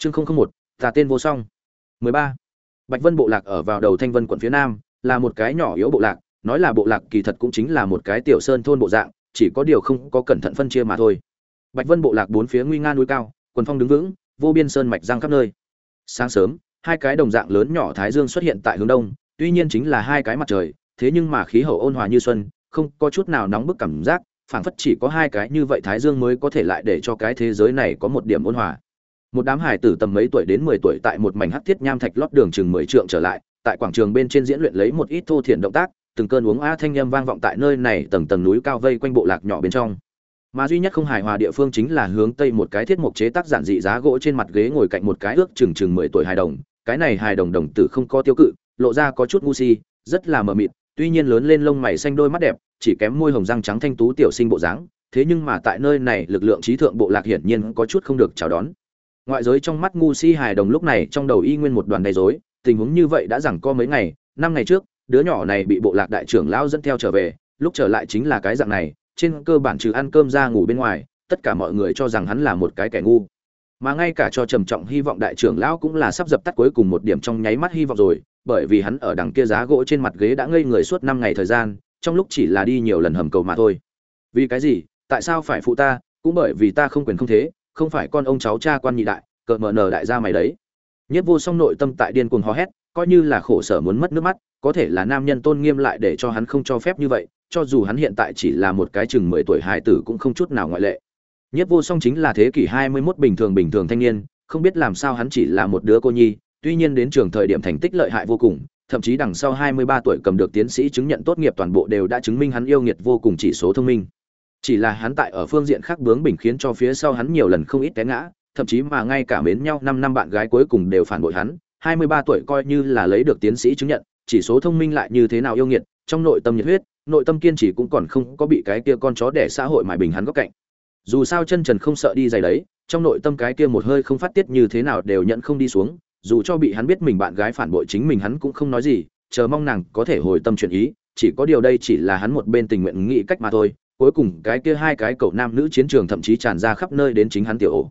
chương không không một, tà tên vô song. mười ba. Bạch vân bộ lạc ở vào đầu thanh vân quận phía nam, là một cái nhỏ yếu bộ lạc, nói là bộ lạc kỳ thật cũng chính là một cái tiểu sơn thôn bộ dạng, chỉ có điều không có cẩn thận phân chia mà thôi. Bạch vân bộ lạc bốn phía nguy nga núi cao, quần phong đứng vững, vô biên sơn mạch giang khắp nơi. Sáng sớm, hai cái đồng dạng lớn nhỏ thái dương xuất hiện tại hướng đông, tuy nhiên chính là hai cái mặt trời, thế nhưng mà khí hậu ôn hòa như xuân, không có chút nào nóng bức cảm giác, phảng phất chỉ có hai cái như vậy thái dương mới có thể lại để cho cái thế giới này có một điểm ôn hòa một đám hải tử tầm mấy tuổi đến mười tuổi tại một mảnh hắc thiết nham thạch lót đường chừng mười trượng trở lại, tại quảng trường bên trên diễn luyện lấy một ít thô thiển động tác, từng cơn uống a thanh nhâm vang vọng tại nơi này tầng tầng núi cao vây quanh bộ lạc nhỏ bên trong. Mà duy nhất không hài hòa địa phương chính là hướng tây một cái thiết mục chế tác giản dị giá gỗ trên mặt ghế ngồi cạnh một cái ước chừng chừng mười tuổi hài đồng, cái này hài đồng đồng tử không có tiêu cự, lộ ra có chút ngu si, rất là mờ mịt, tuy nhiên lớn lên lông mày xanh đôi mắt đẹp, chỉ kém môi hồng răng trắng thanh tú tiểu sinh bộ dáng, thế nhưng mà tại nơi này lực lượng trí thượng bộ lạc hiển nhiên có chút không được chào đón ngoại giới trong mắt ngu si hài đồng lúc này trong đầu y nguyên một đoàn đầy rối, tình huống như vậy đã rằng co mấy ngày, năm ngày trước, đứa nhỏ này bị bộ lạc đại trưởng lão dẫn theo trở về, lúc trở lại chính là cái dạng này, trên cơ bản trừ ăn cơm ra ngủ bên ngoài, tất cả mọi người cho rằng hắn là một cái kẻ ngu. Mà ngay cả cho trầm trọng hy vọng đại trưởng lão cũng là sắp dập tắt cuối cùng một điểm trong nháy mắt hy vọng rồi, bởi vì hắn ở đằng kia giá gỗ trên mặt ghế đã ngây người suốt năm ngày thời gian, trong lúc chỉ là đi nhiều lần hầm cầu mà thôi. Vì cái gì? Tại sao phải phụ ta? Cũng bởi vì ta không quyền không thế không phải con ông cháu cha quan nhị đại, cờ mờ nờ đại gia mày đấy. Nhất vô song nội tâm tại điên cuồng hò hét, coi như là khổ sở muốn mất nước mắt, có thể là nam nhân tôn nghiêm lại để cho hắn không cho phép như vậy, cho dù hắn hiện tại chỉ là một cái chừng mười tuổi hài tử cũng không chút nào ngoại lệ. Nhất vô song chính là thế kỷ hai mươi mốt bình thường bình thường thanh niên, không biết làm sao hắn chỉ là một đứa cô nhi, tuy nhiên đến trường thời điểm thành tích lợi hại vô cùng, thậm chí đằng sau hai mươi ba tuổi cầm được tiến sĩ chứng nhận tốt nghiệp toàn bộ đều đã chứng minh hắn yêu nghiệt vô cùng chỉ số thông minh chỉ là hắn tại ở phương diện khác bướng bỉnh khiến cho phía sau hắn nhiều lần không ít té ngã, thậm chí mà ngay cả mến nhau năm năm bạn gái cuối cùng đều phản bội hắn, hai mươi ba tuổi coi như là lấy được tiến sĩ chứng nhận, chỉ số thông minh lại như thế nào yêu nghiệt, trong nội tâm nhiệt huyết, nội tâm kiên trì cũng còn không có bị cái kia con chó đẻ xã hội mài bình hắn góc cạnh. Dù sao chân trần không sợ đi giày đấy, trong nội tâm cái kia một hơi không phát tiết như thế nào đều nhận không đi xuống, dù cho bị hắn biết mình bạn gái phản bội chính mình hắn cũng không nói gì, chờ mong nàng có thể hồi tâm chuyển ý, chỉ có điều đây chỉ là hắn một bên tình nguyện nghĩ cách mà thôi cuối cùng cái kia hai cái cậu nam nữ chiến trường thậm chí tràn ra khắp nơi đến chính hắn tiểu ổ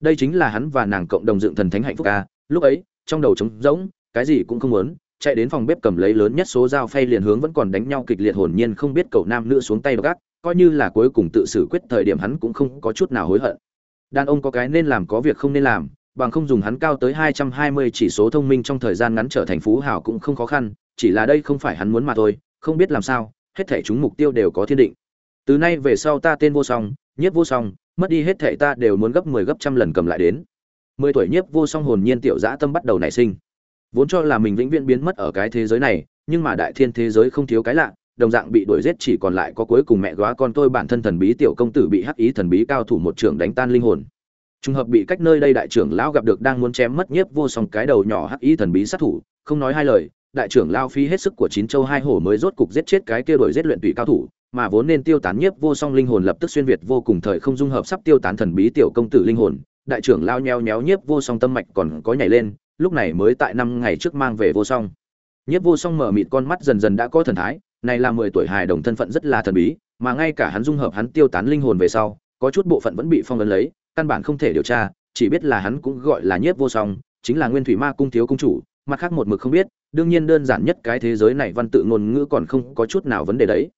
đây chính là hắn và nàng cộng đồng dựng thần thánh hạnh phúc ca lúc ấy trong đầu trống rỗng cái gì cũng không muốn chạy đến phòng bếp cầm lấy lớn nhất số dao phay liền hướng vẫn còn đánh nhau kịch liệt hồn nhiên không biết cậu nam nữ xuống tay gác coi như là cuối cùng tự xử quyết thời điểm hắn cũng không có chút nào hối hận đàn ông có cái nên làm có việc không nên làm bằng không dùng hắn cao tới 220 chỉ số thông minh trong thời gian ngắn trở thành phú hào cũng không khó khăn, chỉ là đây không phải hắn muốn mà thôi, không biết làm sao, hết thảy chúng mục tiêu đều có thiên định. Từ nay về sau ta tên vô song, nhiếp vô song, mất đi hết thệ ta đều muốn gấp 10 gấp trăm lần cầm lại đến. 10 tuổi nhiếp vô song hồn nhiên tiểu dã tâm bắt đầu nảy sinh. Vốn cho là mình vĩnh viễn biến mất ở cái thế giới này, nhưng mà đại thiên thế giới không thiếu cái lạ, đồng dạng bị đuổi giết chỉ còn lại có cuối cùng mẹ góa con tôi bản thân thần bí tiểu công tử bị hắc ý thần bí cao thủ một trưởng đánh tan linh hồn trùng hợp bị cách nơi đây đại trưởng lão gặp được đang muốn chém mất nhiếp vô song cái đầu nhỏ hắc ý thần bí sát thủ không nói hai lời đại trưởng lao phí hết sức của chín châu hai hổ mới rốt cục giết chết cái kia đuổi giết luyện tùy cao thủ mà vốn nên tiêu tán nhiếp vô song linh hồn lập tức xuyên việt vô cùng thời không dung hợp sắp tiêu tán thần bí tiểu công tử linh hồn, đại trưởng lao nheo nhéo nhiếp vô song tâm mạch còn có nhảy lên, lúc này mới tại năm ngày trước mang về vô song. Nhiếp vô song mở mịt con mắt dần dần đã có thần thái, này là mười tuổi hài đồng thân phận rất là thần bí, mà ngay cả hắn dung hợp hắn tiêu tán linh hồn về sau, có chút bộ phận vẫn bị phong ấn lấy, căn bản không thể điều tra, chỉ biết là hắn cũng gọi là nhiếp vô song, chính là nguyên thủy ma cung thiếu công chủ, mặt khác một mực không biết, đương nhiên đơn giản nhất cái thế giới này văn tự ngôn ngữ còn không có chút nào vấn đề đấy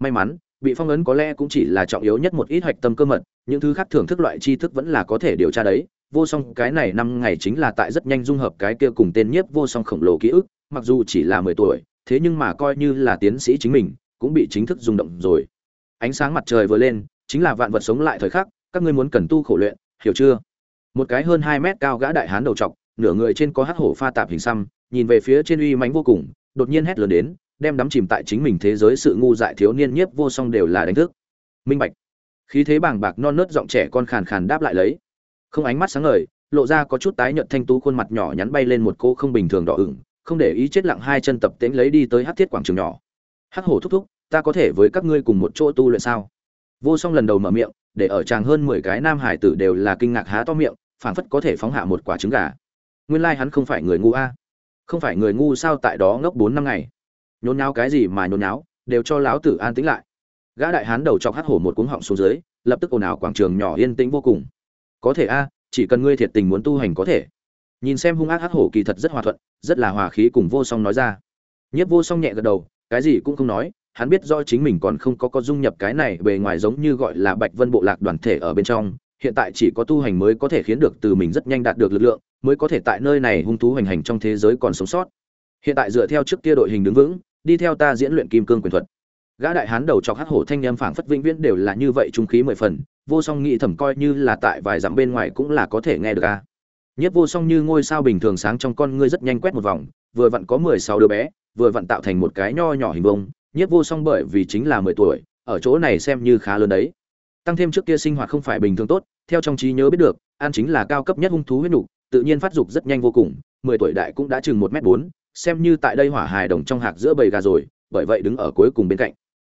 may mắn, bị phong ấn có lẽ cũng chỉ là trọng yếu nhất một ít hạch tâm cơ mật, những thứ khác thưởng thức loại tri thức vẫn là có thể điều tra đấy. Vô song, cái này năm ngày chính là tại rất nhanh dung hợp cái kia cùng tên nhiếp vô song khổng lồ ký ức, mặc dù chỉ là mười tuổi, thế nhưng mà coi như là tiến sĩ chính mình, cũng bị chính thức rung động rồi. Ánh sáng mặt trời vừa lên, chính là vạn vật sống lại thời khắc, các ngươi muốn cần tu khổ luyện, hiểu chưa? Một cái hơn hai mét cao gã đại hán đầu trọc, nửa người trên có hắc hổ pha tạp hình xăm, nhìn về phía trên uy mãnh vô cùng, đột nhiên hét lớn đến đem đắm chìm tại chính mình thế giới sự ngu dại thiếu niên nhiếp vô song đều là đánh thức. Minh bạch. Khí thế bàng bạc non nớt giọng trẻ con khàn khàn đáp lại lấy. Không ánh mắt sáng ngời, lộ ra có chút tái nhợt thanh tú khuôn mặt nhỏ nhắn bay lên một cô không bình thường đỏ ửng, không để ý chết lặng hai chân tập tễnh lấy đi tới hát thiết quảng trường nhỏ. Hắc hổ thúc thúc, ta có thể với các ngươi cùng một chỗ tu luyện sao? Vô song lần đầu mở miệng, để ở chàng hơn mười cái nam hải tử đều là kinh ngạc há to miệng, phảng phất có thể phóng hạ một quả trứng gà. Nguyên lai hắn không phải người ngu a. Không phải người ngu sao tại đó ngốc bốn năm ngày? Nhốn nháo cái gì mà nhốn nháo, đều cho láo tử an tĩnh lại. Gã đại hán đầu chọc hắt hổ một cuống họng xuống dưới, lập tức ồn ào quảng trường nhỏ yên tĩnh vô cùng. Có thể a, chỉ cần ngươi thiệt tình muốn tu hành có thể. Nhìn xem hung ác hắc hổ kỳ thật rất hòa thuận, rất là hòa khí cùng vô song nói ra. Nhất vô song nhẹ gật đầu, cái gì cũng không nói, hắn biết rõ chính mình còn không có có dung nhập cái này bề ngoài giống như gọi là bạch vân bộ lạc đoàn thể ở bên trong, hiện tại chỉ có tu hành mới có thể khiến được từ mình rất nhanh đạt được lực lượng, mới có thể tại nơi này hung thú hành hành trong thế giới còn sống sót. Hiện tại dựa theo trước kia đội hình đứng vững đi theo ta diễn luyện kim cương quyền thuật. Gã đại hán đầu chọc hắc hổ thanh em phảng phất vĩnh viễn đều là như vậy trung khí mười phần, vô song nghĩ thầm coi như là tại vài dặm bên ngoài cũng là có thể nghe được a. Nhất vô song như ngôi sao bình thường sáng trong con ngươi rất nhanh quét một vòng, vừa vặn có mười sáu đứa bé, vừa vặn tạo thành một cái nho nhỏ hình bông nhất vô song bởi vì chính là mười tuổi, ở chỗ này xem như khá lớn đấy. Tăng thêm trước kia sinh hoạt không phải bình thường tốt, theo trong trí nhớ biết được, an chính là cao cấp nhất hung thú huyết nục, tự nhiên phát dục rất nhanh vô cùng, mười tuổi đại cũng đã chừng một m bốn xem như tại đây hỏa hài đồng trong hạc giữa bầy gà rồi, bởi vậy đứng ở cuối cùng bên cạnh.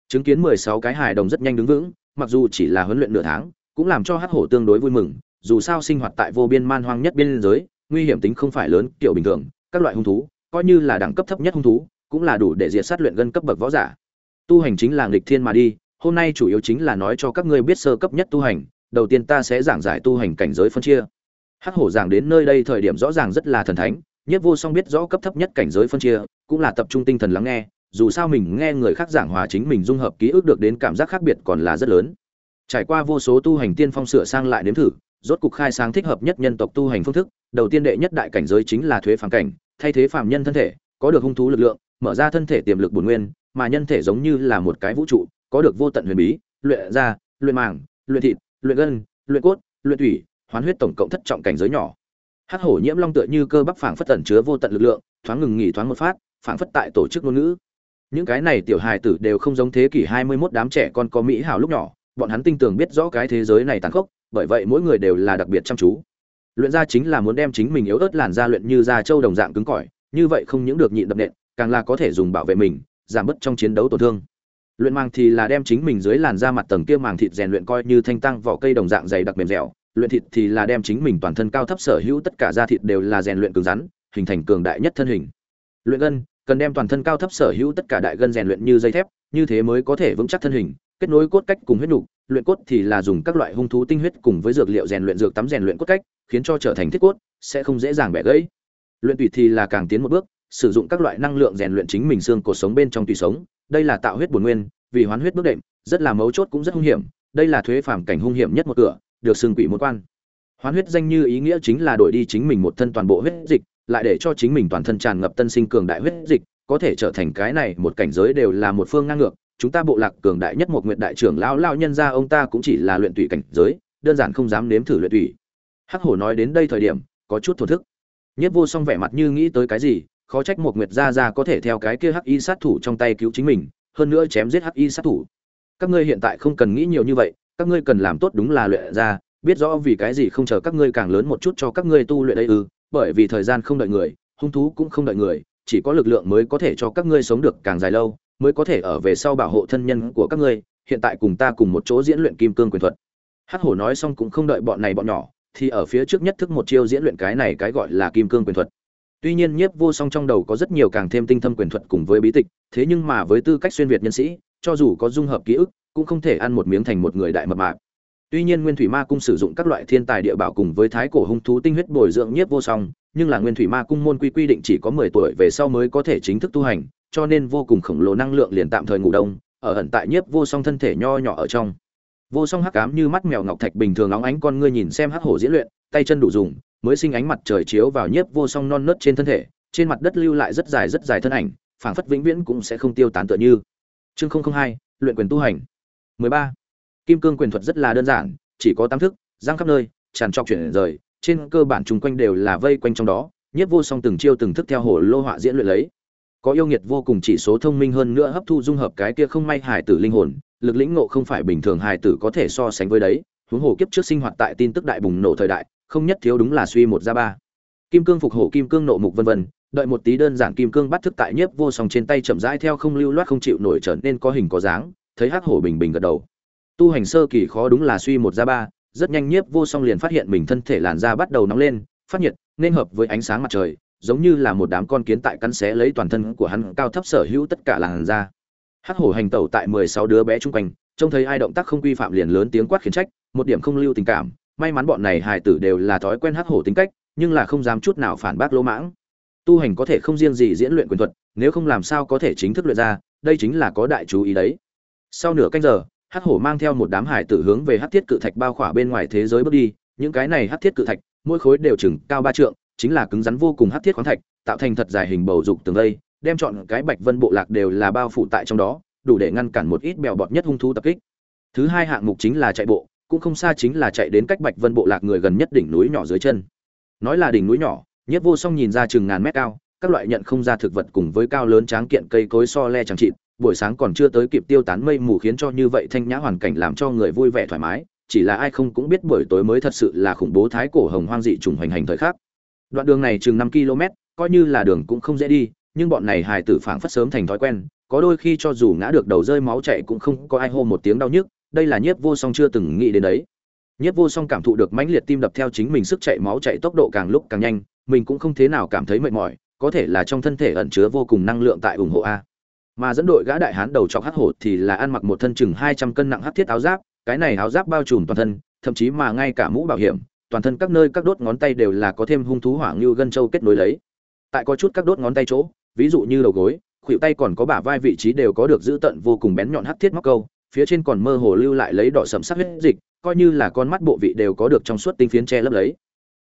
Chứng kiến mười sáu cái hài đồng rất nhanh đứng vững, mặc dù chỉ là huấn luyện nửa tháng, cũng làm cho hắc hổ tương đối vui mừng, dù sao sinh hoạt tại vô biên man hoang nhất biên giới, nguy hiểm tính không phải lớn, kiểu bình thường, các loại hung thú, coi như là đẳng cấp thấp nhất hung thú, cũng là đủ để diệt sát luyện gân cấp bậc võ giả. Tu hành chính là nghịch thiên mà đi, hôm nay chủ yếu chính là nói cho các ngươi biết sơ cấp nhất tu hành, đầu tiên ta sẽ giảng giải tu hành cảnh giới phân chia. Hắc hổ giảng đến nơi đây thời điểm rõ ràng rất là thần thánh nhất vô song biết rõ cấp thấp nhất cảnh giới phân chia, cũng là tập trung tinh thần lắng nghe, dù sao mình nghe người khác giảng hòa chính mình dung hợp ký ức được đến cảm giác khác biệt còn là rất lớn. Trải qua vô số tu hành tiên phong sửa sang lại nếm thử, rốt cục khai sáng thích hợp nhất nhân tộc tu hành phương thức, đầu tiên đệ nhất đại cảnh giới chính là thuế phản cảnh, thay thế phạm nhân thân thể, có được hung thú lực lượng, mở ra thân thể tiềm lực bổn nguyên, mà nhân thể giống như là một cái vũ trụ, có được vô tận huyền bí, luyện da, luyện màng, luyện thịt, luyện gân, luyện cốt, luyện thủy, hoán huyết tổng cộng thất trọng cảnh giới nhỏ hắc hổ nhiễm long tựa như cơ bắp phảng phất tẩn chứa vô tận lực lượng, thoáng ngừng nghỉ thoáng một phát, phảng phất tại tổ chức ngôn ngữ. Những cái này tiểu hài tử đều không giống thế kỷ 21 đám trẻ con có mỹ hảo lúc nhỏ, bọn hắn tinh tường biết rõ cái thế giới này tàn khốc, bởi vậy mỗi người đều là đặc biệt chăm chú. Luyện ra chính là muốn đem chính mình yếu ớt làn da luyện như da trâu đồng dạng cứng cỏi, như vậy không những được nhịn đập nện, càng là có thể dùng bảo vệ mình, giảm bớt trong chiến đấu tổn thương. Luyện màng thì là đem chính mình dưới làn da mặt tầng kia màng thịt rèn luyện coi như thanh tăng vỏ cây đồng dạng dày đặc mềm dẻo luyện thịt thì là đem chính mình toàn thân cao thấp sở hữu tất cả da thịt đều là rèn luyện cứng rắn, hình thành cường đại nhất thân hình. Luyện gân, cần đem toàn thân cao thấp sở hữu tất cả đại gân rèn luyện như dây thép, như thế mới có thể vững chắc thân hình, kết nối cốt cách cùng huyết nục. Luyện cốt thì là dùng các loại hung thú tinh huyết cùng với dược liệu rèn luyện, dược tắm rèn luyện cốt cách, khiến cho trở thành thiết cốt, sẽ không dễ dàng bẻ gãy. Luyện tủy thì là càng tiến một bước, sử dụng các loại năng lượng rèn luyện chính mình xương cột sống bên trong tùy sống. Đây là tạo huyết bổn nguyên, vì hoán huyết bước đệm, rất là mấu chốt cũng rất hung hiểm. Đây là thuế phàm cảnh hung hiểm nhất một cửa được xưng quỷ một quan. Hoán huyết danh như ý nghĩa chính là đổi đi chính mình một thân toàn bộ huyết dịch, lại để cho chính mình toàn thân tràn ngập tân sinh cường đại huyết dịch, có thể trở thành cái này một cảnh giới đều là một phương ngang ngược. Chúng ta bộ lạc cường đại nhất một nguyện đại trưởng lão lao nhân ra ông ta cũng chỉ là luyện tùy cảnh giới, đơn giản không dám nếm thử luyện tùy hắc hổ nói đến đây thời điểm, có chút thổ thức. Nhất vô song vẻ mặt như nghĩ tới cái gì, khó trách một nguyệt gia gia có thể theo cái kia hắc y sát thủ trong tay cứu chính mình, hơn nữa chém giết hắc y sát thủ. Các ngươi hiện tại không cần nghĩ nhiều như vậy các ngươi cần làm tốt đúng là luyện ra, biết rõ vì cái gì không chờ các ngươi càng lớn một chút cho các ngươi tu luyện đây ư, bởi vì thời gian không đợi người, hung thú cũng không đợi người, chỉ có lực lượng mới có thể cho các ngươi sống được càng dài lâu, mới có thể ở về sau bảo hộ thân nhân của các ngươi, hiện tại cùng ta cùng một chỗ diễn luyện kim cương quyền thuật. Hắc hổ nói xong cũng không đợi bọn này bọn nhỏ, thì ở phía trước nhất thức một chiêu diễn luyện cái này cái gọi là kim cương quyền thuật. Tuy nhiên nhiếp vô song trong đầu có rất nhiều càng thêm tinh thâm quyền thuật cùng với bí tịch, thế nhưng mà với tư cách xuyên việt nhân sĩ, cho dù có dung hợp ký ức cũng không thể ăn một miếng thành một người đại mập mạp. Tuy nhiên nguyên thủy ma cung sử dụng các loại thiên tài địa bảo cùng với thái cổ hung thú tinh huyết bồi dưỡng nhiếp vô song, nhưng là nguyên thủy ma cung môn quy quy định chỉ có mười tuổi về sau mới có thể chính thức tu hành, cho nên vô cùng khổng lồ năng lượng liền tạm thời ngủ đông, ở ẩn tại nhiếp vô song thân thể nho nhỏ ở trong. Vô song hắc ám như mắt mèo ngọc thạch bình thường óng ánh con ngươi nhìn xem hắc hổ diễn luyện, tay chân đủ dùng, mới sinh ánh mặt trời chiếu vào nhiếp vô song non nớt trên thân thể, trên mặt đất lưu lại rất dài rất dài thân ảnh, phảng phất vĩnh viễn cũng sẽ không tiêu tán tựa như. Chương hai, luyện quyền tu hành. 13. kim cương quyền thuật rất là đơn giản, chỉ có tám thức, giang khắp nơi, tràn trọc chuyển rời, trên cơ bản chúng quanh đều là vây quanh trong đó, nhiếp vô song từng chiêu từng thức theo hồ lô họa diễn luyện lấy có yêu nghiệt vô cùng chỉ số thông minh hơn nữa hấp thu dung hợp cái kia không may hải tử linh hồn, lực lĩnh ngộ không phải bình thường hải tử có thể so sánh với đấy, huống hồ kiếp trước sinh hoạt tại tin tức đại bùng nổ thời đại, không nhất thiếu đúng là suy một ra ba kim cương phục hộ kim cương nộ mục vân vân, đợi một tí đơn giản kim cương bắt thức tại nhiếp vô song trên tay chậm rãi theo không lưu loát không chịu nổi trở nên có hình có dáng thấy hắc hổ bình bình gật đầu. Tu hành sơ kỳ khó đúng là suy một ra ba, rất nhanh nhiếp vô song liền phát hiện mình thân thể làn da bắt đầu nóng lên, phát nhiệt, nên hợp với ánh sáng mặt trời, giống như là một đám con kiến tại cắn xé lấy toàn thân của hắn cao thấp sở hữu tất cả làn da. Hắc hổ hành tẩu tại mười sáu đứa bé chung quanh, trông thấy ai động tác không quy phạm liền lớn tiếng quát khiển trách, một điểm không lưu tình cảm, may mắn bọn này hài tử đều là thói quen hắc hổ tính cách, nhưng là không dám chút nào phản bác lỗ mãng. Tu hành có thể không riêng gì diễn luyện quyền thuật, nếu không làm sao có thể chính thức luyện ra, đây chính là có đại chú ý đấy sau nửa canh giờ, hắc hổ mang theo một đám hải tử hướng về hắc thiết cự thạch bao khỏa bên ngoài thế giới bước đi những cái này hắc thiết cự thạch, mỗi khối đều chừng cao ba trượng, chính là cứng rắn vô cùng hắc thiết khoáng thạch, tạo thành thật dài hình bầu dục tường đây đem chọn cái bạch vân bộ lạc đều là bao phủ tại trong đó, đủ để ngăn cản một ít bèo bọt nhất hung thú tập kích thứ hai hạng mục chính là chạy bộ, cũng không xa chính là chạy đến cách bạch vân bộ lạc người gần nhất đỉnh núi nhỏ dưới chân nói là đỉnh núi nhỏ nhất vô song nhìn ra chừng ngàn mét cao, các loại nhận không ra thực vật cùng với cao lớn tráng kiện cây cối so le chẳng chịt buổi sáng còn chưa tới kịp tiêu tán mây mù khiến cho như vậy thanh nhã hoàn cảnh làm cho người vui vẻ thoải mái, chỉ là ai không cũng biết buổi tối mới thật sự là khủng bố thái cổ hồng hoang dị trùng hoành hành thời khắc. Đoạn đường này chừng năm km, coi như là đường cũng không dễ đi, nhưng bọn này hài tử phảng phất sớm thành thói quen, có đôi khi cho dù ngã được đầu rơi máu chạy cũng không có ai hô một tiếng đau nhức, đây là nhiếp vô song chưa từng nghĩ đến đấy. Nhiếp vô song cảm thụ được mãnh liệt tim đập theo chính mình sức chạy máu chạy tốc độ càng lúc càng nhanh, mình cũng không thế nào cảm thấy mệt mỏi, có thể là trong thân thể ẩn chứa vô cùng năng lượng tại ủng hộ a mà dẫn đội gã đại hán đầu chọc hắc hổ thì là ăn mặc một thân chừng hai trăm cân nặng hắc thiết áo giáp, cái này áo giáp bao trùm toàn thân, thậm chí mà ngay cả mũ bảo hiểm, toàn thân các nơi các đốt ngón tay đều là có thêm hung thú hỏa như gân châu kết nối lấy. Tại có chút các đốt ngón tay chỗ, ví dụ như đầu gối, khuỷu tay còn có bả vai vị trí đều có được giữ tận vô cùng bén nhọn hắc thiết móc câu, phía trên còn mơ hồ lưu lại lấy đỏ sẫm sắc huyết dịch, coi như là con mắt bộ vị đều có được trong suốt tinh phiến che lấp lấy.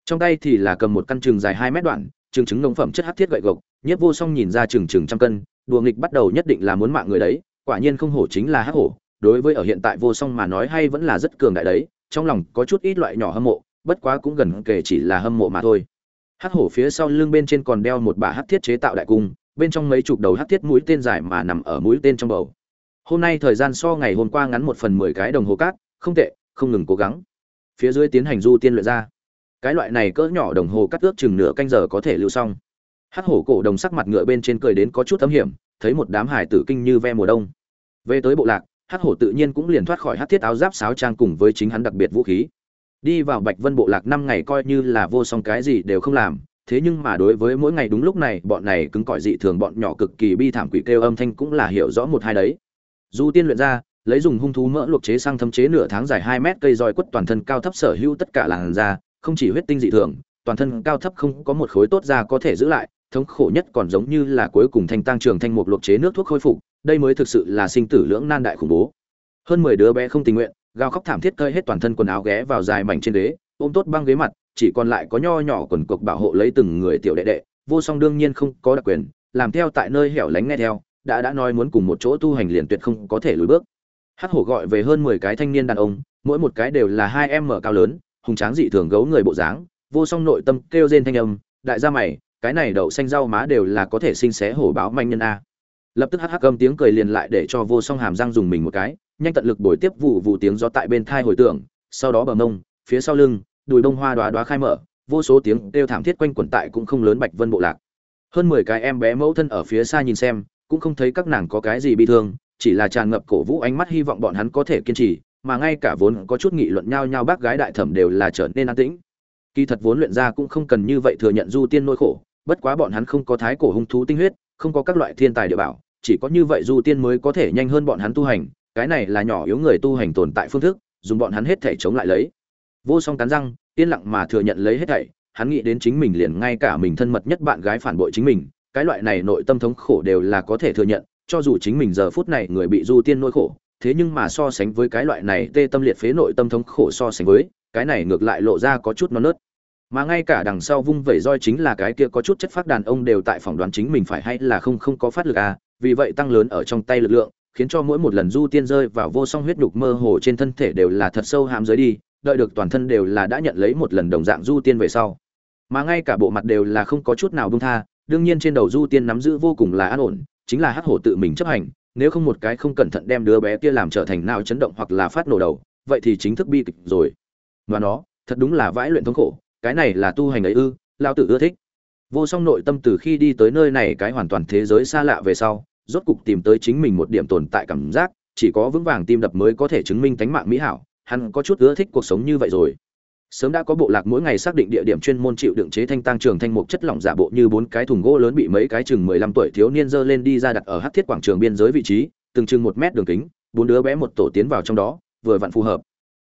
Trong tay thì là cầm một căn chừng dài hai mét đoạn, trường trứng nông phẩm chất hắc thiết gậy gộc, nhiếp vô song nhìn ra chừng chừng trăm cân đùa nghịch bắt đầu nhất định là muốn mạng người đấy, quả nhiên không hổ chính là hắc hổ, đối với ở hiện tại vô song mà nói hay vẫn là rất cường đại đấy, trong lòng có chút ít loại nhỏ hâm mộ, bất quá cũng gần kể chỉ là hâm mộ mà thôi. Hắc hổ phía sau lưng bên trên còn đeo một bả hắc thiết chế tạo đại cung, bên trong mấy chục đầu hắc thiết mũi tên dài mà nằm ở mũi tên trong bầu. Hôm nay thời gian so ngày hôm qua ngắn một phần mười cái đồng hồ cát, không tệ, không ngừng cố gắng. Phía dưới tiến hành du tiên luyện ra. Cái loại này cỡ nhỏ đồng hồ cắt ước chừng nửa canh giờ có thể lưu xong hắc hổ cổ đồng sắc mặt ngựa bên trên cười đến có chút thấm hiểm, thấy một đám hải tử kinh như ve mùa đông. Về tới bộ lạc, hắc hổ tự nhiên cũng liền thoát khỏi hắc thiết áo giáp sáo trang cùng với chính hắn đặc biệt vũ khí. Đi vào bạch vân bộ lạc năm ngày coi như là vô song cái gì đều không làm, thế nhưng mà đối với mỗi ngày đúng lúc này, bọn này cứng cỏi dị thường bọn nhỏ cực kỳ bi thảm quỷ kêu âm thanh cũng là hiểu rõ một hai đấy. Dù tiên luyện ra, lấy dùng hung thú mỡ luộc chế sang thấm chế nửa tháng dài hai mét cây roi quất toàn thân cao thấp sở hữu tất cả làn da, không chỉ huyết tinh dị thường, toàn thân cao thấp không có một khối tốt da có thể giữ lại thống khổ nhất còn giống như là cuối cùng thanh tăng trường thanh mục luộc chế nước thuốc khôi phục, đây mới thực sự là sinh tử lưỡng nan đại khủng bố. Hơn mười đứa bé không tình nguyện, gào khóc thảm thiết cơi hết toàn thân quần áo ghé vào dài mảnh trên ghế, ôm tốt băng ghế mặt, chỉ còn lại có nho nhỏ quần cục bảo hộ lấy từng người tiểu đệ đệ, vô song đương nhiên không có đặc quyền, làm theo tại nơi hẻo lánh nghe theo, đã đã nói muốn cùng một chỗ tu hành liền tuyệt không có thể lùi bước. Hắc hổ gọi về hơn mười cái thanh niên đàn ông, mỗi một cái đều là hai em mở cao lớn, hùng tráng dị thường gấu người bộ dáng, vô song nội tâm kêu rên thanh âm, đại gia mày cái này đậu xanh rau má đều là có thể sinh xé hổ báo manh nhân a. Lập tức hắc hắc âm tiếng cười liền lại để cho vô song hàm răng dùng mình một cái, nhanh tận lực bồi tiếp vụ vụ tiếng gió tại bên thai hồi tưởng, sau đó bờ mông, phía sau lưng, đùi bông hoa đoá đoá khai mở, vô số tiếng kêu thảm thiết quanh quẩn tại cũng không lớn bạch vân bộ lạc. Hơn mười cái em bé mẫu thân ở phía xa nhìn xem, cũng không thấy các nàng có cái gì bị thương, chỉ là tràn ngập cổ vũ ánh mắt hy vọng bọn hắn có thể kiên trì, mà ngay cả vốn có chút nghị luận nhau nhau bác gái đại thẩm đều là trở nên an tĩnh. Kỳ thật vốn luyện ra cũng không cần như vậy thừa nhận du tiên nỗi khổ bất quá bọn hắn không có thái cổ hung thú tinh huyết, không có các loại thiên tài địa bảo, chỉ có như vậy du tiên mới có thể nhanh hơn bọn hắn tu hành, cái này là nhỏ yếu người tu hành tồn tại phương thức, dùng bọn hắn hết thảy chống lại lấy. Vô song cắn răng, yên lặng mà thừa nhận lấy hết thảy, hắn nghĩ đến chính mình liền ngay cả mình thân mật nhất bạn gái phản bội chính mình, cái loại này nội tâm thống khổ đều là có thể thừa nhận, cho dù chính mình giờ phút này người bị du tiên nỗi khổ, thế nhưng mà so sánh với cái loại này tê tâm liệt phế nội tâm thống khổ so sánh với, cái này ngược lại lộ ra có chút non nớt mà ngay cả đằng sau vung vẩy roi chính là cái kia có chút chất phát đàn ông đều tại phỏng đoán chính mình phải hay là không không có phát lực à vì vậy tăng lớn ở trong tay lực lượng, khiến cho mỗi một lần du tiên rơi vào vô song huyết đục mơ hồ trên thân thể đều là thật sâu hàm dưới đi, đợi được toàn thân đều là đã nhận lấy một lần đồng dạng du tiên về sau. Mà ngay cả bộ mặt đều là không có chút nào bông tha, đương nhiên trên đầu du tiên nắm giữ vô cùng là an ổn, chính là hắc hổ tự mình chấp hành, nếu không một cái không cẩn thận đem đứa bé kia làm trở thành nào chấn động hoặc là phát nổ đầu, vậy thì chính thức bi kịch rồi. Và nó, thật đúng là vãi luyện thống khổ cái này là tu hành ấy ư lao tử ưa thích. Vô song nội tâm từ khi đi tới nơi này cái hoàn toàn thế giới xa lạ về sau, rốt cục tìm tới chính mình một điểm tồn tại cảm giác, chỉ có vững vàng tim đập mới có thể chứng minh tánh mạng mỹ hảo, hắn có chút ưa thích cuộc sống như vậy rồi. Sớm đã có bộ lạc mỗi ngày xác định địa điểm chuyên môn chịu đựng chế thanh tăng trường thanh mục chất lỏng giả bộ như bốn cái thùng gỗ lớn bị mấy cái chừng mười lăm tuổi thiếu niên dơ lên đi ra đặt ở hát thiết quảng trường biên giới vị trí, từng chừng một mét đường kính, bốn đứa bé một tổ tiến vào trong đó, vừa vặn phù hợp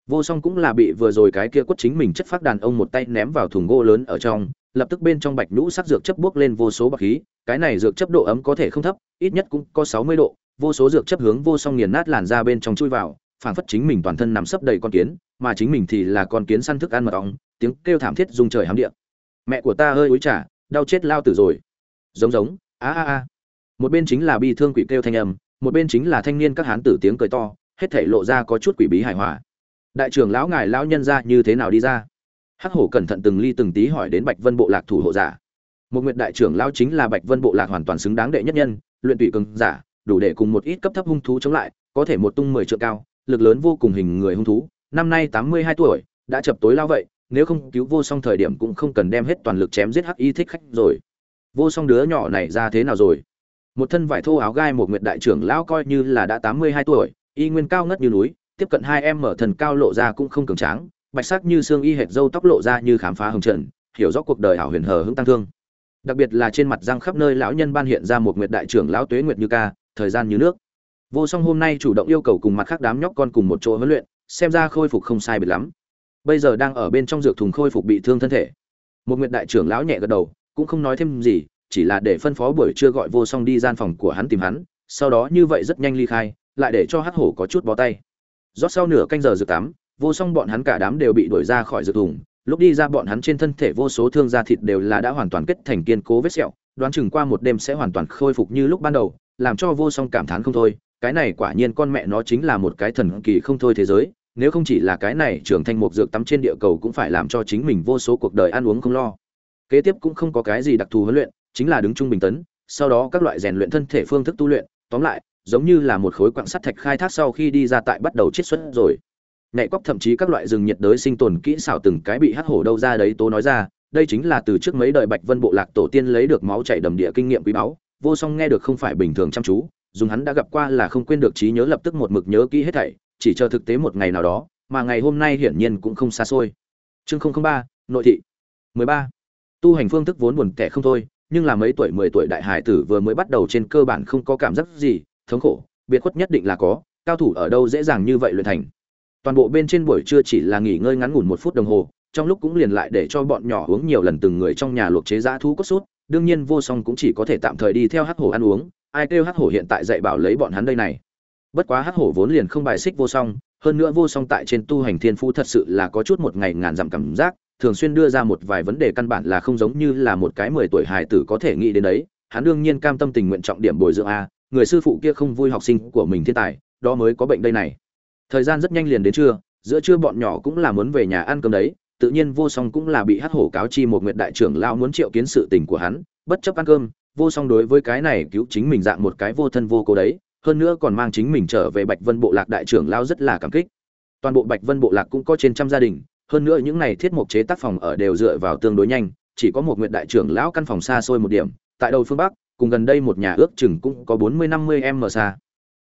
vô song cũng là bị vừa rồi cái kia quất chính mình chất phát đàn ông một tay ném vào thùng gỗ lớn ở trong, lập tức bên trong bạch nhũ sắc dược chấp buốc lên vô số bạc khí, cái này dược chấp độ ấm có thể không thấp, ít nhất cũng có sáu mươi độ, vô số dược chấp hướng vô song nghiền nát làn ra bên trong chui vào, phảng phất chính mình toàn thân nằm sấp đầy con kiến, mà chính mình thì là con kiến săn thức ăn mật ong, tiếng kêu thảm thiết dùng trời hám địa. Mẹ của ta hơi úi trả đau chết lao tử rồi. Giống giống, a a a. Một bên chính là bi thương quỷ kêu thanh âm, một bên chính là thanh niên các hán tử tiếng cười to, hết thảy lộ ra có chút quỷ bí hài hòa đại trưởng lão ngài lão nhân ra như thế nào đi ra? Hắc hổ cẩn thận từng ly từng tí hỏi đến bạch vân bộ lạc thủ hộ giả. Một nguyện đại trưởng lão chính là bạch vân bộ lạc hoàn toàn xứng đáng đệ nhất nhân, luyện tụy cường giả, đủ để cùng một ít cấp thấp hung thú chống lại, có thể một tung mười trượng cao, lực lớn vô cùng hình người hung thú, năm nay tám mươi hai tuổi, đã chập tối lao vậy, nếu không cứu vô song thời điểm cũng không cần đem hết toàn lực chém giết hắc y thích khách rồi. Vô song đứa nhỏ này ra thế nào rồi? Một thân vải thô áo gai một nguyệt đại trưởng lão coi như là đã tám mươi hai tuổi, y nguyên cao ngất như núi tiếp cận hai em mở thần cao lộ ra cũng không cường tráng, bạch sắc như xương y hệt dâu tóc lộ ra như khám phá hồng trận hiểu rõ cuộc đời hảo huyền hờ hững tăng thương. Đặc biệt là trên mặt răng khắp nơi lão nhân ban hiện ra một nguyệt đại trưởng lão tuế nguyệt như ca, thời gian như nước. Vô song hôm nay chủ động yêu cầu cùng mặt khác đám nhóc con cùng một chỗ huấn luyện, xem ra khôi phục không sai biệt lắm. Bây giờ đang ở bên trong dược thùng khôi phục bị thương thân thể. Một nguyệt đại trưởng lão nhẹ gật đầu, cũng không nói thêm gì, chỉ là để phân phó buổi trưa gọi vô song đi gian phòng của hắn tìm hắn, sau đó như vậy rất nhanh ly khai, lại để cho hắc hổ có chút bó tay rót sau nửa canh giờ dược tắm, vô song bọn hắn cả đám đều bị đuổi ra khỏi dược thùng. Lúc đi ra bọn hắn trên thân thể vô số thương da thịt đều là đã hoàn toàn kết thành kiên cố vết sẹo, đoán chừng qua một đêm sẽ hoàn toàn khôi phục như lúc ban đầu, làm cho vô song cảm thán không thôi. Cái này quả nhiên con mẹ nó chính là một cái thần kỳ không thôi thế giới, nếu không chỉ là cái này trưởng thành một dược tắm trên địa cầu cũng phải làm cho chính mình vô số cuộc đời ăn uống không lo. Kế tiếp cũng không có cái gì đặc thù huấn luyện, chính là đứng trung bình tấn, sau đó các loại rèn luyện thân thể phương thức tu luyện. Tóm lại giống như là một khối quặng sắt thạch khai thác sau khi đi ra tại bắt đầu chiết xuất rồi. Nhạy cóc thậm chí các loại rừng nhiệt đới sinh tồn kỹ xảo từng cái bị hắc hổ đâu ra đấy, tố nói ra, đây chính là từ trước mấy đời bạch vân bộ lạc tổ tiên lấy được máu chảy đầm địa kinh nghiệm quý báu, vô song nghe được không phải bình thường chăm chú, dùng hắn đã gặp qua là không quên được trí nhớ lập tức một mực nhớ kỹ hết thảy, chỉ chờ thực tế một ngày nào đó, mà ngày hôm nay hiển nhiên cũng không xa xôi. Chương ba, nội thị. mười ba. Tu hành phương thức vốn buồn tẻ không thôi, nhưng là mấy tuổi mười tuổi đại hải tử vừa mới bắt đầu trên cơ bản không có cảm giác gì thống khổ, biệt khuất nhất định là có, cao thủ ở đâu dễ dàng như vậy luyện thành. Toàn bộ bên trên buổi trưa chỉ là nghỉ ngơi ngắn ngủn một phút đồng hồ, trong lúc cũng liền lại để cho bọn nhỏ uống nhiều lần từng người trong nhà luộc chế giã thú cốt sút, đương nhiên vô song cũng chỉ có thể tạm thời đi theo hắc hổ ăn uống, ai kêu hắc hổ hiện tại dạy bảo lấy bọn hắn đây này. Bất quá hắc hổ vốn liền không bài xích vô song, hơn nữa vô song tại trên tu hành thiên phú thật sự là có chút một ngày ngàn dặm cảm giác, thường xuyên đưa ra một vài vấn đề căn bản là không giống như là một cái mười tuổi hài tử có thể nghĩ đến đấy, hắn đương nhiên cam tâm tình nguyện trọng điểm bồi dưỡng a người sư phụ kia không vui học sinh của mình thiên tài, đó mới có bệnh đây này. Thời gian rất nhanh liền đến trưa, giữa trưa bọn nhỏ cũng là muốn về nhà ăn cơm đấy, tự nhiên vô song cũng là bị hắc hổ cáo chi một nguyện đại trưởng lão muốn triệu kiến sự tình của hắn, bất chấp ăn cơm, vô song đối với cái này cứu chính mình dạng một cái vô thân vô cố đấy, hơn nữa còn mang chính mình trở về bạch vân bộ lạc đại trưởng lão rất là cảm kích. Toàn bộ bạch vân bộ lạc cũng có trên trăm gia đình, hơn nữa những này thiết mục chế tác phòng ở đều dựa vào tương đối nhanh, chỉ có một nguyện đại trưởng lão căn phòng xa xôi một điểm, tại đầu phương bắc cùng gần đây một nhà ước chừng cũng có bốn mươi năm mươi m xa.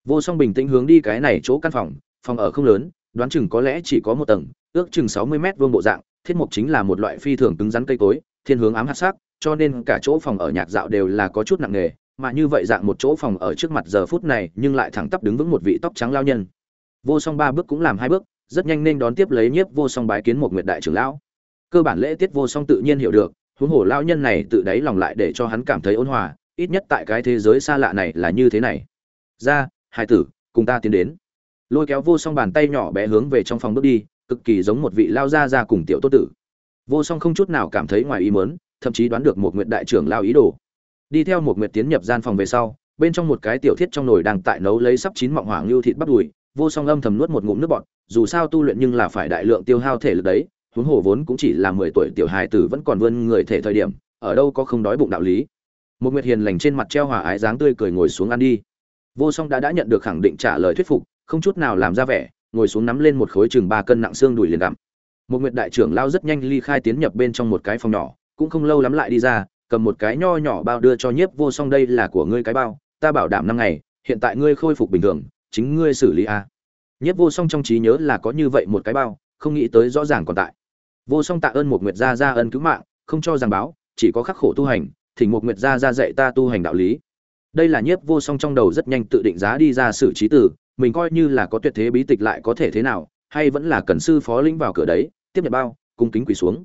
Vô song bình tĩnh hướng đi cái này chỗ căn phòng phòng ở không lớn, đoán chừng có lẽ chỉ có một tầng, ước chừng sáu mươi m vuông bộ dạng, thiết mục chính là một loại phi thường cứng rắn cây cối, thiên hướng ám hạt sắc, cho nên cả chỗ phòng ở nhạc dạo đều là có chút nặng nề, mà như vậy dạng một chỗ phòng ở trước mặt giờ phút này nhưng lại thẳng tắp đứng vững một vị tóc trắng lao nhân. Vô song ba bước cũng làm hai bước, rất nhanh nên đón tiếp lấy nhiếp vô song bái kiến một nguyệt đại trưởng lão. Cơ bản lễ tiết vô song tự nhiên hiểu được, huống hồ lao nhân này tự đáy lòng lại để cho hắn cảm thấy ôn hòa ít nhất tại cái thế giới xa lạ này là như thế này. Ra, hải tử, cùng ta tiến đến. Lôi kéo vô song bàn tay nhỏ bé hướng về trong phòng bước đi, cực kỳ giống một vị lao gia ra cùng tiểu tốt tử. Vô song không chút nào cảm thấy ngoài ý mớn thậm chí đoán được một nguyệt đại trưởng lao ý đồ. Đi theo một nguyệt tiến nhập gian phòng về sau, bên trong một cái tiểu thiết trong nồi đang tại nấu lấy sắp chín mọng hoàng lưu thịt bắt đùi, vô song âm thầm nuốt một ngụm nước bọt, dù sao tu luyện nhưng là phải đại lượng tiêu hao thể lực đấy, huống hồ vốn cũng chỉ là mười tuổi tiểu hài tử vẫn còn vươn người thể thời điểm, ở đâu có không đói bụng đạo lý một nguyệt hiền lành trên mặt treo hòa ái dáng tươi cười ngồi xuống ăn đi. Vô song đã đã nhận được khẳng định trả lời thuyết phục, không chút nào làm ra vẻ, ngồi xuống nắm lên một khối chừng ba cân nặng xương đùi liền gặm. Một nguyệt đại trưởng lao rất nhanh ly khai tiến nhập bên trong một cái phòng nhỏ, cũng không lâu lắm lại đi ra, cầm một cái nho nhỏ bao đưa cho nhiếp vô song, đây là của ngươi cái bao, ta bảo đảm năm ngày, hiện tại ngươi khôi phục bình thường, chính ngươi xử lý a. Nhiếp vô song trong trí nhớ là có như vậy một cái bao, không nghĩ tới rõ ràng còn tại. Vô song tạ ơn một nguyệt gia gia ân cứu mạng, không cho giảng báo chỉ có khắc khổ tu hành thỉnh một nguyệt gia ra dạy ta tu hành đạo lý. Đây là nhiếp vô song trong đầu rất nhanh tự định giá đi ra xử trí tử mình coi như là có tuyệt thế bí tịch lại có thể thế nào, hay vẫn là cần sư phó linh vào cửa đấy, tiếp nhận bao, cung kính quỳ xuống.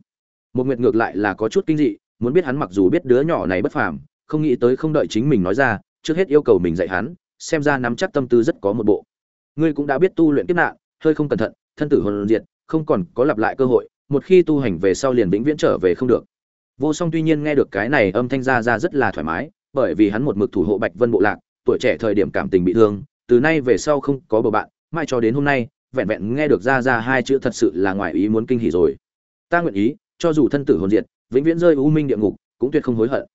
Một nguyệt ngược lại là có chút kinh dị, muốn biết hắn mặc dù biết đứa nhỏ này bất phàm, không nghĩ tới không đợi chính mình nói ra, trước hết yêu cầu mình dạy hắn, xem ra nắm chắc tâm tư rất có một bộ. Ngươi cũng đã biết tu luyện kiếp nạn, hơi không cẩn thận, thân tử hồn diệt, không còn có lặp lại cơ hội, một khi tu hành về sau liền vĩnh viễn trở về không được vô song tuy nhiên nghe được cái này âm thanh ra ra rất là thoải mái, bởi vì hắn một mực thủ hộ bạch vân bộ lạc, tuổi trẻ thời điểm cảm tình bị thương, từ nay về sau không có bầu bạn mai cho đến hôm nay, vẹn vẹn nghe được ra ra hai chữ thật sự là ngoài ý muốn kinh hỉ rồi. Ta nguyện ý, cho dù thân tử hồn diệt, vĩnh viễn rơi u minh địa ngục, cũng tuyệt không hối hận.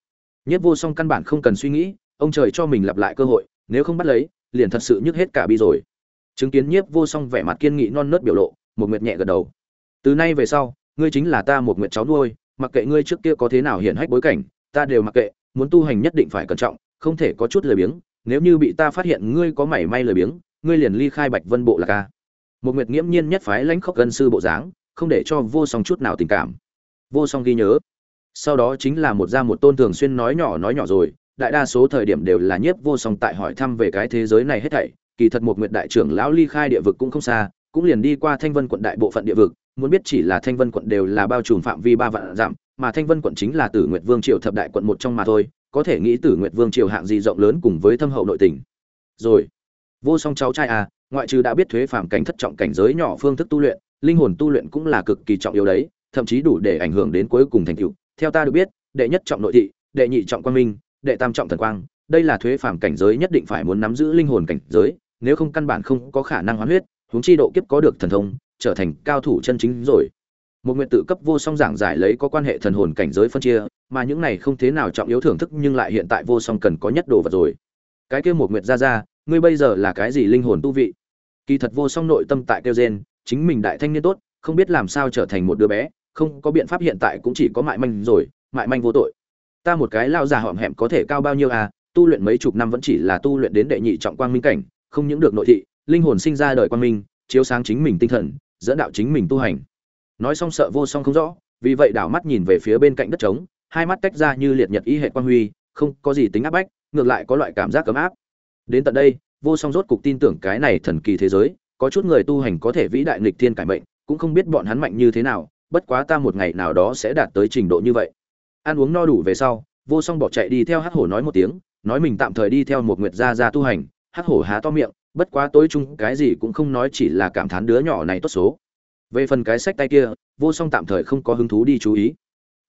Nhất vô song căn bản không cần suy nghĩ, ông trời cho mình lặp lại cơ hội, nếu không bắt lấy, liền thật sự nhức hết cả bi rồi. Chứng kiến nhiếp vô song vẻ mặt kiên nghị non nớt biểu lộ, một nguyệt nhẹ gật đầu. Từ nay về sau, ngươi chính là ta một nguyệt cháu nuôi mặc kệ ngươi trước kia có thế nào hiển hách bối cảnh, ta đều mặc kệ, muốn tu hành nhất định phải cẩn trọng, không thể có chút lười biếng. Nếu như bị ta phát hiện ngươi có mảy may lười biếng, ngươi liền ly khai bạch vân bộ là ca một nguyệt nghiễm nhiên nhất phái lãnh khốc gần sư bộ dáng, không để cho vô song chút nào tình cảm. Vô song ghi nhớ. Sau đó chính là một gia một tôn thường xuyên nói nhỏ nói nhỏ rồi, đại đa số thời điểm đều là nhiếp vô song tại hỏi thăm về cái thế giới này hết thảy. Kỳ thật một nguyệt đại trưởng lão ly khai địa vực cũng không xa, cũng liền đi qua thanh vân quận đại bộ phận địa vực muốn biết chỉ là thanh vân quận đều là bao trùm phạm vi ba vạn dặm, mà thanh vân quận chính là tử nguyệt vương triều thập đại quận một trong mà thôi, có thể nghĩ tử nguyệt vương triều hạng gì rộng lớn cùng với thâm hậu nội tình. Rồi, vô song cháu trai à ngoại trừ đã biết thuế phạm cảnh thất trọng cảnh giới nhỏ phương thức tu luyện, linh hồn tu luyện cũng là cực kỳ trọng yếu đấy, thậm chí đủ để ảnh hưởng đến cuối cùng thành tựu. Theo ta được biết, đệ nhất trọng nội thị, đệ nhị trọng quang minh, đệ tam trọng thần quang, đây là thuế phạm cảnh giới nhất định phải muốn nắm giữ linh hồn cảnh giới, nếu không căn bản không có khả năng hoán huyết, huống chi độ kiếp có được thần thông trở thành cao thủ chân chính rồi. Một nguyện tự cấp vô song giảng giải lấy có quan hệ thần hồn cảnh giới phân chia, mà những này không thế nào trọng yếu thưởng thức nhưng lại hiện tại vô song cần có nhất đồ vật rồi. Cái kia một nguyện ra ra, ngươi bây giờ là cái gì linh hồn tu vị? Kỳ thật vô song nội tâm tại kêu gen chính mình đại thanh niên tốt, không biết làm sao trở thành một đứa bé, không có biện pháp hiện tại cũng chỉ có mại manh rồi, mại manh vô tội. Ta một cái lao già hõm hẹm có thể cao bao nhiêu à tu luyện mấy chục năm vẫn chỉ là tu luyện đến đệ nhị trọng quang minh cảnh, không những được nội thị, linh hồn sinh ra đời quang minh, chiếu sáng chính mình tinh thần dẫn đạo chính mình tu hành. Nói xong sợ vô song không rõ, vì vậy đảo mắt nhìn về phía bên cạnh đất trống, hai mắt tách ra như liệt nhật y hệ quang huy, không có gì tính áp bách, ngược lại có loại cảm giác ấm áp. Đến tận đây, vô song rốt cục tin tưởng cái này thần kỳ thế giới, có chút người tu hành có thể vĩ đại nghịch thiên cải mệnh, cũng không biết bọn hắn mạnh như thế nào, bất quá ta một ngày nào đó sẽ đạt tới trình độ như vậy. Ăn uống no đủ về sau, vô song bỏ chạy đi theo hắc hổ nói một tiếng, nói mình tạm thời đi theo một nguyệt gia gia tu hành, hắc hổ há to miệng bất quá tối chung cái gì cũng không nói chỉ là cảm thán đứa nhỏ này tốt số. Về phần cái sách tay kia vô song tạm thời không có hứng thú đi chú ý.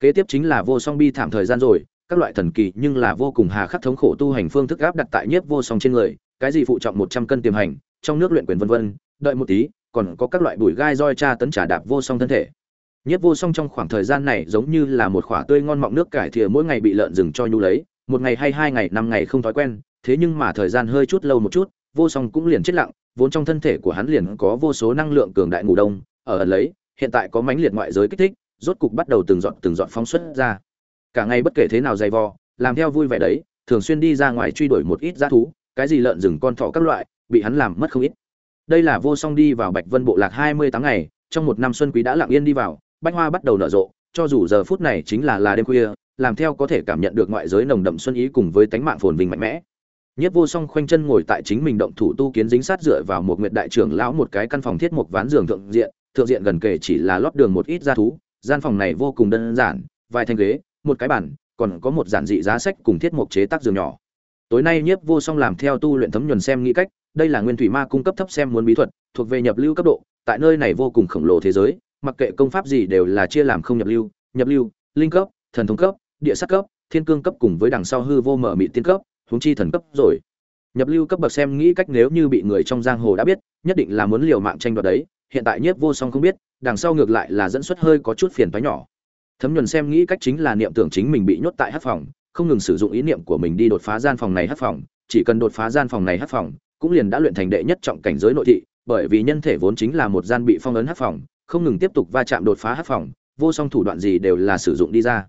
Kế tiếp chính là vô song bi thảm thời gian rồi các loại thần kỳ nhưng là vô cùng hà khắc thống khổ tu hành phương thức áp đặt tại nhiếp vô song trên người cái gì phụ trọng một trăm cân tiềm hành trong nước luyện quyền vân vân đợi một tí còn có các loại bụi gai roi tra tấn trả đạp vô song thân thể. Nhất vô song trong khoảng thời gian này giống như là một khoả tươi ngon mọng nước cải thìa mỗi ngày bị lợn rừng cho nhu lấy, một ngày hay hai ngày năm ngày không thói quen, thế nhưng mà thời gian hơi chút lâu một chút, vô song cũng liền chết lặng, vốn trong thân thể của hắn liền có vô số năng lượng cường đại ngủ đông, ở ẩn lấy, hiện tại có mãnh liệt ngoại giới kích thích, rốt cục bắt đầu từng dọn từng dọn phóng xuất ra. Cả ngày bất kể thế nào dày vò, làm theo vui vẻ đấy, thường xuyên đi ra ngoài truy đuổi một ít dã thú, cái gì lợn rừng con thỏ các loại, bị hắn làm mất không ít. Đây là vô song đi vào Bạch Vân bộ lạc 28 ngày, trong một năm xuân quý đã lặng yên đi vào, bách hoa bắt đầu nở rộ cho dù giờ phút này chính là là đêm khuya làm theo có thể cảm nhận được ngoại giới nồng đậm xuân ý cùng với tánh mạng phồn vinh mạnh mẽ nhất vô song khoanh chân ngồi tại chính mình động thủ tu kiến dính sát dựa vào một nguyệt đại trưởng lão một cái căn phòng thiết một ván giường thượng diện thượng diện gần kề chỉ là lót đường một ít gia thú gian phòng này vô cùng đơn giản vài thanh ghế một cái bàn còn có một giản dị giá sách cùng thiết mục chế tác giường nhỏ. Tối nay nhiếp vô song làm theo tu luyện thấm nhuần xem nghĩ cách đây là nguyên thủy ma cung cấp thấp xem muốn bí thuật thuộc về nhập lưu cấp độ tại nơi này vô cùng khổng lồ thế giới mặc kệ công pháp gì đều là chia làm không nhập lưu, nhập lưu, linh cấp, thần thông cấp, địa sát cấp, thiên cương cấp cùng với đằng sau hư vô mở mị tiên cấp, huống chi thần cấp rồi. Nhập lưu cấp bậc xem nghĩ cách nếu như bị người trong giang hồ đã biết, nhất định là muốn liều mạng tranh đoạt đấy, hiện tại Nhiếp Vô Song không biết, đằng sau ngược lại là dẫn xuất hơi có chút phiền toái nhỏ. Thấm nhuần xem nghĩ cách chính là niệm tưởng chính mình bị nhốt tại hắc phòng, không ngừng sử dụng ý niệm của mình đi đột phá gian phòng này hắc phòng, chỉ cần đột phá gian phòng này hắc phòng, cũng liền đã luyện thành đệ nhất trọng cảnh giới nội thị, bởi vì nhân thể vốn chính là một gian bị phong ấn hắc phòng, không ngừng tiếp tục va chạm đột phá hát phòng vô song thủ đoạn gì đều là sử dụng đi ra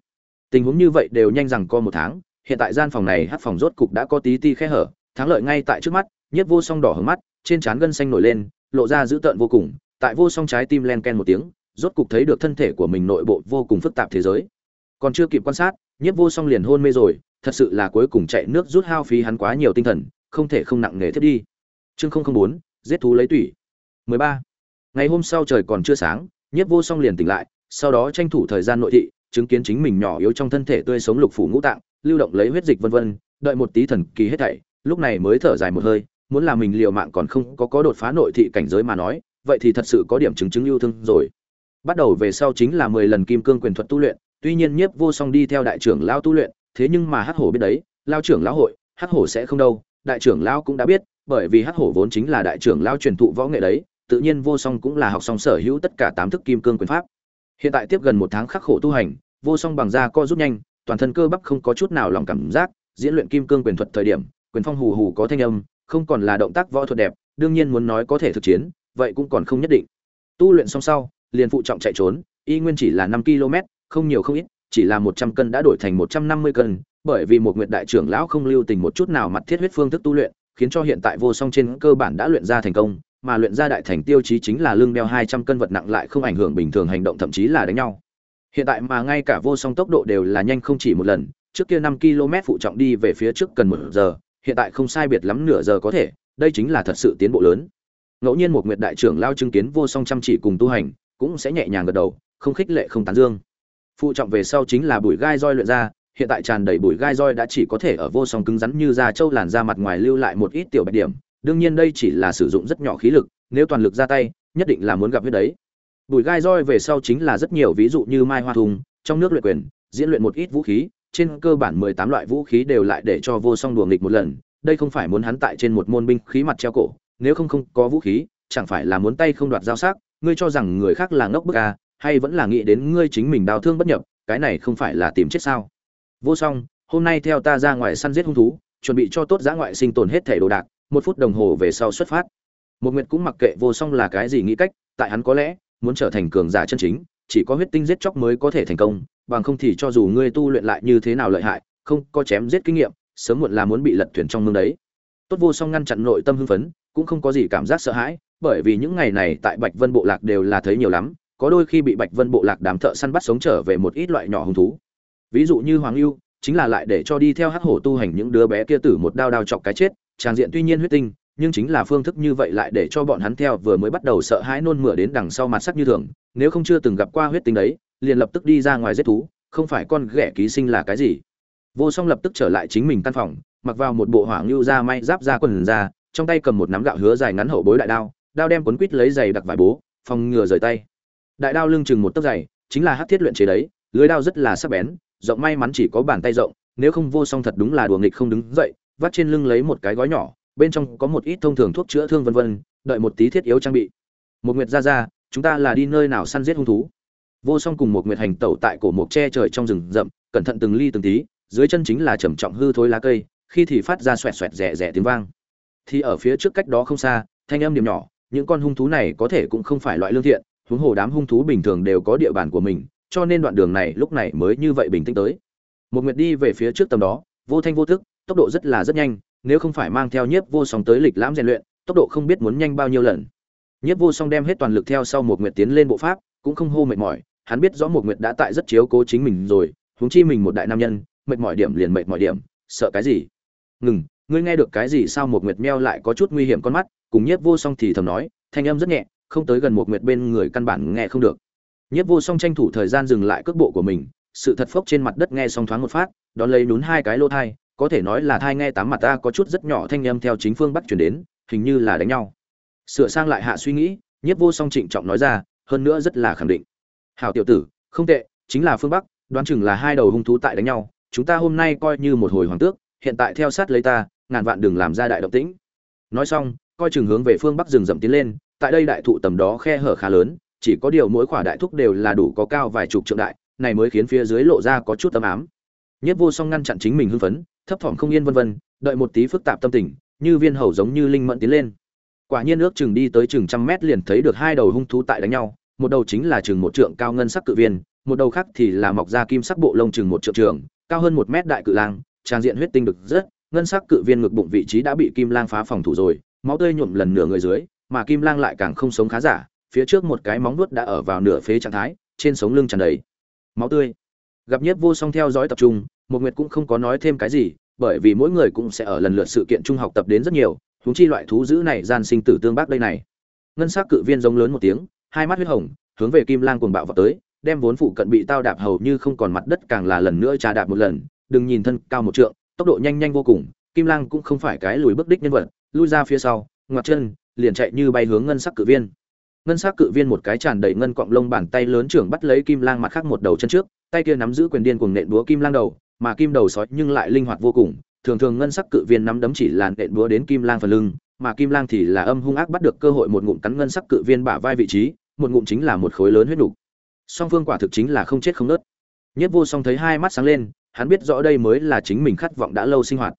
tình huống như vậy đều nhanh rằng co một tháng hiện tại gian phòng này hát phòng rốt cục đã có tí ti khe hở, thắng lợi ngay tại trước mắt, nhiếp vô song đỏ hứng mắt, trên trán gân xanh nổi lên, lộ ra dữ tợn vô cùng, tại vô song trái tim len ken một tiếng, rốt cục thấy được thân thể của mình nội bộ vô cùng phức tạp thế giới. Còn chưa kịp quan sát, nhiếp vô song liền hôn mê rồi, thật sự là cuối cùng chạy nước rút hao phí hắn quá nhiều tinh thần, không thể không nặng nề thiết đi. Chương không không bốn, giết thú lấy tủy. 13. ngày hôm sau trời còn chưa sáng, nhiếp vô song liền tỉnh lại, sau đó tranh thủ thời gian nội thị, chứng kiến chính mình nhỏ yếu trong thân thể tươi sống lục phủ ngũ tạng lưu động lấy huyết dịch vân vân, đợi một tí thần kỳ hết thảy, lúc này mới thở dài một hơi, muốn là mình liều mạng còn không có có đột phá nội thị cảnh giới mà nói, vậy thì thật sự có điểm chứng chứng lưu thương rồi. Bắt đầu về sau chính là mười lần kim cương quyền thuật tu luyện, tuy nhiên nhiếp vô song đi theo đại trưởng lão tu luyện, thế nhưng mà hắc hổ biết đấy, lão trưởng lão hội, hắc hổ sẽ không đâu, đại trưởng lão cũng đã biết, bởi vì hắc hổ vốn chính là đại trưởng lão truyền thụ võ nghệ đấy, tự nhiên vô song cũng là học song sở hữu tất cả tám thức kim cương quyền pháp. Hiện tại tiếp gần một tháng khắc khổ tu hành, vô song bằng ra co rút nhanh toàn thân cơ bắp không có chút nào lòng cảm giác, diễn luyện kim cương quyền thuật thời điểm, quyền phong hù hù có thanh âm, không còn là động tác võ thuật đẹp, đương nhiên muốn nói có thể thực chiến, vậy cũng còn không nhất định. Tu luyện xong sau, liền phụ trọng chạy trốn, y nguyên chỉ là năm km, không nhiều không ít, chỉ là một trăm cân đã đổi thành một trăm năm mươi cân, bởi vì một nguyệt đại trưởng lão không lưu tình một chút nào mặt thiết huyết phương thức tu luyện, khiến cho hiện tại vô song trên cơ bản đã luyện ra thành công, mà luyện ra đại thành tiêu chí chính là lưng đeo hai trăm cân vật nặng lại không ảnh hưởng bình thường hành động, thậm chí là đánh nhau hiện tại mà ngay cả vô song tốc độ đều là nhanh không chỉ một lần, trước kia năm km phụ trọng đi về phía trước cần một giờ, hiện tại không sai biệt lắm nửa giờ có thể, đây chính là thật sự tiến bộ lớn. Ngẫu nhiên một nguyệt đại trưởng lao chứng kiến vô song chăm chỉ cùng tu hành, cũng sẽ nhẹ nhàng gật đầu, không khích lệ không tán dương. Phụ trọng về sau chính là bụi gai roi luyện ra, hiện tại tràn đầy bụi gai roi đã chỉ có thể ở vô song cứng rắn như da trâu làn da mặt ngoài lưu lại một ít tiểu bạch điểm. Đương nhiên đây chỉ là sử dụng rất nhỏ khí lực, nếu toàn lực ra tay, nhất định là muốn gặp huyết đấy bùi gai roi về sau chính là rất nhiều ví dụ như mai hoa thùng trong nước luyện quyền diễn luyện một ít vũ khí trên cơ bản mười tám loại vũ khí đều lại để cho vô song đùa nghịch một lần. Đây không phải muốn hắn tại trên một môn binh khí mặt treo cổ nếu không không có vũ khí chẳng phải là muốn tay không đoạt giao sắc. Ngươi cho rằng người khác là ngốc bức à, hay vẫn là nghĩ đến ngươi chính mình đau thương bất nhập cái này không phải là tìm chết sao? Vô song hôm nay theo ta ra ngoài săn giết hung thú chuẩn bị cho tốt giã ngoại sinh tồn hết thể đồ đạc một phút đồng hồ về sau xuất phát. Một nguyệt cũng mặc kệ vô song là cái gì nghĩ cách tại hắn có lẽ muốn trở thành cường giả chân chính chỉ có huyết tinh giết chóc mới có thể thành công bằng không thì cho dù ngươi tu luyện lại như thế nào lợi hại không có chém giết kinh nghiệm sớm muộn là muốn bị lật thuyền trong mương đấy. Tốt vô song ngăn chặn nội tâm hưng phấn cũng không có gì cảm giác sợ hãi bởi vì những ngày này tại bạch vân bộ lạc đều là thấy nhiều lắm có đôi khi bị bạch vân bộ lạc đám thợ săn bắt sống trở về một ít loại nhỏ hung thú. Ví dụ như hoàng Ưu, chính là lại để cho đi theo hắc hổ tu hành những đứa bé kia tử một đao đao chọc cái chết tràng diện tuy nhiên huyết tinh nhưng chính là phương thức như vậy lại để cho bọn hắn theo vừa mới bắt đầu sợ hãi nôn mửa đến đằng sau mặt sắc như thường, nếu không chưa từng gặp qua huyết tinh đấy, liền lập tức đi ra ngoài giết thú, không phải con ghẻ ký sinh là cái gì. Vô song lập tức trở lại chính mình căn phòng, mặc vào một bộ hỏa lưu da may giáp da quần ra trong tay cầm một nắm gạo hứa dài ngắn hậu bối đại đao đao đem cuốn quít lấy giày đặc vải bố, phòng ngừa rời tay. Đại đao lưng chừng một tấc dày chính là hát thiết luyện chế đấy, lưới đao rất là sắc bén, rộng may mắn chỉ có bàn tay rộng, nếu không vô song thật đúng là đùa nghịch không đứng dậy, vắt trên lưng lấy một cái gói nhỏ bên trong có một ít thông thường thuốc chữa thương vân vân, đợi một tí thiết yếu trang bị. Một nguyệt ra ra, chúng ta là đi nơi nào săn giết hung thú? Vô song cùng một nguyệt hành tẩu tại cổ mộc che trời trong rừng rậm, cẩn thận từng ly từng tí, dưới chân chính là trầm trọng hư thối lá cây, khi thì phát ra xoẹt xoẹt rẻ rẻ tiếng vang. Thì ở phía trước cách đó không xa, thanh âm điểm nhỏ, những con hung thú này có thể cũng không phải loại lương thiện, huống hồ đám hung thú bình thường đều có địa bàn của mình, cho nên đoạn đường này lúc này mới như vậy bình tĩnh tới. Một nguyệt đi về phía trước tầm đó, vô thanh vô tức, tốc độ rất là rất nhanh nếu không phải mang theo nhiếp vô song tới lịch lãm rèn luyện, tốc độ không biết muốn nhanh bao nhiêu lần. Nhiếp vô song đem hết toàn lực theo sau một nguyệt tiến lên bộ pháp, cũng không hô mệt mỏi, hắn biết rõ một nguyệt đã tại rất chiếu cố chính mình rồi, huống chi mình một đại nam nhân, mệt mỏi điểm liền mệt mỏi điểm, sợ cái gì? Ngừng, ngươi nghe được cái gì sao một nguyệt meo lại có chút nguy hiểm con mắt, cùng nhiếp vô song thì thầm nói, thanh âm rất nhẹ, không tới gần một nguyệt bên người căn bản nghe không được. Nhiếp vô song tranh thủ thời gian dừng lại cước bộ của mình, sự thật phốc trên mặt đất nghe xong thoáng một phát, đón lấy nhún hai cái lỗ thai có thể nói là thai nghe tám mặt ta có chút rất nhỏ thanh âm theo chính phương bắc chuyển đến, hình như là đánh nhau. Sửa sang lại hạ suy nghĩ, nhiếp vô song trịnh trọng nói ra, hơn nữa rất là khẳng định. Hảo tiểu tử, không tệ, chính là phương bắc, đoán chừng là hai đầu hung thú tại đánh nhau, chúng ta hôm nay coi như một hồi hoàng tước, hiện tại theo sát lấy ta, ngàn vạn đừng làm ra đại động tĩnh. Nói xong, coi chừng hướng về phương bắc rừng rậm tiến lên, tại đây đại thụ tầm đó khe hở khá lớn, chỉ có điều mỗi quả đại thúc đều là đủ có cao vài chục trượng đại, này mới khiến phía dưới lộ ra có chút tấm ám. Nhất vô song ngăn chặn chính mình hưng phấn thấp thỏm không yên vân vân, đợi một tí phức tạp tâm tình, như viên hầu giống như linh mẫn tiến lên. Quả nhiên ước chừng đi tới chừng trăm mét liền thấy được hai đầu hung thú tại đánh nhau, một đầu chính là chừng một trượng cao ngân sắc cự viên, một đầu khác thì là mọc ra kim sắc bộ lông chừng một trượng trường, cao hơn một mét đại cự lang, trang diện huyết tinh được rất, ngân sắc cự viên ngực bụng vị trí đã bị kim lang phá phòng thủ rồi, máu tươi nhuộm lần nửa người dưới, mà kim lang lại càng không sống khá giả, phía trước một cái móng vuốt đã ở vào nửa phế trạng thái, trên sống lưng tràn đầy. Máu tươi. Gặp nhất vô song theo dõi tập trung một nguyệt cũng không có nói thêm cái gì, bởi vì mỗi người cũng sẽ ở lần lượt sự kiện trung học tập đến rất nhiều, huống chi loại thú dữ này gian sinh tử tương bác đây này. Ngân sắc cự viên giống lớn một tiếng, hai mắt huyết hồng, hướng về kim lang cuồng bạo vào tới, đem vốn phụ cận bị tao đạp hầu như không còn mặt đất càng là lần nữa trà đạp một lần, đừng nhìn thân cao một trượng, tốc độ nhanh nhanh vô cùng, kim lang cũng không phải cái lùi bước đích nhân vật, lui ra phía sau, ngoặt chân, liền chạy như bay hướng ngân sắc cự viên. Ngân sắc cự viên một cái tràn đầy ngân cọng lông bàn tay lớn trưởng bắt lấy kim lang mặt khác một đầu chân trước, tay kia nắm giữ quyền điên cuồng nện búa kim lang đầu mà kim đầu sói nhưng lại linh hoạt vô cùng. Thường thường ngân sắc cự viên nắm đấm chỉ là nện búa đến kim lang phần lưng, mà kim lang thì là âm hung ác bắt được cơ hội một ngụm cắn ngân sắc cự viên bả vai vị trí, một ngụm chính là một khối lớn huyết nục. Song phương quả thực chính là không chết không nớt nhất vô song thấy hai mắt sáng lên, hắn biết rõ đây mới là chính mình khát vọng đã lâu sinh hoạt.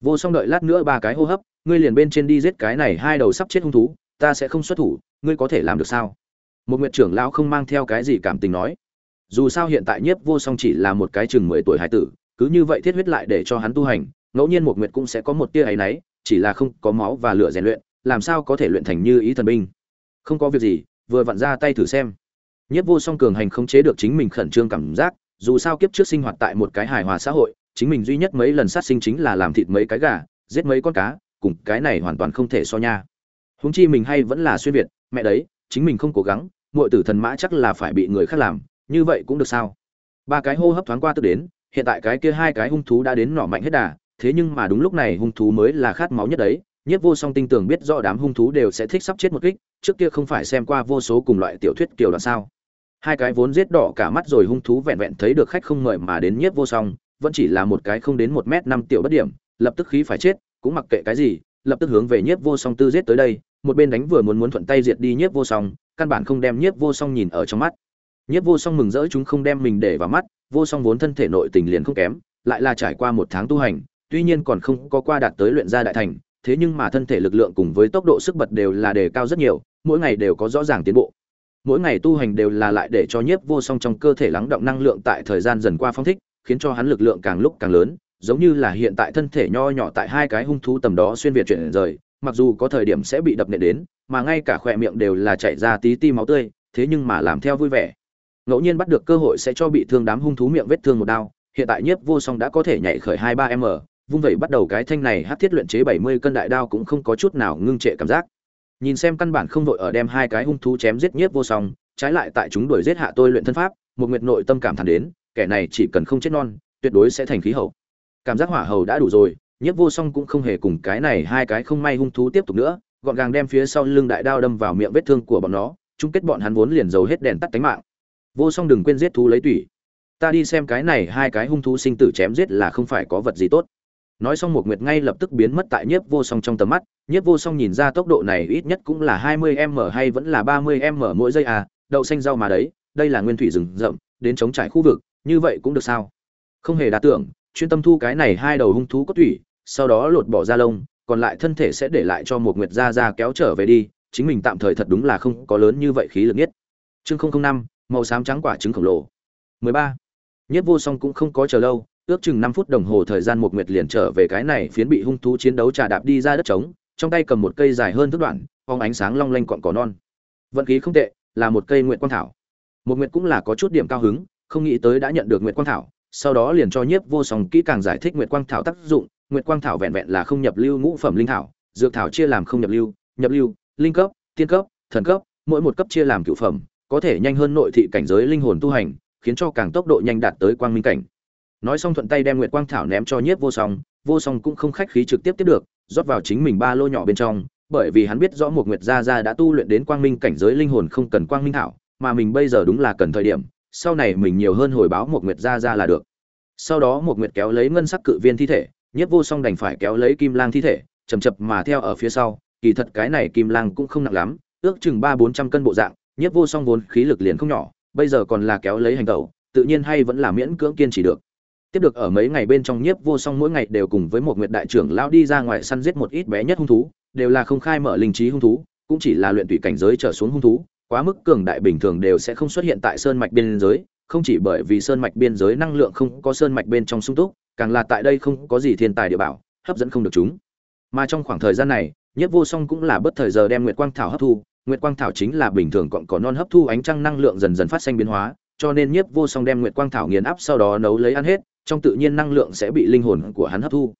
Vô song đợi lát nữa ba cái hô hấp, ngươi liền bên trên đi giết cái này hai đầu sắp chết hung thú, ta sẽ không xuất thủ, ngươi có thể làm được sao? Một nguyện trưởng lão không mang theo cái gì cảm tình nói. Dù sao hiện tại nhiếp vô song chỉ là một cái chừng mười tuổi hải tử cứ như vậy thiết huyết lại để cho hắn tu hành, ngẫu nhiên một nguyệt cũng sẽ có một tia ấy náy, chỉ là không có máu và lửa rèn luyện, làm sao có thể luyện thành như ý thần binh. Không có việc gì, vừa vặn ra tay thử xem. Nhất vô song cường hành không chế được chính mình khẩn trương cảm giác, dù sao kiếp trước sinh hoạt tại một cái hài hòa xã hội, chính mình duy nhất mấy lần sát sinh chính là làm thịt mấy cái gà, giết mấy con cá, cùng cái này hoàn toàn không thể so nha. Huống chi mình hay vẫn là xuyên việt, mẹ đấy, chính mình không cố gắng, muội tử thần mã chắc là phải bị người khác làm, như vậy cũng được sao? Ba cái hô hấp thoáng qua tức đến hiện tại cái kia hai cái hung thú đã đến nỏ mạnh hết đà, thế nhưng mà đúng lúc này hung thú mới là khát máu nhất đấy. Nhiếp vô song tinh tưởng biết rõ đám hung thú đều sẽ thích sắp chết một kích, trước kia không phải xem qua vô số cùng loại tiểu thuyết kiểu đoạn sao. Hai cái vốn giết đỏ cả mắt rồi hung thú vẹn vẹn thấy được khách không mời mà đến nhiếp vô song, vẫn chỉ là một cái không đến một m năm tiểu bất điểm, lập tức khí phải chết, cũng mặc kệ cái gì, lập tức hướng về nhiếp vô song tư giết tới đây. Một bên đánh vừa muốn muốn thuận tay diệt đi nhiếp vô song, căn bản không đem nhiếp vô song nhìn ở trong mắt. Nhiếp vô song mừng rỡ chúng không đem mình để vào mắt vô song vốn thân thể nội tình liền không kém, lại là trải qua một tháng tu hành, tuy nhiên còn không có qua đạt tới luyện gia đại thành, thế nhưng mà thân thể lực lượng cùng với tốc độ sức bật đều là đề cao rất nhiều, mỗi ngày đều có rõ ràng tiến bộ. Mỗi ngày tu hành đều là lại để cho nhiếp vô song trong cơ thể lắng động năng lượng tại thời gian dần qua phong thích, khiến cho hắn lực lượng càng lúc càng lớn, giống như là hiện tại thân thể nho nhỏ tại hai cái hung thú tầm đó xuyên việt chuyển rời, mặc dù có thời điểm sẽ bị đập nện đến, mà ngay cả khỏe miệng đều là chảy ra tí ti máu tươi, thế nhưng mà làm theo vui vẻ ngẫu nhiên bắt được cơ hội sẽ cho bị thương đám hung thú miệng vết thương một đao. Hiện tại nhiếp vô song đã có thể nhảy khởi hai ba m vung vẩy bắt đầu cái thanh này, hát thiết luyện chế bảy mươi cân đại đao cũng không có chút nào ngưng trệ cảm giác. Nhìn xem căn bản không vội ở đem hai cái hung thú chém giết nhiếp vô song, trái lại tại chúng đuổi giết hạ tôi luyện thân pháp, một nguyệt nội tâm cảm thán đến, kẻ này chỉ cần không chết non, tuyệt đối sẽ thành khí hậu. Cảm giác hỏa hầu đã đủ rồi, nhiếp vô song cũng không hề cùng cái này hai cái không may hung thú tiếp tục nữa, gọn gàng đem phía sau lưng đại đao đâm vào miệng vết thương của bọn nó, chung kết bọn hắn vốn liền giấu hết đèn tắt tánh mạng vô song đừng quên giết thú lấy tủy. Ta đi xem cái này hai cái hung thú sinh tử chém giết là không phải có vật gì tốt. Nói xong một nguyệt ngay lập tức biến mất tại nhiếp vô song trong tầm mắt. Nhiếp vô song nhìn ra tốc độ này ít nhất cũng là hai mươi m hay vẫn là ba mươi m mỗi giây à đậu xanh rau mà đấy, đây là nguyên thủy rừng rậm, đến chống trải khu vực, như vậy cũng được sao? Không hề đa tưởng, chuyên tâm thu cái này hai đầu hung thú có thủy sau đó lột bỏ da lông, còn lại thân thể sẽ để lại cho một nguyệt ra ra kéo trở về đi, chính mình tạm thời thật đúng là không có lớn như vậy khí lực nhất. Chương năm màu xám trắng quả trứng khổng lồ 13. Nhất vô song cũng không có chờ lâu, ước chừng 5 phút đồng hồ thời gian một nguyệt liền trở về cái này phiến bị hung thú chiến đấu trà đạp đi ra đất trống, trong tay cầm một cây dài hơn thước đoạn, phóng ánh sáng long lanh cọn cỏ non. Vận khí không tệ, là một cây nguyệt quang thảo. Một nguyệt cũng là có chút điểm cao hứng, không nghĩ tới đã nhận được nguyệt quang thảo, sau đó liền cho nhiếp vô song kỹ càng giải thích nguyệt quang thảo tác dụng, nguyệt quang thảo vẹn vẹn là không nhập lưu ngũ phẩm linh thảo, dược thảo chia làm không nhập lưu, nhập lưu, linh cấp, tiên cấp, thần cấp, mỗi một cấp chia làm cửu phẩm, có thể nhanh hơn nội thị cảnh giới linh hồn tu hành, khiến cho càng tốc độ nhanh đạt tới quang minh cảnh. Nói xong thuận tay đem Nguyệt Quang Thảo ném cho Nhiếp Vô Song, Vô Song cũng không khách khí trực tiếp tiếp được, rót vào chính mình ba lô nhỏ bên trong, bởi vì hắn biết rõ một Nguyệt gia gia đã tu luyện đến quang minh cảnh giới linh hồn không cần quang minh thảo, mà mình bây giờ đúng là cần thời điểm, sau này mình nhiều hơn hồi báo một Nguyệt gia gia là được. Sau đó một Nguyệt kéo lấy ngân sắc cự viên thi thể, Nhiếp Vô Song đành phải kéo lấy Kim Lang thi thể, chậm chậm mà theo ở phía sau, kỳ thật cái này Kim Lang cũng không nặng lắm, ước chừng ba bốn trăm cân bộ dạng, Nhiếp Vô Song vốn khí lực liền không nhỏ, bây giờ còn là kéo lấy hành tẩu, tự nhiên hay vẫn là miễn cưỡng kiên trì được. Tiếp được ở mấy ngày bên trong Nhiếp Vô Song mỗi ngày đều cùng với một nguyệt đại trưởng lão đi ra ngoài săn giết một ít bé nhất hung thú, đều là không khai mở linh trí hung thú, cũng chỉ là luyện tùy cảnh giới trở xuống hung thú, quá mức cường đại bình thường đều sẽ không xuất hiện tại sơn mạch biên giới, không chỉ bởi vì sơn mạch biên giới năng lượng không có sơn mạch bên trong sung túc, càng là tại đây không có gì thiên tài địa bảo, hấp dẫn không được chúng. Mà trong khoảng thời gian này, Nhiếp Vô Song cũng là bất thời giờ đem Nguyệt Quang Thảo hấp thu, nguyệt quang thảo chính là bình thường còn có non hấp thu ánh trăng năng lượng dần dần phát sinh biến hóa, cho nên nhiếp vô song đem nguyệt quang thảo nghiền áp sau đó nấu lấy ăn hết, trong tự nhiên năng lượng sẽ bị linh hồn của hắn hấp thu.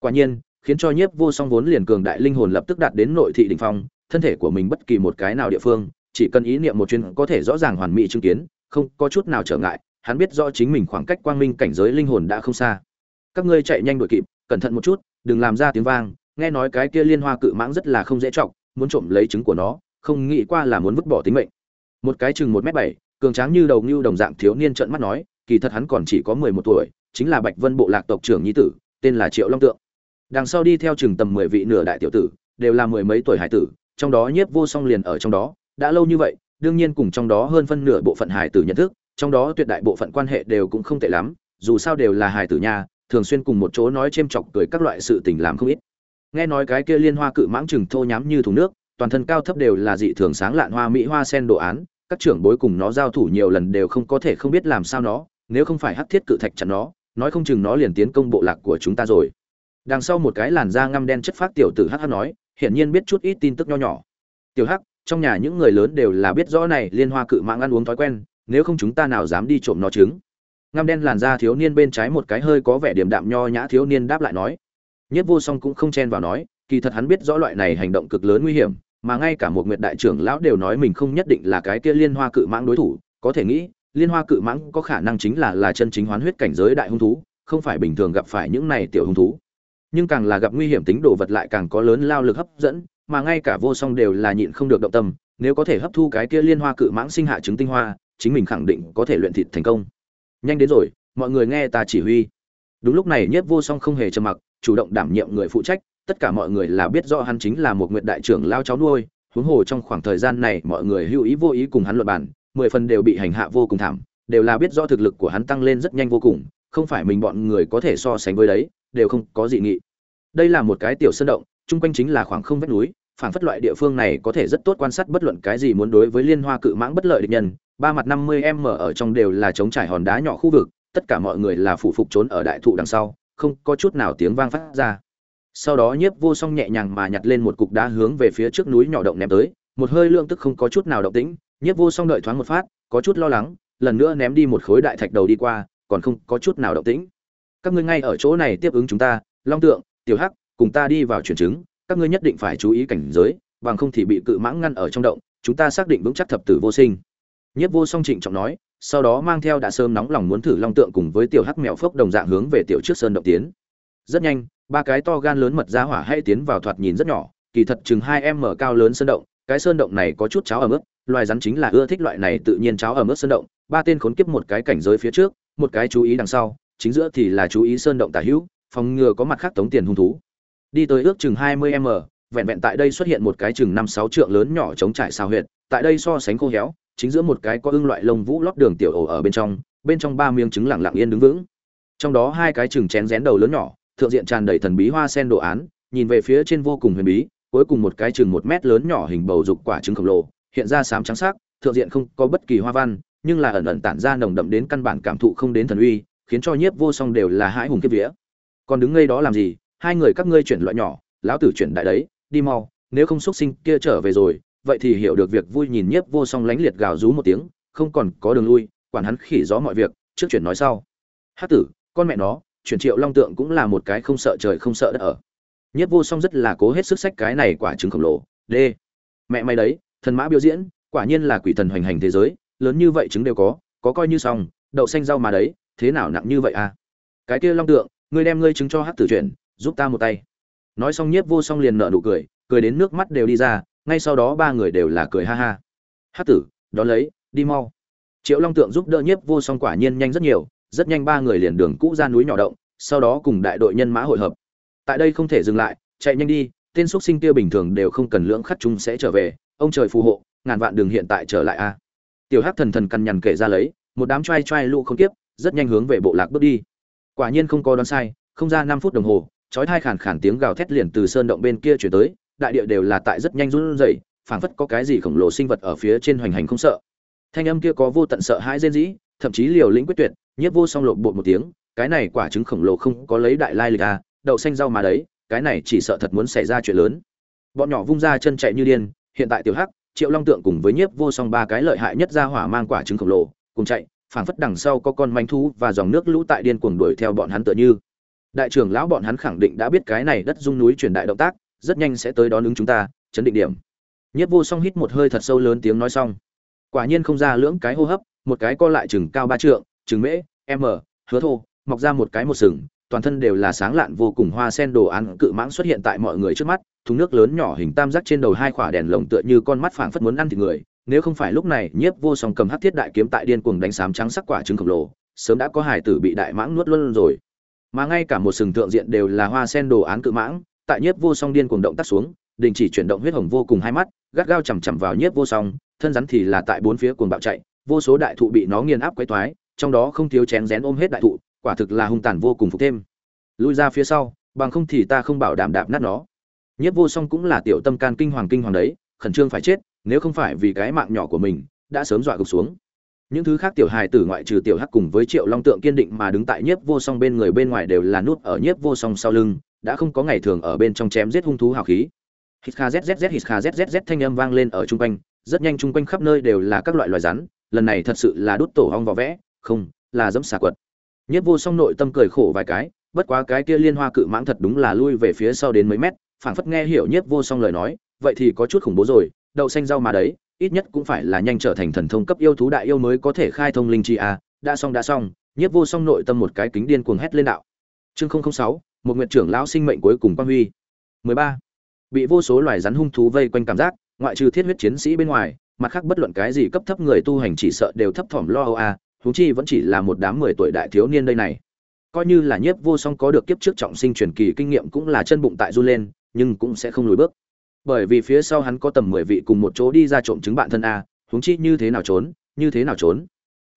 Quả nhiên, khiến cho nhiếp vô song vốn liền cường đại linh hồn lập tức đạt đến nội thị đỉnh phong, thân thể của mình bất kỳ một cái nào địa phương chỉ cần ý niệm một chuyến có thể rõ ràng hoàn mỹ chứng kiến không có chút nào trở ngại hắn biết rõ chính mình khoảng cách quang minh cảnh giới linh hồn đã không xa các ngươi chạy nhanh đuổi kịp cẩn thận một chút đừng làm ra tiếng vang nghe nói cái kia liên hoa cự mãng rất là không dễ trọng muốn trộm lấy trứng của nó không nghĩ qua là muốn vứt bỏ tính mệnh. Một cái chừng một m bảy, cường tráng như đầu ngưu đồng dạng thiếu niên trợn mắt nói, kỳ thật hắn còn chỉ có mười một tuổi, chính là bạch vân bộ lạc tộc trưởng nhi tử, tên là triệu long tượng. Đằng sau đi theo chừng tầm mười vị nửa đại tiểu tử, đều là mười mấy tuổi hải tử, trong đó nhiếp vô song liền ở trong đó, đã lâu như vậy, đương nhiên cùng trong đó hơn phân nửa bộ phận hải tử nhận thức, trong đó tuyệt đại bộ phận quan hệ đều cũng không tệ lắm, dù sao đều là hải tử nha thường xuyên cùng một chỗ nói chêm chọc cười các loại sự tình làm không ít. Nghe nói cái kia liên hoa cự mãng chừng thô nhám như thùng nước toàn thân cao thấp đều là dị thường sáng lạn hoa mỹ hoa sen đồ án, các trưởng bối cùng nó giao thủ nhiều lần đều không có thể không biết làm sao nó, nếu không phải hắc thiết cự thạch chặn nó, nói không chừng nó liền tiến công bộ lạc của chúng ta rồi. Đằng sau một cái làn da ngăm đen chất phát tiểu tử hắc hắc nói, hiển nhiên biết chút ít tin tức nho nhỏ. Tiểu hắc, trong nhà những người lớn đều là biết rõ này, liên hoa cự mạng ăn uống thói quen, nếu không chúng ta nào dám đi trộm nó trứng. Ngăm đen làn da thiếu niên bên trái một cái hơi có vẻ điềm đạm nho nhã thiếu niên đáp lại nói. Nhất vô song cũng không chen vào nói, kỳ thật hắn biết rõ loại này hành động cực lớn nguy hiểm mà ngay cả một nguyệt đại trưởng lão đều nói mình không nhất định là cái kia liên hoa cự mãng đối thủ, có thể nghĩ, liên hoa cự mãng có khả năng chính là là chân chính hoán huyết cảnh giới đại hung thú, không phải bình thường gặp phải những này tiểu hung thú. Nhưng càng là gặp nguy hiểm tính đồ vật lại càng có lớn lao lực hấp dẫn, mà ngay cả vô song đều là nhịn không được động tâm, nếu có thể hấp thu cái kia liên hoa cự mãng sinh hạ trứng tinh hoa, chính mình khẳng định có thể luyện thịt thành công. Nhanh đến rồi, mọi người nghe ta chỉ huy. Đúng lúc này nhất vô song không hề trầm mặc, chủ động đảm nhiệm người phụ trách tất cả mọi người là biết rõ hắn chính là một nguyệt đại trưởng lao cháu nuôi, huống hồ trong khoảng thời gian này mọi người hữu ý vô ý cùng hắn luận bản mười phần đều bị hành hạ vô cùng thảm, đều là biết rõ thực lực của hắn tăng lên rất nhanh vô cùng, không phải mình bọn người có thể so sánh với đấy, đều không có dị nghị. Đây là một cái tiểu sân động, chung quanh chính là khoảng không vách núi phản phất loại địa phương này có thể rất tốt quan sát bất luận cái gì muốn đối với liên hoa cự mãng bất lợi địch nhân, ba mặt năm mươi m ở trong đều là chống trải hòn đá nhỏ khu vực, tất cả mọi người là phủ phục trốn ở đại thụ đằng sau, không có chút nào tiếng vang phát ra sau đó nhiếp vô song nhẹ nhàng mà nhặt lên một cục đá hướng về phía trước núi nhỏ động ném tới, một hơi lượng tức không có chút nào động tĩnh, nhiếp vô song đợi thoáng một phát, có chút lo lắng, lần nữa ném đi một khối đại thạch đầu đi qua, còn không có chút nào động tĩnh. Các ngươi ngay ở chỗ này tiếp ứng chúng ta, long tượng, tiểu hắc, cùng ta đi vào chuyển chứng, các ngươi nhất định phải chú ý cảnh giới, bằng không thì bị cự mãng ngăn ở trong động, chúng ta xác định vững chắc thập tử vô sinh. Nhiếp vô song trịnh trọng nói, sau đó mang theo đã sơm nóng lòng muốn thử long tượng cùng với tiểu hắc mèo phốc đồng dạng hướng về tiểu trước sơn động tiến. Rất nhanh ba cái to gan lớn mật ra hỏa hay tiến vào thoạt nhìn rất nhỏ, kỳ thật chừng hai em mở cao lớn sơn động, cái sơn động này có chút cháo ở mức loài rắn chính là ưa thích loại này tự nhiên cháo ở mức sơn động, ba tên khốn kiếp một cái cảnh giới phía trước, một cái chú ý đằng sau, chính giữa thì là chú ý sơn động tả hữu, phòng ngừa có mặt khác tống tiền hung thú. Đi tới ước chừng hai mươi m vẹn vẹn tại đây xuất hiện một cái chừng năm sáu trượng lớn nhỏ chống trải sao huyệt, tại đây so sánh khô héo, chính giữa một cái có ưng loại lông vũ lót đường tiểu ổ ở bên trong bên trong ba miếng trứng lặng lặng yên đứng vững. Trong đó hai cái chừng chén rén đầu lớn nhỏ thượng diện tràn đầy thần bí hoa sen đồ án, nhìn về phía trên vô cùng huyền bí, cuối cùng một cái chừng một mét lớn nhỏ hình bầu dục quả trứng khổng lồ, hiện ra sám trắng sắc, thượng diện không có bất kỳ hoa văn, nhưng là ẩn ẩn tản ra nồng đậm đến căn bản cảm thụ không đến thần uy, khiến cho nhiếp vô song đều là hãi hùng kiếp vía. Còn đứng ngây đó làm gì? Hai người các ngươi chuyển loại nhỏ, lão tử chuyển đại đấy, đi mau, nếu không xuất sinh kia trở về rồi, vậy thì hiểu được việc vui nhìn nhiếp vô song lánh liệt gào rú một tiếng, không còn có đường lui, quản hắn khỉ gió mọi việc, trước chuyển nói sau. Hát tử, con mẹ nó chuyển triệu long tượng cũng là một cái không sợ trời không sợ đất ở. Nhất vô song rất là cố hết sức sách cái này quả trứng khổng lồ. D. Mẹ mày đấy, thần mã biểu diễn, quả nhiên là quỷ thần hoành hành thế giới, lớn như vậy trứng đều có có coi như xong, đậu xanh rau mà đấy, thế nào nặng như vậy à? Cái kia long tượng, ngươi đem ngươi trứng cho hát tử chuyển, giúp ta một tay. Nói xong nhiếp vô song liền nợ nụ cười cười đến nước mắt đều đi ra, ngay sau đó ba người đều là cười ha ha. Hát tử, đón lấy, đi mau. Triệu long tượng giúp đỡ nhiếp vô song quả nhiên nhanh rất nhiều rất nhanh ba người liền đường cũ ra núi nhỏ động, sau đó cùng đại đội nhân mã hội hợp. Tại đây không thể dừng lại, chạy nhanh đi, tên xuất sinh kia bình thường đều không cần lưỡng khắc chung sẽ trở về, ông trời phù hộ, ngàn vạn đường hiện tại trở lại a. À. Tiểu hắc thần thần căn nhằn kể ra lấy, một đám trai trai lũ không tiếp rất nhanh hướng về bộ lạc bước đi. Quả nhiên không có đoán sai, không ra năm phút đồng hồ, chói tai khản khản tiếng gào thét liền từ sơn động bên kia truyền tới, đại địa đều là tại rất nhanh run rẩy, phảng phất có cái gì khổng lồ sinh vật ở phía trên hoành hành không sợ. Thanh âm kia có vô tận sợ hãi rên rỉ, thậm chí liều lĩnh quyết tuyệt nhiếp vô song lộn bột một tiếng cái này quả trứng khổng lồ không có lấy đại lai lịch à đậu xanh rau mà đấy cái này chỉ sợ thật muốn xảy ra chuyện lớn. Bọn nhỏ vung ra chân chạy như điên hiện tại tiểu hắc triệu long tượng cùng với nhiếp vô song ba cái lợi hại nhất ra hỏa mang quả trứng khổng lồ cùng chạy phảng phất đằng sau có con manh thú và dòng nước lũ tại điên cuồng đuổi theo bọn hắn tựa như. Đại trưởng lão bọn hắn khẳng định đã biết cái này đất dung núi truyền đại động tác rất nhanh sẽ tới đón ứng chúng ta chấn định điểm. Nhiếp Vô Song hít một hơi thật sâu lớn tiếng nói xong. Quả nhiên không ra lưỡng cái hô hấp, một cái co lại chừng cao ba trượng, trừng mễ, m, hứa thô, mọc ra một cái một sừng, toàn thân đều là sáng lạn vô cùng hoa sen đồ án cự mãng xuất hiện tại mọi người trước mắt, thùng nước lớn nhỏ hình tam giác trên đầu hai quả đèn lồng tựa như con mắt phảng phất muốn ăn thịt người, nếu không phải lúc này Nhiếp Vô Song cầm hắc thiết đại kiếm tại điên cuồng đánh sám trắng sắc quả trứng khổng lồ, sớm đã có hải tử bị đại mãng nuốt luôn rồi. Mà ngay cả một sừng tượng diện đều là hoa sen đồ án cự mãng, tại Nhiếp Vô Song điên cuồng động tác xuống, đình chỉ chuyển động huyết hồng vô cùng hai mắt, gắt gao chằm chằm vào Nhiếp Vô Song, thân rắn thì là tại bốn phía cuồng bạo chạy, vô số đại thụ bị nó nghiền áp quấy toái, trong đó không thiếu chén rén ôm hết đại thụ, quả thực là hung tàn vô cùng phục thêm. Lui ra phía sau, bằng không thì ta không bảo đảm đạp nát nó. Nhiếp Vô Song cũng là tiểu tâm can kinh hoàng kinh hoàng đấy, khẩn trương phải chết, nếu không phải vì cái mạng nhỏ của mình, đã sớm dọa gục xuống. Những thứ khác tiểu hài tử ngoại trừ tiểu hắc cùng với Triệu Long tượng kiên định mà đứng tại Nhiếp Vô Song bên người bên ngoài đều là nút ở Nhiếp Vô Song sau lưng, đã không có ngày thường ở bên trong chém giết hung thú hào khí. Hít kha zzz hít kha zzz thanh âm vang lên ở trung quanh, rất nhanh trung quanh khắp nơi đều là các loại loài rắn, lần này thật sự là đút tổ ong vỏ vẽ, không, là dẫm xà quật. nhất Vô Song nội tâm cười khổ vài cái, bất quá cái kia liên hoa cự mãng thật đúng là lui về phía sau đến mấy mét, phảng phất nghe hiểu nhất Vô Song lời nói, vậy thì có chút khủng bố rồi, đậu xanh rau mà đấy, ít nhất cũng phải là nhanh trở thành thần thông cấp yêu thú đại yêu mới có thể khai thông linh chi a, đã xong đã xong, Nhiếp Vô Song nội tâm một cái kính điên cuồng hét lên đạo. Chương 006, một nguyện trưởng lão sinh mệnh cuối cùng quang huy. 13. Bị vô số loài rắn hung thú vây quanh cảm giác, ngoại trừ thiết huyết chiến sĩ bên ngoài, mặt khác bất luận cái gì cấp thấp người tu hành chỉ sợ đều thấp thỏm lo âu a, huống chi vẫn chỉ là một đám 10 tuổi đại thiếu niên đây này. Coi như là Nhiếp Vô Song có được kiếp trước trọng sinh truyền kỳ kinh nghiệm cũng là chân bụng tại run lên, nhưng cũng sẽ không lùi bước. Bởi vì phía sau hắn có tầm 10 vị cùng một chỗ đi ra trộm chứng bạn thân a, huống chi như thế nào trốn, như thế nào trốn.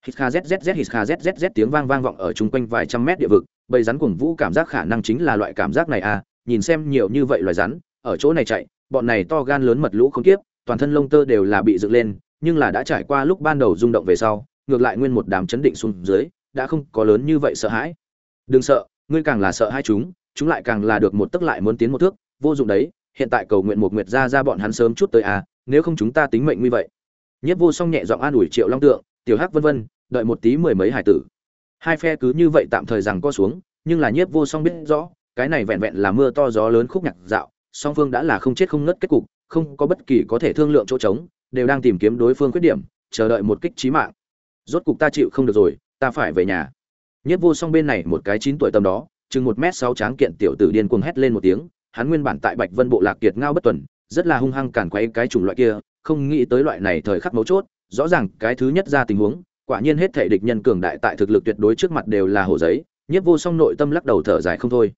Hít kha zzz hít kha zzz tiếng vang vang vọng ở chung quanh vài trăm mét địa vực, bầy rắn cuồng vũ cảm giác khả năng chính là loại cảm giác này a, nhìn xem nhiều như vậy loài rắn, ở chỗ này chạy, bọn này to gan lớn mật lũ không tiếp, toàn thân lông tơ đều là bị dựng lên, nhưng là đã trải qua lúc ban đầu rung động về sau, ngược lại nguyên một đám chấn định xuống dưới, đã không có lớn như vậy sợ hãi. Đừng sợ, ngươi càng là sợ hai chúng, chúng lại càng là được một tức lại muốn tiến một thước, vô dụng đấy, hiện tại cầu nguyện một nguyệt ra ra bọn hắn sớm chút tới à, nếu không chúng ta tính mệnh như vậy. Nhất Vô Song nhẹ giọng an ủi Triệu Long Tượng, Tiểu Hắc vân vân, đợi một tí mười mấy hải tử. Hai phe cứ như vậy tạm thời rằng co xuống, nhưng là Nhiếp Vô Song biết rõ, cái này vẹn vẹn là mưa to gió lớn khúc nhạc dạo, song phương đã là không chết không ngất kết cục, không có bất kỳ có thể thương lượng chỗ trống, đều đang tìm kiếm đối phương khuyết điểm, chờ đợi một kích trí mạng. Rốt cục ta chịu không được rồi, ta phải về nhà. Nhất Vô Song bên này một cái chín tuổi tầm đó, chừng một mét sáu tráng kiện tiểu tử điên cuồng hét lên một tiếng, hắn nguyên bản tại Bạch Vân bộ lạc kiệt ngao bất tuần, rất là hung hăng cản quấy cái chủng loại kia, không nghĩ tới loại này thời khắc mấu chốt, rõ ràng cái thứ nhất ra tình huống, quả nhiên hết thể địch nhân cường đại tại thực lực tuyệt đối trước mặt đều là hổ giấy, Nhiếp Vô Song nội tâm lắc đầu thở dài không thôi.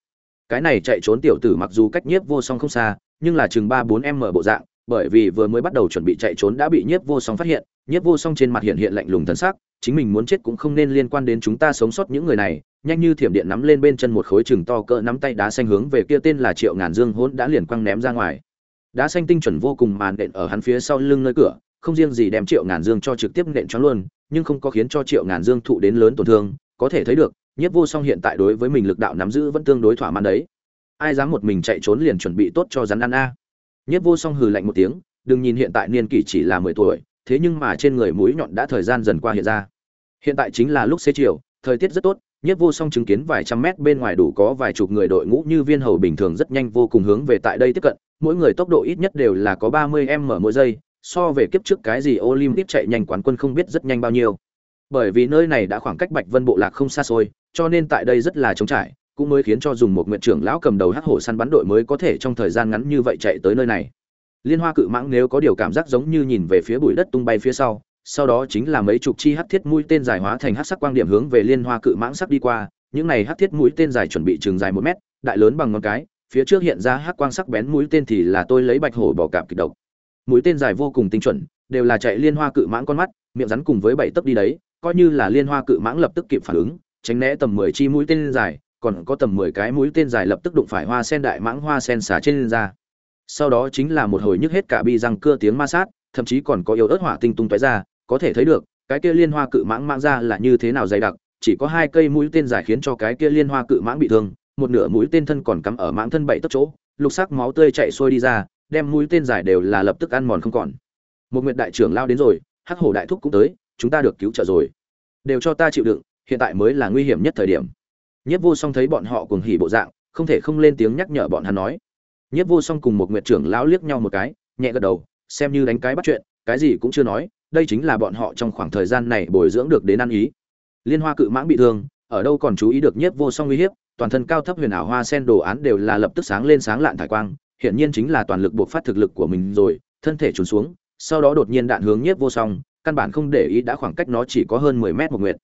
Cái này chạy trốn tiểu tử mặc dù cách Nhiếp Vô Song không xa, nhưng là chừng ba bốn em mở bộ dạng, bởi vì vừa mới bắt đầu chuẩn bị chạy trốn đã bị Nhiếp Vô Song phát hiện, Nhiếp Vô Song trên mặt hiện hiện lạnh lùng thần sắc, chính mình muốn chết cũng không nên liên quan đến chúng ta sống sót những người này, nhanh như thiểm điện nắm lên bên chân một khối chừng to cỡ nắm tay đá xanh hướng về kia tên là Triệu Ngàn Dương hỗn đã liền quăng ném ra ngoài. Đá xanh tinh chuẩn vô cùng màn đện ở hắn phía sau lưng nơi cửa, không riêng gì đem Triệu Ngàn Dương cho trực tiếp nện cho luôn, nhưng không có khiến cho Triệu Ngàn Dương thụ đến lớn tổn thương, có thể thấy được, Nhiếp Vô Song hiện tại đối với mình lực đạo nắm giữ vẫn tương đối thỏa mãn đấy. Ai dám một mình chạy trốn liền chuẩn bị tốt cho rắn ăn a. Nhiếp Vô Song hừ lạnh một tiếng, đừng nhìn hiện tại niên kỷ chỉ là mười tuổi, thế nhưng mà trên người mũi nhọn đã thời gian dần qua hiện ra. Hiện tại chính là lúc xế chiều, thời tiết rất tốt, Nhiếp Vô Song chứng kiến vài trăm mét bên ngoài đủ có vài chục người đội ngũ như viên hầu bình thường rất nhanh vô cùng hướng về tại đây tiếp cận, mỗi người tốc độ ít nhất đều là có 30m mỗi giây, so về kiếp trước cái gì Olympic chạy nhanh quán quân không biết rất nhanh bao nhiêu. Bởi vì nơi này đã khoảng cách Bạch Vân bộ lạc không xa xôi, cho nên tại đây rất là trống trải, cũng mới khiến cho dùng một nguyện trưởng lão cầm đầu hắc hổ săn bắn đội mới có thể trong thời gian ngắn như vậy chạy tới nơi này. Liên Hoa cự mãng nếu có điều cảm giác giống như nhìn về phía bụi đất tung bay phía sau, sau đó chính là mấy chục chi hắc thiết mũi tên dài hóa thành hắc sắc quang điểm hướng về Liên Hoa cự mãng sắc đi qua, những này hắc thiết mũi tên dài chuẩn bị trường dài một mét, đại lớn bằng ngón cái, phía trước hiện ra hắc quang sắc bén mũi tên thì là tôi lấy bạch hổ bỏ cạp kịch độc. Mũi tên dài vô cùng tinh chuẩn, đều là chạy Liên Hoa cự mãng con mắt, miệng rắn cùng với bảy tấc đi đấy, coi như là Liên Hoa cự mãng lập tức kịp phản ứng, tránh né tầm 10 chi mũi tên dài, còn có tầm 10 cái mũi tên dài lập tức đụng phải hoa sen đại mãng hoa sen xả trên ra. Sau đó chính là một hồi nhức hết cả bi răng cưa tiếng ma sát, thậm chí còn có yếu ớt hỏa tinh tung tóe ra, có thể thấy được, cái kia liên hoa cự mãng mang ra là như thế nào dày đặc, chỉ có hai cây mũi tên dài khiến cho cái kia liên hoa cự mãng bị thương, một nửa mũi tên thân còn cắm ở mãng thân bảy tấc chỗ, lục sắc máu tươi chảy xuôi đi ra, đem mũi tên dài đều là lập tức ăn mòn không còn. Một nguyệt đại trưởng lao đến rồi, hắc hổ đại thúc cũng tới, chúng ta được cứu trợ rồi. Đều cho ta chịu đựng, hiện tại mới là nguy hiểm nhất thời điểm. Nhất Vô Song thấy bọn họ cuồng hỉ bộ dạng, không thể không lên tiếng nhắc nhở bọn hắn nói. Nhất Vô Song cùng một nguyệt trưởng lão liếc nhau một cái, nhẹ gật đầu, xem như đánh cái bắt chuyện cái gì cũng chưa nói đây chính là bọn họ trong khoảng thời gian này bồi dưỡng được đến ăn ý. Liên hoa cự mãng bị thương ở đâu còn chú ý được nhiếp vô song uy hiếp toàn thân cao thấp huyền ảo hoa sen đồ án đều là lập tức sáng lên sáng lạn thải quang hiển nhiên chính là toàn lực buộc phát thực lực của mình rồi thân thể chùn xuống sau đó đột nhiên đạn hướng nhiếp vô song căn bản không để ý đã khoảng cách nó chỉ có hơn 10 mét một nguyệt.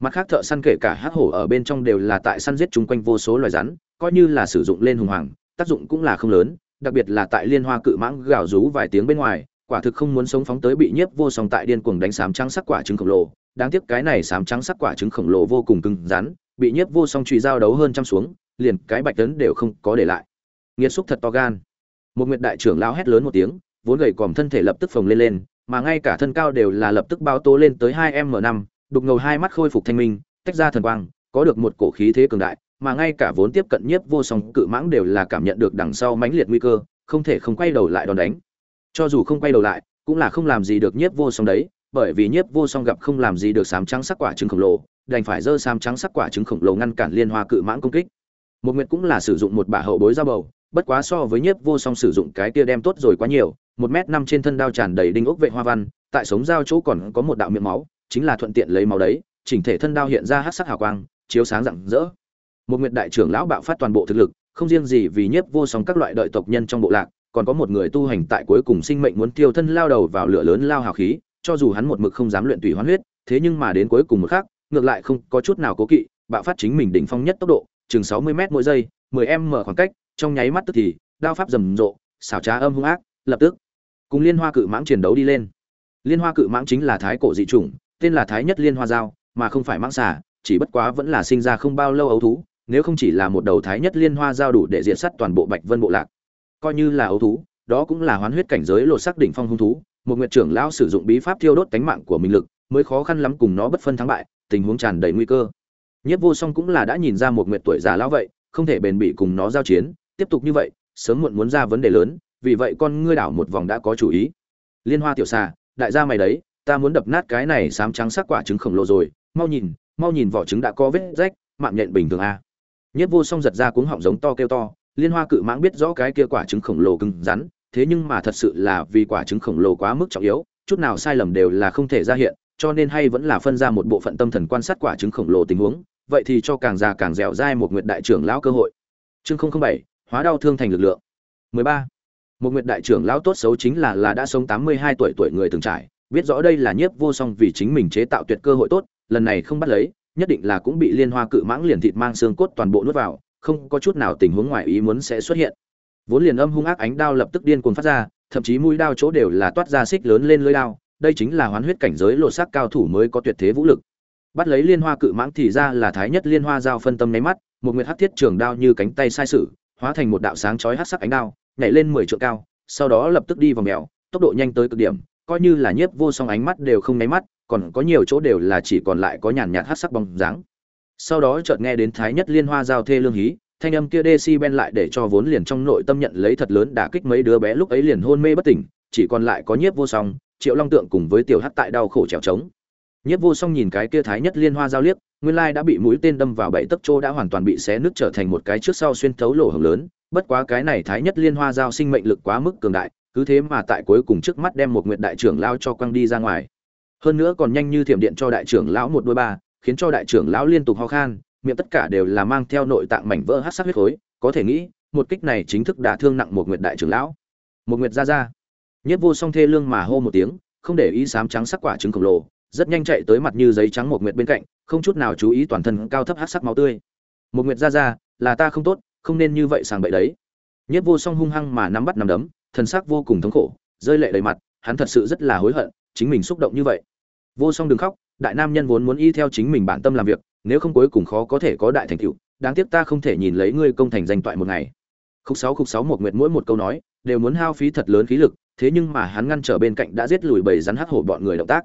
Mặt khác thợ săn kể cả hắc hổ ở bên trong đều là tại săn giết chúng quanh vô số loài rắn coi như là sử dụng lên hùng hoàng tác dụng cũng là không lớn, đặc biệt là tại liên hoa cự mãng gào rú vài tiếng bên ngoài, quả thực không muốn sống phóng tới bị nhiếp vô song tại điên cuồng đánh sám trắng sắc quả trứng khổng lồ. Đáng tiếc cái này sám trắng sắc quả trứng khổng lồ vô cùng cứng rắn, bị nhiếp vô song truy giao đấu hơn trăm xuống, liền cái bạch tấn đều không có để lại. Nghiệt xúc thật to gan. Một nguyệt đại trưởng lao hét lớn một tiếng, vốn gầy còm thân thể lập tức phồng lên lên, mà ngay cả thân cao đều là lập tức bao tố lên tới hai m năm, đục ngầu hai mắt khôi phục thanh minh, tách ra thần quang, có được một cổ khí thế cường đại mà ngay cả vốn tiếp cận nhiếp vô song cự mãng đều là cảm nhận được đằng sau mãnh liệt nguy cơ, không thể không quay đầu lại đòn đánh. Cho dù không quay đầu lại, cũng là không làm gì được nhiếp vô song đấy, bởi vì nhiếp vô song gặp không làm gì được sám trắng sắc quả trứng khổng lồ, đành phải dơ sám trắng sắc quả trứng khổng lồ ngăn cản liên hoa cự mãng công kích. Một nguyệt cũng là sử dụng một bả hậu bối ra bầu, bất quá so với nhiếp vô song sử dụng cái kia đem tốt rồi quá nhiều, một m năm trên thân đao tràn đầy đinh ốc vệ hoa văn, tại sống dao chỗ còn có một đạo miệng máu, chính là thuận tiện lấy máu đấy, chỉnh thể thân đao hiện ra hắc sắc hào quang, chiếu sáng rạng rỡ một nguyệt đại trưởng lão bạo phát toàn bộ thực lực, không riêng gì vì nhiếp vô song các loại đợi tộc nhân trong bộ lạc, còn có một người tu hành tại cuối cùng sinh mệnh muốn tiêu thân lao đầu vào lửa lớn lao hào khí, cho dù hắn một mực không dám luyện tùy hoán huyết, thế nhưng mà đến cuối cùng một khắc, ngược lại không có chút nào cố kỵ, bạo phát chính mình đỉnh phong nhất tốc độ, chừng sáu mươi m mỗi giây, mười m mở khoảng cách, trong nháy mắt tức thì, đao pháp rầm rộ, xảo trá âm hung ác, lập tức, cùng liên hoa cự mãng chiến đấu đi lên. Liên hoa cự mãng chính là thái cổ dị chủng, tên là thái nhất liên hoa giao, mà không phải mãng xà, chỉ bất quá vẫn là sinh ra không bao lâu ấu thú nếu không chỉ là một đầu thái nhất liên hoa giao đủ để diện sắt toàn bộ bạch vân bộ lạc. Coi như là ấu thú, đó cũng là hoán huyết cảnh giới lột sắc đỉnh phong hung thú, một nguyệt trưởng lão sử dụng bí pháp thiêu đốt tánh mạng của mình lực, mới khó khăn lắm cùng nó bất phân thắng bại, tình huống tràn đầy nguy cơ. Nhất vô song cũng là đã nhìn ra một nguyệt tuổi già lão vậy, không thể bền bỉ cùng nó giao chiến, tiếp tục như vậy, sớm muộn muốn ra vấn đề lớn, vì vậy con ngươi đảo một vòng đã có chủ ý. Liên hoa tiểu xà, đại gia mày đấy, ta muốn đập nát cái này sám trắng sắc quả trứng khổng lồ rồi, mau nhìn mau nhìn vỏ trứng đã có vết rách, mạng nhện bình thường a nhất vô song giật ra cuống họng giống to kêu to, liên hoa cự mãng biết rõ cái kia quả trứng khổng lồ cứng rắn, thế nhưng mà thật sự là vì quả trứng khổng lồ quá mức trọng yếu, chút nào sai lầm đều là không thể ra hiện, cho nên hay vẫn là phân ra một bộ phận tâm thần quan sát quả trứng khổng lồ tình huống, vậy thì cho càng già càng dẻo dai một nguyệt đại trưởng lão cơ hội chương 007 hóa đau thương thành lực lượng 13. một nguyệt đại trưởng lão tốt xấu chính là là đã sống 82 tuổi tuổi người từng trải, biết rõ đây là nhiếp vô song vì chính mình chế tạo tuyệt cơ hội tốt, lần này không bắt lấy nhất định là cũng bị liên hoa cự mãng liền thịt mang xương cốt toàn bộ nuốt vào, không có chút nào tình huống ngoài ý muốn sẽ xuất hiện. Vốn liền âm hung ác ánh đao lập tức điên cuồng phát ra, thậm chí mũi đao chỗ đều là toát ra xích lớn lên lưỡi đao, đây chính là hoán huyết cảnh giới lộ sắc cao thủ mới có tuyệt thế vũ lực. Bắt lấy liên hoa cự mãng thì ra là thái nhất liên hoa giao phân tâm nháy mắt, một nguyệt hắc thiết trường đao như cánh tay sai sử, hóa thành một đạo sáng chói hắc sắc ánh đao, nhảy lên mười trượng cao, sau đó lập tức đi vào mèo, tốc độ nhanh tới cực điểm, coi như là nhiếp vô song ánh mắt đều không nháy mắt còn có nhiều chỗ đều là chỉ còn lại có nhàn nhạt hắc sắc bóng dáng. Sau đó chợt nghe đến thái nhất liên hoa giao thê lương hí, thanh âm kia ben lại để cho vốn liền trong nội tâm nhận lấy thật lớn đả kích mấy đứa bé lúc ấy liền hôn mê bất tỉnh, chỉ còn lại có nhiếp vô song, triệu long tượng cùng với tiểu hắc tại đau khổ trèo trống. Nhiếp vô song nhìn cái kia thái nhất liên hoa giao liếc, nguyên lai đã bị mũi tên đâm vào bảy tấc chỗ đã hoàn toàn bị xé nứt trở thành một cái trước sau xuyên thấu lỗ hổng lớn, bất quá cái này thái nhất liên hoa giao sinh mệnh lực quá mức cường đại, cứ thế mà tại cuối cùng trước mắt đem một nguyện đại trưởng lao cho quăng đi ra ngoài hơn nữa còn nhanh như thiểm điện cho đại trưởng lão một đôi ba, khiến cho đại trưởng lão liên tục ho khan, miệng tất cả đều là mang theo nội tạng mảnh vỡ hát sắc huyết khối, có thể nghĩ, một kích này chính thức đã thương nặng một nguyệt đại trưởng lão. Một nguyệt ra ra. Nhất vô song thê lương mà hô một tiếng, không để ý sám trắng sắc quả trứng khổng lồ, rất nhanh chạy tới mặt như giấy trắng một nguyệt bên cạnh, không chút nào chú ý toàn thân cao thấp hát sắc máu tươi. Một nguyệt ra ra, là ta không tốt, không nên như vậy sàng bậy đấy. Nhất vô song hung hăng mà nắm bắt nắm đấm, thần sắc vô cùng thống khổ, rơi lệ đầy mặt, hắn thật sự rất là hối hận, chính mình xúc động như vậy vô song đừng khóc, đại nam nhân vốn muốn y theo chính mình bản tâm làm việc, nếu không cuối cùng khó có thể có đại thành tựu, đáng tiếc ta không thể nhìn lấy ngươi công thành danh toại một ngày. Khúc sáu khúc sáu, một nguyệt mỗi một câu nói, đều muốn hao phí thật lớn khí lực, thế nhưng mà hắn ngăn trở bên cạnh đã giết lùi bầy rắn hắc hổ bọn người động tác.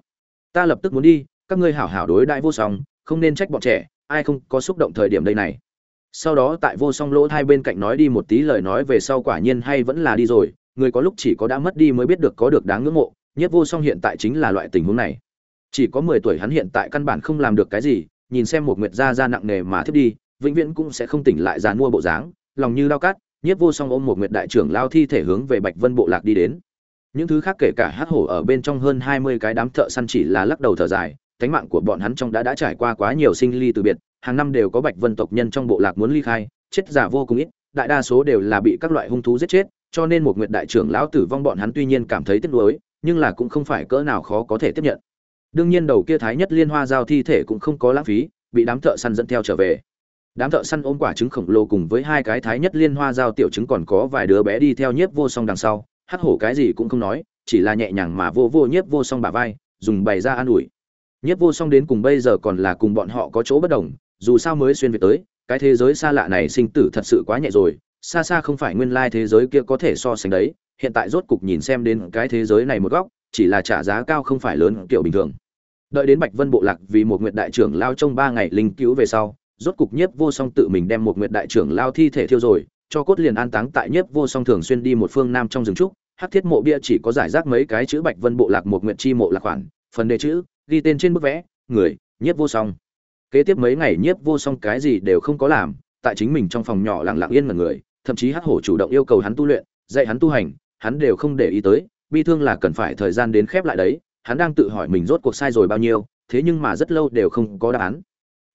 Ta lập tức muốn đi, các ngươi hảo hảo đối đại vô song, không nên trách bọn trẻ, ai không có xúc động thời điểm đây này. Sau đó tại vô song lỗ hai bên cạnh nói đi một tí lời nói về sau quả nhiên hay vẫn là đi rồi, người có lúc chỉ có đã mất đi mới biết được có được đáng ngưỡng mộ, nhất vô song hiện tại chính là loại tình huống này chỉ có mười tuổi hắn hiện tại căn bản không làm được cái gì, nhìn xem một nguyệt gia gia nặng nề mà thiết đi, vĩnh viễn cũng sẽ không tỉnh lại dàn mua bộ dáng, lòng như lao cát, nhiếp vô song ôm một nguyệt đại trưởng lao thi thể hướng về bạch vân bộ lạc đi đến. Những thứ khác kể cả hắc hổ ở bên trong hơn hai mươi cái đám thợ săn chỉ là lắc đầu thở dài, cánh mạng của bọn hắn trong đã đã trải qua quá nhiều sinh ly từ biệt, hàng năm đều có bạch vân tộc nhân trong bộ lạc muốn ly khai, chết giả vô cùng ít, đại đa số đều là bị các loại hung thú giết chết, cho nên một nguyệt đại trưởng lão tử vong bọn hắn tuy nhiên cảm thấy tiếc nuối, nhưng là cũng không phải cỡ nào khó có thể tiếp nhận đương nhiên đầu kia thái nhất liên hoa giao thi thể cũng không có lãng phí, bị đám thợ săn dẫn theo trở về. Đám thợ săn ôm quả trứng khổng lồ cùng với hai cái thái nhất liên hoa giao tiểu trứng còn có vài đứa bé đi theo nhiếp vô song đằng sau, hắc hổ cái gì cũng không nói, chỉ là nhẹ nhàng mà vô vô nhiếp vô song bả vai, dùng bày ra an ủi. Nhiếp vô song đến cùng bây giờ còn là cùng bọn họ có chỗ bất đồng, dù sao mới xuyên về tới, cái thế giới xa lạ này sinh tử thật sự quá nhẹ rồi, xa xa không phải nguyên lai thế giới kia có thể so sánh đấy, hiện tại rốt cục nhìn xem đến cái thế giới này một góc, chỉ là trả giá cao không phải lớn kiểu bình thường đợi đến bạch vân bộ lạc vì một nguyệt đại trưởng lao trong ba ngày linh cứu về sau, rốt cục nhiếp vô song tự mình đem một nguyệt đại trưởng lao thi thể thiêu rồi, cho cốt liền an táng tại nhiếp vô song thường xuyên đi một phương nam trong rừng trúc. Hắc thiết mộ bia chỉ có giải rác mấy cái chữ bạch vân bộ lạc một nguyệt chi mộ lạc khoản, phần đề chữ, ghi tên trên bức vẽ, người, nhiếp vô song. Kế tiếp mấy ngày nhiếp vô song cái gì đều không có làm, tại chính mình trong phòng nhỏ lặng lặng yên mà người, thậm chí hắc hổ chủ động yêu cầu hắn tu luyện, dạy hắn tu hành, hắn đều không để ý tới, bi thương là cần phải thời gian đến khép lại đấy hắn đang tự hỏi mình rốt cuộc sai rồi bao nhiêu, thế nhưng mà rất lâu đều không có đáp án.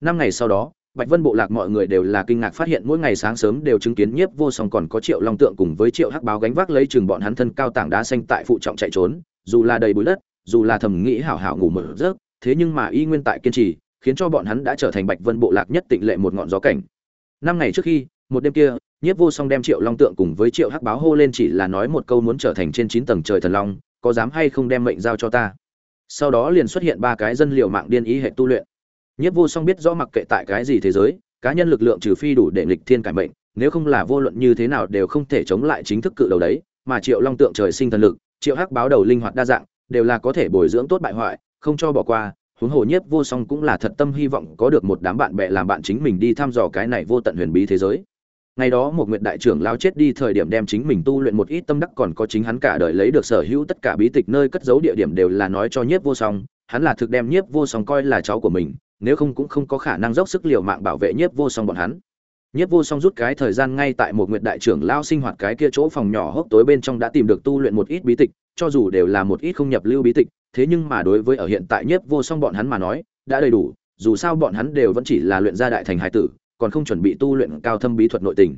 Năm ngày sau đó, bạch vân bộ lạc mọi người đều là kinh ngạc phát hiện mỗi ngày sáng sớm đều chứng kiến nhiếp vô song còn có triệu long tượng cùng với triệu hắc báo gánh vác lấy chừng bọn hắn thân cao tảng đá xanh tại phụ trọng chạy trốn, dù là đầy bụi đất, dù là thầm nghĩ hảo hảo ngủ mở rớt thế nhưng mà y nguyên tại kiên trì, khiến cho bọn hắn đã trở thành bạch vân bộ lạc nhất tịnh lệ một ngọn gió cảnh. Năm ngày trước khi, một đêm kia, nhiếp vô song đem triệu long tượng cùng với triệu hắc báo hô lên chỉ là nói một câu muốn trở thành trên chín tầng trời thần long có dám hay không đem mệnh giao cho ta? Sau đó liền xuất hiện ba cái dân liệu mạng điên ý hệ tu luyện. Nhất vô song biết rõ mặc kệ tại cái gì thế giới, cá nhân lực lượng trừ phi đủ để nghịch thiên cải mệnh, nếu không là vô luận như thế nào đều không thể chống lại chính thức cự đầu đấy, mà triệu long tượng trời sinh thần lực, triệu hắc báo đầu linh hoạt đa dạng, đều là có thể bồi dưỡng tốt bại hoại, không cho bỏ qua, huống hồ nhất vô song cũng là thật tâm hy vọng có được một đám bạn bè làm bạn chính mình đi thăm dò cái này vô tận huyền bí thế giới ngày đó một nguyện đại trưởng lao chết đi thời điểm đem chính mình tu luyện một ít tâm đắc, còn có chính hắn cả đời lấy được sở hữu tất cả bí tịch nơi cất giấu địa điểm đều là nói cho nhiếp vô song. Hắn là thực đem nhiếp vô song coi là cháu của mình, nếu không cũng không có khả năng dốc sức liều mạng bảo vệ nhiếp vô song bọn hắn. Nhiếp vô song rút cái thời gian ngay tại một nguyện đại trưởng lao sinh hoạt cái kia chỗ phòng nhỏ hốc tối bên trong đã tìm được tu luyện một ít bí tịch, cho dù đều là một ít không nhập lưu bí tịch, thế nhưng mà đối với ở hiện tại nhiếp vô song bọn hắn mà nói, đã đầy đủ, dù sao bọn hắn đều vẫn chỉ là luyện gia đại thành hải tử còn không chuẩn bị tu luyện cao thâm bí thuật nội tình.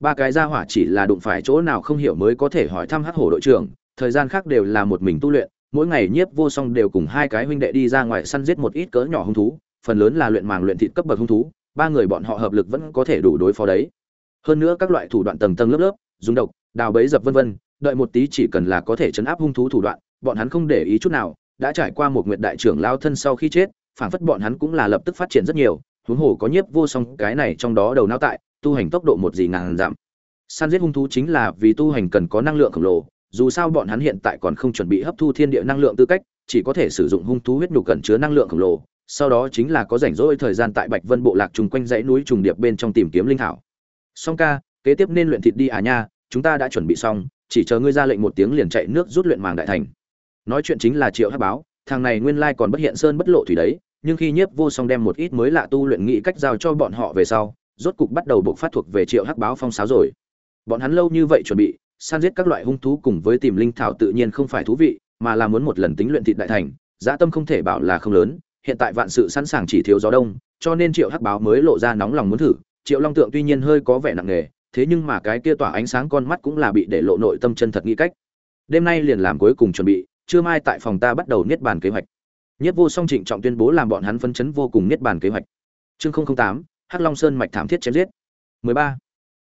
Ba cái gia hỏa chỉ là đụng phải chỗ nào không hiểu mới có thể hỏi thăm hắc hổ đội trưởng, thời gian khác đều là một mình tu luyện, mỗi ngày nhiếp vô song đều cùng hai cái huynh đệ đi ra ngoài săn giết một ít cỡ nhỏ hung thú, phần lớn là luyện màng luyện thịt cấp bậc hung thú, ba người bọn họ hợp lực vẫn có thể đủ đối phó đấy. Hơn nữa các loại thủ đoạn tầng tầng lớp lớp, dùng độc, đào bẫy dập vân vân, đợi một tí chỉ cần là có thể chấn áp hung thú thủ đoạn, bọn hắn không để ý chút nào, đã trải qua một nguyệt đại trưởng lao thân sau khi chết phản phất bọn hắn cũng là lập tức phát triển rất nhiều huống hồ có nhiếp vô song cái này trong đó đầu não tại, tu hành tốc độ một gì ngàn giảm. Săn giết hung thú chính là vì tu hành cần có năng lượng khổng lồ, dù sao bọn hắn hiện tại còn không chuẩn bị hấp thu thiên địa năng lượng tư cách, chỉ có thể sử dụng hung thú huyết nhục cần chứa năng lượng khổng lồ, sau đó chính là có rảnh rỗi thời gian tại bạch vân bộ lạc trùng quanh dãy núi trùng điệp bên trong tìm kiếm linh thảo song ca, kế tiếp nên luyện thịt đi à nha, chúng ta đã chuẩn bị xong, chỉ chờ ngươi ra lệnh một tiếng liền chạy nước rút luyện màng đại thành. Nói chuyện chính là triệu hắc báo, thằng này nguyên lai còn bất hiện sơn bất lộ thủy đấy nhưng khi nhiếp vô song đem một ít mới lạ tu luyện nghĩ cách giao cho bọn họ về sau, rốt cục bắt đầu buộc phát thuộc về triệu hắc báo phong sáo rồi. Bọn hắn lâu như vậy chuẩn bị, san giết các loại hung thú cùng với tìm linh thảo tự nhiên không phải thú vị, mà là muốn một lần tính luyện thịt đại thành, dã tâm không thể bảo là không lớn, hiện tại vạn sự sẵn sàng chỉ thiếu gió đông, cho nên triệu hắc báo mới lộ ra nóng lòng muốn thử. Triệu long tượng tuy nhiên hơi có vẻ nặng nề, thế nhưng mà cái kia tỏa ánh sáng con mắt cũng là bị để lộ nội tâm chân thật nghĩ cách. Đêm nay liền làm cuối cùng chuẩn bị, trưa mai tại phòng ta bắt đầu niết bàn kế hoạch nhất vô song trịnh trọng tuyên bố làm bọn hắn phân chấn vô cùng niết bàn kế hoạch. Chương 008, hắc long sơn mạch thảm thiết chém giết. 13.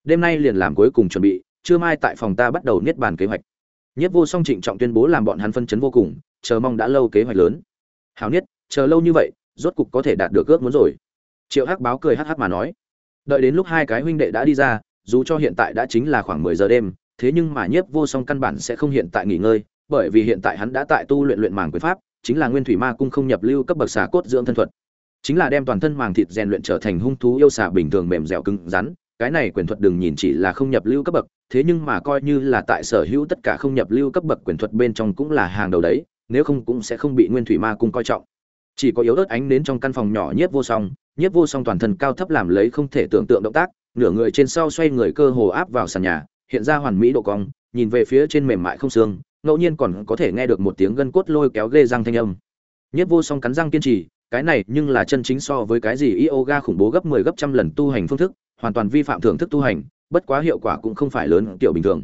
đêm nay liền làm cuối cùng chuẩn bị trưa mai tại phòng ta bắt đầu niết bàn kế hoạch. Nhất vô song trịnh trọng tuyên bố làm bọn hắn phân chấn vô cùng chờ mong đã lâu kế hoạch lớn. Hảo niết chờ lâu như vậy rốt cục có thể đạt được ước muốn rồi. Triệu hắc báo cười hắc hắc mà nói. Đợi đến lúc hai cái huynh đệ đã đi ra dù cho hiện tại đã chính là khoảng mười giờ đêm thế nhưng mà nhiếp vô song căn bản sẽ không hiện tại nghỉ ngơi bởi vì hiện tại hắn đã tại tu luyện luyện màng quyền pháp chính là nguyên thủy ma cung không nhập lưu cấp bậc xà cốt dưỡng thân thuật. Chính là đem toàn thân màng thịt rèn luyện trở thành hung thú yêu xà bình thường mềm dẻo cứng rắn, cái này quyền thuật đừng nhìn chỉ là không nhập lưu cấp bậc, thế nhưng mà coi như là tại sở hữu tất cả không nhập lưu cấp bậc quyền thuật bên trong cũng là hàng đầu đấy, nếu không cũng sẽ không bị nguyên thủy ma cung coi trọng. Chỉ có yếu ớt ánh đến trong căn phòng nhỏ nhiếp vô song, nhiếp vô song toàn thân cao thấp làm lấy không thể tưởng tượng động tác, nửa người trên sau xoay người cơ hồ áp vào sàn nhà, hiện ra hoàn mỹ độ cong, nhìn về phía trên mềm mại không xương ngẫu nhiên còn có thể nghe được một tiếng gân cốt lôi kéo ghê răng thanh âm. Nhất vô song cắn răng kiên trì, cái này nhưng là chân chính so với cái gì yoga khủng bố gấp 10 gấp trăm lần tu hành phương thức, hoàn toàn vi phạm thưởng thức tu hành, bất quá hiệu quả cũng không phải lớn kiểu bình thường.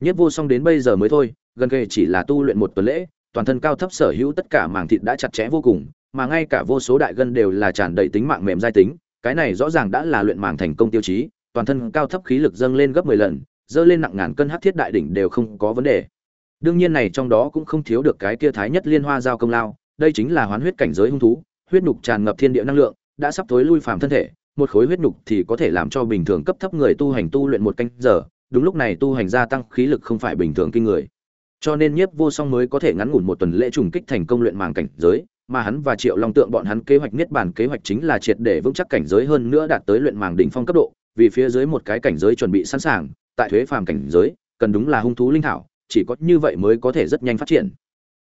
Nhất vô song đến bây giờ mới thôi, gần kề chỉ là tu luyện một tuần lễ, toàn thân cao thấp sở hữu tất cả màng thịt đã chặt chẽ vô cùng, mà ngay cả vô số đại gân đều là tràn đầy tính mạng mềm dai tính, cái này rõ ràng đã là luyện màng thành công tiêu chí, toàn thân cao thấp khí lực dâng lên gấp 10 lần, dơ lên nặng ngàn cân hắc thiết đại đỉnh đều không có vấn đề đương nhiên này trong đó cũng không thiếu được cái kia thái nhất liên hoa giao công lao, đây chính là hoán huyết cảnh giới hung thú, huyết nhục tràn ngập thiên địa năng lượng, đã sắp tối lui phàm thân thể, một khối huyết nhục thì có thể làm cho bình thường cấp thấp người tu hành tu luyện một canh giờ, đúng lúc này tu hành gia tăng khí lực không phải bình thường kinh người. Cho nên nhiếp vô song mới có thể ngắn ngủn một tuần lễ trùng kích thành công luyện màng cảnh giới, mà hắn và triệu long tượng bọn hắn kế hoạch niết bàn kế hoạch chính là triệt để vững chắc cảnh giới hơn nữa đạt tới luyện màng đỉnh phong cấp độ, vì phía dưới một cái cảnh giới chuẩn bị sẵn sàng, tại thuế phàm cảnh giới, cần đúng là hung thú linh thảo chỉ có như vậy mới có thể rất nhanh phát triển.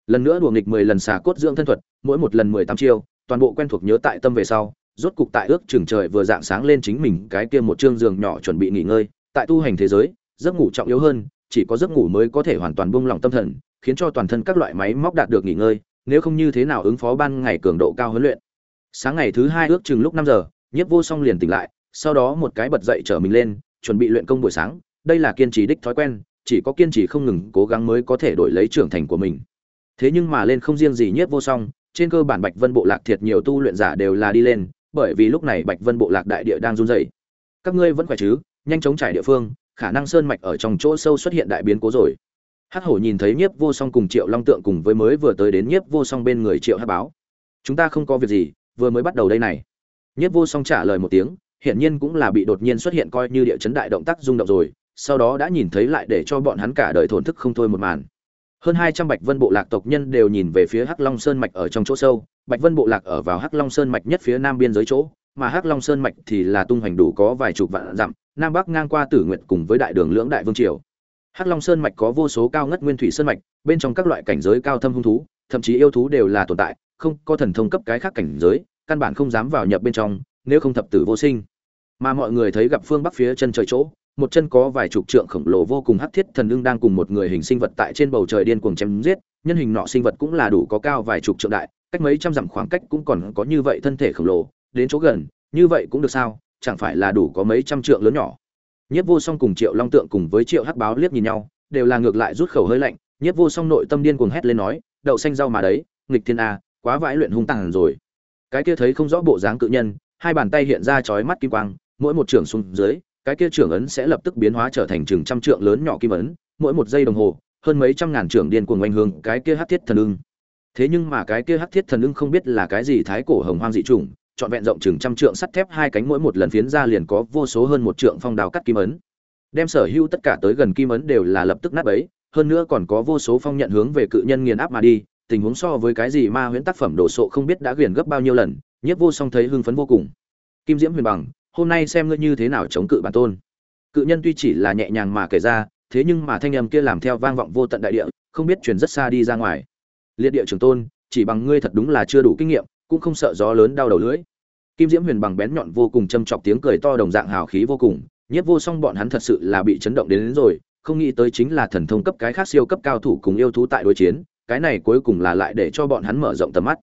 Lần nữa đùa nghịch mười lần xà cốt dưỡng thân thuật, mỗi một lần mười tám chiêu, toàn bộ quen thuộc nhớ tại tâm về sau, rốt cục tại ước trường trời vừa dạng sáng lên chính mình cái kia một chương giường nhỏ chuẩn bị nghỉ ngơi, tại tu hành thế giới, giấc ngủ trọng yếu hơn, chỉ có giấc ngủ mới có thể hoàn toàn buông lỏng tâm thần, khiến cho toàn thân các loại máy móc đạt được nghỉ ngơi, nếu không như thế nào ứng phó ban ngày cường độ cao huấn luyện. Sáng ngày thứ hai ước chừng lúc năm giờ, nhiếp vô song liền tỉnh lại, sau đó một cái bật dậy trở mình lên, chuẩn bị luyện công buổi sáng, đây là kiên trì đích thói quen chỉ có kiên trì không ngừng cố gắng mới có thể đổi lấy trưởng thành của mình. Thế nhưng mà lên không riêng gì nhiếp vô song, trên cơ bản bạch vân bộ lạc thiệt nhiều tu luyện giả đều là đi lên, bởi vì lúc này bạch vân bộ lạc đại địa đang run rẩy. Các ngươi vẫn khỏe chứ? Nhanh chóng trải địa phương, khả năng sơn mạch ở trong chỗ sâu xuất hiện đại biến cố rồi. Hắc hổ nhìn thấy nhiếp vô song cùng triệu long tượng cùng với mới vừa tới đến nhiếp vô song bên người triệu hắc báo. Chúng ta không có việc gì, vừa mới bắt đầu đây này. Nhiếp vô song trả lời một tiếng, hiển nhiên cũng là bị đột nhiên xuất hiện coi như địa chấn đại động tác rung động rồi sau đó đã nhìn thấy lại để cho bọn hắn cả đời thổn thức không thôi một màn. Hơn hai trăm bạch vân bộ lạc tộc nhân đều nhìn về phía hắc long sơn mạch ở trong chỗ sâu. Bạch vân bộ lạc ở vào hắc long sơn mạch nhất phía nam biên giới chỗ, mà hắc long sơn mạch thì là tung hoành đủ có vài chục vạn dặm, nam bắc ngang qua tử nguyện cùng với đại đường lưỡng đại vương triều. Hắc long sơn mạch có vô số cao ngất nguyên thủy sơn mạch, bên trong các loại cảnh giới cao thâm hung thú, thậm chí yêu thú đều là tồn tại, không có thần thông cấp cái khác cảnh giới, căn bản không dám vào nhập bên trong, nếu không thập tử vô sinh. Mà mọi người thấy gặp phương bắc phía chân trời chỗ một chân có vài chục trượng khổng lồ vô cùng hắc thiết thần ưng đang cùng một người hình sinh vật tại trên bầu trời điên cuồng chém giết, nhân hình nọ sinh vật cũng là đủ có cao vài chục trượng đại, cách mấy trăm dặm khoảng cách cũng còn có như vậy thân thể khổng lồ, đến chỗ gần, như vậy cũng được sao, chẳng phải là đủ có mấy trăm trượng lớn nhỏ. Nhất vô song cùng triệu long tượng cùng với triệu hắc báo liếc nhìn nhau, đều là ngược lại rút khẩu hơi lạnh nhất vô song nội tâm điên cuồng hét lên nói, đậu xanh rau mà đấy, nghịch thiên a quá vãi luyện hung tàn rồi. Cái kia thấy không rõ bộ dáng cự nhân, hai bàn tay hiện ra chói mắt kim quang, mỗi một trường xuống dưới cái kia trưởng ấn sẽ lập tức biến hóa trở thành chừng trăm trượng lớn nhỏ kim ấn, mỗi một giây đồng hồ, hơn mấy trăm ngàn trưởng điên cuồng quanh hương cái kia hắc thiết thần ưng. Thế nhưng mà cái kia hắc thiết thần ưng không biết là cái gì thái cổ hồng hoang dị trùng trọn vẹn rộng chừng trăm trượng sắt thép hai cánh mỗi một lần phiến ra liền có vô số hơn một trượng phong đào cắt kim ấn. Đem sở hữu tất cả tới gần kim ấn đều là lập tức nát bấy, hơn nữa còn có vô số phong nhận hướng về cự nhân nghiền áp mà đi, tình huống so với cái gì ma huyễn tác phẩm đồ sộ không biết đã ghiền gấp bao nhiêu lần, nhiếp vô song thấy hưng phấn vô cùng. Kim diễm huyền bằng hôm nay xem ngươi như thế nào chống cự bản tôn. Cự nhân tuy chỉ là nhẹ nhàng mà kể ra thế nhưng mà thanh âm kia làm theo vang vọng vô tận đại địa không biết truyền rất xa đi ra ngoài. Liệt địa trường tôn chỉ bằng ngươi thật đúng là chưa đủ kinh nghiệm cũng không sợ gió lớn đau đầu lưỡi. Kim diễm huyền bằng bén nhọn vô cùng châm chọc tiếng cười to đồng dạng hào khí vô cùng nhất vô song bọn hắn thật sự là bị chấn động đến, đến rồi không nghĩ tới chính là thần thông cấp cái khác siêu cấp cao thủ cùng yêu thú tại đối chiến cái này cuối cùng là lại để cho bọn hắn mở rộng tầm mắt.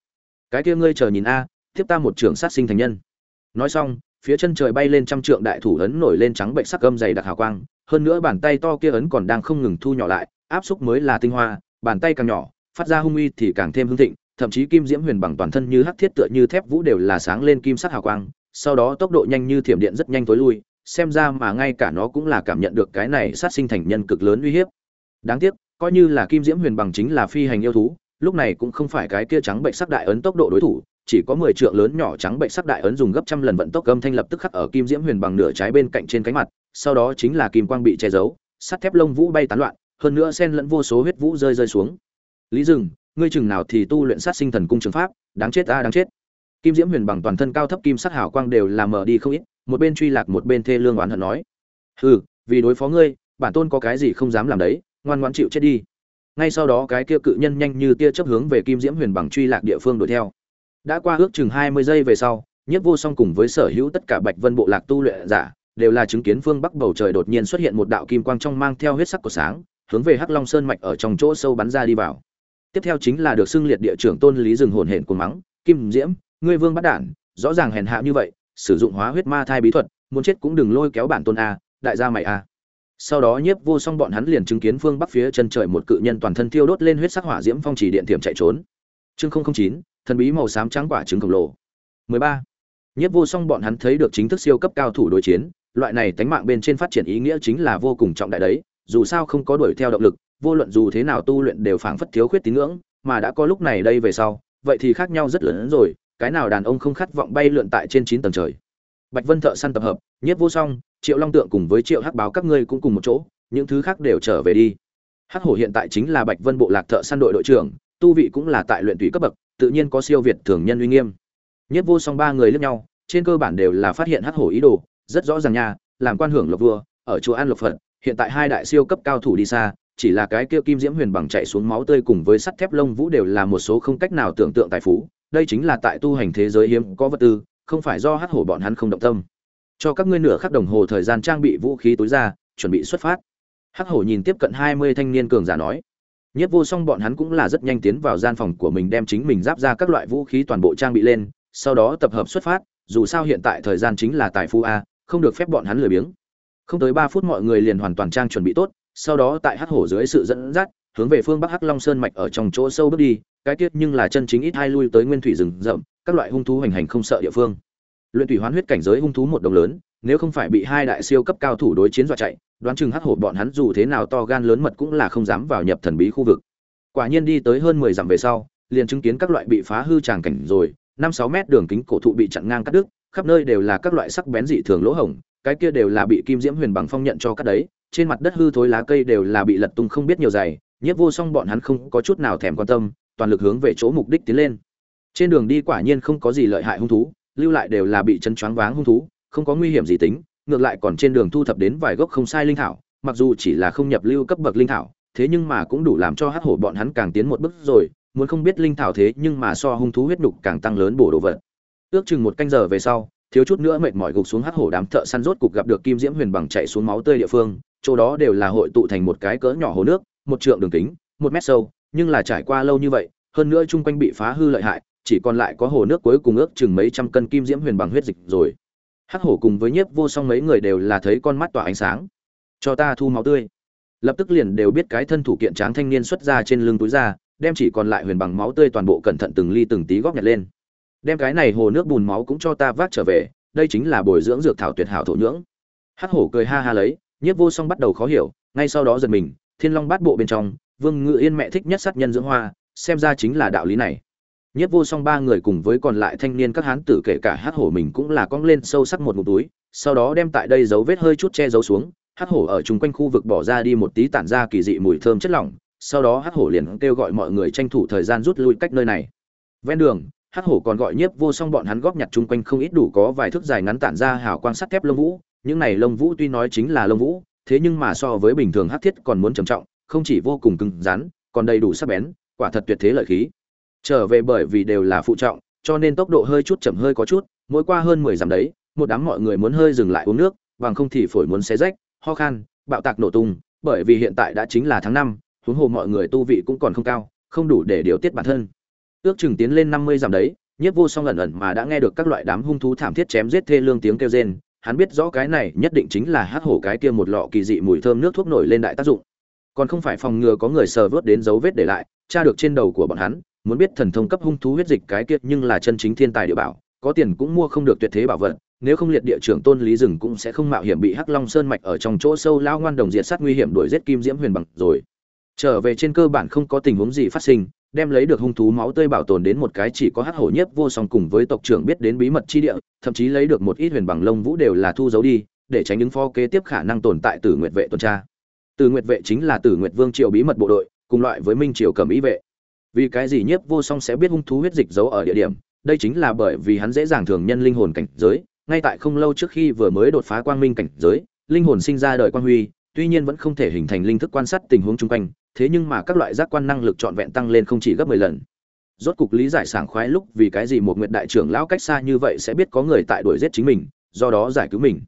Cái kia ngươi chờ nhìn a tiếp ta một trường sát sinh thành nhân. Nói xong phía chân trời bay lên trăm trượng đại thủ ấn nổi lên trắng bệnh sắc gâm dày đặc hào quang, hơn nữa bàn tay to kia ấn còn đang không ngừng thu nhỏ lại, áp xúc mới là tinh hoa, bàn tay càng nhỏ, phát ra hung uy thì càng thêm hưng thịnh, thậm chí kim diễm huyền bằng toàn thân như hắc thiết tựa như thép vũ đều là sáng lên kim sắc hào quang, sau đó tốc độ nhanh như thiểm điện rất nhanh tối lui, xem ra mà ngay cả nó cũng là cảm nhận được cái này sát sinh thành nhân cực lớn uy hiếp. Đáng tiếc, coi như là kim diễm huyền bằng chính là phi hành yêu thú, lúc này cũng không phải cái kia trắng bệnh sắc đại ấn tốc độ đối thủ chỉ có mười trượng lớn nhỏ trắng bệnh sắc đại ấn dùng gấp trăm lần vận tốc âm thanh lập tức khắc ở kim diễm huyền bằng nửa trái bên cạnh trên cánh mặt, sau đó chính là kim quang bị che giấu, sắt thép lông vũ bay tán loạn, hơn nữa xen lẫn vô số huyết vũ rơi rơi xuống. Lý dừng, ngươi chừng nào thì tu luyện sát sinh thần cung trường pháp, đáng chết ta đáng chết. Kim diễm huyền bằng toàn thân cao thấp kim sắc hào quang đều làm mở đi không ít, một bên truy lạc một bên thê lương oán hận nói. Hừ, vì đối phó ngươi, bản tôn có cái gì không dám làm đấy, ngoan ngoãn chịu chết đi. Ngay sau đó cái kia cự nhân nhanh như tia chớp hướng về kim diễm huyền bằng truy lạc địa phương đuổi theo đã qua ước chừng hai mươi giây về sau, nhiếp vô song cùng với sở hữu tất cả bạch vân bộ lạc tu luyện giả đều là chứng kiến phương bắc bầu trời đột nhiên xuất hiện một đạo kim quang trong mang theo huyết sắc của sáng, hướng về hắc long sơn mạch ở trong chỗ sâu bắn ra đi vào. Tiếp theo chính là được xưng liệt địa trưởng tôn lý rừng hồn hển của mắng, kim diễm, ngươi vương bắt đản, rõ ràng hèn hạ như vậy, sử dụng hóa huyết ma thai bí thuật, muốn chết cũng đừng lôi kéo bản tôn a, đại gia mày a. Sau đó nhiếp vô song bọn hắn liền chứng kiến phương bắc phía chân trời một cự nhân toàn thân thiêu đốt lên huyết sắc hỏa diễm phong chỉ điện tiềm chạy trốn. Chương chín thần bí màu xám trắng quả trứng khổng lồ. 13. nhiếp vô song bọn hắn thấy được chính thức siêu cấp cao thủ đối chiến, loại này tánh mạng bên trên phát triển ý nghĩa chính là vô cùng trọng đại đấy, dù sao không có đuổi theo động lực, vô luận dù thế nào tu luyện đều phảng phất thiếu khuyết tín ngưỡng, mà đã có lúc này đây về sau, vậy thì khác nhau rất lớn rồi, cái nào đàn ông không khát vọng bay lượn tại trên chín tầng trời. Bạch vân thợ săn tập hợp, nhiếp vô song, triệu long tượng cùng với triệu hắc báo các ngươi cũng cùng một chỗ, những thứ khác đều trở về đi. Hắc hổ hiện tại chính là bạch vân bộ lạc thợ săn đội đội trưởng, tu vị cũng là tại luyện tùy cấp bậc tự nhiên có siêu việt thường nhân uy nghiêm. Nhiếp vô song ba người lướt nhau, trên cơ bản đều là phát hiện hắc hổ ý đồ, rất rõ ràng nha, làm quan hưởng lộc vua, ở chùa an lộc phật, hiện tại hai đại siêu cấp cao thủ đi xa, chỉ là cái kia kim diễm huyền bằng chạy xuống máu tươi cùng với sắt thép lông vũ đều là một số không cách nào tưởng tượng tài phú, đây chính là tại tu hành thế giới hiếm có vật tư, không phải do hắc hổ bọn hắn không động tâm. Cho các ngươi nửa khắc đồng hồ thời gian trang bị vũ khí tối ra, chuẩn bị xuất phát. Hắc hổ nhìn tiếp cận hai mươi thanh niên cường giả nói nhất vô song bọn hắn cũng là rất nhanh tiến vào gian phòng của mình đem chính mình giáp ra các loại vũ khí toàn bộ trang bị lên, sau đó tập hợp xuất phát, dù sao hiện tại thời gian chính là tài phu a, không được phép bọn hắn lười biếng. Không tới ba phút mọi người liền hoàn toàn trang chuẩn bị tốt, sau đó tại hắc hổ dưới sự dẫn dắt, hướng về phương bắc hắc long sơn mạch ở trong chỗ sâu bước đi, cái tiết nhưng là chân chính ít hai lui tới nguyên thủy rừng rậm, các loại hung thú hành hành không sợ địa phương. Luyện thủy hoán huyết cảnh giới hung thú một đồng lớn nếu không phải bị hai đại siêu cấp cao thủ đối chiến dọa chạy, đoán chừng hắc hổ bọn hắn dù thế nào to gan lớn mật cũng là không dám vào nhập thần bí khu vực. Quả nhiên đi tới hơn mười dặm về sau, liền chứng kiến các loại bị phá hư tràng cảnh rồi, năm sáu mét đường kính cổ thụ bị chặn ngang cắt đứt, khắp nơi đều là các loại sắc bén dị thường lỗ hổng, cái kia đều là bị kim diễm huyền bằng phong nhận cho cắt đấy, trên mặt đất hư thối lá cây đều là bị lật tung không biết nhiều dày, nhiếp vô song bọn hắn không có chút nào thèm quan tâm, toàn lực hướng về chỗ mục đích tiến lên. Trên đường đi quả nhiên không có gì lợi hại hung thú, lưu lại đều là bị chân choáng váng hung thú không có nguy hiểm gì tính, ngược lại còn trên đường thu thập đến vài gốc không sai linh thảo, mặc dù chỉ là không nhập lưu cấp bậc linh thảo, thế nhưng mà cũng đủ làm cho hắc hổ bọn hắn càng tiến một bước rồi, muốn không biết linh thảo thế nhưng mà so hung thú huyết nhục càng tăng lớn bổ đồ vật. Ước chừng một canh giờ về sau, thiếu chút nữa mệt mỏi gục xuống hắc hổ đám thợ săn rốt cục gặp được kim diễm huyền bằng chạy xuống máu tươi địa phương, chỗ đó đều là hội tụ thành một cái cỡ nhỏ hồ nước, một trượng đường kính, một mét sâu, nhưng là trải qua lâu như vậy, hơn nữa chung quanh bị phá hư lợi hại, chỉ còn lại có hồ nước cuối cùng ước chừng mấy trăm cân kim diễm huyền bằng huyết dịch rồi hắc hổ cùng với nhiếp vô song mấy người đều là thấy con mắt tỏa ánh sáng. Cho ta thu máu tươi. Lập tức liền đều biết cái thân thủ kiện tráng thanh niên xuất ra trên lưng túi ra, đem chỉ còn lại huyền bằng máu tươi toàn bộ cẩn thận từng ly từng tí góp nhặt lên. Đem cái này hồ nước bùn máu cũng cho ta vác trở về, đây chính là bồi dưỡng dược thảo tuyệt hảo thổ nhưỡng. Hắc hổ cười ha ha lấy, nhiếp vô song bắt đầu khó hiểu, ngay sau đó giật mình, thiên long bát bộ bên trong, vương ngự yên mẹ thích nhất sát nhân dưỡng hoa, xem ra chính là đạo lý này nhất vô song ba người cùng với còn lại thanh niên các hán tử kể cả Hát hổ mình cũng là cong lên sâu sắc một ngụm túi, sau đó đem tại đây dấu vết hơi chút che giấu xuống Hát hổ ở chung quanh khu vực bỏ ra đi một tí tản ra kỳ dị mùi thơm chất lỏng, sau đó Hát hổ liền kêu gọi mọi người tranh thủ thời gian rút lui cách nơi này. Ven đường Hát hổ còn gọi nhiếp vô song bọn hắn góp nhặt chung quanh không ít đủ có vài thước dài ngắn tản ra hào quang sắt thép lông vũ, những này lông vũ tuy nói chính là lông vũ, thế nhưng mà so với bình thường hắc thiết còn muốn trầm trọng, không chỉ vô cùng cứng rắn, còn đầy đủ sắc bén, quả thật tuyệt thế lợi khí trở về bởi vì đều là phụ trọng, cho nên tốc độ hơi chút chậm hơi có chút, mỗi qua hơn mười dặm đấy, một đám mọi người muốn hơi dừng lại uống nước, bằng không thì phổi muốn xé rách, ho khan, bạo tạc nổ tung, bởi vì hiện tại đã chính là tháng năm, huống hồ mọi người tu vị cũng còn không cao, không đủ để điều tiết bản thân. Ước chừng tiến lên năm mươi dặm đấy, nhiếp vô song ẩn ẩn mà đã nghe được các loại đám hung thú thảm thiết chém giết thê lương tiếng kêu rên, hắn biết rõ cái này nhất định chính là hắc hổ cái kia một lọ kỳ dị mùi thơm nước thuốc nổi lên đại tác dụng. Còn không phải phòng ngừa có người sờ vớt đến dấu vết để lại, tra được trên đầu của bọn hắn muốn biết thần thông cấp hung thú huyết dịch cái kiệt nhưng là chân chính thiên tài địa bảo, có tiền cũng mua không được tuyệt thế bảo vật, nếu không liệt địa trưởng tôn lý rừng cũng sẽ không mạo hiểm bị hắc long sơn mạch ở trong chỗ sâu lao ngoan đồng diệt sát nguy hiểm đuổi giết kim diễm huyền bằng rồi. Trở về trên cơ bản không có tình huống gì phát sinh, đem lấy được hung thú máu tươi bảo tồn đến một cái chỉ có hắc hổ nhiếp vô song cùng với tộc trưởng biết đến bí mật chi địa, thậm chí lấy được một ít huyền bằng lông vũ đều là thu giấu đi, để tránh ứng phó kế tiếp khả năng tồn tại từ nguyệt vệ tuần tra. Từ nguyệt vệ chính là tử nguyệt vương triều bí mật bộ đội, cùng loại với minh triều cầm ý vệ vì cái gì nhiếp vô song sẽ biết hung thú huyết dịch giấu ở địa điểm? Đây chính là bởi vì hắn dễ dàng thường nhân linh hồn cảnh giới, ngay tại không lâu trước khi vừa mới đột phá quang minh cảnh giới, linh hồn sinh ra đời quang huy, tuy nhiên vẫn không thể hình thành linh thức quan sát tình huống chung quanh, thế nhưng mà các loại giác quan năng lực trọn vẹn tăng lên không chỉ gấp mười lần. Rốt cục lý giải sảng khoái lúc vì cái gì một nguyện đại trưởng lão cách xa như vậy sẽ biết có người tại đuổi giết chính mình, do đó giải cứu mình.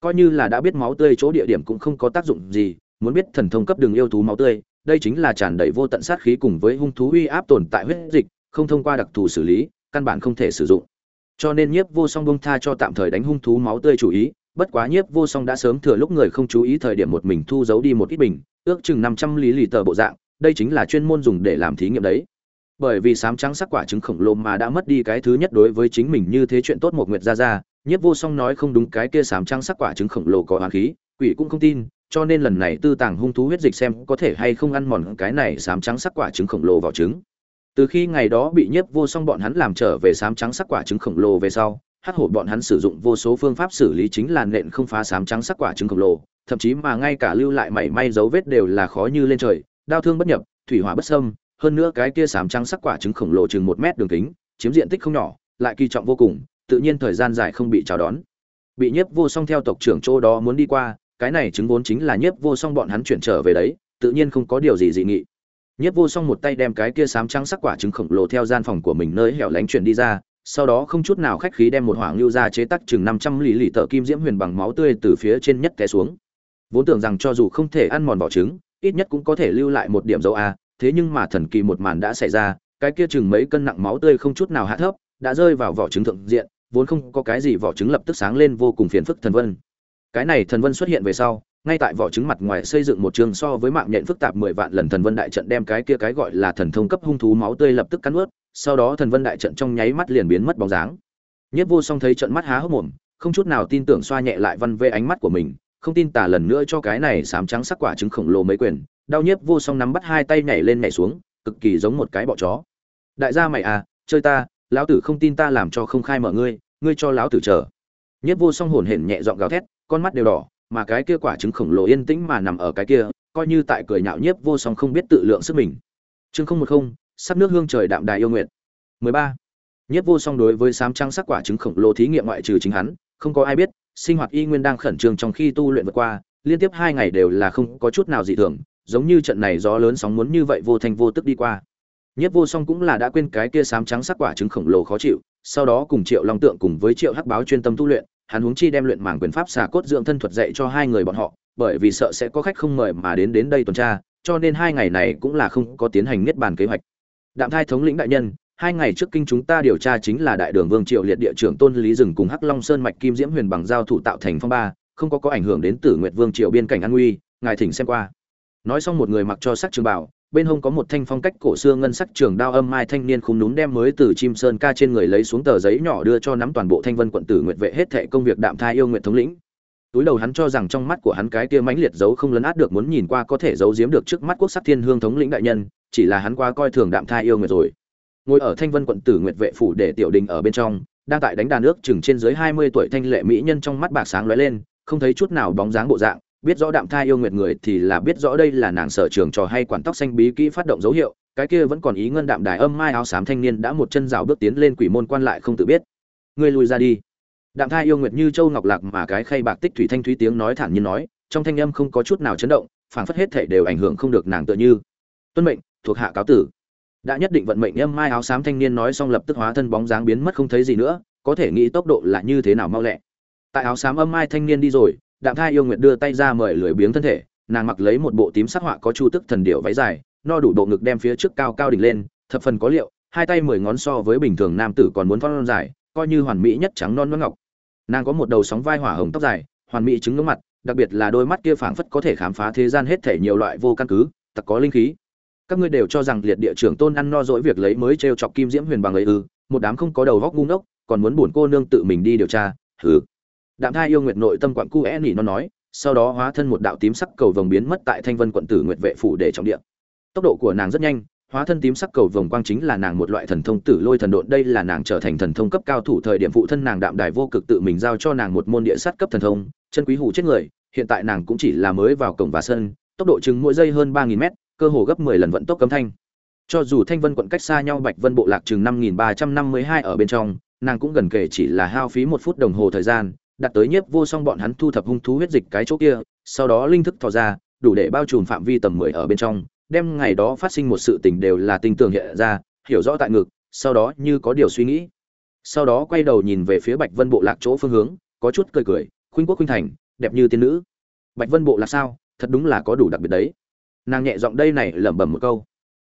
Coi như là đã biết máu tươi chỗ địa điểm cũng không có tác dụng gì, muốn biết thần thông cấp đường yêu thú máu tươi đây chính là tràn đầy vô tận sát khí cùng với hung thú uy áp tồn tại huyết dịch, không thông qua đặc thù xử lý, căn bản không thể sử dụng. Cho nên nhiếp vô song bông tha cho tạm thời đánh hung thú máu tươi chủ ý, bất quá nhiếp vô song đã sớm thừa lúc người không chú ý thời điểm một mình thu giấu đi một ít bình, ước chừng năm trăm lý lì tờ bộ dạng, đây chính là chuyên môn dùng để làm thí nghiệm đấy. Bởi vì sám trắng sắc quả trứng khổng lồ mà đã mất đi cái thứ nhất đối với chính mình như thế chuyện tốt một nguyệt ra ra, nhiếp vô song nói không đúng cái kia sám trắng sắc quả trứng khổng lồ có oán khí, quỷ cũng không tin cho nên lần này tư tàng hung thú huyết dịch xem có thể hay không ăn mòn cái này sám trắng sắc quả trứng khổng lồ vào trứng. Từ khi ngày đó bị nhiếp vô song bọn hắn làm trở về sám trắng sắc quả trứng khổng lồ về sau, hắc hổ bọn hắn sử dụng vô số phương pháp xử lý chính là nện không phá sám trắng sắc quả trứng khổng lồ, thậm chí mà ngay cả lưu lại mảy may dấu vết đều là khó như lên trời, đau thương bất nhập, thủy hỏa bất sâm hơn nữa cái kia sám trắng sắc quả trứng khổng lồ chừng một mét đường kính, chiếm diện tích không nhỏ, lại kỳ trọng vô cùng, tự nhiên thời gian dài không bị chào đón. Bị nhiếp vô song theo tộc trưởng chỗ đó muốn đi qua cái này chứng vốn chính là nhiếp vô song bọn hắn chuyển trở về đấy, tự nhiên không có điều gì dị nghị. Nhiếp vô song một tay đem cái kia sám trắng sắc quả trứng khổng lồ theo gian phòng của mình nơi hẻo lánh chuyển đi ra, sau đó không chút nào khách khí đem một hoàng lưu ra chế tác chừng năm trăm lì lì tờ kim diễm huyền bằng máu tươi từ phía trên nhất té xuống. Vốn tưởng rằng cho dù không thể ăn mòn vỏ trứng, ít nhất cũng có thể lưu lại một điểm dấu a, thế nhưng mà thần kỳ một màn đã xảy ra, cái kia chừng mấy cân nặng máu tươi không chút nào hạ thấp, đã rơi vào vỏ trứng thượng diện, vốn không có cái gì vỏ trứng lập tức sáng lên vô cùng phiền phức thần vân cái này thần vân xuất hiện về sau, ngay tại vỏ trứng mặt ngoài xây dựng một trường so với mạng nhện phức tạp mười vạn lần thần vân đại trận đem cái kia cái gọi là thần thông cấp hung thú máu tươi lập tức cắn ướt, sau đó thần vân đại trận trong nháy mắt liền biến mất bóng dáng. Nhất vô song thấy trận mắt há hốc mồm, không chút nào tin tưởng xoa nhẹ lại văn vê ánh mắt của mình, không tin tả lần nữa cho cái này sám trắng sắc quả trứng khổng lồ mấy quyền, đau nhiếp vô song nắm bắt hai tay nhảy lên nhảy xuống, cực kỳ giống một cái bọ chó. Đại gia mày à chơi ta, lão tử không tin ta làm cho không khai mở ngươi ngươi cho lão tử chờ nhiếp vô song hồn hển nhẹ giọng gào thét, con mắt đều đỏ, mà cái kia quả trứng khổng lồ yên tĩnh mà nằm ở cái kia, coi như tại cười nhạo nhiếp vô song không biết tự lượng sức mình. Chương không một không nước hương trời đạm đài yêu nguyện 13. nhiếp vô song đối với sám trắng sắc quả trứng khổng lồ thí nghiệm ngoại trừ chính hắn, không có ai biết, sinh hoạt y nguyên đang khẩn trương trong khi tu luyện vượt qua, liên tiếp hai ngày đều là không có chút nào dị thường, giống như trận này gió lớn sóng muốn như vậy vô thành vô tức đi qua. Nhất vô song cũng là đã quên cái kia sám trắng sắc quả trứng khổng lồ khó chịu sau đó cùng triệu long tượng cùng với triệu hắc báo chuyên tâm tu luyện, hắn huống chi đem luyện mảng quyền pháp xà cốt dưỡng thân thuật dạy cho hai người bọn họ, bởi vì sợ sẽ có khách không mời mà đến đến đây tuần tra, cho nên hai ngày này cũng là không có tiến hành niết bàn kế hoạch. Đạm thai thống lĩnh đại nhân, hai ngày trước kinh chúng ta điều tra chính là đại đường vương triệu liệt địa trưởng tôn lý rừng cùng hắc long sơn mạch kim diễm huyền bằng giao thủ tạo thành phong ba, không có có ảnh hưởng đến tử nguyệt vương triệu biên cảnh an nguy, ngài thỉnh xem qua. Nói xong một người mặc cho sắc trường bảo bên hông có một thanh phong cách cổ xưa ngân sắc trường đao âm mai thanh niên khung núm đem mới từ chim sơn ca trên người lấy xuống tờ giấy nhỏ đưa cho nắm toàn bộ thanh vân quận tử nguyệt vệ hết thệ công việc đạm thai yêu nguyện thống lĩnh. Túi đầu hắn cho rằng trong mắt của hắn cái kia mãnh liệt giấu không lấn át được muốn nhìn qua có thể giấu giếm được trước mắt quốc sắc thiên hương thống lĩnh đại nhân, chỉ là hắn qua coi thường đạm thai yêu nguyệt rồi. Ngồi ở thanh vân quận tử nguyệt vệ phủ để tiểu đình ở bên trong, đang tại đánh đàn nước chừng trên dưới hai mươi tuổi thanh lệ mỹ nhân trong mắt bạc sáng lóe lên, không thấy chút nào bóng dáng bộ dạng biết rõ đạm thai yêu nguyệt người thì là biết rõ đây là nàng sở trường trò hay quản tóc xanh bí kỹ phát động dấu hiệu, cái kia vẫn còn ý ngân đạm đài âm mai áo xám thanh niên đã một chân rào bước tiến lên quỷ môn quan lại không tự biết. Ngươi lùi ra đi. Đạm thai yêu nguyệt như châu ngọc lạc mà cái khay bạc tích thủy thanh thúy tiếng nói thản nhiên nói, trong thanh âm không có chút nào chấn động, phảng phất hết thể đều ảnh hưởng không được nàng tựa như. Tuân mệnh, thuộc hạ cáo tử. Đã nhất định vận mệnh âm mai áo xám thanh niên nói xong lập tức hóa thân bóng dáng biến mất không thấy gì nữa, có thể nghĩ tốc độ là như thế nào mau lẹ. Tại áo xám âm mai thanh niên đi rồi đạm thai yêu nguyệt đưa tay ra mời lười biếng thân thể, nàng mặc lấy một bộ tím sắc họa có chu tức thần điệu váy dài, no đủ độ ngực đem phía trước cao cao đỉnh lên, thập phần có liệu, hai tay mười ngón so với bình thường nam tử còn muốn phong dài, coi như hoàn mỹ nhất trắng non non ngọc. Nàng có một đầu sóng vai hỏa hồng tóc dài, hoàn mỹ trứng ngưỡng mặt, đặc biệt là đôi mắt kia phảng phất có thể khám phá thế gian hết thể nhiều loại vô căn cứ tặc có linh khí. Các ngươi đều cho rằng liệt địa trưởng tôn ăn no dỗi việc lấy mới trêu chọc kim diễm huyền bằng ấy ư, một đám không có đầu góc ngu ngốc, còn muốn buồn cô nương tự mình đi điều tra, hừ đạm thai yêu nguyệt nội tâm quặn cu é nỉ nó nói, sau đó hóa thân một đạo tím sắc cầu vồng biến mất tại thanh vân quận tử nguyệt vệ phủ để trọng địa. Tốc độ của nàng rất nhanh, hóa thân tím sắc cầu vồng quang chính là nàng một loại thần thông tử lôi thần độn, đây là nàng trở thành thần thông cấp cao thủ thời điểm phụ thân nàng đạm đài vô cực tự mình giao cho nàng một môn địa sát cấp thần thông, chân quý hủ chết người, hiện tại nàng cũng chỉ là mới vào cổng và sân, tốc độ chừng mỗi giây hơn ba nghìn mét, cơ hồ gấp mười lần vận tốc cấm thanh. Cho dù thanh vân quận cách xa nhau bạch vân bộ lạc chừng năm nghìn ba trăm năm mươi hai ở bên trong, nàng cũng gần kể chỉ là hao phí một phút đồng hồ thời gian đặt tới nhiếp vô song bọn hắn thu thập hung thú huyết dịch cái chỗ kia, sau đó linh thức thò ra, đủ để bao trùm phạm vi tầm mười ở bên trong, đem ngày đó phát sinh một sự tình đều là tinh tường hiện ra, hiểu rõ tại ngực, sau đó như có điều suy nghĩ. Sau đó quay đầu nhìn về phía bạch vân bộ lạc chỗ phương hướng, có chút cười cười, khuynh quốc khuynh thành, đẹp như tiên nữ. Bạch vân bộ lạc sao? Thật đúng là có đủ đặc biệt đấy. Nàng nhẹ giọng đây này lẩm bẩm một câu.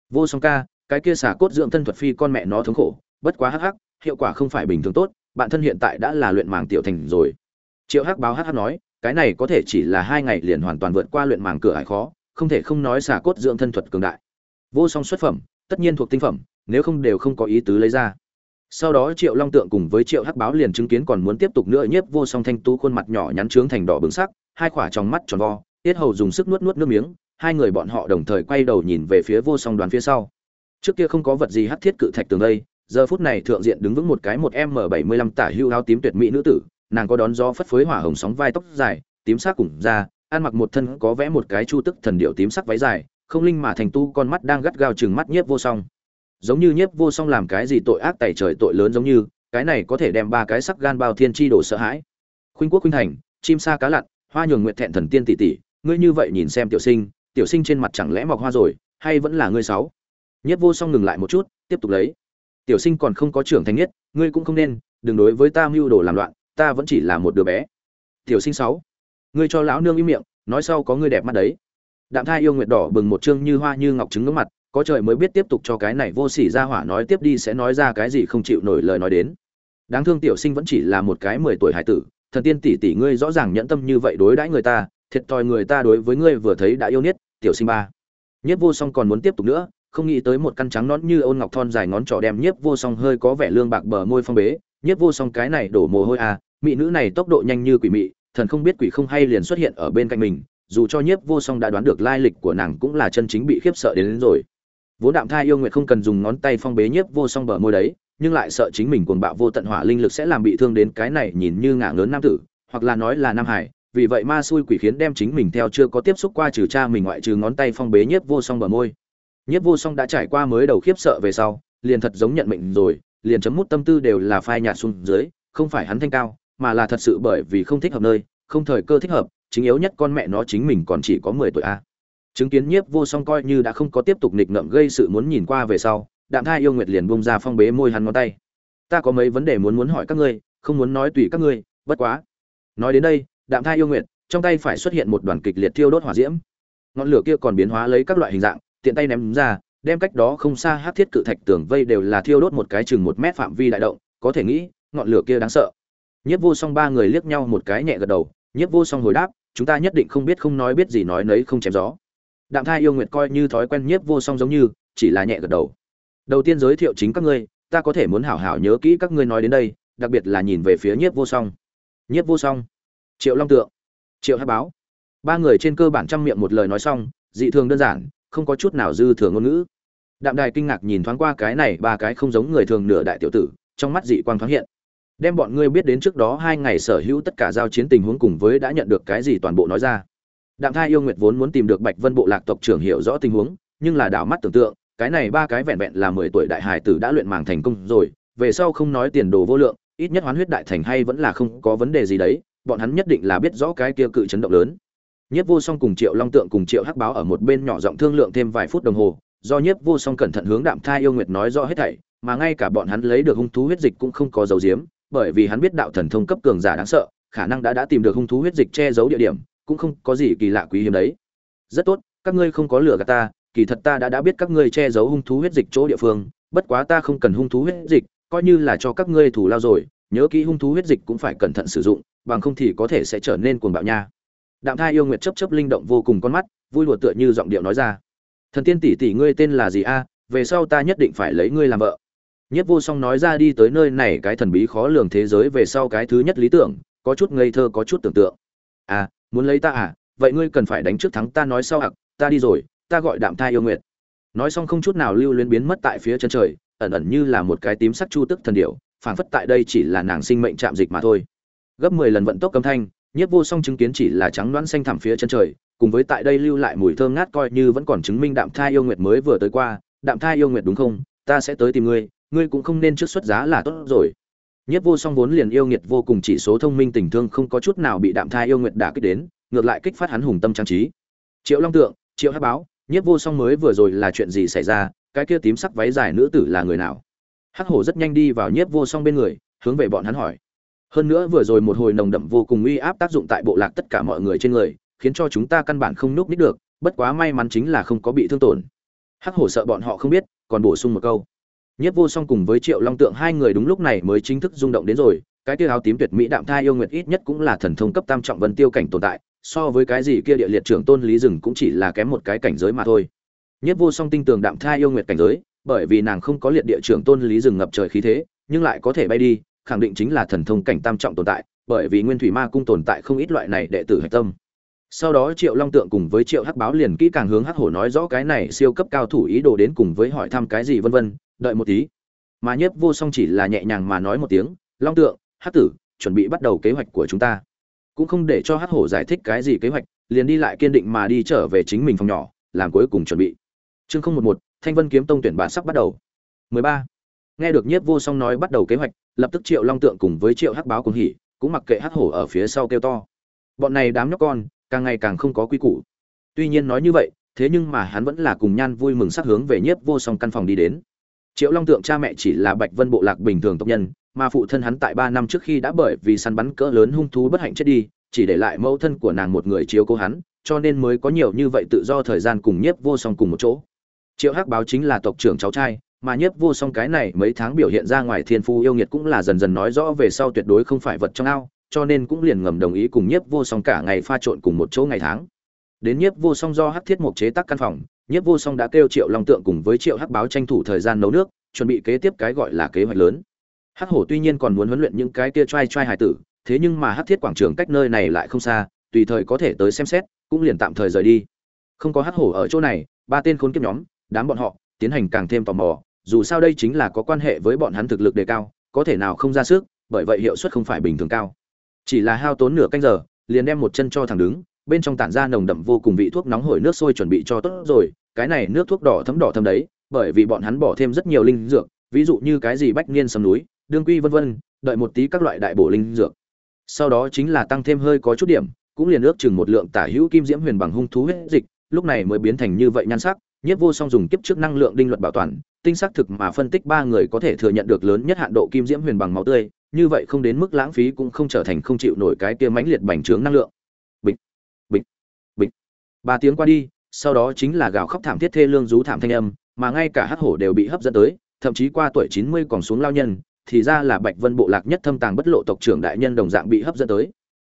Vô song ca, cái kia xả cốt dưỡng thân thuật phi con mẹ nó thống khổ, bất quá hắc hắc, hiệu quả không phải bình thường tốt, bạn thân hiện tại đã là luyện màng tiểu thành rồi triệu hắc báo hắc hắc nói, cái này có thể chỉ là hai ngày liền hoàn toàn vượt qua luyện màng cửa hải khó, không thể không nói xả cốt dưỡng thân thuật cường đại. Vô song xuất phẩm, tất nhiên thuộc tinh phẩm, nếu không đều không có ý tứ lấy ra. Sau đó triệu long tượng cùng với triệu hắc báo liền chứng kiến còn muốn tiếp tục nữa nhiếp vô song thanh tú khuôn mặt nhỏ nhắn trướng thành đỏ bừng sắc, hai khỏa trong mắt tròn vo, tiết hầu dùng sức nuốt nuốt nước miếng, hai người bọn họ đồng thời quay đầu nhìn về phía vô song đoàn phía sau. Trước kia không có vật gì hắc thiết cự thạch tường đây, giờ phút này thượng diện đứng vững một cái một m bảy mươi lăm tả hưu áo tím tuyệt mỹ nữ tử nàng có đón gió phất phới hỏa hồng sóng vai tóc dài, tím sắc cùng da, ăn mặc một thân có vẽ một cái chu tức thần điệu tím sắc váy dài, không linh mà thành tu, con mắt đang gắt gao chừng mắt nhiếp vô song. Giống như nhiếp vô song làm cái gì tội ác tày trời tội lớn giống như, cái này có thể đem ba cái sắc gan bao thiên chi đổ sợ hãi. Khuynh quốc khuynh thành, chim sa cá lặn, hoa nhường nguyện thẹn thần tiên tỷ tỷ, ngươi như vậy nhìn xem tiểu sinh tiểu sinh trên mặt chẳng lẽ mọc hoa rồi, hay vẫn là ngươi sáu? Nhiếp vô song ngừng lại một chút, tiếp tục lấy. Tiểu sinh còn không có trưởng thành nhất, ngươi cũng không nên, đừng đối với ta mưu đồ làm loạn ta vẫn chỉ là một đứa bé. Tiểu sinh sáu, ngươi cho lão nương im miệng, nói sau có ngươi đẹp mắt đấy. Đạm thai yêu nguyệt đỏ bừng một chương như hoa như ngọc trứng ngưỡng mặt, có trời mới biết tiếp tục cho cái này vô sỉ ra hỏa nói tiếp đi sẽ nói ra cái gì không chịu nổi lời nói đến. Đáng thương tiểu sinh vẫn chỉ là một cái mười tuổi hải tử, thần tiên tỷ tỷ ngươi rõ ràng nhẫn tâm như vậy đối đãi người ta, thiệt thòi người ta đối với ngươi vừa thấy đã yêu nhất tiểu sinh ba. Nhất vô song còn muốn tiếp tục nữa, không nghĩ tới một căn trắng nón như ôn ngọc thon dài ngón trỏ đem nhiếp vô song hơi có vẻ lương bạc bờ môi phong bế, nhiếp vô song cái này đổ mồ hôi à mỹ nữ này tốc độ nhanh như quỷ mị thần không biết quỷ không hay liền xuất hiện ở bên cạnh mình dù cho nhiếp vô song đã đoán được lai lịch của nàng cũng là chân chính bị khiếp sợ đến, đến rồi. Vốn đạm thai yêu nguyệt không cần dùng ngón tay phong bế nhiếp vô song bờ môi đấy nhưng lại sợ chính mình cuồng bạo vô tận hỏa linh lực sẽ làm bị thương đến cái này nhìn như ngả ngớn nam tử hoặc là nói là nam hải. Vì vậy ma xui quỷ khiến đem chính mình theo chưa có tiếp xúc qua trừ cha mình ngoại trừ ngón tay phong bế nhiếp vô song bờ môi. Nhiếp vô song đã trải qua mới đầu khiếp sợ về sau liền thật giống nhận mệnh rồi liền chấm mút tâm tư đều là phai nhạt xuống dưới không phải hắn thanh cao mà là thật sự bởi vì không thích hợp nơi, không thời cơ thích hợp, chính yếu nhất con mẹ nó chính mình còn chỉ có mười tuổi a. Chứng kiến nhiếp vô song coi như đã không có tiếp tục nịch ngậm gây sự muốn nhìn qua về sau, đạm thai yêu nguyệt liền bông ra phong bế môi hắn ngón tay. Ta có mấy vấn đề muốn muốn hỏi các ngươi, không muốn nói tùy các ngươi, bất quá. Nói đến đây, đạm thai yêu nguyệt, trong tay phải xuất hiện một đoàn kịch liệt thiêu đốt hỏa diễm. Ngọn lửa kia còn biến hóa lấy các loại hình dạng, tiện tay ném ra, đem cách đó không xa hát thiết cự thạch tường vây đều là thiêu đốt một cái chừng một mét phạm vi đại động, có thể nghĩ, ngọn lửa kia đáng sợ nhiếp vô song ba người liếc nhau một cái nhẹ gật đầu, nhiếp vô song hồi đáp, chúng ta nhất định không biết không nói biết gì nói nấy không chém gió. Đạm thai yêu nguyệt coi như thói quen nhiếp vô song giống như, chỉ là nhẹ gật đầu. Đầu tiên giới thiệu chính các ngươi, ta có thể muốn hảo hảo nhớ kỹ các ngươi nói đến đây, đặc biệt là nhìn về phía nhiếp vô song. Nhiếp vô song? Triệu long tượng. Triệu hát báo. Ba người trên cơ bản trăm miệng một lời nói xong, dị thường đơn giản, không có chút nào dư thừa ngôn ngữ. Đạm đài kinh ngạc nhìn thoáng qua cái này ba cái không giống người thường nửa đại tiểu tử, trong mắt dị quang thoáng hiện đem bọn ngươi biết đến trước đó hai ngày sở hữu tất cả giao chiến tình huống cùng với đã nhận được cái gì toàn bộ nói ra. Đặng thai yêu nguyệt vốn muốn tìm được bạch vân bộ lạc tộc trưởng hiểu rõ tình huống nhưng là đảo mắt tưởng tượng cái này ba cái vẹn vẹn là mười tuổi đại hải tử đã luyện màng thành công rồi về sau không nói tiền đồ vô lượng ít nhất hoán huyết đại thành hay vẫn là không có vấn đề gì đấy bọn hắn nhất định là biết rõ cái kia cự chấn động lớn. Nhiếp Vô Song cùng Triệu Long Tượng cùng Triệu Hắc Báo ở một bên nhỏ giọng thương lượng thêm vài phút đồng hồ, do Nhiếp Vô Song cẩn thận hướng Đạm Thai yêu nguyệt nói rõ hết thảy, mà ngay cả bọn hắn lấy được hung thú huyết dịch cũng không có dấu diếm, bởi vì hắn biết đạo thần thông cấp cường giả đáng sợ, khả năng đã đã tìm được hung thú huyết dịch che giấu địa điểm, cũng không có gì kỳ lạ quý hiếm đấy. Rất tốt, các ngươi không có lừa gạt ta, kỳ thật ta đã đã biết các ngươi che giấu hung thú huyết dịch chỗ địa phương, bất quá ta không cần hung thú huyết dịch, coi như là cho các ngươi thủ lao rồi, nhớ kỹ hung thú huyết dịch cũng phải cẩn thận sử dụng, bằng không thì có thể sẽ trở nên cuồng bạo nha. Đạm thai yêu nguyệt chớp chớp linh động vô cùng con mắt vui lùa tựa như giọng điệu nói ra. Thần tiên tỷ tỷ ngươi tên là gì a? Về sau ta nhất định phải lấy ngươi làm vợ nhất vô song nói ra đi tới nơi này cái thần bí khó lường thế giới về sau cái thứ nhất lý tưởng có chút ngây thơ có chút tưởng tượng. À muốn lấy ta à? Vậy ngươi cần phải đánh trước thắng ta nói sau hặc ta đi rồi ta gọi đạm thai yêu nguyệt. Nói xong không chút nào lưu luyến biến mất tại phía chân trời ẩn ẩn như là một cái tím sắc chu tức thần điểu, phảng phất tại đây chỉ là nàng sinh mệnh chạm dịch mà thôi. Gấp mười lần vận tốc âm thanh nhiếp vô song chứng kiến chỉ là trắng đoán xanh thẳm phía chân trời cùng với tại đây lưu lại mùi thơm ngát coi như vẫn còn chứng minh đạm thai yêu nguyệt mới vừa tới qua. Đạm thai yêu nguyệt đúng không? Ta sẽ tới tìm ngươi ngươi cũng không nên trước xuất giá là tốt rồi. Nhiếp vô song vốn liền yêu nghiệt vô cùng chỉ số thông minh tình thương không có chút nào bị đạm thai yêu nguyệt đả kích đến, ngược lại kích phát hắn hùng tâm trang trí. Triệu long tượng, triệu hát báo nhiếp vô song mới vừa rồi là chuyện gì xảy ra, cái kia tím sắc váy dài nữ tử là người nào? Hắc hổ rất nhanh đi vào nhiếp vô song bên người, hướng về bọn hắn hỏi. Hơn nữa vừa rồi một hồi nồng đậm vô cùng uy áp tác dụng tại bộ lạc tất cả mọi người trên người, khiến cho chúng ta căn bản không núp nít được, bất quá may mắn chính là không có bị thương tổn. Hắc hổ sợ bọn họ không biết, còn bổ sung một câu nhất vô song cùng với triệu long tượng hai người đúng lúc này mới chính thức rung động đến rồi, cái kia áo tím tuyệt mỹ đạm thai yêu nguyệt ít nhất cũng là thần thông cấp tam trọng vân tiêu cảnh tồn tại, so với cái gì kia địa liệt trưởng tôn lý rừng cũng chỉ là kém một cái cảnh giới mà thôi. Nhất vô song tinh tường đạm thai yêu nguyệt cảnh giới, bởi vì nàng không có liệt địa trưởng tôn lý rừng ngập trời khí thế, nhưng lại có thể bay đi, khẳng định chính là thần thông cảnh tam trọng tồn tại, bởi vì nguyên thủy ma cung tồn tại không ít loại này đệ tử hạch tâm. Sau đó triệu long tượng cùng với triệu hắc báo liền kỹ càng hướng hắc hổ nói rõ cái này siêu cấp cao thủ ý đồ đến cùng với hỏi thăm cái gì vân vân đợi một tí. Mà nhiếp vô song chỉ là nhẹ nhàng mà nói một tiếng, long tượng, hắc tử, chuẩn bị bắt đầu kế hoạch của chúng ta. Cũng không để cho hắc hổ giải thích cái gì kế hoạch, liền đi lại kiên định mà đi trở về chính mình phòng nhỏ, làm cuối cùng chuẩn bị. Chương không một một, thanh vân kiếm tông tuyển bản sắp bắt đầu. 13. nghe được nhiếp vô song nói bắt đầu kế hoạch, lập tức triệu long tượng cùng với triệu hắc báo cùng hỉ, cũng mặc kệ hắc hổ ở phía sau kêu to. Bọn này đám nhóc con, càng ngày càng không có quy củ. Tuy nhiên nói như vậy, thế nhưng mà hắn vẫn là cùng nhan vui mừng sắc hướng về nhiếp vô song căn phòng đi đến triệu long tượng cha mẹ chỉ là bạch vân bộ lạc bình thường tộc nhân, mà phụ thân hắn tại ba năm trước khi đã bởi vì săn bắn cỡ lớn hung thú bất hạnh chết đi, chỉ để lại mẫu thân của nàng một người chiếu cố hắn, cho nên mới có nhiều như vậy tự do thời gian cùng nhiếp vô song cùng một chỗ. Triệu hắc báo chính là tộc trưởng cháu trai, mà nhiếp vô song cái này mấy tháng biểu hiện ra ngoài thiên phu yêu nghiệt cũng là dần dần nói rõ về sau tuyệt đối không phải vật trong ao, cho nên cũng liền ngầm đồng ý cùng nhiếp vô song cả ngày pha trộn cùng một chỗ ngày tháng. Đến nhiếp vô song do hắc thiết mộc chế tác căn phòng nhiếp vô song đã kêu triệu long tượng cùng với triệu hắc báo tranh thủ thời gian nấu nước, chuẩn bị kế tiếp cái gọi là kế hoạch lớn. Hắc hổ tuy nhiên còn muốn huấn luyện những cái kia trai trai hải tử, thế nhưng mà hắc thiết quảng trường cách nơi này lại không xa, tùy thời có thể tới xem xét, cũng liền tạm thời rời đi. Không có hắc hổ ở chỗ này, ba tên khốn kiếp nhóm, đám bọn họ, tiến hành càng thêm tò mò, dù sao đây chính là có quan hệ với bọn hắn thực lực đề cao, có thể nào không ra sức, bởi vậy hiệu suất không phải bình thường cao. Chỉ là hao tốn nửa canh giờ, liền đem một chân cho thẳng đứng, bên trong tản ra nồng đậm vô cùng vị thuốc nóng hổi nước sôi chuẩn bị cho tốt rồi cái này nước thuốc đỏ thấm đỏ thấm đấy, bởi vì bọn hắn bỏ thêm rất nhiều linh dược, ví dụ như cái gì bách niên sầm núi, đương quy vân vân, đợi một tí các loại đại bổ linh dược. Sau đó chính là tăng thêm hơi có chút điểm, cũng liền ước chừng một lượng tả hữu kim diễm huyền bằng hung thú huyết dịch, lúc này mới biến thành như vậy nhan sắc, nhiếp vô song dùng kiếp trước năng lượng đinh luật bảo toàn, tinh xác thực mà phân tích ba người có thể thừa nhận được lớn nhất hạn độ kim diễm huyền bằng máu tươi, như vậy không đến mức lãng phí cũng không trở thành không chịu nổi cái kia mãnh liệt bành trướng năng lượng. Bịch bịch bịch. Ba tiếng qua đi sau đó chính là gào khóc thảm thiết thê lương rú thảm thanh âm mà ngay cả hắc hổ đều bị hấp dẫn tới thậm chí qua tuổi chín mươi còn xuống lao nhân thì ra là bạch vân bộ lạc nhất thâm tàng bất lộ tộc trưởng đại nhân đồng dạng bị hấp dẫn tới.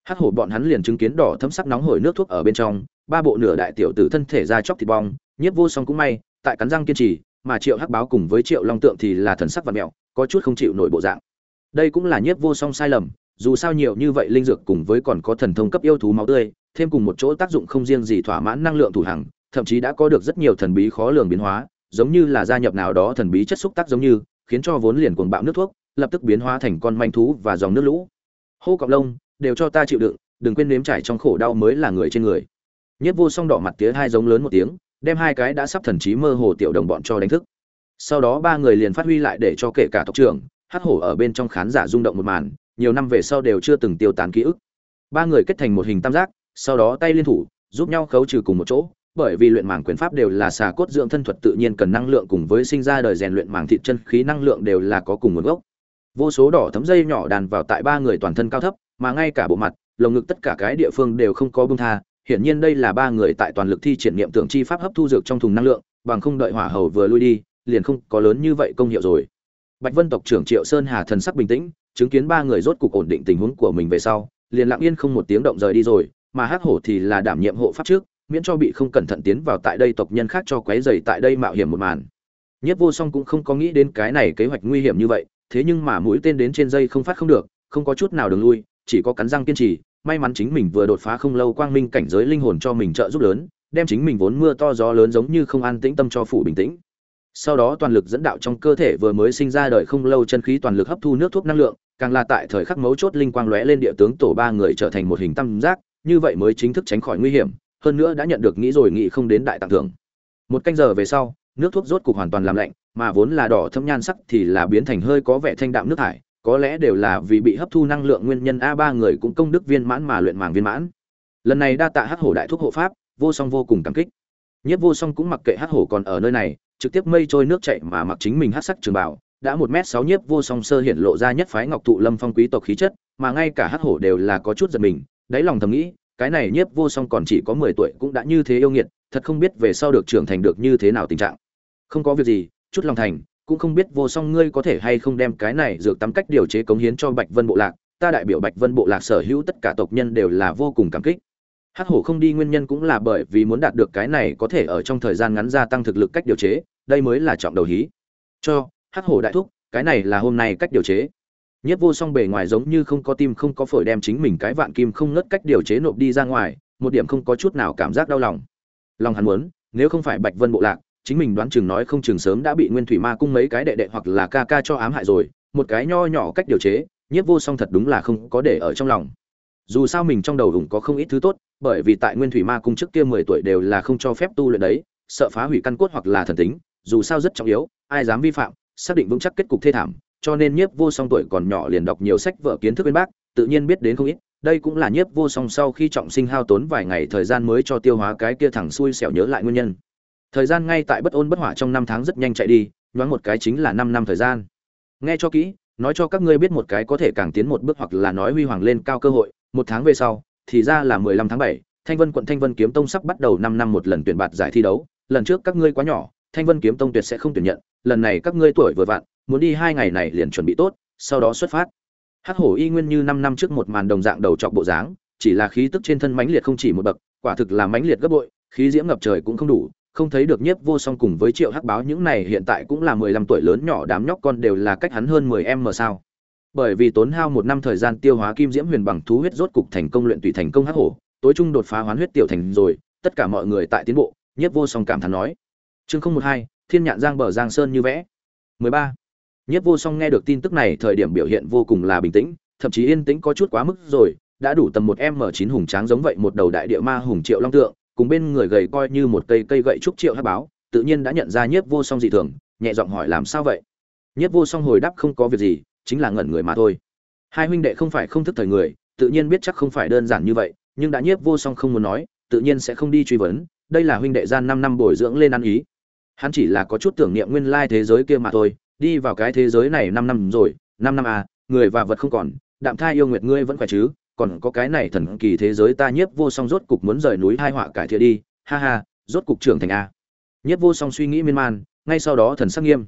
Hắc hổ bọn hắn liền chứng kiến đỏ thấm sắc nóng hổi nước thuốc ở bên trong ba bộ nửa đại tiểu tử thân thể ra chóc thịt bong nhiếp vô song cũng may tại cắn răng kiên trì mà triệu hắc báo cùng với triệu long tượng thì là thần sắc vặn mèo, có chút không chịu nổi bộ dạng. Đây cũng là nhiếp vô song sai lầm dù sao nhiều như vậy linh dược cùng với còn có thần thông cấp yêu thú máu tươi thêm cùng một chỗ tác dụng không riêng gì thỏa mãn năng lượng thủ hằng, thậm chí đã có được rất nhiều thần bí khó lường biến hóa, giống như là gia nhập nào đó thần bí chất xúc tác giống như, khiến cho vốn liền cuồng bạo nước thuốc, lập tức biến hóa thành con manh thú và dòng nước lũ. Hô cọp lông, đều cho ta chịu đựng, đừng quên nếm trải trong khổ đau mới là người trên người. Nhất vô song đỏ mặt tía hai giống lớn một tiếng, đem hai cái đã sắp thần trí mơ hồ tiểu đồng bọn cho đánh thức. Sau đó ba người liền phát huy lại để cho kể cả tộc trưởng hát hổ ở bên trong khán giả rung động một màn, nhiều năm về sau đều chưa từng tiêu tán ký ức. Ba người kết thành một hình tam giác sau đó tay liên thủ, giúp nhau khấu trừ cùng một chỗ, bởi vì luyện màng quyền pháp đều là xà cốt dưỡng thân thuật tự nhiên cần năng lượng cùng với sinh ra đời rèn luyện màng thịt chân khí năng lượng đều là có cùng nguồn gốc. Vô số đỏ thấm dây nhỏ đàn vào tại ba người toàn thân cao thấp, mà ngay cả bộ mặt, lồng ngực tất cả cái địa phương đều không có bưng tha, hiển nhiên đây là ba người tại toàn lực thi triển nghiệm tưởng chi pháp hấp thu dược trong thùng năng lượng, bằng không đợi hỏa hầu vừa lui đi, liền không có lớn như vậy công hiệu rồi. Bạch vân tộc trưởng triệu sơn hà thần sắc bình tĩnh, chứng kiến ba người rốt cục ổn định tình huống của mình về sau, liền lặng yên không một tiếng động rời đi rồi mà hắc hổ thì là đảm nhiệm hộ pháp trước, miễn cho bị không cẩn thận tiến vào tại đây tộc nhân khác cho quấy rầy tại đây mạo hiểm một màn. Nhất vô song cũng không có nghĩ đến cái này kế hoạch nguy hiểm như vậy, thế nhưng mà mũi tên đến trên dây không phát không được, không có chút nào đường lui, chỉ có cắn răng kiên trì, may mắn chính mình vừa đột phá không lâu quang minh cảnh giới linh hồn cho mình trợ giúp lớn, đem chính mình vốn mưa to gió lớn giống như không an tĩnh tâm cho phủ bình tĩnh. Sau đó toàn lực dẫn đạo trong cơ thể vừa mới sinh ra đời không lâu chân khí toàn lực hấp thu nước thuốc năng lượng, càng là tại thời khắc mấu chốt linh quang lóe lên địa tướng tổ ba người trở thành một hình tam giác như vậy mới chính thức tránh khỏi nguy hiểm, hơn nữa đã nhận được nghĩ rồi nghĩ không đến đại tặng thưởng. Một canh giờ về sau, nước thuốc rốt cục hoàn toàn làm lạnh, mà vốn là đỏ thâm nhan sắc thì là biến thành hơi có vẻ thanh đạm nước thải, có lẽ đều là vì bị hấp thu năng lượng nguyên nhân a ba người cũng công đức viên mãn mà luyện màng viên mãn. Lần này đa tạ hắc hổ đại thuốc hộ pháp, vô song vô cùng cảm kích. Nhất vô song cũng mặc kệ hắc hổ còn ở nơi này, trực tiếp mây trôi nước chảy mà mặc chính mình hắc sắc trường bảo đã một m sáu nhiếp vô song sơ hiện lộ ra nhất phái ngọc thụ lâm phong quý tộc khí chất, mà ngay cả hắc hổ đều là có chút giật mình đáy lòng thầm nghĩ, cái này nhiếp vô song còn chỉ có mười tuổi cũng đã như thế yêu nghiệt, thật không biết về sau được trưởng thành được như thế nào tình trạng. Không có việc gì, chút lòng thành, cũng không biết vô song ngươi có thể hay không đem cái này dược tắm cách điều chế cống hiến cho bạch vân bộ lạc, ta đại biểu bạch vân bộ lạc sở hữu tất cả tộc nhân đều là vô cùng cảm kích. Hắc hổ không đi nguyên nhân cũng là bởi vì muốn đạt được cái này có thể ở trong thời gian ngắn gia tăng thực lực cách điều chế, đây mới là trọng đầu hí. Cho, hắc hổ đại thúc, cái này là hôm nay cách điều chế nhất vô song bề ngoài giống như không có tim, không có phổi đem chính mình cái vạn kim không ngất cách điều chế nộp đi ra ngoài, một điểm không có chút nào cảm giác đau lòng. Lòng hắn muốn, nếu không phải bạch vân bộ lạc, chính mình đoán chừng nói không chừng sớm đã bị nguyên thủy ma cung mấy cái đệ đệ hoặc là ca ca cho ám hại rồi, một cái nho nhỏ cách điều chế nhiếp vô song thật đúng là không có để ở trong lòng. Dù sao mình trong đầu hùng có không ít thứ tốt, bởi vì tại nguyên thủy ma cung trước kia mười tuổi đều là không cho phép tu luyện đấy, sợ phá hủy căn cốt hoặc là thần tính, dù sao rất trọng yếu, ai dám vi phạm, xác định vững chắc kết cục thê thảm cho nên nhiếp vô song tuổi còn nhỏ liền đọc nhiều sách vở kiến thức bên bác, tự nhiên biết đến không ít. Đây cũng là nhiếp vô song sau khi trọng sinh hao tốn vài ngày thời gian mới cho tiêu hóa cái kia thẳng xui xẻo nhớ lại nguyên nhân. Thời gian ngay tại bất ôn bất hỏa trong năm tháng rất nhanh chạy đi, nhoáng một cái chính là năm năm thời gian. Nghe cho kỹ, nói cho các ngươi biết một cái có thể càng tiến một bước hoặc là nói huy hoàng lên cao cơ hội, một tháng về sau, thì ra là mười lăm tháng bảy, thanh vân quận thanh vân kiếm tông sắp bắt đầu năm năm một lần tuyển bạt giải thi đấu. Lần trước các ngươi quá nhỏ, thanh vân kiếm tông tuyệt sẽ không tuyển nhận, lần này các ngươi tuổi vừa vặn muốn đi hai ngày này liền chuẩn bị tốt, sau đó xuất phát. Hắc hổ y nguyên như năm năm trước một màn đồng dạng đầu trọc bộ dáng, chỉ là khí tức trên thân mãnh liệt không chỉ một bậc, quả thực là mãnh liệt gấp bội, khí diễm ngập trời cũng không đủ, không thấy được nhiếp vô song cùng với triệu hắc báo những này hiện tại cũng là mười lăm tuổi lớn nhỏ đám nhóc con đều là cách hắn hơn mười em mà sao. Bởi vì tốn hao một năm thời gian tiêu hóa kim diễm huyền bằng thú huyết rốt cục thành công luyện tùy thành công hắc hổ, tối trung đột phá hoán huyết tiểu thành rồi, tất cả mọi người tại tiến bộ, nhiếp vô song cảm thán nói. Chương không một hai, thiên nhạn giang bờ giang sơn như vẽ. mười ba nhiếp vô song nghe được tin tức này, thời điểm biểu hiện vô cùng là bình tĩnh, thậm chí yên tĩnh có chút quá mức rồi, đã đủ tầm một m chín hùng tráng giống vậy một đầu đại địa ma hùng triệu long tượng, cùng bên người gầy coi như một cây cây gậy trúc triệu hắc báo, tự nhiên đã nhận ra nhiếp vô song dị thường, nhẹ giọng hỏi làm sao vậy? Nhiếp vô song hồi đáp không có việc gì, chính là ngẩn người mà thôi. Hai huynh đệ không phải không thức thời người, tự nhiên biết chắc không phải đơn giản như vậy, nhưng đã nhiếp vô song không muốn nói, tự nhiên sẽ không đi truy vấn, đây là huynh đệ gian năm năm bồi dưỡng lên ăn ý. Hắn chỉ là có chút tưởng niệm nguyên lai thế giới kia mà thôi đi vào cái thế giới này năm năm rồi, năm năm à người và vật không còn, đạm thai yêu nguyệt ngươi vẫn khỏe chứ, còn có cái này thần kỳ thế giới ta nhiếp vô song rốt cục muốn rời núi hai họa cải thiện đi, ha ha, rốt cục trưởng thành a nhiếp vô song suy nghĩ miên man, ngay sau đó thần sắc nghiêm.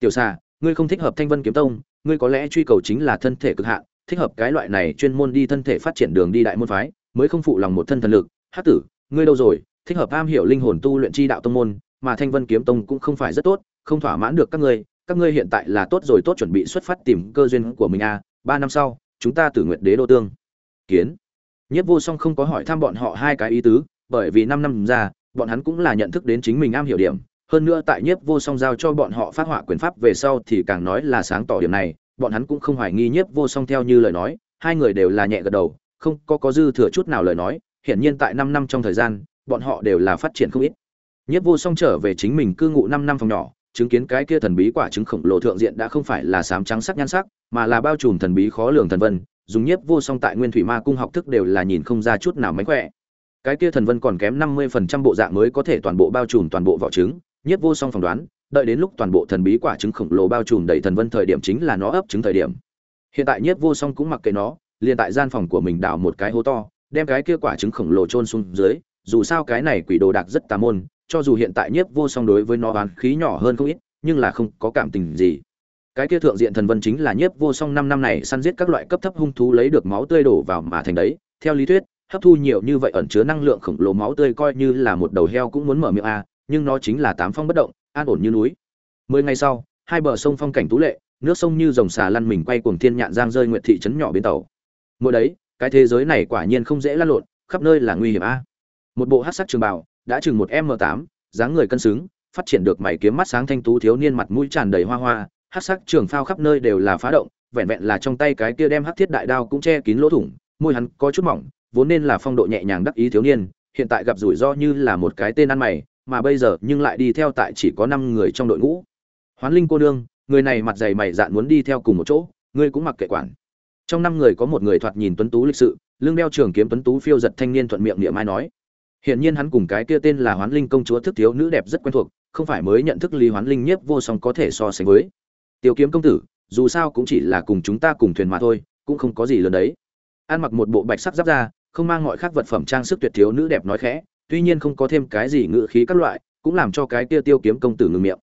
Tiểu xà, ngươi không thích hợp thanh vân kiếm tông, ngươi có lẽ truy cầu chính là thân thể cực hạn, thích hợp cái loại này chuyên môn đi thân thể phát triển đường đi đại môn phái, mới không phụ lòng một thân thần lực. Hát tử, ngươi đâu rồi? Thích hợp am hiểu linh hồn tu luyện chi đạo tông môn, mà thanh vân kiếm tông cũng không phải rất tốt, không thỏa mãn được các ngươi các ngươi hiện tại là tốt rồi, tốt chuẩn bị xuất phát tìm cơ duyên của mình a ba năm sau, chúng ta tử nguyện đế đô tương. Kiến. Nhất vô song không có hỏi thăm bọn họ hai cái ý tứ, bởi vì năm năm ra, bọn hắn cũng là nhận thức đến chính mình am hiểu điểm. Hơn nữa tại nhiếp vô song giao cho bọn họ phát họa quyền pháp về sau thì càng nói là sáng tỏ điểm này, bọn hắn cũng không hoài nghi nhiếp vô song theo như lời nói, hai người đều là nhẹ gật đầu, không có có dư thừa chút nào lời nói. Hiển nhiên tại năm năm trong thời gian, bọn họ đều là phát triển không ít. Nhiếp vô song trở về chính mình cư ngụ năm năm phòng nhỏ chứng kiến cái kia thần bí quả trứng khổng lồ thượng diện đã không phải là sám trắng sắc nhan sắc, mà là bao trùm thần bí khó lường thần vân, dùng nhiếp vô song tại nguyên thủy ma cung học thức đều là nhìn không ra chút nào mánh khỏe. Cái kia thần vân còn kém năm mươi phần trăm bộ dạng mới có thể toàn bộ bao trùm toàn bộ vỏ trứng, nhiếp vô song phỏng đoán, đợi đến lúc toàn bộ thần bí quả trứng khổng lồ bao trùm đầy thần vân thời điểm chính là nó ấp trứng thời điểm. Hiện tại nhiếp vô song cũng mặc kệ nó, liền tại gian phòng của mình đào một cái hố to, đem cái kia quả trứng khổng lồ chôn xuống dưới, dù sao cái này quỷ đồ đạc rất tà môn cho dù hiện tại nhiếp vô song đối với nó bán khí nhỏ hơn không ít, nhưng là không có cảm tình gì. Cái kia thượng diện thần vân chính là nhiếp vô song năm năm này săn giết các loại cấp thấp hung thú lấy được máu tươi đổ vào mà thành đấy. Theo lý thuyết, hấp thu nhiều như vậy ẩn chứa năng lượng khổng lồ máu tươi coi như là một đầu heo cũng muốn mở miệng a, nhưng nó chính là tám phong bất động, an ổn như núi. Mười ngày sau, hai bờ sông phong cảnh tú lệ, nước sông như dòng xà lăn mình quay cuồng thiên nhạn giang rơi nguyện thị trấn nhỏ bến tàu. Mỗi đấy, cái thế giới này quả nhiên không dễ lăn lộn, khắp nơi là nguy hiểm a. Một bộ hát sắc trường bảo đã chừng một m tám, dáng người cân xứng, phát triển được mày kiếm mắt sáng thanh tú thiếu niên mặt mũi tràn đầy hoa hoa, hát sắc trường phao khắp nơi đều là phá động, vẹn vẹn là trong tay cái kia đem hắc thiết đại đao cũng che kín lỗ thủng, môi hắn có chút mỏng, vốn nên là phong độ nhẹ nhàng đắc ý thiếu niên, hiện tại gặp rủi ro như là một cái tên ăn mày, mà bây giờ nhưng lại đi theo tại chỉ có năm người trong đội ngũ. Hoán linh cô nương, người này mặt dày mày dạn muốn đi theo cùng một chỗ, ngươi cũng mặc kệ quản. Trong năm người có một người thoạt nhìn tuấn tú lịch sự, lưng đeo trường kiếm tuấn tú phiêu giật thanh niên thuận miệng niệm ai nói. Hiển nhiên hắn cùng cái kia tên là Hoán Linh công chúa thức thiếu nữ đẹp rất quen thuộc, không phải mới nhận thức Lý Hoán Linh nhiếp vô song có thể so sánh với. Tiêu Kiếm công tử, dù sao cũng chỉ là cùng chúng ta cùng thuyền mà thôi, cũng không có gì lớn đấy. An mặc một bộ bạch sắc giáp da, không mang mọi khác vật phẩm trang sức tuyệt thiếu nữ đẹp nói khẽ tuy nhiên không có thêm cái gì ngữ khí các loại cũng làm cho cái kia tiêu kiếm công tử ngừng miệng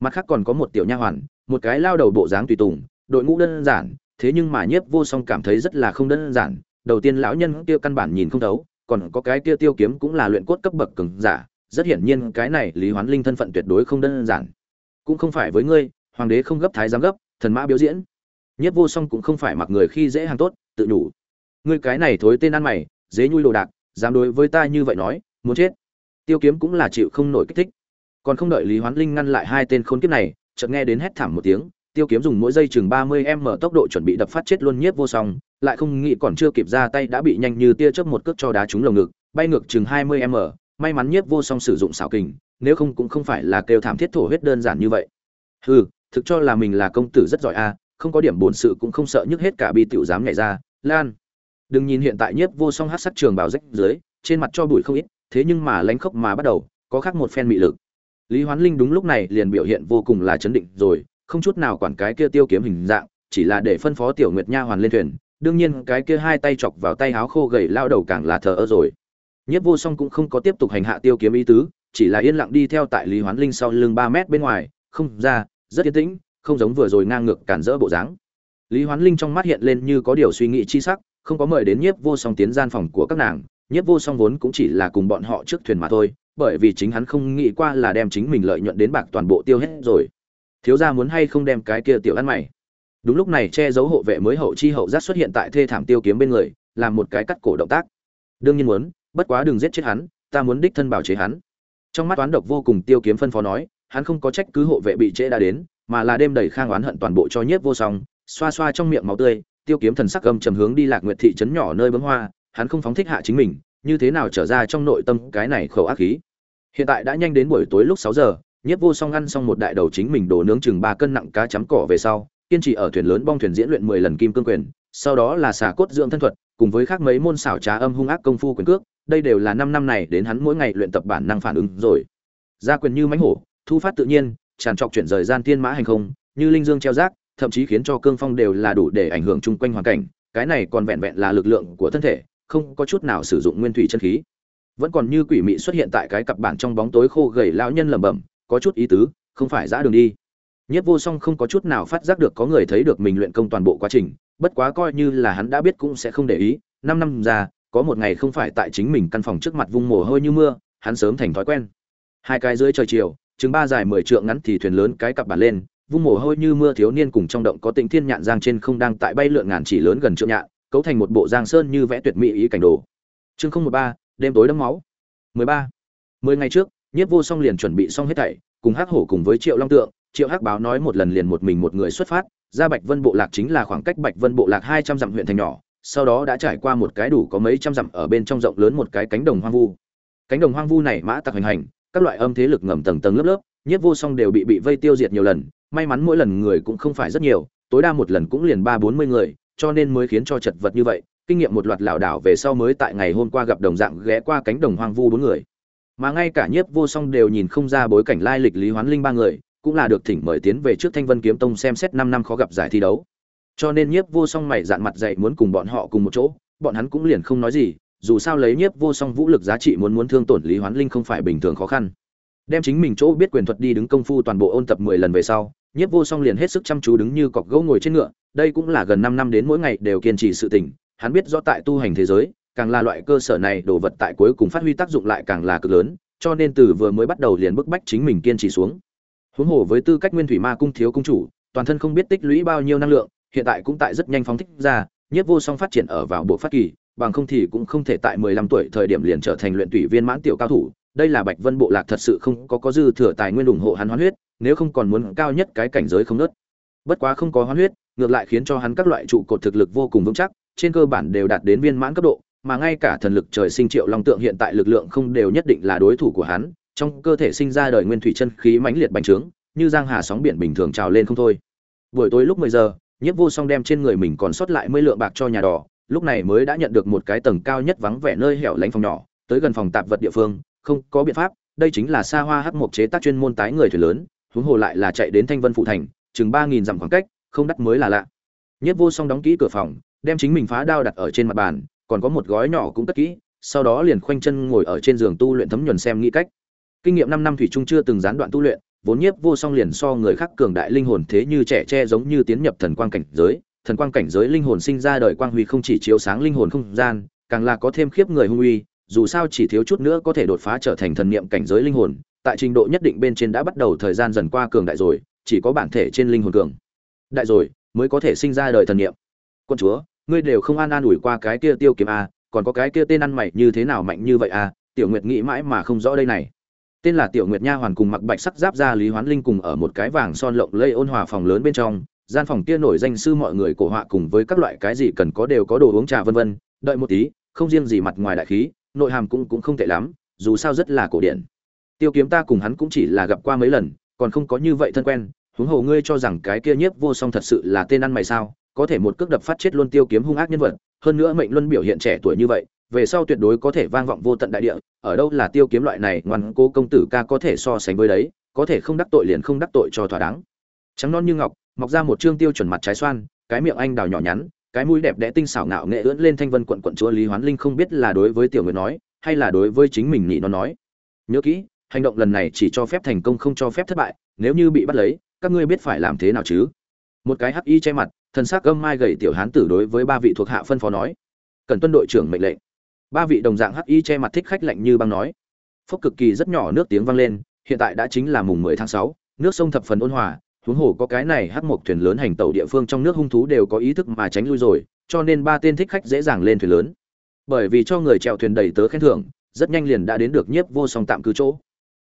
mặt khác còn có một tiểu nha hoàn một cái lao đầu bộ dáng tùy tùng đội ngũ đơn giản thế nhưng mà nhiếp vô song cảm thấy rất là không đơn giản đầu tiên lão nhân kia căn bản nhìn không thấu còn có cái kia tiêu kiếm cũng là luyện cốt cấp bậc cường giả, rất hiển nhiên cái này lý hoán linh thân phận tuyệt đối không đơn giản. Cũng không phải với ngươi, hoàng đế không gấp thái giám gấp, thần mã biểu diễn. Nhất vô song cũng không phải mặc người khi dễ hàng tốt, tự nhủ. Ngươi cái này thối tên ăn mày, dế nhui đồ đạc, dám đối với ta như vậy nói, muốn chết. Tiêu kiếm cũng là chịu không nổi kích thích. Còn không đợi lý hoán linh ngăn lại hai tên khốn kiếp này, chợt nghe đến hét thảm một tiếng, tiêu kiếm dùng mỗi giây chừng ba mươi m tốc độ chuẩn bị đập phát chết luôn nhiếp vô song lại không nghĩ còn chưa kịp ra tay đã bị nhanh như tia chớp một cước cho đá trúng lồng ngực, bay ngược chừng hai mươi m, may mắn nhiếp vô song sử dụng xảo kình, nếu không cũng không phải là kêu thảm thiết thổ huyết đơn giản như vậy. Hừ, thực cho là mình là công tử rất giỏi a, không có điểm bổn sự cũng không sợ nhức hết cả bi tiểu dám nhảy ra, lan. Đừng nhìn hiện tại nhiếp vô song hắc sắc trường bào rách dưới, trên mặt cho bụi không ít, thế nhưng mà lánh khóc mà bắt đầu, có khác một phen mị lực. Lý hoán linh đúng lúc này liền biểu hiện vô cùng là chấn định rồi, không chút nào quản cái kia tiêu kiếm hình dạng, chỉ là để phân phó tiểu nguyệt nha hoàn lên thuyền đương nhiên cái kia hai tay chọc vào tay áo khô gầy lao đầu càng là thờ ơ rồi. Nhiếp vô song cũng không có tiếp tục hành hạ tiêu kiếm ý tứ, chỉ là yên lặng đi theo tại lý hoán linh sau lưng ba mét bên ngoài, không ra, rất yên tĩnh, không giống vừa rồi ngang ngược cản rỡ bộ dáng. Lý hoán linh trong mắt hiện lên như có điều suy nghĩ chi sắc, không có mời đến nhiếp vô song tiến gian phòng của các nàng, nhiếp vô song vốn cũng chỉ là cùng bọn họ trước thuyền mà thôi, bởi vì chính hắn không nghĩ qua là đem chính mình lợi nhuận đến bạc toàn bộ tiêu hết rồi. Thiếu gia muốn hay không đem cái kia tiểu ăn mày? Đúng lúc này che giấu hộ vệ mới hậu chi hậu giác xuất hiện tại thê thảm tiêu kiếm bên người, làm một cái cắt cổ động tác. Đương nhiên muốn, bất quá đừng giết chết hắn, ta muốn đích thân bảo chế hắn. Trong mắt toán độc vô cùng, tiêu kiếm phân phó nói, hắn không có trách cứ hộ vệ bị trễ đã đến, mà là đêm đầy khang oán hận toàn bộ cho nhiếp vô song, xoa xoa trong miệng máu tươi, tiêu kiếm thần sắc âm trầm hướng đi lạc nguyệt thị trấn nhỏ nơi bấm hoa, hắn không phóng thích hạ chính mình, như thế nào trở ra trong nội tâm cái này khẩu ác khí. Hiện tại đã nhanh đến buổi tối lúc sáu giờ, nhiếp vô song ăn xong một đại đầu chính mình đổ nướng chừng ba cân nặng cá chấm cỏ về sau kiên trì ở thuyền lớn bong thuyền diễn luyện mười lần kim cương quyền, sau đó là xà cốt dưỡng thân thuật, cùng với khác mấy môn xảo trá âm hung ác công phu quyền cước, đây đều là năm năm này đến hắn mỗi ngày luyện tập bản năng phản ứng rồi. Ra quyền như mãnh hổ, thu phát tự nhiên, tràn trọc chuyển rời gian tiên mã hành không, như linh dương treo rác, thậm chí khiến cho cương phong đều là đủ để ảnh hưởng chung quanh hoàn cảnh, cái này còn vẹn vẹn là lực lượng của thân thể, không có chút nào sử dụng nguyên thủy chân khí. Vẫn còn như quỷ mị xuất hiện tại cái cặp bản trong bóng tối khô gầy lão nhân lẩm bẩm, có chút ý tứ, không phải dã đường đi nhất vô song không có chút nào phát giác được có người thấy được mình luyện công toàn bộ quá trình, bất quá coi như là hắn đã biết cũng sẽ không để ý. Năm năm ra, có một ngày không phải tại chính mình căn phòng trước mặt vung mồ hôi như mưa, hắn sớm thành thói quen. Hai cái dưới trời chiều, chừng ba dài mười trượng ngắn thì thuyền lớn cái cặp bản lên, vung mồ hôi như mưa thiếu niên cùng trong động có tinh thiên nhạn giang trên không đang tại bay lượn ngàn chỉ lớn gần trượng nhạn, cấu thành một bộ giang sơn như vẽ tuyệt mỹ ý cảnh đồ. Chương không một ba, đêm tối đẫm máu. Mười ba. Mười ngày trước, nhiếp vô song liền chuẩn bị xong hết thảy, cùng hắc hổ cùng với triệu long tượng triệu hắc báo nói một lần liền một mình một người xuất phát, ra bạch vân bộ lạc chính là khoảng cách bạch vân bộ lạc hai trăm dặm huyện thành nhỏ, sau đó đã trải qua một cái đủ có mấy trăm dặm ở bên trong rộng lớn một cái cánh đồng hoang vu. Cánh đồng hoang vu này mã tặc hành hành, các loại âm thế lực ngầm tầng tầng lớp lớp, nhiếp vô song đều bị bị vây tiêu diệt nhiều lần, may mắn mỗi lần người cũng không phải rất nhiều, tối đa một lần cũng liền ba bốn mươi người, cho nên mới khiến cho chật vật như vậy. Kinh nghiệm một loạt lảo đảo về sau mới tại ngày hôm qua gặp đồng dạng ghé qua cánh đồng hoang vu bốn người. Mà ngay cả nhiếp vô song đều nhìn không ra bối cảnh lai lịch lý hoán linh ba người cũng là được thỉnh mời tiến về trước thanh vân kiếm tông xem xét năm năm khó gặp giải thi đấu. Cho nên nhiếp vô song mày dạn mặt dậy muốn cùng bọn họ cùng một chỗ, bọn hắn cũng liền không nói gì, dù sao lấy nhiếp vô song vũ lực giá trị muốn muốn thương tổn lý hoán linh không phải bình thường khó khăn. Đem chính mình chỗ biết quyền thuật đi đứng công phu toàn bộ ôn tập mười lần về sau, nhiếp vô song liền hết sức chăm chú đứng như cọc gỗ ngồi trên ngựa, đây cũng là gần năm năm đến mỗi ngày đều kiên trì sự tỉnh hắn biết rõ tại tu hành thế giới, càng là loại cơ sở này đồ vật tại cuối cùng phát huy tác dụng lại càng là cực lớn, cho nên từ vừa mới bắt đầu liền bức bách chính mình kiên trì xuống huống hồ với tư cách nguyên thủy ma cung thiếu cung chủ, toàn thân không biết tích lũy bao nhiêu năng lượng, hiện tại cũng tại rất nhanh phóng thích ra, nhiếp vô song phát triển ở vào bộ phát kỳ, bằng không thì cũng không thể tại mười lăm tuổi thời điểm liền trở thành luyện tủy viên mãn tiểu cao thủ. Đây là bạch vân bộ lạc thật sự không có có dư thừa tài nguyên ủng hộ hắn hoán huyết, nếu không còn muốn cao nhất cái cảnh giới không nớt. Bất quá không có hoán huyết, ngược lại khiến cho hắn các loại trụ cột thực lực vô cùng vững chắc, trên cơ bản đều đạt đến viên mãn cấp độ, mà ngay cả thần lực trời sinh triệu long tượng hiện tại lực lượng không đều nhất định là đối thủ của hắn trong cơ thể sinh ra đời nguyên thủy chân khí mãnh liệt bành trướng, như giang hà sóng biển bình thường trào lên không thôi. Buổi tối lúc mười giờ, nhiếp vô song đem trên người mình còn sót lại mươi lượng bạc cho nhà đỏ lúc này mới đã nhận được một cái tầng cao nhất vắng vẻ nơi hẻo lánh phòng nhỏ, tới gần phòng tạp vật địa phương, không có biện pháp, đây chính là xa hoa hắc Mục chế tác chuyên môn tái người thuyền lớn, huống hồ lại là chạy đến thanh vân phụ thành, chừng ba nghìn dặm khoảng cách, không đắt mới là lạ. Nhất vô song đóng kỹ cửa phòng, đem chính mình phá đao đặt ở trên mặt bàn, còn có một gói nhỏ cũng cất kỹ, sau đó liền khoanh chân ngồi ở trên giường tu luyện thấm nhuần xem nghĩ cách kinh nghiệm năm năm thủy trung chưa từng gián đoạn tu luyện, vốn nhiếp vô song liền so người khác cường đại linh hồn thế như trẻ tre giống như tiến nhập thần quang cảnh giới. Thần quang cảnh giới linh hồn sinh ra đời quang huy không chỉ chiếu sáng linh hồn không gian, càng là có thêm khiếp người hung uy, dù sao chỉ thiếu chút nữa có thể đột phá trở thành thần niệm cảnh giới linh hồn, tại trình độ nhất định bên trên đã bắt đầu thời gian dần qua cường đại rồi, chỉ có bản thể trên linh hồn cường đại rồi mới có thể sinh ra đời thần niệm. Quân chúa, ngươi đều không an an ủi qua cái kia tiêu kiếm a còn có cái kia tên ăn mày như thế nào mạnh như vậy a tiểu nguyệt nghĩ mãi mà không rõ đây này tên là tiểu nguyệt nha hoàn cùng mặc bạch sắc giáp ra lý hoán linh cùng ở một cái vàng son lộng lây ôn hòa phòng lớn bên trong, gian phòng kia nổi danh sư mọi người cổ họa cùng với các loại cái gì cần có đều có đồ uống trà vân vân, đợi một tí, không riêng gì mặt ngoài đại khí, nội hàm cũng cũng không tệ lắm, dù sao rất là cổ điển. Tiêu kiếm ta cùng hắn cũng chỉ là gặp qua mấy lần, còn không có như vậy thân quen, huống hồ ngươi cho rằng cái kia nhiếp vô song thật sự là tên ăn mày sao, có thể một cước đập phát chết luôn tiêu kiếm hung ác nhân vật, hơn nữa mệnh luân biểu hiện trẻ tuổi như vậy về sau tuyệt đối có thể vang vọng vô tận đại địa, ở đâu là tiêu kiếm loại này, ngoan cố công tử ca có thể so sánh với đấy, có thể không đắc tội liền không đắc tội cho thỏa đáng. Trắng non như ngọc, mọc ra một trương tiêu chuẩn mặt trái xoan, cái miệng anh đào nhỏ nhắn, cái mũi đẹp đẽ tinh xảo ngạo nghệ ưỡn lên thanh vân quận quận chúa lý hoán linh không biết là đối với tiểu người nói, hay là đối với chính mình nhị nó nói. Nhớ kỹ, hành động lần này chỉ cho phép thành công không cho phép thất bại, nếu như bị bắt lấy, các ngươi biết phải làm thế nào chứ? Một cái hắc y che mặt thân xác gâm mai gầy tiểu hán tử đối với ba vị thuộc hạ phân phó nói. Cần tuân đội trưởng mệnh lệnh ba vị đồng dạng hắc y che mặt thích khách lạnh như băng nói. Phốc cực kỳ rất nhỏ nước tiếng vang lên hiện tại đã chính là mùng 10 tháng 6, nước sông thập phần ôn hòa huống hồ có cái này hắc một thuyền lớn hành tàu địa phương trong nước hung thú đều có ý thức mà tránh lui rồi cho nên ba tên thích khách dễ dàng lên thuyền lớn. Bởi vì cho người chèo thuyền đầy tớ khen thưởng rất nhanh liền đã đến được nhiếp vô song tạm cư chỗ.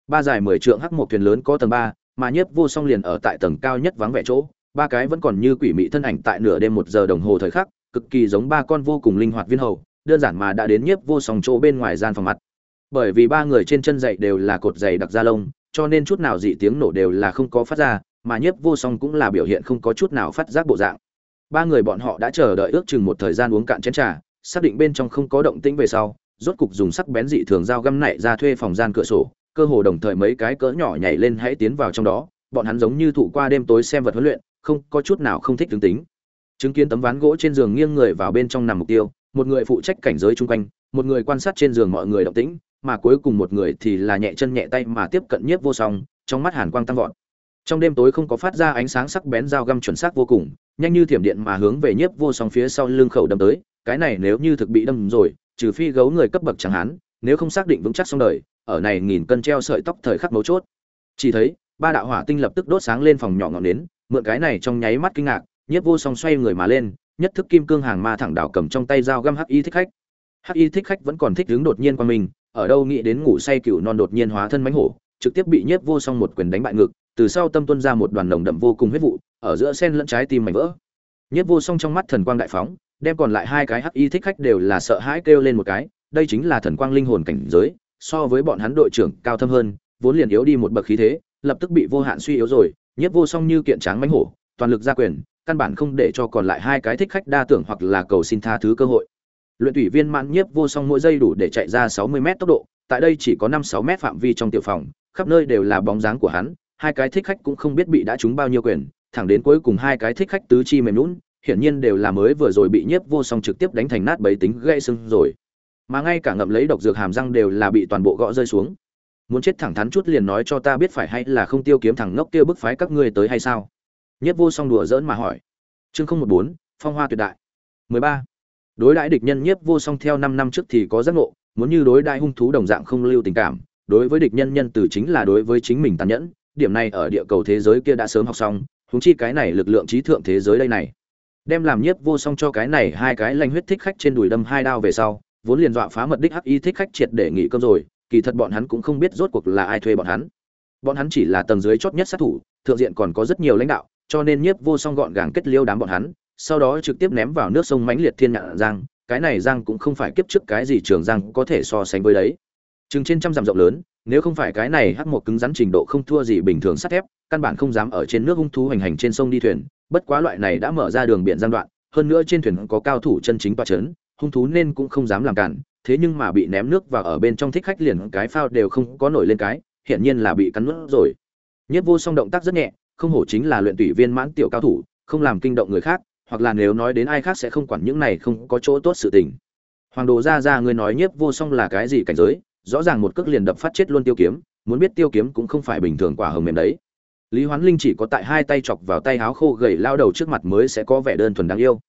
Ba dài mười trượng hắc một thuyền lớn có tầng ba mà nhiếp vô song liền ở tại tầng cao nhất vắng vẻ chỗ. Ba cái vẫn còn như quỷ mị thân ảnh tại nửa đêm một giờ đồng hồ thời khắc cực kỳ giống ba con vô cùng linh hoạt viên hầu đơn giản mà đã đến nhiếp vô song chỗ bên ngoài gian phòng mặt. Bởi vì ba người trên chân dậy đều là cột giày đặc da lông, cho nên chút nào dị tiếng nổ đều là không có phát ra, mà nhiếp vô song cũng là biểu hiện không có chút nào phát giác bộ dạng. Ba người bọn họ đã chờ đợi ước chừng một thời gian uống cạn chén trà, xác định bên trong không có động tĩnh về sau, rốt cục dùng sắc bén dị thường dao găm nảy ra thuê phòng gian cửa sổ, cơ hồ đồng thời mấy cái cỡ nhỏ nhảy lên hãy tiến vào trong đó, bọn hắn giống như thủ qua đêm tối xem vật huấn luyện, không có chút nào không thích tướng tính. Chứng kiến tấm ván gỗ trên giường nghiêng người vào bên trong nằm mục tiêu một người phụ trách cảnh giới chung quanh một người quan sát trên giường mọi người động tĩnh mà cuối cùng một người thì là nhẹ chân nhẹ tay mà tiếp cận nhiếp vô song trong mắt hàn quang tăng vọt. Trong đêm tối không có phát ra ánh sáng sắc bén dao găm chuẩn xác vô cùng nhanh như thiểm điện mà hướng về nhiếp vô song phía sau lưng khẩu đâm tới cái này nếu như thực bị đâm rồi trừ phi gấu người cấp bậc chẳng hán, nếu không xác định vững chắc xong đời ở này nghìn cân treo sợi tóc thời khắc mấu chốt. Chỉ thấy ba đạo hỏa tinh lập tức đốt sáng lên phòng nhỏ ngọn nến mượn cái này trong nháy mắt kinh ngạc nhiếp vô song xoay người mà lên nhất thức kim cương hàng ma thẳng đảo cầm trong tay dao găm hắc y thích khách. Hắc y thích khách vẫn còn thích đứng đột nhiên qua mình, ở đâu nghĩ đến ngủ say cựu non đột nhiên hóa thân mánh hổ, trực tiếp bị nhiếp vô song một quyền đánh bại ngực, từ sau tâm tuân ra một đoàn nồng đậm vô cùng huyết vụ, ở giữa sen lẫn trái tim mảnh vỡ. Nhiếp vô song trong mắt thần quang đại phóng, đem còn lại hai cái hắc y thích khách đều là sợ hãi kêu lên một cái, đây chính là thần quang linh hồn cảnh giới, so với bọn hắn đội trưởng cao thâm hơn, vốn liền yếu đi một bậc khí thế, lập tức bị vô hạn suy yếu rồi, nhiếp vô song như kiện tráng mánh hổ, toàn lực ra quyền căn bản không để cho còn lại hai cái thích khách đa tưởng hoặc là cầu xin tha thứ cơ hội. Luyện thủy viên mãn nhiếp vô song mỗi giây đủ để chạy ra 60 m tốc độ, tại đây chỉ có 5-6 m phạm vi trong tiểu phòng, khắp nơi đều là bóng dáng của hắn, hai cái thích khách cũng không biết bị đã trúng bao nhiêu quyền, thẳng đến cuối cùng hai cái thích khách tứ chi mềm nhũn, hiển nhiên đều là mới vừa rồi bị nhiếp vô song trực tiếp đánh thành nát bấy tính gãy xương rồi. Mà ngay cả ngậm lấy độc dược hàm răng đều là bị toàn bộ gõ rơi xuống. Muốn chết thẳng thắn chút liền nói cho ta biết phải hay là không tiêu kiếm thằng ngốc kia bức phái các ngươi tới hay sao? Nhất vô song đùa giỡn mà hỏi. Chương không một bốn, phong hoa tuyệt đại. mười ba. Đối đãi địch nhân nhiếp vô song theo năm năm trước thì có giác ngộ, muốn như đối đãi hung thú đồng dạng không lưu tình cảm, đối với địch nhân nhân từ chính là đối với chính mình tàn nhẫn, điểm này ở địa cầu thế giới kia đã sớm học xong, huống chi cái này lực lượng trí thượng thế giới đây này. Đem làm nhiếp vô song cho cái này hai cái lanh huyết thích khách trên đùi đâm hai đao về sau, vốn liền dọa phá mật đích hắc y thích khách triệt để nghỉ cơm rồi, kỳ thật bọn hắn cũng không biết rốt cuộc là ai thuê bọn hắn. Bọn hắn chỉ là tầng dưới chót nhất sát thủ, thượng diện còn có rất nhiều lãnh đạo cho nên nhiếp vô song gọn gàng kết liêu đám bọn hắn, sau đó trực tiếp ném vào nước sông mãnh liệt thiên nhạn giang, cái này giang cũng không phải kiếp trước cái gì trường giang có thể so sánh với đấy. Chừng trên trăm dặm rộng lớn, nếu không phải cái này hắc một cứng rắn trình độ không thua gì bình thường sắt thép, căn bản không dám ở trên nước hung thú hành hành trên sông đi thuyền, bất quá loại này đã mở ra đường biển giang đoạn, hơn nữa trên thuyền có cao thủ chân chính toa chấn, hung thú nên cũng không dám làm cản, thế nhưng mà bị ném nước và ở bên trong thích khách liền cái phao đều không có nổi lên cái, hiển nhiên là bị cắn nuốt rồi. Nhất vô song động tác rất nhẹ không hổ chính là luyện tùy viên mãn tiểu cao thủ, không làm kinh động người khác, hoặc là nếu nói đến ai khác sẽ không quản những này không có chỗ tốt sự tình. Hoàng đồ ra ra ngươi nói nhiếp vô song là cái gì cảnh giới, rõ ràng một cước liền đập phát chết luôn tiêu kiếm, muốn biết tiêu kiếm cũng không phải bình thường quả hồng mềm đấy. Lý hoán linh chỉ có tại hai tay chọc vào tay áo khô gầy lao đầu trước mặt mới sẽ có vẻ đơn thuần đáng yêu.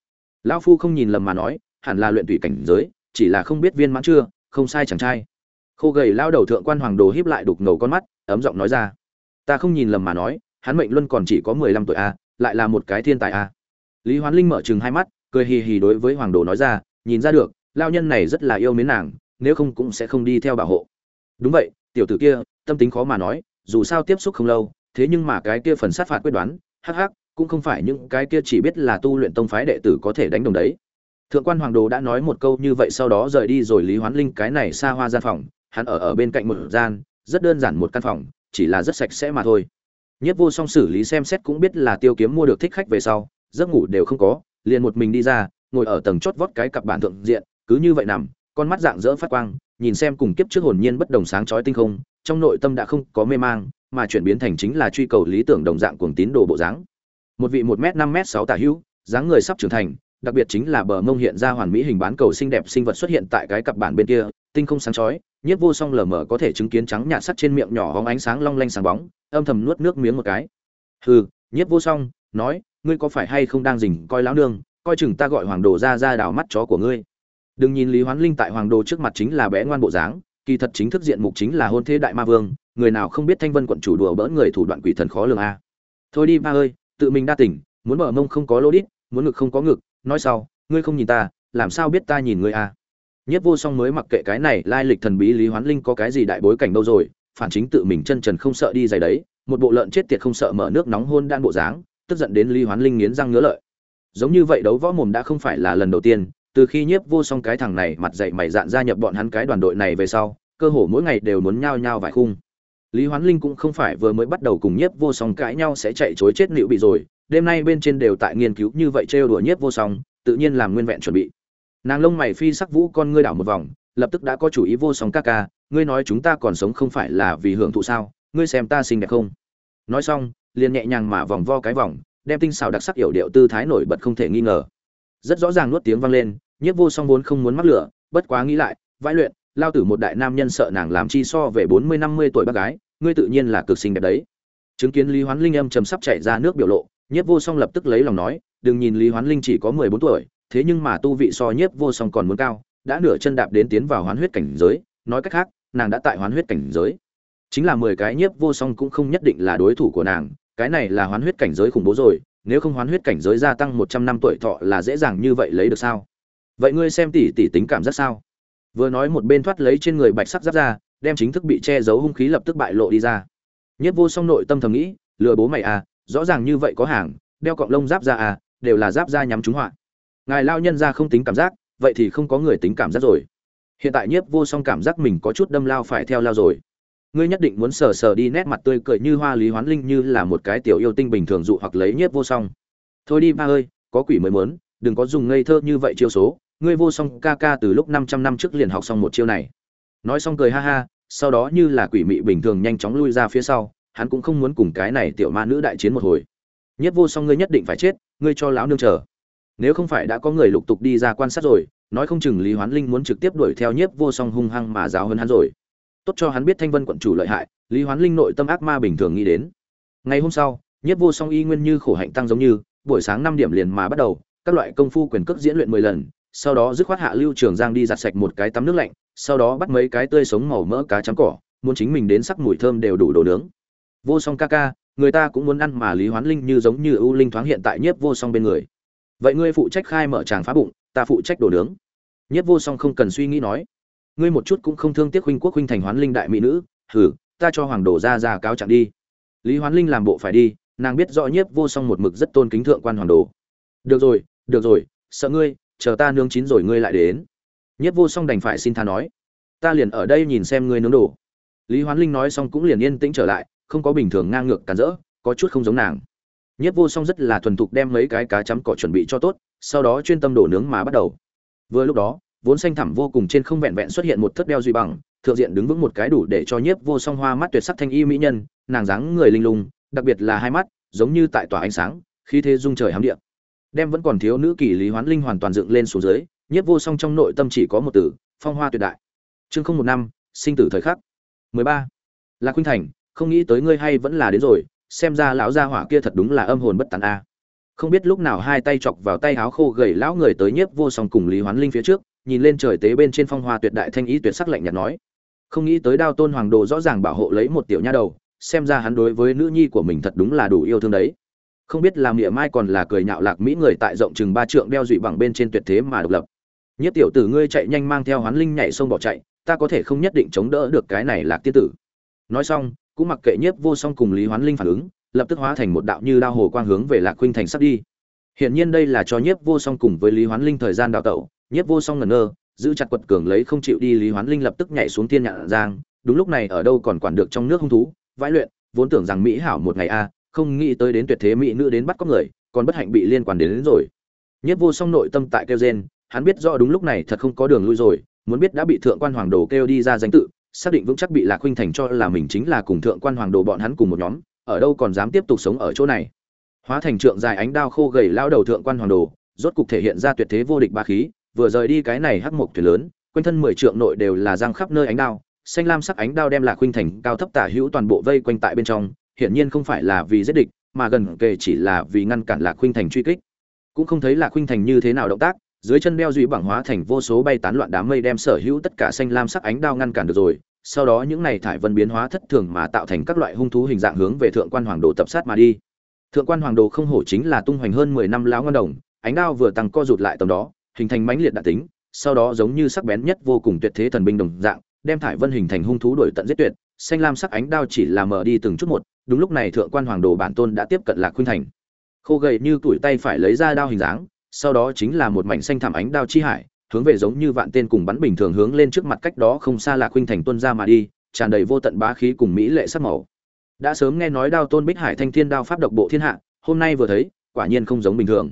Lão phu không nhìn lầm mà nói, hẳn là luyện tùy cảnh giới, chỉ là không biết viên mãn chưa, không sai chẳng trai. Khô gầy lao đầu thượng quan hoàng đồ híp lại đục ngầu con mắt, ấm giọng nói ra. Ta không nhìn lầm mà nói hắn mệnh luân còn chỉ có mười lăm tuổi a, lại là một cái thiên tài a. Lý hoán linh mở trừng hai mắt, cười hì hì đối với hoàng đồ nói ra, nhìn ra được, lao nhân này rất là yêu mến nàng, nếu không cũng sẽ không đi theo bảo hộ. Đúng vậy, tiểu tử kia, tâm tính khó mà nói, dù sao tiếp xúc không lâu, thế nhưng mà cái kia phần sát phạt quyết đoán, hắc hắc, cũng không phải những cái kia chỉ biết là tu luyện tông phái đệ tử có thể đánh đồng đấy. Thượng quan hoàng đồ đã nói một câu như vậy sau đó rời đi rồi lý hoán linh cái này xa hoa gian phòng, hắn ở ở bên cạnh một gian, rất đơn giản một căn phòng, chỉ là rất sạch sẽ mà thôi nhất vô song xử lý xem xét cũng biết là tiêu kiếm mua được thích khách về sau, giấc ngủ đều không có, liền một mình đi ra, ngồi ở tầng chót vót cái cặp bản thượng diện, cứ như vậy nằm, con mắt dạng dỡ phát quang, nhìn xem cùng kiếp trước hồn nhiên bất đồng sáng chói tinh không, trong nội tâm đã không có mê mang, mà chuyển biến thành chính là truy cầu lý tưởng đồng dạng cuồng tín đồ bộ dáng. Một vị một m năm m sáu tả hữu, dáng người sắp trưởng thành, đặc biệt chính là bờ mông hiện ra hoàn mỹ hình bán cầu xinh đẹp sinh vật xuất hiện tại cái cặp bản bên kia, tinh không sáng chói nhiếp vô song lờ mờ có thể chứng kiến trắng nhạt sắt trên miệng nhỏ hóng ánh sáng long lanh sáng bóng, âm thầm nuốt nước miếng một cái. Hừ, nhiếp vô song, nói, ngươi có phải hay không đang dình coi lão nương, coi chừng ta gọi hoàng đồ ra ra đào mắt chó của ngươi. Đừng nhìn lý hoán linh tại hoàng đồ trước mặt chính là bé ngoan bộ dáng, kỳ thật chính thức diện mục chính là hôn thế đại ma vương, người nào không biết thanh vân quận chủ đùa bỡn người thủ đoạn quỷ thần khó lường a. Thôi đi ba ơi, tự mình đa tỉnh, muốn mở mông không có lô đít, muốn ngực không có ngực, nói sau, ngươi không nhìn ta, làm sao biết ta nhìn ngươi a? Nhất vô song mới mặc kệ cái này, lai lịch thần bí lý hoán linh có cái gì đại bối cảnh đâu rồi, phản chính tự mình chân trần không sợ đi giày đấy, một bộ lợn chết tiệt không sợ mở nước nóng hôn đan bộ dáng, tức giận đến lý hoán linh nghiến răng ngứa lợi. Giống như vậy đấu võ mồm đã không phải là lần đầu tiên, từ khi nhiếp vô song cái thằng này mặt dạy mày dạn gia nhập bọn hắn cái đoàn đội này về sau, cơ hồ mỗi ngày đều muốn nhao nhao vài khung. Lý hoán linh cũng không phải vừa mới bắt đầu cùng nhiếp vô song cãi nhau sẽ chạy chối chết liệu bị rồi, đêm nay bên trên đều tại nghiên cứu như vậy trêu đùa nhiếp vô song, tự nhiên làm nguyên vẹn chuẩn bị nàng lông mày phi sắc vũ con ngươi đảo một vòng, lập tức đã có chủ ý vô song ca ca, ngươi nói chúng ta còn sống không phải là vì hưởng thụ sao, ngươi xem ta xinh đẹp không? Nói xong, liền nhẹ nhàng mà vòng vo cái vòng, đem tinh xào đặc sắc yểu điệu tư thái nổi bật không thể nghi ngờ. Rất rõ ràng nuốt tiếng vang lên, nhiếp vô song vốn không muốn mắc lửa, bất quá nghĩ lại, vãi luyện, lao tử một đại nam nhân sợ nàng làm chi so về bốn mươi năm mươi tuổi bác gái, ngươi tự nhiên là cực xinh đẹp đấy. Chứng kiến lý hoán linh âm trầm sắp chạy ra nước biểu lộ, nhiếp vô song lập tức lấy lòng nói, đừng nhìn lý hoán linh chỉ có mười bốn tuổi thế nhưng mà tu vị so nhiếp vô song còn muốn cao, đã nửa chân đạp đến tiến vào hoán huyết cảnh giới, nói cách khác, nàng đã tại hoán huyết cảnh giới. Chính là mười cái nhiếp vô song cũng không nhất định là đối thủ của nàng, cái này là hoán huyết cảnh giới khủng bố rồi, nếu không hoán huyết cảnh giới gia tăng một trăm năm tuổi thọ là dễ dàng như vậy lấy được sao? Vậy ngươi xem tỷ tỷ tính cảm giác sao? Vừa nói một bên thoát lấy trên người bạch sắc giáp ra, đem chính thức bị che giấu hung khí lập tức bại lộ đi ra. Nhất vô song nội tâm thầm nghĩ, lừa bố mày à rõ ràng như vậy có hàng, đeo cọng lông giáp ra à đều là giáp ra nhắm trúng họa ngài lao nhân ra không tính cảm giác, vậy thì không có người tính cảm giác rồi. Hiện tại nhiếp vô song cảm giác mình có chút đâm lao phải theo lao rồi. Ngươi nhất định muốn sờ sờ đi nét mặt tươi cười như hoa lý hoán linh như là một cái tiểu yêu tinh bình thường dụ hoặc lấy nhiếp vô song. Thôi đi, ba ơi, có quỷ mới muốn, đừng có dùng ngây thơ như vậy chiêu số. Ngươi vô song ca ca từ lúc 500 năm trước liền học xong một chiêu này. Nói xong cười ha ha, sau đó như là quỷ mị bình thường nhanh chóng lui ra phía sau, hắn cũng không muốn cùng cái này tiểu ma nữ đại chiến một hồi. Nhất vô song ngươi nhất định phải chết, ngươi cho lão nương chờ nếu không phải đã có người lục tục đi ra quan sát rồi, nói không chừng lý hoán linh muốn trực tiếp đuổi theo nhiếp vô song hung hăng mà giáo hơn hắn rồi. Tốt cho hắn biết thanh vân quận chủ lợi hại, lý hoán linh nội tâm ác ma bình thường nghĩ đến. Ngày hôm sau, nhiếp vô song y nguyên như khổ hạnh tăng giống như, buổi sáng năm điểm liền mà bắt đầu, các loại công phu quyền cước diễn luyện mười lần, sau đó dứt khoát hạ lưu trường giang đi giặt sạch một cái tắm nước lạnh, sau đó bắt mấy cái tươi sống màu mỡ cá trắng cỏ, muốn chính mình đến sắc mùi thơm đều đủ đồ nướng. Vô song ca ca, người ta cũng muốn ăn mà lý hoán linh như giống như ưu linh thoáng hiện tại nhiếp vô song bên người vậy ngươi phụ trách khai mở tràng phá bụng, ta phụ trách đồ nướng. Nhất vô song không cần suy nghĩ nói. Ngươi một chút cũng không thương tiếc huynh quốc huynh thành hoán linh đại mỹ nữ hử ta cho hoàng đồ ra ra cáo trạng đi. Lý hoán linh làm bộ phải đi, nàng biết rõ nhiếp vô song một mực rất tôn kính thượng quan hoàng đồ. Được rồi được rồi, sợ ngươi, chờ ta nướng chín rồi ngươi lại đến. Nhiếp vô song đành phải xin tha nói. Ta liền ở đây nhìn xem ngươi nướng đồ. Lý hoán linh nói xong cũng liền yên tĩnh trở lại, không có bình thường ngang ngược cản rỡ, có chút không giống nàng nhiếp vô song rất là thuần thục đem mấy cái cá chấm cỏ chuẩn bị cho tốt, sau đó chuyên tâm đổ nướng mà bắt đầu. Vừa lúc đó, vốn xanh thẳm vô cùng trên không vẹn vẹn xuất hiện một thất đeo duy bằng, thượng diện đứng vững một cái đủ để cho nhiếp vô song hoa mắt tuyệt sắc thanh y mỹ nhân, nàng dáng người linh lung, đặc biệt là hai mắt, giống như tại tỏa ánh sáng khi thế dung trời hám địa. đem vẫn còn thiếu nữ kỳ lý hoán linh hoàn toàn dựng lên xuống dưới, nhiếp vô song trong nội tâm chỉ có một từ, phong hoa tuyệt đại. Chương không một năm, sinh tử thời khắc. Mười ba. Lạc khuynh thành, không nghĩ tới ngươi hay vẫn là đến rồi xem ra lão gia hỏa kia thật đúng là âm hồn bất tán a. Không biết lúc nào hai tay chọc vào tay áo khô gầy lão người tới nhiếp vô song cùng lý hoán linh phía trước, nhìn lên trời tế bên trên phong hoa tuyệt đại thanh ý tuyệt sắc lạnh nhạt nói. Không nghĩ tới đao tôn hoàng đồ rõ ràng bảo hộ lấy một tiểu nha đầu, xem ra hắn đối với nữ nhi của mình thật đúng là đủ yêu thương đấy. Không biết làm địa mai còn là cười nhạo lạc mỹ người tại rộng chừng ba trượng đeo dụy bằng bên trên tuyệt thế mà độc lập. Nhất tiểu tử ngươi chạy nhanh mang theo hoán linh nhảy sông bỏ chạy, ta có thể không nhất định chống đỡ được cái này lạc tiên tử. Nói xong cũng mặc kệ nhiếp vô song cùng lý hoán linh phản ứng lập tức hóa thành một đạo như đao hồ quang hướng về lạc khuynh thành sắp đi. Hiện nhiên đây là cho nhiếp vô song cùng với lý hoán linh thời gian đào tẩu nhiếp vô song ngẩn ngơ giữ chặt quật cường lấy không chịu đi lý hoán linh lập tức nhảy xuống thiên nhạn giang đúng lúc này ở đâu còn quản được trong nước hung thú vãi luyện vốn tưởng rằng mỹ hảo một ngày a không nghĩ tới đến tuyệt thế mỹ nữ đến bắt cóc người còn bất hạnh bị liên quan đến, đến rồi. Nhất vô song nội tâm tại kêu gen hắn biết rõ đúng lúc này thật không có đường lui rồi muốn biết đã bị thượng quan hoàng đồ kêu đi ra danh tự xác định vững chắc bị lạc huynh thành cho là mình chính là cùng thượng quan hoàng đồ bọn hắn cùng một nhóm, ở đâu còn dám tiếp tục sống ở chỗ này. Hóa thành trượng dài ánh đao khô gầy lao đầu thượng quan hoàng đồ, rốt cục thể hiện ra tuyệt thế vô địch ba khí, vừa rời đi cái này hắc mộc thuyền lớn, quanh thân mười trượng nội đều là giang khắp nơi ánh đao, xanh lam sắc ánh đao đem lạc huynh thành cao thấp tả hữu toàn bộ vây quanh tại bên trong, hiển nhiên không phải là vì giết địch, mà gần kề chỉ là vì ngăn cản lạc huynh thành truy kích. Cũng không thấy lạc huynh thành như thế nào động tác dưới chân đeo duy bảng hóa thành vô số bay tán loạn đám mây đem sở hữu tất cả xanh lam sắc ánh đao ngăn cản được rồi. Sau đó những này thải vân biến hóa thất thường mà tạo thành các loại hung thú hình dạng hướng về thượng quan hoàng đồ tập sát mà đi. Thượng quan hoàng đồ không hổ chính là tung hoành hơn mười năm láo ngân đồng, ánh đao vừa tăng co rụt lại tầm đó, hình thành mãnh liệt đạn tính, sau đó giống như sắc bén nhất vô cùng tuyệt thế thần binh đồng dạng, đem thải vân hình thành hung thú đuổi tận giết tuyệt. Xanh lam sắc ánh đao chỉ là mở đi từng chút một, đúng lúc này thượng quan hoàng đồ bản tôn đã tiếp cận lạc khuynh thành. Khô gầy như tuổi tay phải lấy ra đao hình dáng sau đó chính là một mảnh xanh thảm ánh đao chi hải, hướng về giống như vạn tên cùng bắn bình thường hướng lên trước mặt cách đó không xa lạc khuynh thành tuân ra mà đi, tràn đầy vô tận bá khí cùng mỹ lệ sắc màu. Đã sớm nghe nói đao tôn bích hải thanh thiên đao pháp độc bộ thiên hạ, hôm nay vừa thấy, quả nhiên không giống bình thường.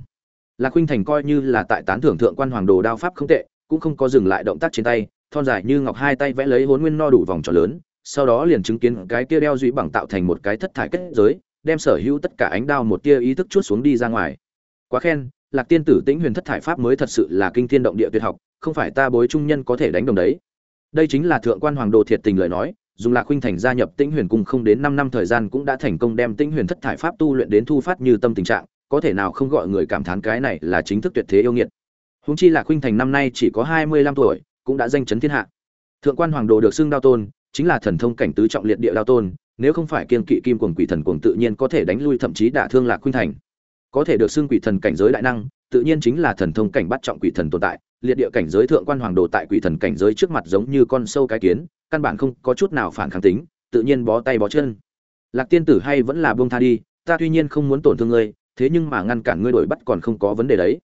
Lạc khuynh thành coi như là tại tán thưởng thượng quan hoàng đồ đao pháp không tệ, cũng không có dừng lại động tác trên tay, thon dài như ngọc hai tay vẽ lấy hốn nguyên no đủ vòng tròn lớn, sau đó liền chứng kiến cái kia đeo dũy bằng tạo thành một cái thất thải kết giới, đem sở hữu tất cả ánh đao một tia ý thức chút xuống đi ra ngoài. Quá khen lạc tiên tử tĩnh huyền thất thải pháp mới thật sự là kinh thiên động địa tuyệt học, không phải ta bối trung nhân có thể đánh đồng đấy. Đây chính là thượng quan hoàng đồ thiệt tình lời nói, dùng lạc huynh thành gia nhập tĩnh huyền cung không đến năm năm thời gian cũng đã thành công đem tĩnh huyền thất thải pháp tu luyện đến thu phát như tâm tình trạng, có thể nào không gọi người cảm thán cái này là chính thức tuyệt thế yêu nghiệt. Húng chi lạc huynh thành năm nay chỉ có hai mươi lăm tuổi, cũng đã danh chấn thiên hạ. Thượng quan hoàng đồ được xưng đao tôn, chính là thần thông cảnh tứ trọng liệt địa đao tôn, nếu không phải kiên kỵ kim quần quỷ thần cuồng tự nhiên có thể đánh lui thậm chí đả thương lạc huynh thành có thể được xưng quỷ thần cảnh giới đại năng, tự nhiên chính là thần thông cảnh bắt trọng quỷ thần tồn tại, liệt địa cảnh giới thượng quan hoàng đồ tại quỷ thần cảnh giới trước mặt giống như con sâu cái kiến, căn bản không có chút nào phản kháng tính, tự nhiên bó tay bó chân. Lạc tiên tử hay vẫn là buông tha đi, ta tuy nhiên không muốn tổn thương ngươi, thế nhưng mà ngăn cản ngươi đổi bắt còn không có vấn đề đấy.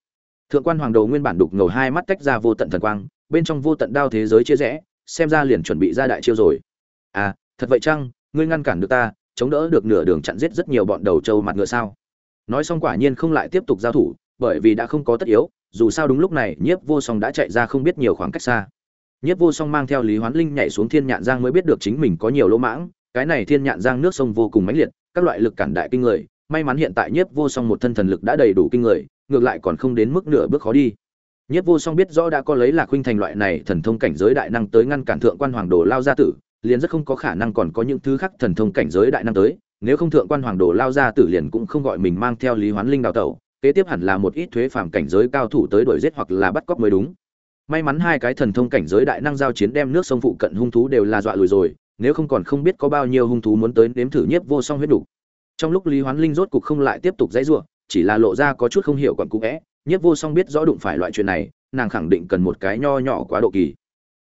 Thượng quan hoàng đồ nguyên bản đục ngầu hai mắt tách ra vô tận thần quang, bên trong vô tận đao thế giới chia rẽ, xem ra liền chuẩn bị ra đại chiêu rồi. À thật vậy chăng? Ngươi ngăn cản được ta, chống đỡ được nửa đường chặn giết rất nhiều bọn đầu trâu mặt ngựa sao? Nói xong quả nhiên không lại tiếp tục giao thủ, bởi vì đã không có tất yếu, dù sao đúng lúc này, nhiếp vô song đã chạy ra không biết nhiều khoảng cách xa. Nhiếp vô song mang theo lý hoán linh nhảy xuống thiên nhạn giang mới biết được chính mình có nhiều lỗ mãng, cái này thiên nhạn giang nước sông vô cùng mãnh liệt, các loại lực cản đại kinh người, may mắn hiện tại nhiếp vô song một thân thần lực đã đầy đủ kinh người, ngược lại còn không đến mức nửa bước khó đi. Nhiếp vô song biết rõ đã có lấy lạc huynh thành loại này thần thông cảnh giới đại năng tới ngăn cản thượng quan hoàng đồ lao ra tử, liền rất không có khả năng còn có những thứ khác thần thông cảnh giới đại năng tới nếu không thượng quan hoàng đồ lao ra tử liền cũng không gọi mình mang theo lý hoán linh đào tẩu, kế tiếp hẳn là một ít thuế phàm cảnh giới cao thủ tới đuổi giết hoặc là bắt cóc mới đúng. May mắn hai cái thần thông cảnh giới đại năng giao chiến đem nước sông phụ cận hung thú đều là dọa lùi rồi, nếu không còn không biết có bao nhiêu hung thú muốn tới nếm thử nhiếp vô song huyết đủ. Trong lúc lý hoán linh rốt cục không lại tiếp tục dãy giụa chỉ là lộ ra có chút không hiểu còn cũ vẽ, nhiếp vô song biết rõ đụng phải loại chuyện này, nàng khẳng định cần một cái nho nhỏ quá độ kỳ.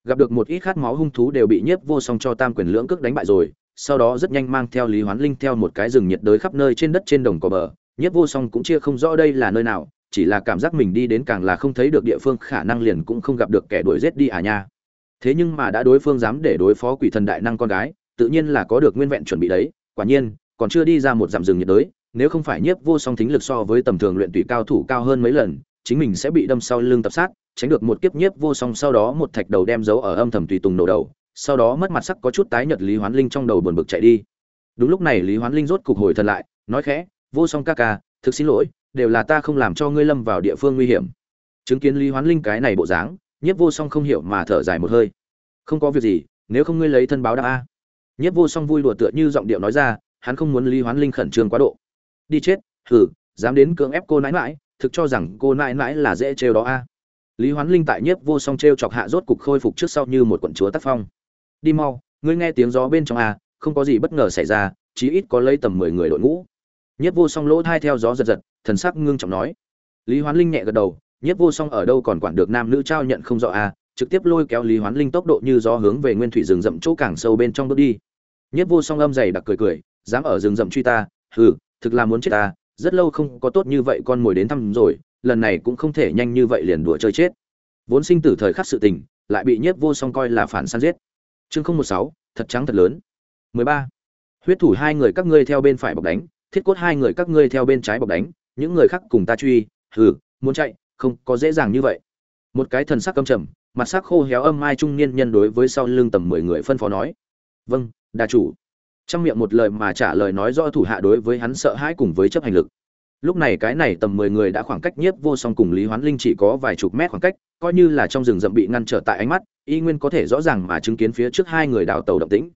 Gặp được một ít khát máu hung thú đều bị nhiếp vô song cho tam quyền lưỡng cước đánh bại rồi sau đó rất nhanh mang theo lý hoán linh theo một cái rừng nhiệt đới khắp nơi trên đất trên đồng cỏ bờ. Nhiếp vô song cũng chia không rõ đây là nơi nào, chỉ là cảm giác mình đi đến càng là không thấy được địa phương, khả năng liền cũng không gặp được kẻ đuổi giết đi à nha. Thế nhưng mà đã đối phương dám để đối phó quỷ thần đại năng con gái, tự nhiên là có được nguyên vẹn chuẩn bị đấy. Quả nhiên, còn chưa đi ra một dặm rừng nhiệt đới, nếu không phải nhiếp vô song thính lực so với tầm thường luyện tùy cao thủ cao hơn mấy lần, chính mình sẽ bị đâm sau lưng tập sát, tránh được một kiếp nhiếp vô song sau đó một thạch đầu đem giấu ở âm thầm tùy tùng nổ đầu sau đó mất mặt sắc có chút tái nhật lý hoán linh trong đầu buồn bực chạy đi. Đúng lúc này lý hoán linh rốt cục hồi thần lại, nói khẽ, vô song ca ca, thực xin lỗi, đều là ta không làm cho ngươi lâm vào địa phương nguy hiểm. Chứng kiến lý hoán linh cái này bộ dáng, nhiếp vô song không hiểu mà thở dài một hơi. Không có việc gì, nếu không ngươi lấy thân báo đáp a. Nhiếp vô song vui đùa tựa như giọng điệu nói ra, hắn không muốn lý hoán linh khẩn trương quá độ. Đi chết, hừ, dám đến cưỡng ép cô nãi mãi thực cho rằng cô nãi mãi là dễ trêu đó a. Lý hoán linh tại nhiếp vô song trêu chọc hạ rốt cục khôi phục trước sau như một quận chúa tác phong đi mau ngươi nghe tiếng gió bên trong à, không có gì bất ngờ xảy ra chí ít có lấy tầm mười người đội ngũ. Nhất vô song lỗ thai theo gió giật giật thần sắc ngưng trọng nói. Lý hoán linh nhẹ gật đầu Nhất vô song ở đâu còn quản được nam nữ trao nhận không rõ à, trực tiếp lôi kéo lý hoán linh tốc độ như gió hướng về nguyên thủy rừng rậm chỗ càng sâu bên trong bước đi. Nhất vô song âm dày đặc cười cười dám ở rừng rậm truy ta hừ thực là muốn chết ta rất lâu không có tốt như vậy con mồi đến thăm rồi lần này cũng không thể nhanh như vậy liền đùa chơi chết. Vốn sinh tử thời khắc sự tình lại bị nhất vô song coi là phản săn giết chương không một sáu, thật trắng thật lớn. mười ba. Huyết thủ hai người các ngươi theo bên phải bọc đánh, thiết cốt hai người các ngươi theo bên trái bọc đánh, những người khác cùng ta truy, hừ, muốn chạy, không, có dễ dàng như vậy. Một cái thần sắc căm trầm, mặt sắc khô héo âm mai trung niên nhân đối với sau lưng tầm mười người phân phó nói. Vâng đà chủ. Trong miệng một lời mà trả lời nói do thủ hạ đối với hắn sợ hãi cùng với chấp hành lực lúc này cái này tầm mười người đã khoảng cách nhiếp vô song cùng lý hoán linh chỉ có vài chục mét khoảng cách coi như là trong rừng rậm bị ngăn trở tại ánh mắt y nguyên có thể rõ ràng mà chứng kiến phía trước hai người đào tàu động tĩnh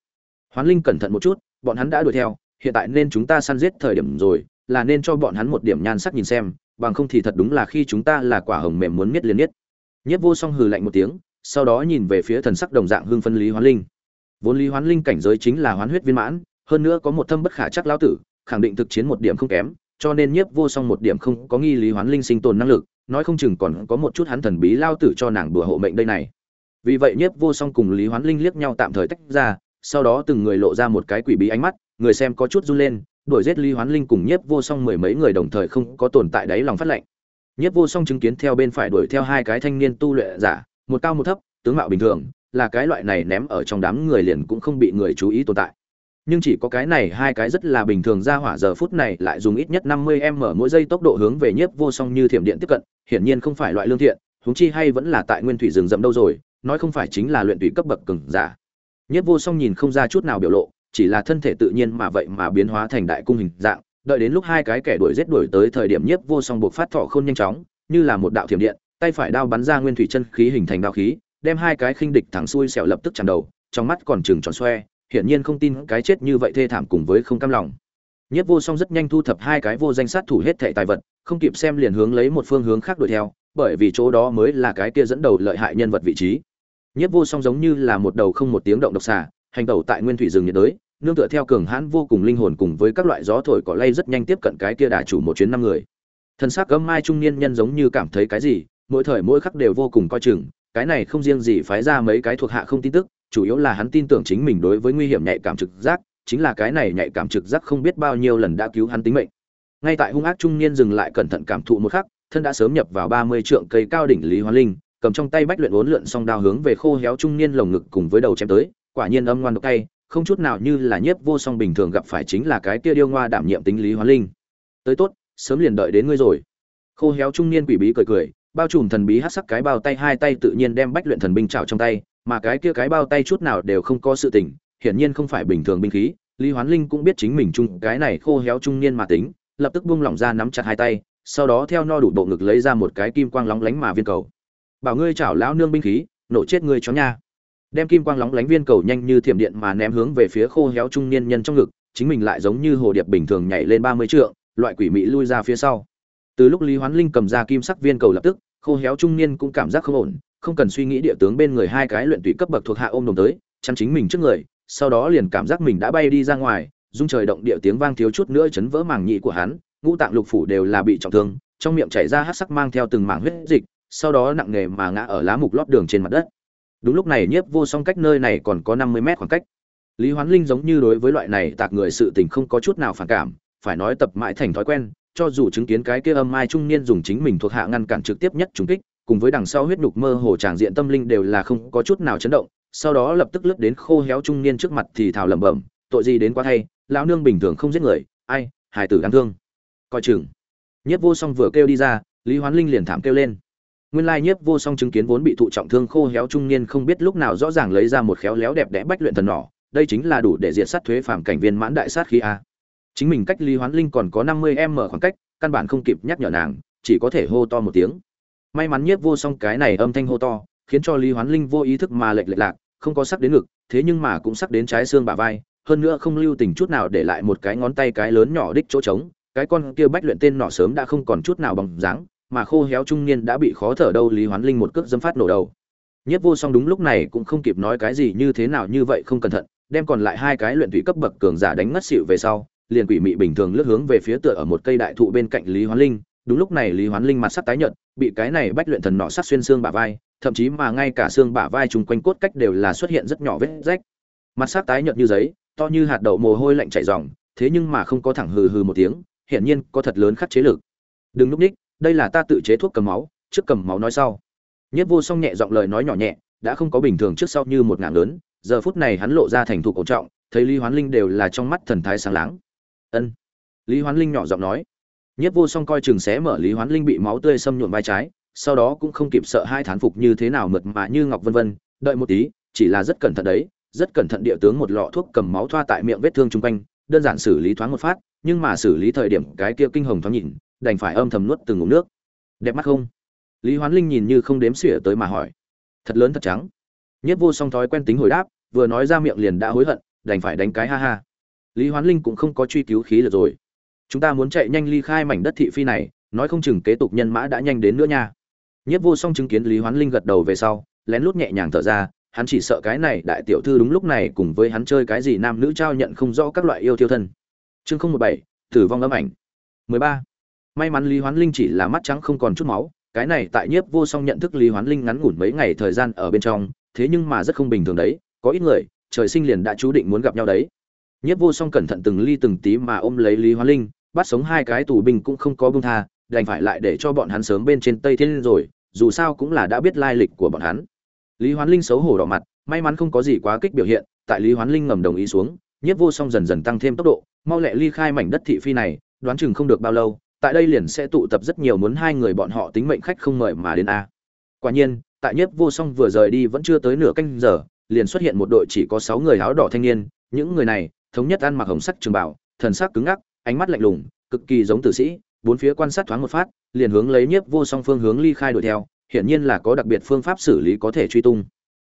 hoán linh cẩn thận một chút bọn hắn đã đuổi theo hiện tại nên chúng ta săn giết thời điểm rồi là nên cho bọn hắn một điểm nhan sắc nhìn xem bằng không thì thật đúng là khi chúng ta là quả hồng mềm muốn miết liền miết nhiếp Vô Song hừ lạnh một tiếng, sau đó nhìn về phía thần sắc đồng dạng hương phân Lý Hoán Linh. Vốn Lý Hoán Linh cảnh giới chính là hoán huyết viên mãn, hơn nữa có một thâm bất khả chắc lão tử, khẳng định thực chiến một điểm không kém, cho nên Nhiếp Vô Song một điểm không có nghi Lý Hoán Linh sinh tồn năng lực, nói không chừng còn có một chút hắn thần bí lao tử cho nàng đùa hộ mệnh đây này. Vì vậy Nhiếp Vô Song cùng Lý Hoán Linh liếc nhau tạm thời tách ra, sau đó từng người lộ ra một cái quỷ bí ánh mắt, người xem có chút run lên, đuổi giết Lý Hoán Linh cùng Nhiếp Vô Song mười mấy người đồng thời không có tồn tại đáy lòng phát lệnh. Nhiếp Vô Song chứng kiến theo bên phải đuổi theo hai cái thanh niên tu luyện giả, một cao một thấp, tướng mạo bình thường, là cái loại này ném ở trong đám người liền cũng không bị người chú ý tồn tại. Nhưng chỉ có cái này hai cái rất là bình thường ra hỏa giờ phút này lại dùng ít nhất 50m mỗi giây tốc độ hướng về Nhiếp Vô Song như thiểm điện tiếp cận, hiển nhiên không phải loại lương thiện, huống chi hay vẫn là tại nguyên thủy rừng rậm đâu rồi, nói không phải chính là luyện tùy cấp bậc cường giả. Nhiếp Vô Song nhìn không ra chút nào biểu lộ, chỉ là thân thể tự nhiên mà vậy mà biến hóa thành đại cung hình dạng, đợi đến lúc hai cái kẻ đuổi giết đuổi tới thời điểm nhiếp vô song buộc phát thọ khôn nhanh chóng như là một đạo thiểm điện tay phải đao bắn ra nguyên thủy chân khí hình thành đao khí đem hai cái khinh địch thẳng xuôi xẻo lập tức chặn đầu trong mắt còn trừng tròn xoe hiển nhiên không tin cái chết như vậy thê thảm cùng với không cam lòng. Nhiếp vô song rất nhanh thu thập hai cái vô danh sát thủ hết thảy tài vật, không kịp xem liền hướng lấy một phương hướng khác đuổi theo, bởi vì chỗ đó mới là cái kia dẫn đầu lợi hại nhân vật vị trí. Nhiếp vô song giống như là một đầu không một tiếng động độc xà, hành tẩu tại nguyên thủy rừng nhiệt đới, nương tựa theo cường hãn vô cùng linh hồn cùng với các loại gió thổi cỏ lay rất nhanh tiếp cận cái kia đại chủ một chuyến năm người. Thân xác gấm mai trung niên nhân giống như cảm thấy cái gì, mỗi thời mỗi khắc đều vô cùng coi chừng, cái này không riêng gì phái ra mấy cái thuộc hạ không tin tức chủ yếu là hắn tin tưởng chính mình đối với nguy hiểm nhạy cảm trực giác, chính là cái này nhạy cảm trực giác không biết bao nhiêu lần đã cứu hắn tính mệnh. Ngay tại hung ác trung niên dừng lại cẩn thận cảm thụ một khắc, thân đã sớm nhập vào ba mươi trượng cây cao đỉnh lý hoa linh, cầm trong tay bách luyện uốn lượn song đao hướng về khô héo trung niên lồng ngực cùng với đầu chém tới, quả nhiên âm ngoan độc tay, không chút nào như là nhiếp vô song bình thường gặp phải chính là cái kia điêu ngoa đảm nhiệm tính lý hóa linh. Tới tốt, sớm liền đợi đến ngươi rồi. Khô héo trung niên quỷ bí cười cười, bao trùm thần bí hắc sắc cái bao tay hai tay tự nhiên đem bách luyện thần binh chảo trong tay mà cái kia cái bao tay chút nào đều không có sự tình, hiển nhiên không phải bình thường binh khí, lý hoán linh cũng biết chính mình chung cái này khô héo trung niên mà tính, lập tức buông lỏng ra nắm chặt hai tay, sau đó theo no đủ bộ ngực lấy ra một cái kim quang lóng lánh mà viên cầu. Bảo ngươi chảo lão nương binh khí, nổ chết ngươi chó nha. Đem kim quang lóng lánh viên cầu nhanh như thiểm điện mà ném hướng về phía khô héo trung niên nhân trong ngực, chính mình lại giống như hồ điệp bình thường nhảy lên ba mươi trượng, loại quỷ mỹ lui ra phía sau. Từ lúc lý hoán linh cầm ra kim sắc viên cầu lập tức, khô héo trung niên cũng cảm giác không ổn không cần suy nghĩ địa tướng bên người hai cái luyện tùy cấp bậc thuộc hạ ôm đồng tới, chăm chính mình trước người, sau đó liền cảm giác mình đã bay đi ra ngoài dung trời động địa tiếng vang thiếu chút nữa chấn vỡ màng nhị của hắn, ngũ tạng lục phủ đều là bị trọng thương, trong miệng chảy ra hát sắc mang theo từng mảng huyết dịch, sau đó nặng nề mà ngã ở lá mục lót đường trên mặt đất. Đúng lúc này nhiếp vô song cách nơi này còn có năm mươi mét khoảng cách. Lý hoán linh giống như đối với loại này tạc người sự tình không có chút nào phản cảm, phải nói tập mãi thành thói quen, cho dù chứng kiến cái kia âm mai trung niên dùng chính mình thuộc hạ ngăn cản trực tiếp nhất trùng kích cùng với đằng sau huyết nhục mơ hồ tràng diện tâm linh đều là không có chút nào chấn động, sau đó lập tức lướt đến khô héo trung niên trước mặt thì thào lẩm bẩm, tội gì đến quá thay lão nương bình thường không giết người, ai, hài tử đáng thương. Coi chừng nhất vô song vừa kêu đi ra, lý hoán linh liền thảm kêu lên. Nguyên lai nhiếp vô song chứng kiến vốn bị thụ trọng thương khô héo trung niên không biết lúc nào rõ ràng lấy ra một khéo léo đẹp đẽ bách luyện thần nỏ, đây chính là đủ để diệt sát thuế phàm cảnh viên mãn đại sát khí a. Chính mình cách lý hoán linh còn có năm mươi m khoảng cách, căn bản không kịp nhắc nhở nàng, chỉ có thể hô to một tiếng may mắn nhiếp vô song cái này âm thanh hô to, khiến cho lý hoán linh vô ý thức mà lệch lệch lạc, không có sắc đến ngực, thế nhưng mà cũng sắc đến trái xương bả vai, hơn nữa không lưu tình chút nào để lại một cái ngón tay cái lớn nhỏ đích chỗ trống, cái con kia bách luyện tên nọ sớm đã không còn chút nào bằng dáng, mà khô héo trung niên đã bị khó thở đâu lý hoán linh một cước dâm phát nổ đầu. Nhất vô song đúng lúc này cũng không kịp nói cái gì như thế nào như vậy không cẩn thận, đem còn lại hai cái luyện thủy cấp bậc cường giả đánh ngất xịu về sau, liền quỷ mị bình thường lướt hướng về phía tựa ở một cây đại thụ bên cạnh lý hoán linh đúng lúc này lý hoán linh mặt sắc tái nhợt, bị cái này bách luyện thần nọ sát xuyên xương bả vai, thậm chí mà ngay cả xương bả vai chung quanh cốt cách đều là xuất hiện rất nhỏ vết rách. Mặt sắc tái nhợt như giấy, to như hạt đậu mồ hôi lạnh chảy ròng, thế nhưng mà không có thẳng hừ hừ một tiếng, hiển nhiên có thật lớn khắc chế lực. Đừng núp ních, đây là ta tự chế thuốc cầm máu, trước cầm máu nói sau. Nhất vô song nhẹ giọng lời nói nhỏ nhẹ, đã không có bình thường trước sau như một ngạn lớn, giờ phút này hắn lộ ra thành thục cổ trọng, thấy lý hoán linh đều là trong mắt thần thái sáng láng. Ân. Lý hoán linh nhỏ giọng nói nhất vô song coi chừng xé mở lý hoán linh bị máu tươi xâm nhuộm vai trái, sau đó cũng không kịp sợ hai thán phục như thế nào mượt mà như ngọc vân vân, đợi một tí, chỉ là rất cẩn thận đấy, rất cẩn thận địa tướng một lọ thuốc cầm máu thoa tại miệng vết thương chung quanh, đơn giản xử lý thoáng một phát, nhưng mà xử lý thời điểm cái kia kinh hồng thoáng nhìn, đành phải âm thầm nuốt từng ngụm nước. Đẹp mắt không? Lý hoán linh nhìn như không đếm xỉa tới mà hỏi. Thật lớn thật trắng. Nhất vô song thói quen tính hồi đáp, vừa nói ra miệng liền đã hối hận, đành phải đánh cái ha ha. Lý hoán linh cũng không có truy cứu khí lực rồi chúng ta muốn chạy nhanh ly khai mảnh đất thị phi này, nói không chừng kế tục nhân mã đã nhanh đến nữa nha. Nhất vô song chứng kiến lý hoán linh gật đầu về sau, lén lút nhẹ nhàng thở ra, hắn chỉ sợ cái này đại tiểu thư đúng lúc này cùng với hắn chơi cái gì nam nữ trao nhận không rõ các loại yêu thiêu thân. Chương không một bảy, tử vong âm ảnh. mười ba. May mắn lý hoán linh chỉ là mắt trắng không còn chút máu, cái này tại nhiếp vô song nhận thức lý hoán linh ngắn ngủn mấy ngày thời gian ở bên trong, thế nhưng mà rất không bình thường đấy, có ít người, trời sinh liền đã chú định muốn gặp nhau đấy. Nhiếp vô song cẩn thận từng ly từng tí mà ôm lấy lý hoán linh bắt sống hai cái tù binh cũng không có bưng tha, đành phải lại để cho bọn hắn sớm bên trên tây thiên rồi, dù sao cũng là đã biết lai lịch của bọn hắn. Lý hoán linh xấu hổ đỏ mặt, may mắn không có gì quá kích biểu hiện, tại lý hoán linh ngầm đồng ý xuống, nhiếp vô song dần dần tăng thêm tốc độ, mau lẹ ly khai mảnh đất thị phi này, đoán chừng không được bao lâu, tại đây liền sẽ tụ tập rất nhiều muốn hai người bọn họ tính mệnh khách không mời mà đến a. Quả nhiên, tại nhiếp vô song vừa rời đi vẫn chưa tới nửa canh giờ, liền xuất hiện một đội chỉ có sáu người áo đỏ thanh niên, những người này, thống nhất ăn mặc hồng sắc trường bảo thần sắc cứng ngắc ánh mắt lạnh lùng, cực kỳ giống tử sĩ, bốn phía quan sát thoáng một phát, liền hướng lấy nhiếp vô song phương hướng ly khai đuổi theo, hiển nhiên là có đặc biệt phương pháp xử lý có thể truy tung.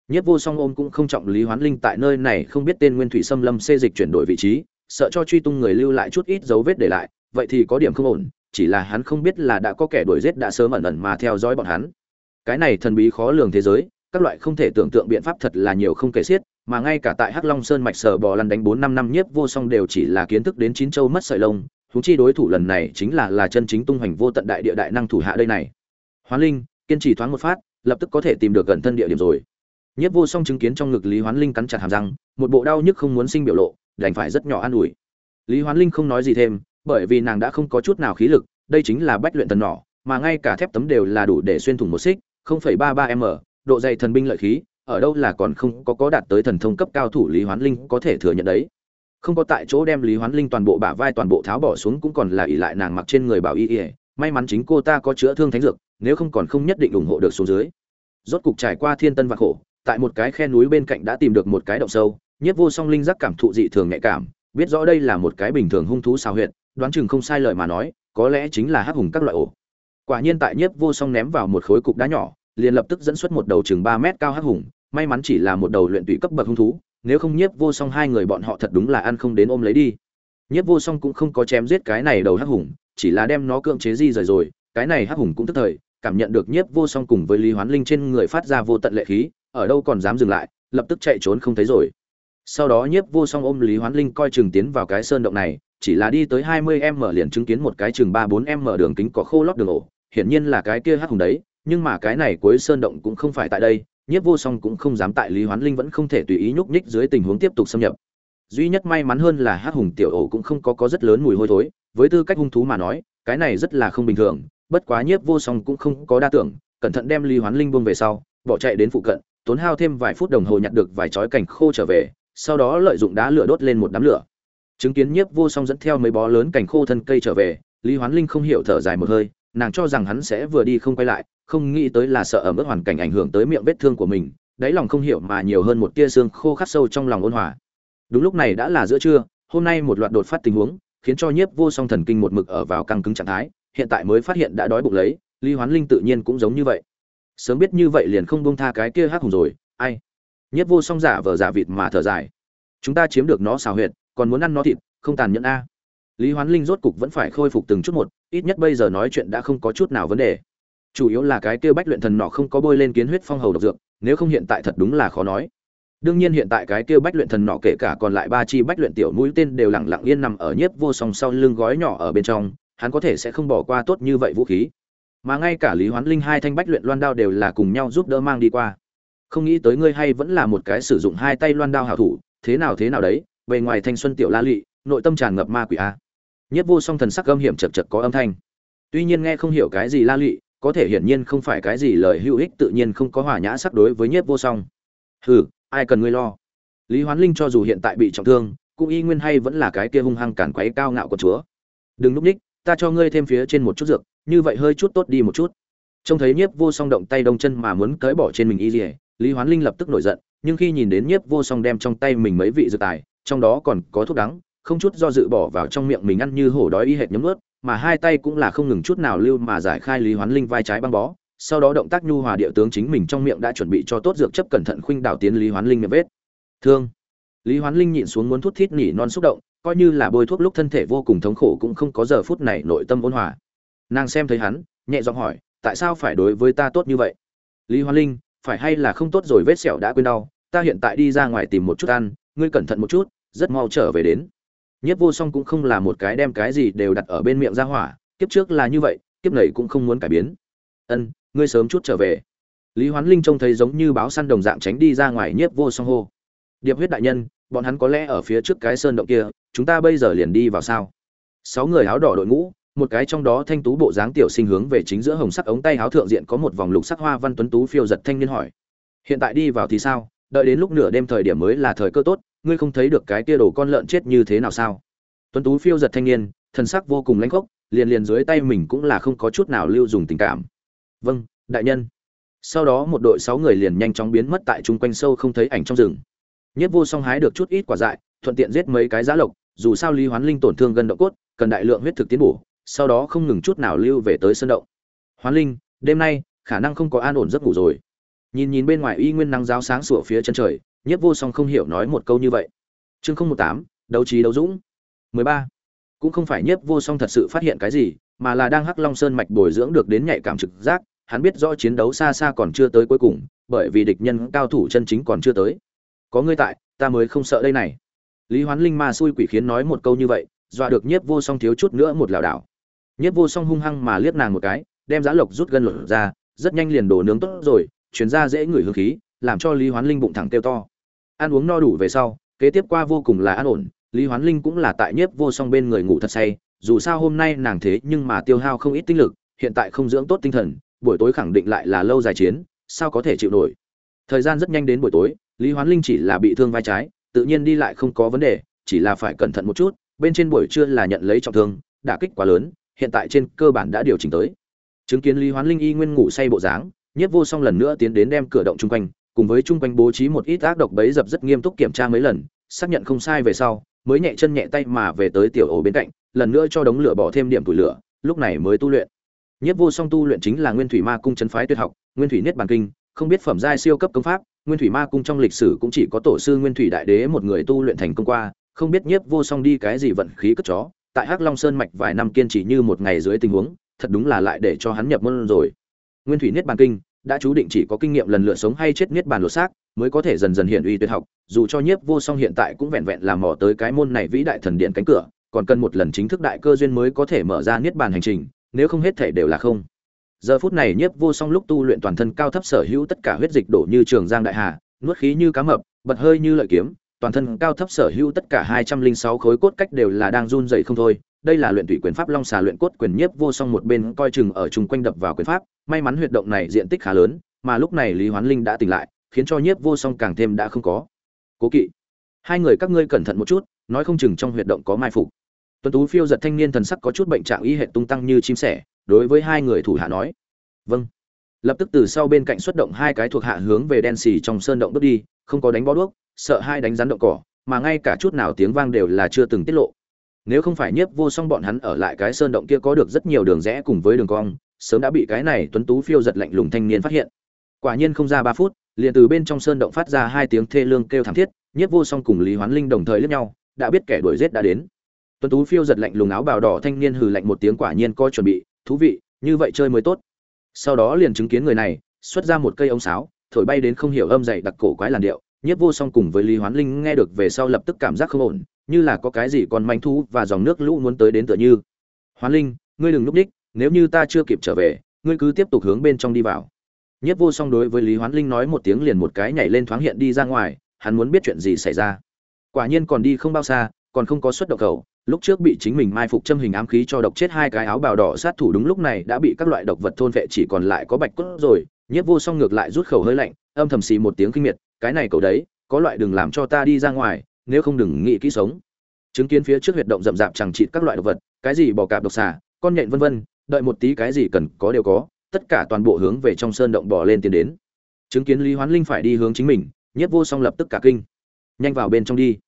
Nhiếp vô song ôm cũng không trọng lý hoán linh tại nơi này không biết tên nguyên thủy xâm lâm xê dịch chuyển đổi vị trí, sợ cho truy tung người lưu lại chút ít dấu vết để lại, vậy thì có điểm không ổn, chỉ là hắn không biết là đã có kẻ đuổi giết đã sớm ẩn ẩn mà theo dõi bọn hắn. Cái này thần bí khó lường thế giới, các loại không thể tưởng tượng biện pháp thật là nhiều không kể xiết mà ngay cả tại hắc long sơn mạch sở bò lăn đánh bốn năm năm nhiếp vô song đều chỉ là kiến thức đến chín châu mất sợi lông. Huống chi đối thủ lần này chính là là chân chính tung hoành vô tận đại địa đại năng thủ hạ đây này. Hoán linh, kiên trì thoáng một phát, lập tức có thể tìm được gần thân địa điểm rồi. Nhiếp vô song chứng kiến trong ngực lý hoán linh cắn chặt hàm răng, một bộ đau nhức không muốn sinh biểu lộ, đành phải rất nhỏ an ủi. Lý hoán linh không nói gì thêm, bởi vì nàng đã không có chút nào khí lực, đây chính là bách luyện thần nỏ, mà ngay cả thép tấm đều là đủ để xuyên thủng một xích 0.33 m, độ dày thần binh lợi khí ở đâu là còn không có có đạt tới thần thông cấp cao thủ lý hoán linh có thể thừa nhận đấy. Không có tại chỗ đem lý hoán linh toàn bộ bả vai toàn bộ tháo bỏ xuống cũng còn là ỷ lại nàng mặc trên người bảo y ỉa may mắn chính cô ta có chữa thương thánh dược, nếu không còn không nhất định ủng hộ được xuống dưới. Rốt cục trải qua thiên tân và khổ, tại một cái khe núi bên cạnh đã tìm được một cái động sâu nhất vô song linh giác cảm thụ dị thường nhạy cảm, biết rõ đây là một cái bình thường hung thú xào huyệt, đoán chừng không sai lời mà nói, có lẽ chính là hắc hùng các loại ổ. Quả nhiên tại nhất vô song ném vào một khối cục đá nhỏ liền lập tức dẫn xuất một đầu chừng ba mét cao hắc hùng, may mắn chỉ là một đầu luyện tụy cấp bậc hung thú, nếu không nhiếp vô song hai người bọn họ thật đúng là ăn không đến ôm lấy đi. Nhiếp vô song cũng không có chém giết cái này đầu hắc hùng, chỉ là đem nó cưỡng chế di rời rồi, cái này hắc hùng cũng tức thời, cảm nhận được nhiếp vô song cùng với lý hoán linh trên người phát ra vô tận lệ khí, ở đâu còn dám dừng lại, lập tức chạy trốn không thấy rồi. Sau đó nhiếp vô song ôm lý hoán linh coi chừng tiến vào cái sơn động này, chỉ là đi tới hai mươi em mở liền chứng kiến một cái chừng ba bốn em mở đường kính có khô lót đường ổ hiển nhiên là cái kia hắc hùng đấy, nhưng mà cái này cuối sơn động cũng không phải tại đây, nhiếp vô song cũng không dám tại lý hoán linh vẫn không thể tùy ý nhúc nhích dưới tình huống tiếp tục xâm nhập. Duy nhất may mắn hơn là hắc hùng tiểu ổ cũng không có có rất lớn mùi hôi thối, với tư cách hung thú mà nói, cái này rất là không bình thường, bất quá nhiếp vô song cũng không có đa tưởng, cẩn thận đem lý hoán linh buông về sau, bỏ chạy đến phụ cận, tốn hao thêm vài phút đồng hồ nhặt được vài chói cảnh khô trở về, sau đó lợi dụng đá lửa đốt lên một đám lửa. Chứng kiến nhiếp vô song dẫn theo mấy bó lớn cảnh khô thân cây trở về, lý hoán linh không hiểu thở dài một hơi nàng cho rằng hắn sẽ vừa đi không quay lại, không nghĩ tới là sợ ở mức hoàn cảnh ảnh hưởng tới miệng vết thương của mình, đáy lòng không hiểu mà nhiều hơn một tia xương khô khắc sâu trong lòng ôn hòa. Đúng lúc này đã là giữa trưa, hôm nay một loạt đột phát tình huống, khiến cho nhiếp vô song thần kinh một mực ở vào căng cứng trạng thái, hiện tại mới phát hiện đã đói bụng lấy, lý hoán linh tự nhiên cũng giống như vậy. Sớm biết như vậy liền không buông tha cái kia hắc hùng rồi, ai? Nhiếp vô song giả vờ giả vịt mà thở dài. Chúng ta chiếm được nó xào huyệt, còn muốn ăn nó thịt, không tàn nhẫn a. Lý hoán linh rốt cục vẫn phải khôi phục từng chút một ít nhất bây giờ nói chuyện đã không có chút nào vấn đề. Chủ yếu là cái kia bách luyện thần nọ không có bôi lên kiến huyết phong hầu độc dược, nếu không hiện tại thật đúng là khó nói. Đương nhiên hiện tại cái kia bách luyện thần nọ kể cả còn lại ba chi bách luyện tiểu mũi tên đều lẳng lặng yên nằm ở nhiếp vô song sau lưng gói nhỏ ở bên trong, hắn có thể sẽ không bỏ qua tốt như vậy vũ khí. Mà ngay cả lý hoán linh hai thanh bách luyện loan đao đều là cùng nhau giúp đỡ mang đi qua. Không nghĩ tới ngươi hay vẫn là một cái sử dụng hai tay loan đao hảo thủ, thế nào thế nào đấy, bề ngoài thanh xuân tiểu la lụy nội tâm tràn ngập ma quỷ a nhất vô song thần sắc âm hiểm chật chật có âm thanh. Tuy nhiên nghe không hiểu cái gì la lụy, có thể hiển nhiên không phải cái gì lời hữu ích tự nhiên không có hòa nhã sắc đối với nhất vô song. Hừ, ai cần ngươi lo? Lý hoán linh cho dù hiện tại bị trọng thương, cũng y nguyên hay vẫn là cái kia hung hăng cản quấy cao ngạo của chúa. Đừng lúc ních, ta cho ngươi thêm phía trên một chút dược, như vậy hơi chút tốt đi một chút. Trông thấy nhiếp vô song động tay đông chân mà muốn cởi bỏ trên mình y dỉa lý hoán linh lập tức nổi giận, nhưng khi nhìn đến nhiếp vô song đem trong tay mình mấy vị dược tài, trong đó còn có thuốc đắng không chút do dự bỏ vào trong miệng mình ăn như hổ đói y hệt nhấm ướt, mà hai tay cũng là không ngừng chút nào lưu mà giải khai lý hoán linh vai trái băng bó. Sau đó động tác nhu hòa địa tướng chính mình trong miệng đã chuẩn bị cho tốt dược chấp cẩn thận khuynh đảo tiến lý hoán linh miệng vết. Thương. Lý hoán linh nhịn xuống muốn thuốc thít nỉ non xúc động, coi như là bôi thuốc lúc thân thể vô cùng thống khổ cũng không có giờ phút này nội tâm ôn hòa. Nàng xem thấy hắn, nhẹ giọng hỏi, tại sao phải đối với ta tốt như vậy? Lý hoán linh, phải hay là không tốt rồi vết sẹo đã quên đau, ta hiện tại đi ra ngoài tìm một chút ăn, ngươi cẩn thận một chút, rất mau trở về đến nhất vô song cũng không là một cái đem cái gì đều đặt ở bên miệng ra hỏa, kiếp trước là như vậy, kiếp này cũng không muốn cải biến. Ân, ngươi sớm chút trở về. Lý hoán linh trông thấy giống như báo săn đồng dạng tránh đi ra ngoài nhiếp vô song hô. Điệp huyết đại nhân, bọn hắn có lẽ ở phía trước cái sơn động kia, chúng ta bây giờ liền đi vào sao? Sáu người áo đỏ đội ngũ, một cái trong đó thanh tú bộ dáng tiểu sinh hướng về chính giữa hồng sắc ống tay áo thượng diện có một vòng lục sắc hoa văn tuấn tú phiêu giật thanh niên hỏi. Hiện tại đi vào thì sao? Đợi đến lúc nửa đêm thời điểm mới là thời cơ tốt ngươi không thấy được cái kia đồ con lợn chết như thế nào sao? Tuấn tú phiêu giật thanh niên, thần sắc vô cùng lãnh khốc, liền liền dưới tay mình cũng là không có chút nào lưu dùng tình cảm. Vâng đại nhân. Sau đó một đội sáu người liền nhanh chóng biến mất tại chung quanh sâu không thấy ảnh trong rừng. Nhất vô song hái được chút ít quả dại, thuận tiện giết mấy cái giá lộc, dù sao lý hoán linh tổn thương gần động cốt, cần đại lượng huyết thực tiến bổ, sau đó không ngừng chút nào lưu về tới sân động. Hoán linh, đêm nay, khả năng không có an ổn giấc ngủ rồi. Nhìn nhìn bên ngoài y nguyên năng giáo sáng sủa phía chân trời nhiếp vô song không hiểu nói một câu như vậy. Chương không một tám, đấu trí đấu dũng. mười ba. Cũng không phải nhất vô song thật sự phát hiện cái gì, mà là đang hắc long sơn mạch bồi dưỡng được đến nhạy cảm trực giác, hắn biết rõ chiến đấu xa xa còn chưa tới cuối cùng, bởi vì địch nhân cao thủ chân chính còn chưa tới. Có ngươi tại, ta mới không sợ đây này. Lý hoán linh ma xui quỷ khiến nói một câu như vậy, dọa được nhiếp vô song thiếu chút nữa một lảo đảo. Nhiếp vô song hung hăng mà liếc nàng một cái, đem giá lộc rút gân lột ra, rất nhanh liền đổ nướng tốt rồi, chuyển ra dễ ngửi hương khí, làm cho lý hoán linh bụng thẳng kêu to ăn uống no đủ về sau, kế tiếp qua vô cùng là an ổn, lý hoán linh cũng là tại nhiếp vô song bên người ngủ thật say, dù sao hôm nay nàng thế nhưng mà tiêu hao không ít tinh lực, hiện tại không dưỡng tốt tinh thần, buổi tối khẳng định lại là lâu dài chiến, sao có thể chịu nổi. Thời gian rất nhanh đến buổi tối, lý hoán linh chỉ là bị thương vai trái, tự nhiên đi lại không có vấn đề, chỉ là phải cẩn thận một chút, bên trên buổi trưa là nhận lấy trọng thương, đả kích quá lớn, hiện tại trên cơ bản đã điều chỉnh tới. Chứng kiến lý hoán linh y nguyên ngủ say bộ dáng, nhiếp vô song lần nữa tiến đến đem cửa động chung quanh cùng với chung quanh bố trí một ít ác độc bấy dập rất nghiêm túc kiểm tra mấy lần, xác nhận không sai về sau, mới nhẹ chân nhẹ tay mà về tới tiểu ổ bên cạnh, lần nữa cho đống lửa bỏ thêm điểm tuổi lửa, lúc này mới tu luyện. Nhất vô song tu luyện chính là nguyên thủy ma cung chân phái tuyệt học, nguyên thủy niết bàn kinh, không biết phẩm giai siêu cấp công pháp, nguyên thủy ma cung trong lịch sử cũng chỉ có tổ sư nguyên thủy đại đế một người tu luyện thành công qua, không biết nhiếp vô song đi cái gì vận khí cất chó, tại hắc long sơn mạch vài năm kiên trì như một ngày dưới tình huống, thật đúng là lại để cho hắn nhập môn rồi. Nguyên thủy niết bàn kinh đã chú định chỉ có kinh nghiệm lần lượt sống hay chết niết bàn lột xác mới có thể dần dần hiện uy tuyệt học, dù cho nhiếp vô song hiện tại cũng vẹn vẹn làm mò tới cái môn này vĩ đại thần điện cánh cửa, còn cần một lần chính thức đại cơ duyên mới có thể mở ra niết bàn hành trình, nếu không hết thể đều là không. Giờ phút này nhiếp vô song lúc tu luyện toàn thân cao thấp sở hữu tất cả huyết dịch đổ như trường giang đại hà, nuốt khí như cá mập, bật hơi như lợi kiếm, toàn thân cao thấp sở hữu tất cả hai trăm linh sáu khối cốt cách đều là đang run dậy không thôi đây là luyện thủy quyền pháp long xà luyện cốt quyền nhiếp vô song một bên coi chừng ở chung quanh đập vào quyền pháp. May mắn huyệt động này diện tích khá lớn, mà lúc này lý hoán linh đã tỉnh lại, khiến cho nhiếp vô song càng thêm đã không có. Cố kỵ. Hai người các ngươi cẩn thận một chút, nói không chừng trong huyệt động có mai phục. Tuấn tú phiêu giật thanh niên thần sắc có chút bệnh trạng y hệ tung tăng như chim sẻ, đối với hai người thủ hạ nói. Vâng. Lập tức từ sau bên cạnh xuất động hai cái thuộc hạ hướng về đen xì trong sơn động bước đi, không có đánh bó đuốc, sợ hai đánh rắn động cỏ, mà ngay cả chút nào tiếng vang đều là chưa từng tiết lộ nếu không phải nhiếp vô song bọn hắn ở lại cái sơn động kia có được rất nhiều đường rẽ cùng với đường cong, sớm đã bị cái này tuấn tú phiêu giật lạnh lùng thanh niên phát hiện. Quả nhiên không ra ba phút, liền từ bên trong sơn động phát ra hai tiếng thê lương kêu thảm thiết, nhiếp vô song cùng lý hoán linh đồng thời lướt nhau, đã biết kẻ đuổi giết đã đến. Tuấn tú phiêu giật lạnh lùng áo bào đỏ thanh niên hừ lạnh một tiếng quả nhiên coi chuẩn bị, thú vị, như vậy chơi mới tốt. Sau đó liền chứng kiến người này, xuất ra một cây ống sáo, thổi bay đến không hiểu âm dày đặc cổ quái làn điệu, nhiếp vô song cùng với lý hoán linh nghe được về sau lập tức cảm giác không ổn như là có cái gì còn manh thú và dòng nước lũ muốn tới đến tựa như. Hoán linh, ngươi đừng lúc đích, nếu như ta chưa kịp trở về, ngươi cứ tiếp tục hướng bên trong đi vào. Nhiếp vô song đối với lý hoán linh nói một tiếng liền một cái nhảy lên thoáng hiện đi ra ngoài, hắn muốn biết chuyện gì xảy ra. Quả nhiên còn đi không bao xa, còn không có xuất động cầu lúc trước bị chính mình mai phục châm hình ám khí cho độc chết hai cái áo bào đỏ sát thủ đúng lúc này đã bị các loại độc vật thôn vệ chỉ còn lại có bạch cốt rồi nhiếp vô song ngược lại rút khẩu hơi lạnh, âm thầm xì một tiếng kinh miệt, cái này cậu đấy, có loại đừng làm cho ta đi ra ngoài nếu không đừng nghĩ kỹ sống. Chứng kiến phía trước huyệt động rậm rạp chẳng trị các loại độc vật, cái gì bò cạp độc xà, con nhện vân vân, đợi một tí cái gì cần có đều có, tất cả toàn bộ hướng về trong sơn động bò lên tiến đến. Chứng kiến lý hoán linh phải đi hướng chính mình, nhiếp vô song lập tức cả kinh. Nhanh vào bên trong đi.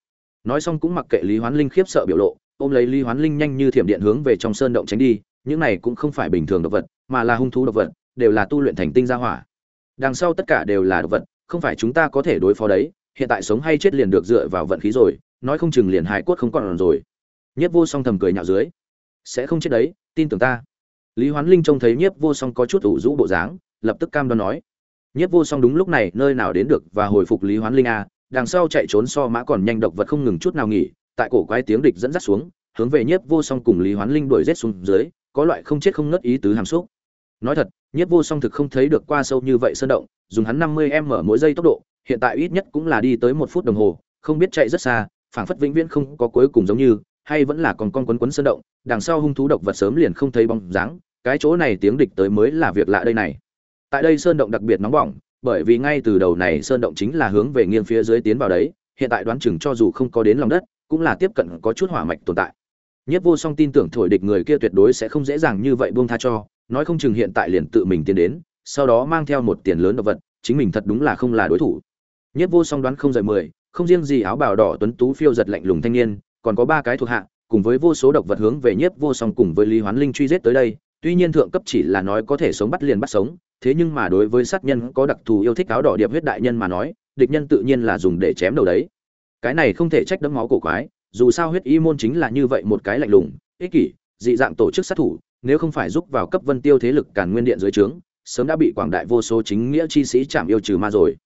Nói xong cũng mặc kệ lý hoán linh khiếp sợ biểu lộ, ôm lấy lý hoán linh nhanh như thiểm điện hướng về trong sơn động tránh đi, những này cũng không phải bình thường độc vật, mà là hung thú độc vật, đều là tu luyện thành tinh gia hỏa. Đằng sau tất cả đều là độc vật, không phải chúng ta có thể đối phó đấy hiện tại sống hay chết liền được dựa vào vận khí rồi, nói không chừng liền hải cốt không còn rồi. Nhất vô song thầm cười nhạo dưới. Sẽ không chết đấy, tin tưởng ta. Lý hoán linh trông thấy nhiếp vô song có chút ủ rũ bộ dáng, lập tức cam đoan nói. Nhiếp vô song đúng lúc này nơi nào đến được và hồi phục lý hoán linh a đằng sau chạy trốn so mã còn nhanh độc vật không ngừng chút nào nghỉ, tại cổ quái tiếng địch dẫn dắt xuống, hướng về nhiếp vô song cùng lý hoán linh đuổi rết xuống dưới, có loại không chết không ngất ý tứ hàm xúc. Nói thật, nhiếp vô song thực không thấy được qua sâu như vậy sơn động, dùng hắn năm mươi m mỗi giây tốc độ hiện tại ít nhất cũng là đi tới một phút đồng hồ, không biết chạy rất xa, phảng phất vĩnh viễn không có cuối cùng giống như, hay vẫn là còn con quấn quấn sơn động, đằng sau hung thú độc vật sớm liền không thấy bóng dáng, cái chỗ này tiếng địch tới mới là việc lạ đây này. Tại đây sơn động đặc biệt nóng bỏng, bởi vì ngay từ đầu này sơn động chính là hướng về nghiêng phía dưới tiến vào đấy, hiện tại đoán chừng cho dù không có đến lòng đất, cũng là tiếp cận có chút hỏa mạch tồn tại. Nhất vô song tin tưởng thổi địch người kia tuyệt đối sẽ không dễ dàng như vậy buông tha cho, nói không chừng hiện tại liền tự mình tiến đến, sau đó mang theo một tiền lớn đồ vật, chính mình thật đúng là không là đối thủ nhất vô song đoán không rời mười, không riêng gì áo bào đỏ tuấn tú phiêu giật lạnh lùng thanh niên, còn có ba cái thuộc hạ, cùng với vô số độc vật hướng về nhiếp vô song cùng với lý hoán linh truy giết tới đây. Tuy nhiên thượng cấp chỉ là nói có thể sống bắt liền bắt sống, thế nhưng mà đối với sát nhân có đặc thù yêu thích áo đỏ điệp huyết đại nhân mà nói, địch nhân tự nhiên là dùng để chém đầu đấy. Cái này không thể trách đấm máu cổ quái, dù sao huyết y môn chính là như vậy một cái lạnh lùng, ích kỷ, dị dạng tổ chức sát thủ, nếu không phải giúp vào cấp vân tiêu thế lực càn nguyên điện dưới trướng, sớm đã bị quảng đại vô số chính nghĩa chi sĩ chạm yêu trừ ma rồi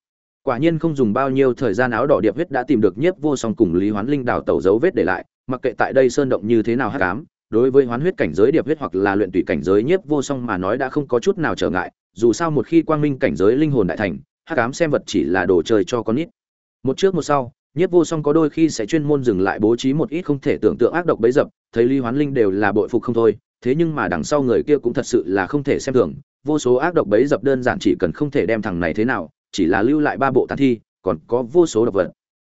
quả nhiên không dùng bao nhiêu thời gian áo đỏ điệp huyết đã tìm được nhiếp vô song cùng lý hoán linh đào tẩu dấu vết để lại, mặc kệ tại đây sơn động như thế nào hắc ám, đối với hoán huyết cảnh giới điệp huyết hoặc là luyện tùy cảnh giới nhiếp vô song mà nói đã không có chút nào trở ngại, dù sao một khi quang minh cảnh giới linh hồn đại thành, hắc ám xem vật chỉ là đồ chơi cho con nít. Một trước một sau, nhiếp vô song có đôi khi sẽ chuyên môn dừng lại bố trí một ít không thể tưởng tượng ác độc bấy dập, thấy lý hoán linh đều là bội phục không thôi, thế nhưng mà đằng sau người kia cũng thật sự là không thể xem thường, vô số ác độc bấy dập đơn giản chỉ cần không thể đem thằng này thế nào chỉ là lưu lại ba bộ tàn thi, còn có vô số độc vật.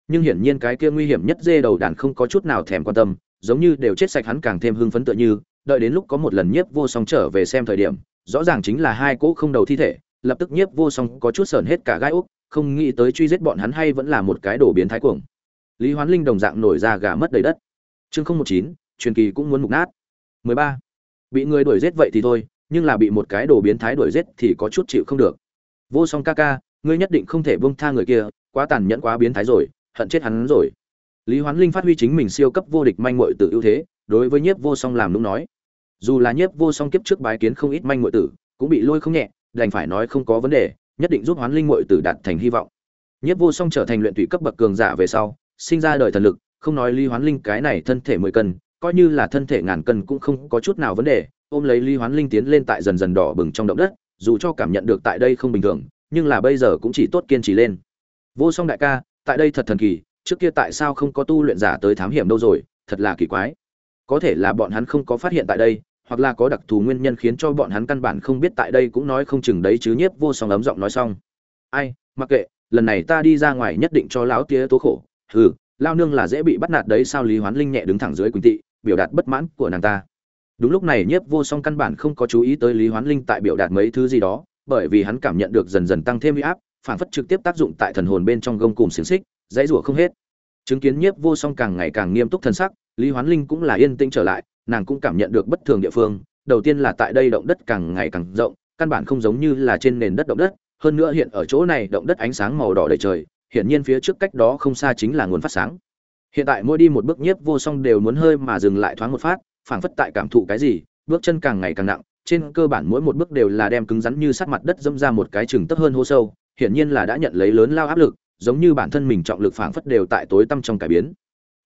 Nhưng hiển nhiên cái kia nguy hiểm nhất dê đầu đàn không có chút nào thèm quan tâm, giống như đều chết sạch hắn càng thêm hưng phấn tựa như, đợi đến lúc có một lần nhiếp vô song trở về xem thời điểm, rõ ràng chính là hai cỗ không đầu thi thể, lập tức nhiếp vô song có chút sờn hết cả gai úc, không nghĩ tới truy giết bọn hắn hay vẫn là một cái đổ biến thái cuồng. Lý hoán linh đồng dạng nổi ra gà mất đầy đất. Chương không một chín, truyền kỳ cũng muốn mục nát. mười ba. Bị người đuổi giết vậy thì thôi, nhưng là bị một cái đồ biến thái đuổi giết thì có chút chịu không được. Vô song ca ca ngươi nhất định không thể buông tha người kia, quá tàn nhẫn quá biến thái rồi, hận chết hắn rồi. Lý hoán linh phát huy chính mình siêu cấp vô địch manh muội tử ưu thế, đối với nhiếp vô song làm đúng nói. Dù là nhiếp vô song kiếp trước bái kiến không ít manh muội tử, cũng bị lôi không nhẹ, đành phải nói không có vấn đề, nhất định giúp hoán linh muội tử đạt thành hy vọng. Nhiếp vô song trở thành luyện tùy cấp bậc cường giả về sau, sinh ra đời thần lực, không nói lý hoán linh cái này thân thể mười cân, coi như là thân thể ngàn cân cũng không có chút nào vấn đề, ôm lấy lý hoán linh tiến lên tại dần dần đỏ bừng trong động đất, dù cho cảm nhận được tại đây không bình thường nhưng là bây giờ cũng chỉ tốt kiên trì lên. Vô song đại ca, tại đây thật thần kỳ, trước kia tại sao không có tu luyện giả tới thám hiểm đâu rồi, thật là kỳ quái. Có thể là bọn hắn không có phát hiện tại đây, hoặc là có đặc thù nguyên nhân khiến cho bọn hắn căn bản không biết tại đây cũng nói không chừng đấy chứ nhiếp vô song ấm giọng nói xong. Ai, mặc kệ, lần này ta đi ra ngoài nhất định cho lão tía tố khổ. Hừ lao nương là dễ bị bắt nạt đấy sao lý hoán linh nhẹ đứng thẳng dưới quỳnh tị, biểu đạt bất mãn của nàng ta. Đúng lúc này nhiếp vô song căn bản không có chú ý tới lý hoán linh tại biểu đạt mấy thứ gì đó bởi vì hắn cảm nhận được dần dần tăng thêm uy áp, phản phất trực tiếp tác dụng tại thần hồn bên trong gông cùm xiển xích, dãy rủa không hết. Chứng kiến nhiếp vô song càng ngày càng nghiêm túc thân sắc, lý hoán linh cũng là yên tĩnh trở lại, nàng cũng cảm nhận được bất thường địa phương, đầu tiên là tại đây động đất càng ngày càng rộng, căn bản không giống như là trên nền đất động đất, hơn nữa hiện ở chỗ này động đất ánh sáng màu đỏ đầy trời, hiển nhiên phía trước cách đó không xa chính là nguồn phát sáng. Hiện tại mỗi đi một bước nhiếp vô song đều muốn hơi mà dừng lại thoáng một phát, phảng phất tại cảm thụ cái gì, bước chân càng ngày càng nặng trên cơ bản mỗi một bước đều là đem cứng rắn như sát mặt đất dâm ra một cái chừng tấp hơn hô sâu, hiển nhiên là đã nhận lấy lớn lao áp lực, giống như bản thân mình trọng lực phảng phất đều tại tối tăm trong cải biến.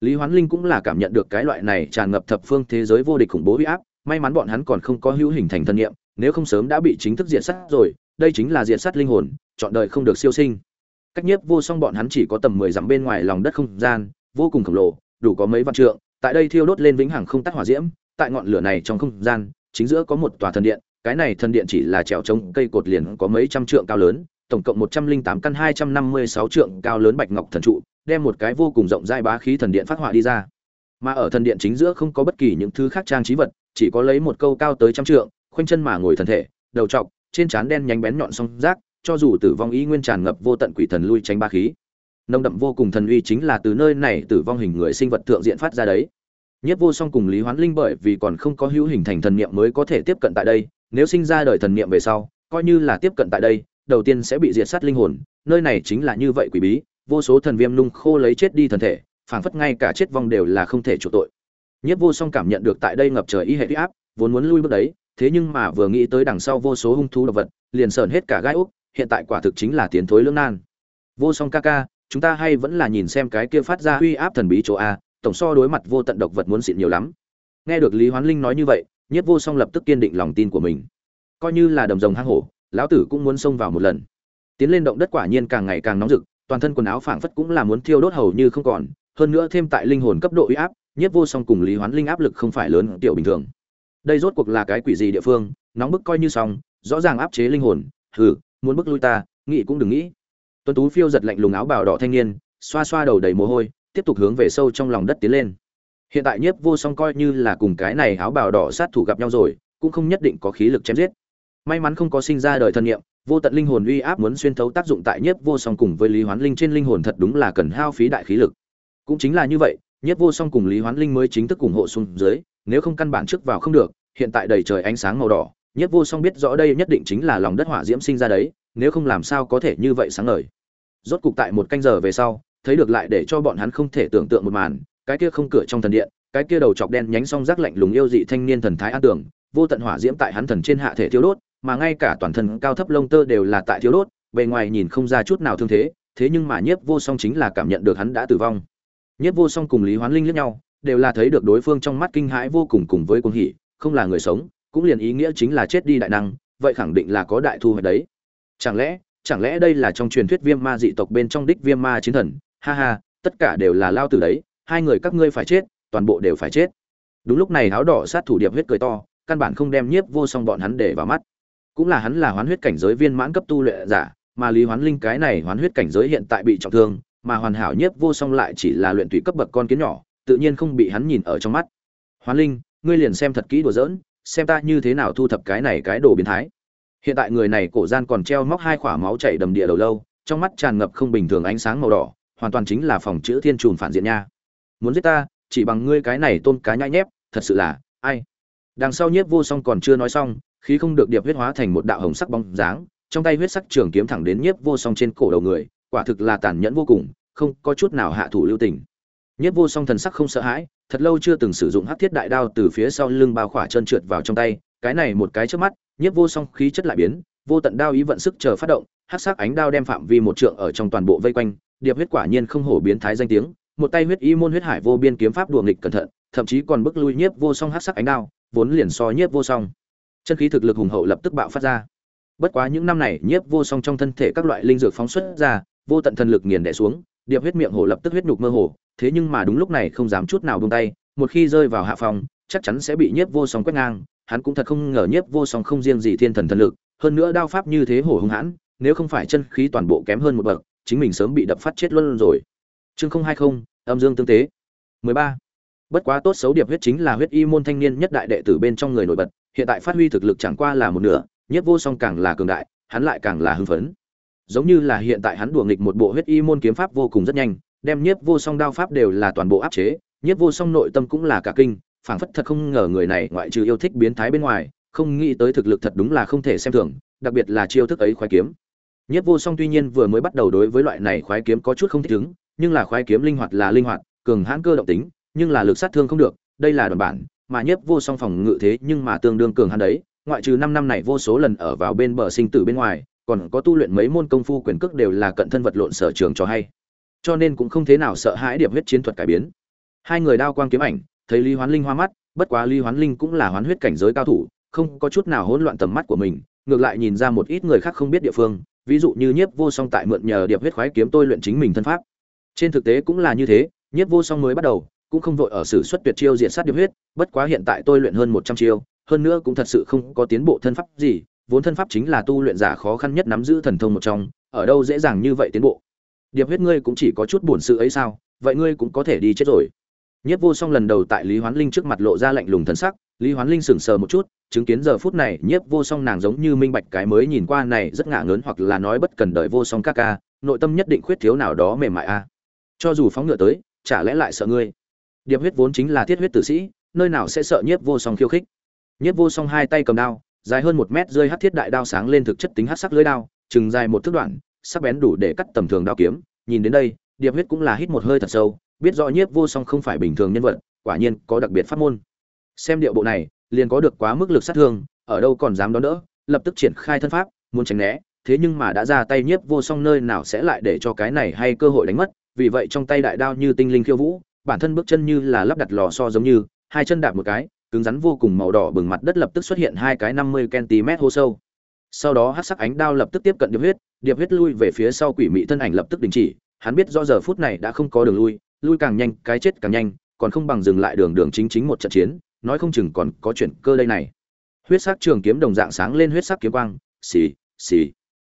Lý hoán linh cũng là cảm nhận được cái loại này tràn ngập thập phương thế giới vô địch khủng bố huy áp, may mắn bọn hắn còn không có hữu hình thành thân nhiệm nếu không sớm đã bị chính thức diệt sát rồi, đây chính là diệt sát linh hồn, chọn đời không được siêu sinh. Cách nhiếp vô song bọn hắn chỉ có tầm mười dặm bên ngoài lòng đất không gian, vô cùng khổng lồ, đủ có mấy vạn trượng, tại đây thiêu đốt lên vĩnh hằng không tắt hỏa diễm, tại ngọn lửa này trong không gian chính giữa có một tòa thần điện, cái này thần điện chỉ là trèo trống, cây cột liền có mấy trăm trượng cao lớn, tổng cộng một trăm linh tám căn hai trăm năm mươi sáu trượng cao lớn bạch ngọc thần trụ, đem một cái vô cùng rộng rãi bá khí thần điện phát họa đi ra. Mà ở thần điện chính giữa không có bất kỳ những thứ khác trang trí vật, chỉ có lấy một câu cao tới trăm trượng, khoanh chân mà ngồi thần thể, đầu trọc, trên trán đen nhánh bén nhọn song rác, cho dù tử vong ý nguyên tràn ngập vô tận quỷ thần lui tránh ba khí. Nông đậm vô cùng thần uy chính là từ nơi này tử vong hình người sinh vật thượng diện phát ra đấy nhất vô song cùng lý hoán linh bởi vì còn không có hữu hình thành thần niệm mới có thể tiếp cận tại đây, nếu sinh ra đời thần niệm về sau, coi như là tiếp cận tại đây, đầu tiên sẽ bị diệt sát linh hồn, nơi này chính là như vậy quỷ bí, vô số thần viêm nung khô lấy chết đi thần thể, phảng phất ngay cả chết vong đều là không thể chủ tội. Nhất vô song cảm nhận được tại đây ngập trời y hệ uy áp, vốn muốn lui bước đấy, thế nhưng mà vừa nghĩ tới đằng sau vô số hung thú độc vật, liền sờn hết cả gai úc, hiện tại quả thực chính là tiến thối lưỡng nan. Vô song ca ca, chúng ta hay vẫn là nhìn xem cái kia phát ra uy áp thần bí chỗ a tổng so đối mặt vô tận độc vật muốn xịn nhiều lắm. Nghe được lý hoán linh nói như vậy nhất vô song lập tức kiên định lòng tin của mình. Coi như là đầm rồng hang hổ, lão tử cũng muốn xông vào một lần. Tiến lên động đất quả nhiên càng ngày càng nóng rực, toàn thân quần áo phảng phất cũng là muốn thiêu đốt hầu như không còn, hơn nữa thêm tại linh hồn cấp độ uy áp nhất vô song cùng lý hoán linh áp lực không phải lớn tiểu bình thường. Đây rốt cuộc là cái quỷ gì địa phương, nóng bức coi như xong, rõ ràng áp chế linh hồn, hừ, muốn bức lui ta, nghĩ cũng đừng nghĩ. Tuấn tú phiêu giật lạnh lùng áo bào đỏ thanh niên, xoa xoa đầu đầy mồ hôi tiếp tục hướng về sâu trong lòng đất tiến lên. Hiện tại nhiếp vô song coi như là cùng cái này áo bào đỏ sát thủ gặp nhau rồi, cũng không nhất định có khí lực chém giết. May mắn không có sinh ra đời thân nhiệm vô tận linh hồn uy áp muốn xuyên thấu tác dụng tại nhiếp vô song cùng với lý hoán linh trên linh hồn thật đúng là cần hao phí đại khí lực. Cũng chính là như vậy, nhiếp vô song cùng lý hoán linh mới chính thức ủng hộ xuống dưới, nếu không căn bản trước vào không được, hiện tại đầy trời ánh sáng màu đỏ, nhiếp vô song biết rõ đây nhất định chính là lòng đất hỏa diễm sinh ra đấy, nếu không làm sao có thể như vậy sáng ngời. Rốt cục tại một canh giờ về sau thấy được lại để cho bọn hắn không thể tưởng tượng một màn, cái kia không cửa trong thần điện, cái kia đầu chọc đen nhánh song rác lạnh lùng yêu dị thanh niên thần thái an tưởng vô tận hỏa diễm tại hắn thần trên hạ thể thiếu đốt, mà ngay cả toàn thân cao thấp lông tơ đều là tại thiếu đốt, bề ngoài nhìn không ra chút nào thương thế thế nhưng mà nhiếp vô song chính là cảm nhận được hắn đã tử vong. Nhiếp vô song cùng lý hoán linh lẫn nhau, đều là thấy được đối phương trong mắt kinh hãi vô cùng cùng với cuồng hỉ, không là người sống, cũng liền ý nghĩa chính là chết đi đại năng, vậy khẳng định là có đại thu hoạch đấy. Chẳng lẽ chẳng lẽ đây là trong truyền thuyết viêm ma dị tộc bên trong đích viêm ma chiến thần ha ha, tất cả đều là lao tử đấy, hai người các ngươi phải chết, toàn bộ đều phải chết. Đúng lúc này áo đỏ sát thủ điệp huyết cười to, căn bản không đem nhiếp vô song bọn hắn để vào mắt. Cũng là hắn là hoán huyết cảnh giới viên mãn cấp tu luyện giả, mà lý hoán linh cái này hoán huyết cảnh giới hiện tại bị trọng thương, mà hoàn hảo nhiếp vô song lại chỉ là luyện tùy cấp bậc con kiến nhỏ, tự nhiên không bị hắn nhìn ở trong mắt. Hoán linh, ngươi liền xem thật kỹ đùa giỡn, xem ta như thế nào thu thập cái này cái đồ biến thái. Hiện tại người này cổ gian còn treo móc hai khỏa máu chảy đầm địa đầu lâu, trong mắt tràn ngập không bình thường ánh sáng màu đỏ hoàn toàn chính là phòng chữ thiên trùn phản diện nha. Muốn giết ta, chỉ bằng ngươi cái này tôn cá nhãi nhép, thật sự là, ai? Đằng sau nhiếp vô song còn chưa nói xong, khí không được điệp huyết hóa thành một đạo hồng sắc bóng dáng, trong tay huyết sắc trường kiếm thẳng đến nhiếp vô song trên cổ đầu người, quả thực là tàn nhẫn vô cùng, không có chút nào hạ thủ lưu tình. Nhiếp vô song thần sắc không sợ hãi, thật lâu chưa từng sử dụng hắc thiết đại đao từ phía sau lưng bao khỏa chân trượt vào trong tay, cái này một cái trước mắt, nhiếp vô song khí chất lại biến, vô tận đao ý vận sức chờ phát động, hắc sắc ánh đao đem phạm vi một trượng ở trong toàn bộ vây quanh điệp huyết quả nhiên không hổ biến thái danh tiếng, một tay huyết y môn huyết hải vô biên kiếm pháp đùa nghịch cẩn thận, thậm chí còn bức lui nhiếp vô song hắc sắc ánh đao, vốn liền so nhiếp vô song. Chân khí thực lực hùng hậu lập tức bạo phát ra. Bất quá những năm này, nhiếp vô song trong thân thể các loại linh dược phóng xuất ra, vô tận thần lực nghiền đẻ xuống, điệp huyết miệng hồ lập tức huyết nhục mơ hồ, thế nhưng mà đúng lúc này không dám chút nào buông tay, một khi rơi vào hạ phòng, chắc chắn sẽ bị nhiếp vô song quét ngang, hắn cũng thật không ngờ nhiếp vô song không riêng gì thiên thần thần lực, hơn nữa đao pháp như thế hổ hung hãn, nếu không phải chân khí toàn bộ kém hơn một bậc chính mình sớm bị đập phát chết luôn rồi. Chương không hai không, âm dương tương tế. 13. bất quá tốt xấu điệp huyết chính là huyết y môn thanh niên nhất đại đệ tử bên trong người nổi bật, hiện tại phát huy thực lực chẳng qua là một nửa, nhất vô song càng là cường đại, hắn lại càng là hưng phấn. Giống như là hiện tại hắn đùa nghịch một bộ huyết y môn kiếm pháp vô cùng rất nhanh, đem nhiếp vô song đao pháp đều là toàn bộ áp chế nhiếp vô song nội tâm cũng là cả kinh, phảng phất thật không ngờ người này ngoại trừ yêu thích biến thái bên ngoài, không nghĩ tới thực lực thật đúng là không thể xem thường, đặc biệt là chiêu thức ấy khoái kiếm nhất vô song tuy nhiên vừa mới bắt đầu đối với loại này khoái kiếm có chút không thích ứng, nhưng là khoái kiếm linh hoạt là linh hoạt, cường hãn cơ động tính, nhưng là lực sát thương không được, đây là đoàn bản, mà nhất vô song phòng ngự thế nhưng mà tương đương cường hãn đấy, ngoại trừ năm năm này vô số lần ở vào bên bờ sinh tử bên ngoài, còn có tu luyện mấy môn công phu quyền cước đều là cận thân vật lộn sở trường cho hay. Cho nên cũng không thế nào sợ hãi điểm huyết chiến thuật cải biến. Hai người đao quang kiếm ảnh, thấy lý hoán linh hoa mắt, bất quá lý hoán linh cũng là hoán huyết cảnh giới cao thủ, không có chút nào hỗn loạn tầm mắt của mình, ngược lại nhìn ra một ít người khác không biết địa phương ví dụ như nhiếp vô song tại mượn nhờ điệp huyết khoái kiếm tôi luyện chính mình thân pháp. Trên thực tế cũng là như thế, nhiếp vô song mới bắt đầu, cũng không vội ở sử xuất tuyệt chiêu diện sát điệp huyết, bất quá hiện tại tôi luyện hơn một trăm chiêu, hơn nữa cũng thật sự không có tiến bộ thân pháp gì, vốn thân pháp chính là tu luyện giả khó khăn nhất nắm giữ thần thông một trong, ở đâu dễ dàng như vậy tiến bộ. Điệp huyết ngươi cũng chỉ có chút buồn sự ấy sao, vậy ngươi cũng có thể đi chết rồi. Nhiếp vô song lần đầu tại lý hoán linh trước mặt lộ ra lạnh lùng thần sắc, lý hoán linh sững sờ một chút, chứng kiến giờ phút này Nhiếp vô song nàng giống như minh bạch cái mới nhìn qua này rất ngạ ngớn hoặc là nói bất cần đợi vô song ca ca, nội tâm nhất định khuyết thiếu nào đó mềm mại a. Cho dù phóng ngựa tới, chả lẽ lại sợ ngươi? Điệp huyết vốn chính là thiết huyết tử sĩ, nơi nào sẽ sợ nhiếp vô song khiêu khích? Nhiếp vô song hai tay cầm đao, dài hơn một mét rơi hắc thiết đại đao sáng lên thực chất tính hắc sắc lưỡi đao, chừng dài một thước đoạn, sắc bén đủ để cắt tầm thường đao kiếm. Nhìn đến đây, điệp huyết cũng là hít một hơi thật sâu biết rõ nhiếp vô song không phải bình thường nhân vật, quả nhiên có đặc biệt pháp môn. Xem điệu bộ này, liền có được quá mức lực sát thương, ở đâu còn dám đón đỡ, lập tức triển khai thân pháp, muốn tránh né, thế nhưng mà đã ra tay nhiếp vô song nơi nào sẽ lại để cho cái này hay cơ hội đánh mất, vì vậy trong tay đại đao như tinh linh khiêu vũ, bản thân bước chân như là lắp đặt lò so giống như, hai chân đạp một cái, cứng rắn vô cùng màu đỏ bừng mặt đất lập tức xuất hiện hai cái năm mươi cm hô sâu. Sau đó hát sắc ánh đao lập tức tiếp cận điệp huyết điệp huyết lui về phía sau quỷ mị thân ảnh lập tức đình chỉ, hắn biết do giờ phút này đã không có đường lui lui càng nhanh, cái chết càng nhanh, còn không bằng dừng lại đường đường chính chính một trận chiến, nói không chừng còn có chuyện cơ đây này. Huyết sắc trường kiếm đồng dạng sáng lên huyết sắc kiếm quang, xì xì.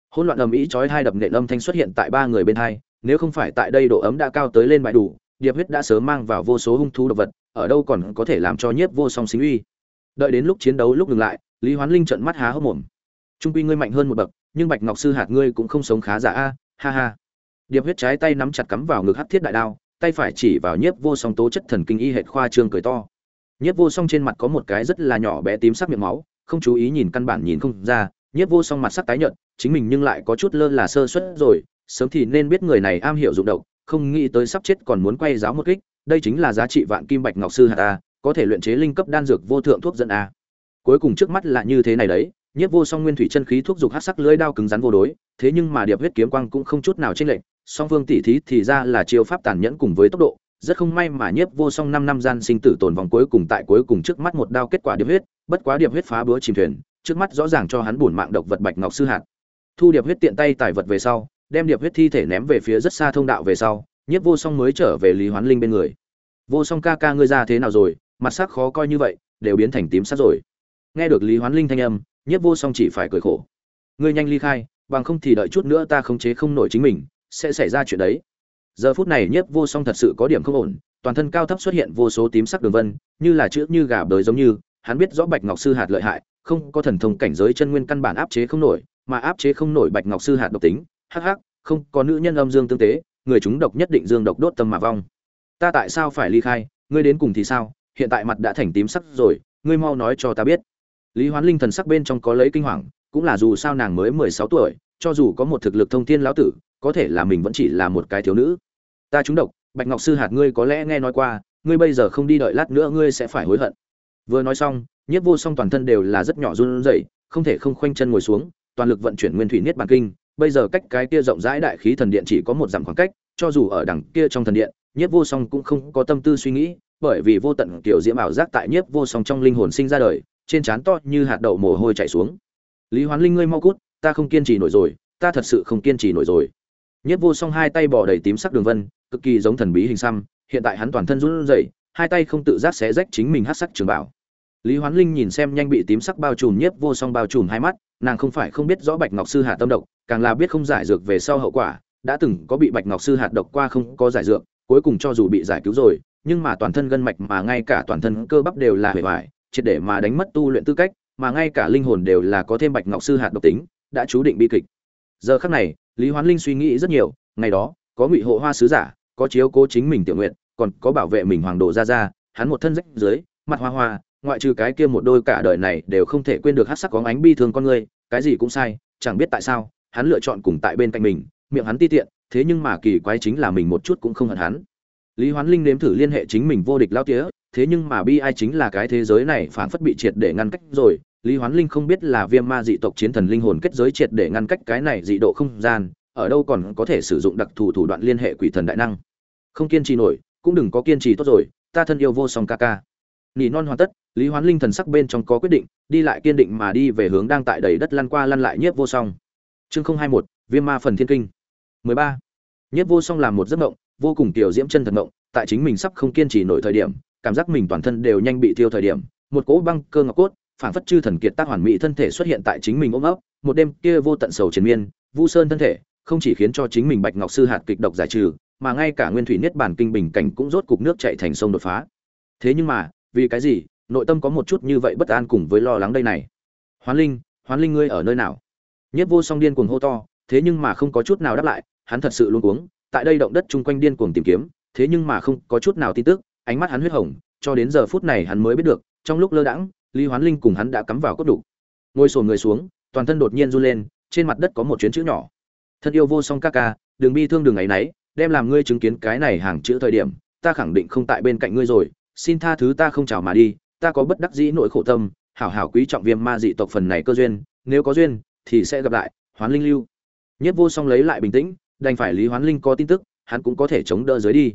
Hỗn loạn ầm ĩ chói hai đập nện âm thanh xuất hiện tại ba người bên hai, nếu không phải tại đây độ ấm đã cao tới lên bãi đủ, điệp huyết đã sớm mang vào vô số hung thú độc vật, ở đâu còn có thể làm cho nhiếp vô song sinh uy. Đợi đến lúc chiến đấu lúc ngừng lại, lý hoán linh trợn mắt há hốc mồm. Trung quy ngươi mạnh hơn một bậc, nhưng bạch ngọc sư hạt ngươi cũng không sống khá giả a, ha ha. Điệp huyết trái tay nắm chặt cắm vào ngực hắt thiết đại đao tay phải chỉ vào nhiếp vô song tố chất thần kinh y hệt khoa trương cười to. Nhiếp vô song trên mặt có một cái rất là nhỏ bé tím sắc miệng máu, không chú ý nhìn căn bản nhìn không ra, nhiếp vô song mặt sắc tái nhợt, chính mình nhưng lại có chút lơ là sơ suất rồi, sớm thì nên biết người này am hiểu dụng độc, không nghĩ tới sắp chết còn muốn quay giáo một kích, đây chính là giá trị vạn kim bạch ngọc sư hạt a, có thể luyện chế linh cấp đan dược vô thượng thuốc dẫn a. Cuối cùng trước mắt là như thế này đấy, nhiếp vô song nguyên thủy chân khí thuốc dục hát sắc lưỡi đao cứng rắn vô đối, thế nhưng mà điệp huyết kiếm quang cũng không chút nào chênh lệch song phương tỷ thí thì ra là chiêu pháp tàn nhẫn cùng với tốc độ, rất không may mà nhiếp vô song năm năm gian sinh tử tồn vòng cuối cùng tại cuối cùng trước mắt một đao kết quả điệp huyết, bất quá điệp huyết phá búa chìm thuyền, trước mắt rõ ràng cho hắn bổn mạng độc vật bạch ngọc sư hạt. Thu điệp huyết tiện tay tài vật về sau, đem điệp huyết thi thể ném về phía rất xa thông đạo về sau, nhiếp vô song mới trở về lý hoán linh bên người. Vô song ca ca ngươi ra thế nào rồi? Mặt sắc khó coi như vậy, đều biến thành tím sắc rồi. Nghe được lý hoán linh thanh âm, nhiếp vô song chỉ phải cười khổ. Ngươi nhanh ly khai, bằng không thì đợi chút nữa ta khống chế không nổi chính mình sẽ xảy ra chuyện đấy. Giờ phút này nhiếp vô song thật sự có điểm không ổn, toàn thân cao thấp xuất hiện vô số tím sắc đường vân, như là chữ như gà bới giống như, hắn biết rõ bạch ngọc sư hạt lợi hại, không có thần thông cảnh giới chân nguyên căn bản áp chế không nổi, mà áp chế không nổi bạch ngọc sư hạt độc tính, hắc hắc, không, có nữ nhân âm dương tương tế, người chúng độc nhất định dương độc đốt tâm mà vong. Ta tại sao phải ly khai, ngươi đến cùng thì sao, hiện tại mặt đã thành tím sắc rồi, ngươi mau nói cho ta biết. Lý hoán linh thần sắc bên trong có lấy kinh hoàng, cũng là dù sao nàng mới mười sáu tuổi, cho dù có một thực lực thông thiên lão tử có thể là mình vẫn chỉ là một cái thiếu nữ. Ta trúng độc, bạch ngọc sư hạt ngươi có lẽ nghe nói qua, ngươi bây giờ không đi đợi lát nữa ngươi sẽ phải hối hận. Vừa nói xong, nhiếp vô song toàn thân đều là rất nhỏ run rẩy, không thể không khoanh chân ngồi xuống, toàn lực vận chuyển nguyên thủy niết bàn kinh. Bây giờ cách cái kia rộng rãi đại khí thần điện chỉ có một dặm khoảng cách, cho dù ở đằng kia trong thần điện, nhiếp vô song cũng không có tâm tư suy nghĩ, bởi vì vô tận kiểu diễm ảo giác tại nhiếp vô song trong linh hồn sinh ra đời, trên trán to như hạt đậu mồ hôi chảy xuống. Lý hoán linh ngươi mau cút, ta không kiên trì nổi rồi, ta thật sự không kiên trì nổi rồi nhiếp vô song hai tay bỏ đầy tím sắc đường vân cực kỳ giống thần bí hình xăm hiện tại hắn toàn thân run rẩy hai tay không tự giác xé rách chính mình hắc sắc trường bảo. Lý hoán linh nhìn xem nhanh bị tím sắc bao trùm nhiếp vô song bao trùm hai mắt nàng không phải không biết rõ bạch ngọc sư hạ tâm độc càng là biết không giải dược về sau hậu quả đã từng có bị bạch ngọc sư hạt độc qua không có giải dược cuối cùng cho dù bị giải cứu rồi nhưng mà toàn thân gân mạch mà ngay cả toàn thân cơ bắp đều là hề hoại, triệt để mà đánh mất tu luyện tư cách mà ngay cả linh hồn đều là có thêm bạch ngọc sư hạt độc tính đã chú định bi kịch giờ khắc này, lý hoán linh suy nghĩ rất nhiều, ngày đó, có ngụy hộ hoa sứ giả, có chiếu cố chính mình tiểu nguyện còn có bảo vệ mình hoàng đồ ra ra hắn một thân rách dưới, mặt hoa hoa, ngoại trừ cái kia một đôi cả đời này đều không thể quên được hát sắc có ánh bi thương con người, cái gì cũng sai, chẳng biết tại sao, hắn lựa chọn cùng tại bên cạnh mình, miệng hắn ti tiện, thế nhưng mà kỳ quái chính là mình một chút cũng không hận hắn. Lý hoán linh nếm thử liên hệ chính mình vô địch lao tía, thế nhưng mà bi ai chính là cái thế giới này phản phất bị triệt để ngăn cách rồi lý hoán linh không biết là viêm ma dị tộc chiến thần linh hồn kết giới triệt để ngăn cách cái này dị độ không gian, ở đâu còn có thể sử dụng đặc thù thủ đoạn liên hệ quỷ thần đại năng. Không kiên trì nổi, cũng đừng có kiên trì tốt rồi, ta thân yêu vô song ca ca. Nỉ non hoàn tất, lý hoán linh thần sắc bên trong có quyết định, đi lại kiên định mà đi về hướng đang tại đầy đất lăn qua lăn lại nhiếp vô song. Chương không hai một, viêm ma phần thiên kinh. Mười ba. Nhiếp vô song làm một giấc mộng, vô cùng tiểu diễm chân thật mộng, tại chính mình sắp không kiên trì nổi thời điểm, cảm giác mình toàn thân đều nhanh bị tiêu thời điểm, một cỗ băng cơ ngọc cốt phảng phất chư thần kiệt tác hoàn mỹ thân thể xuất hiện tại chính mình ôm ấp, một đêm kia vô tận sầu triền miên, vu sơn thân thể, không chỉ khiến cho chính mình bạch ngọc sư hạt kịch độc giải trừ, mà ngay cả nguyên thủy niết bản kinh bình cảnh cũng rốt cục nước chạy thành sông đột phá. Thế nhưng mà, vì cái gì, nội tâm có một chút như vậy bất an cùng với lo lắng đây này? Hoán linh hoán linh ngươi ở nơi nào? Nhất vô song điên cuồng hô to, thế nhưng mà không có chút nào đáp lại, hắn thật sự luôn uống tại đây động đất chung quanh điên cuồng tìm kiếm, thế nhưng mà không có chút nào tin tức, ánh mắt hắn huyết hồng, cho đến giờ phút này hắn mới biết được, trong lúc lơ đãng lý hoán linh cùng hắn đã cắm vào cốt đủ. Ngồi sồn người xuống, toàn thân đột nhiên run lên, trên mặt đất có một chuyến chữ nhỏ. Thân yêu vô song ca ca, đừng bi thương đường ấy nấy, đem làm ngươi chứng kiến cái này hàng chữ thời điểm, ta khẳng định không tại bên cạnh ngươi rồi, xin tha thứ ta không chào mà đi, ta có bất đắc dĩ nỗi khổ tâm, hảo hảo quý trọng viêm ma dị tộc phần này cơ duyên, nếu có duyên, thì sẽ gặp lại, hoán linh lưu. Nhất vô song lấy lại bình tĩnh, đành phải lý hoán linh có tin tức, hắn cũng có thể chống đỡ dưới đi.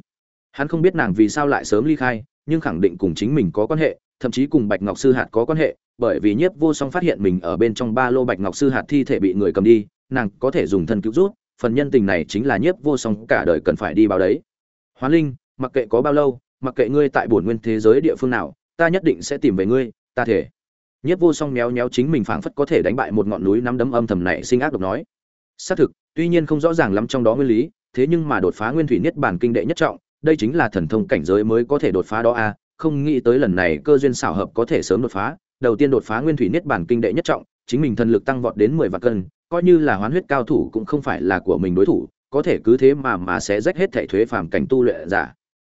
Hắn không biết nàng vì sao lại sớm ly khai nhưng khẳng định cùng chính mình có quan hệ, thậm chí cùng bạch ngọc sư hạt có quan hệ, bởi vì nhiếp vô song phát hiện mình ở bên trong ba lô bạch ngọc sư hạt thi thể bị người cầm đi, nàng có thể dùng thân cứu rút phần nhân tình này chính là nhiếp vô song cả đời cần phải đi báo đấy. Hoán linh, mặc kệ có bao lâu, mặc kệ ngươi tại bổn nguyên thế giới địa phương nào, ta nhất định sẽ tìm về ngươi, ta thể. Nhiếp vô song méo méo chính mình phảng phất có thể đánh bại một ngọn núi nắm đấm âm thầm này sinh ác độc nói. Xác thực, tuy nhiên không rõ ràng lắm trong đó nguyên lý, thế nhưng mà đột phá nguyên thủy niết bản kinh đệ nhất trọng đây chính là thần thông cảnh giới mới có thể đột phá đó a không nghĩ tới lần này cơ duyên xảo hợp có thể sớm đột phá, đầu tiên đột phá nguyên thủy niết bản kinh đệ nhất trọng, chính mình thần lực tăng vọt đến mười vạn cân, coi như là hoán huyết cao thủ cũng không phải là của mình đối thủ, có thể cứ thế mà mà sẽ rách hết thảy thuế phàm cảnh tu luyện giả.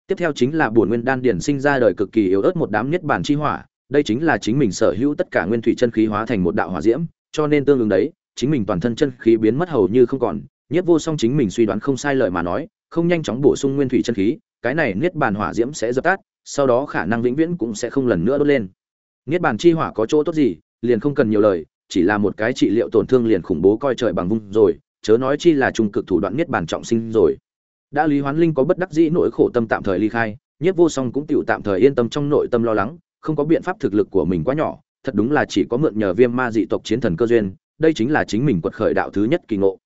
Tiếp theo chính là buồn nguyên đan điển sinh ra đời cực kỳ yếu ớt một đám niết bản chi hỏa, đây chính là chính mình sở hữu tất cả nguyên thủy chân khí hóa thành một đạo hỏa diễm, cho nên tương ứng đấy, chính mình toàn thân chân khí biến mất hầu như không còn nhất vô song chính mình suy đoán không sai lời mà nói không nhanh chóng bổ sung nguyên thủy chân khí, cái này niết bàn hỏa diễm sẽ dập tắt, sau đó khả năng vĩnh viễn cũng sẽ không lần nữa đốt lên. Niết bàn chi hỏa có chỗ tốt gì, liền không cần nhiều lời, chỉ là một cái trị liệu tổn thương liền khủng bố coi trời bằng vung rồi, chớ nói chi là trung cực thủ đoạn niết bàn trọng sinh rồi. Đã lý hoán linh có bất đắc dĩ nỗi khổ tâm tạm thời ly khai nhất vô song cũng tiểu tạm thời yên tâm trong nội tâm lo lắng, không có biện pháp thực lực của mình quá nhỏ, thật đúng là chỉ có mượn nhờ viêm ma dị tộc chiến thần cơ duyên, đây chính là chính mình quật khởi đạo thứ nhất kỳ ngộ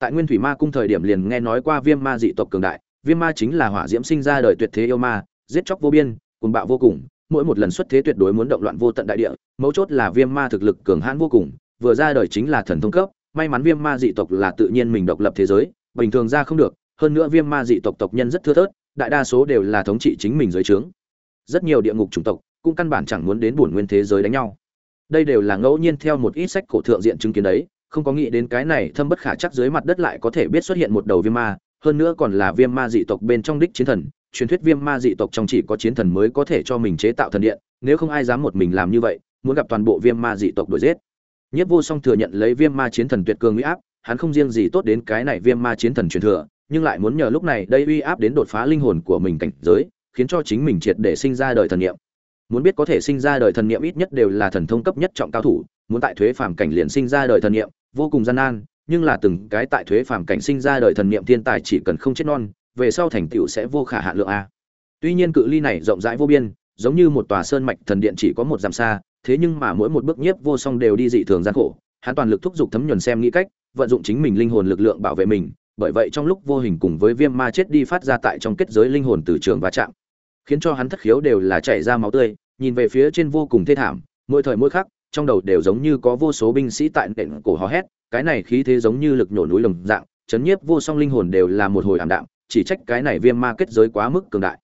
tại nguyên thủy ma cung thời điểm liền nghe nói qua viêm ma dị tộc cường đại, viêm ma chính là hỏa diễm sinh ra đời tuyệt thế yêu ma, giết chóc vô biên cùng bạo vô cùng, mỗi một lần xuất thế tuyệt đối muốn động loạn vô tận đại địa, mấu chốt là viêm ma thực lực cường hãn vô cùng, vừa ra đời chính là thần thông cấp, may mắn viêm ma dị tộc là tự nhiên mình độc lập thế giới, bình thường ra không được, hơn nữa viêm ma dị tộc tộc nhân rất thưa thớt, đại đa số đều là thống trị chính mình dưới trướng. Rất nhiều địa ngục chủng tộc cũng căn bản chẳng muốn đến buồn nguyên thế giới đánh nhau. Đây đều là ngẫu nhiên theo một ít sách cổ thượng diện chứng kiến đấy không có nghĩ đến cái này thâm bất khả chắc dưới mặt đất lại có thể biết xuất hiện một đầu viêm ma, hơn nữa còn là viêm ma dị tộc bên trong đích chiến thần, truyền thuyết viêm ma dị tộc trong chỉ có chiến thần mới có thể cho mình chế tạo thần điện, nếu không ai dám một mình làm như vậy, muốn gặp toàn bộ viêm ma dị tộc đuổi giết. Nhất vô song thừa nhận lấy viêm ma chiến thần tuyệt cường uy áp, hắn không riêng gì tốt đến cái này viêm ma chiến thần truyền thừa, nhưng lại muốn nhờ lúc này đây uy áp đến đột phá linh hồn của mình cảnh giới, khiến cho chính mình triệt để sinh ra đời thần niệm. Muốn biết có thể sinh ra đời thần niệm ít nhất đều là thần thông cấp nhất trọng cao thủ, muốn tại thuế phàm cảnh liền sinh ra đời thần niệm vô cùng gian nan, nhưng là từng cái tại thuế phàm cảnh sinh ra đời thần niệm thiên tài chỉ cần không chết non, về sau thành tựu sẽ vô khả hạn lượng a. Tuy nhiên cự ly này rộng rãi vô biên, giống như một tòa sơn mạch thần điện chỉ có một dặm xa, thế nhưng mà mỗi một bước nhiếp vô song đều đi dị thường gian khổ, hắn toàn lực thúc giục thấm nhuần xem nghĩ cách, vận dụng chính mình linh hồn lực lượng bảo vệ mình, bởi vậy trong lúc vô hình cùng với viêm ma chết đi phát ra tại trong kết giới linh hồn từ trường va chạm, khiến cho hắn thất khiếu đều là chảy ra máu tươi, nhìn về phía trên vô cùng thê thảm, mỗi thời mỗi khắc trong đầu đều giống như có vô số binh sĩ tại nền cổ hò hét, cái này khí thế giống như lực nhổ núi lồng dạng, chấn nhiếp vô song linh hồn đều là một hồi ảm đạm, chỉ trách cái này viêm ma kết giới quá mức cường đại.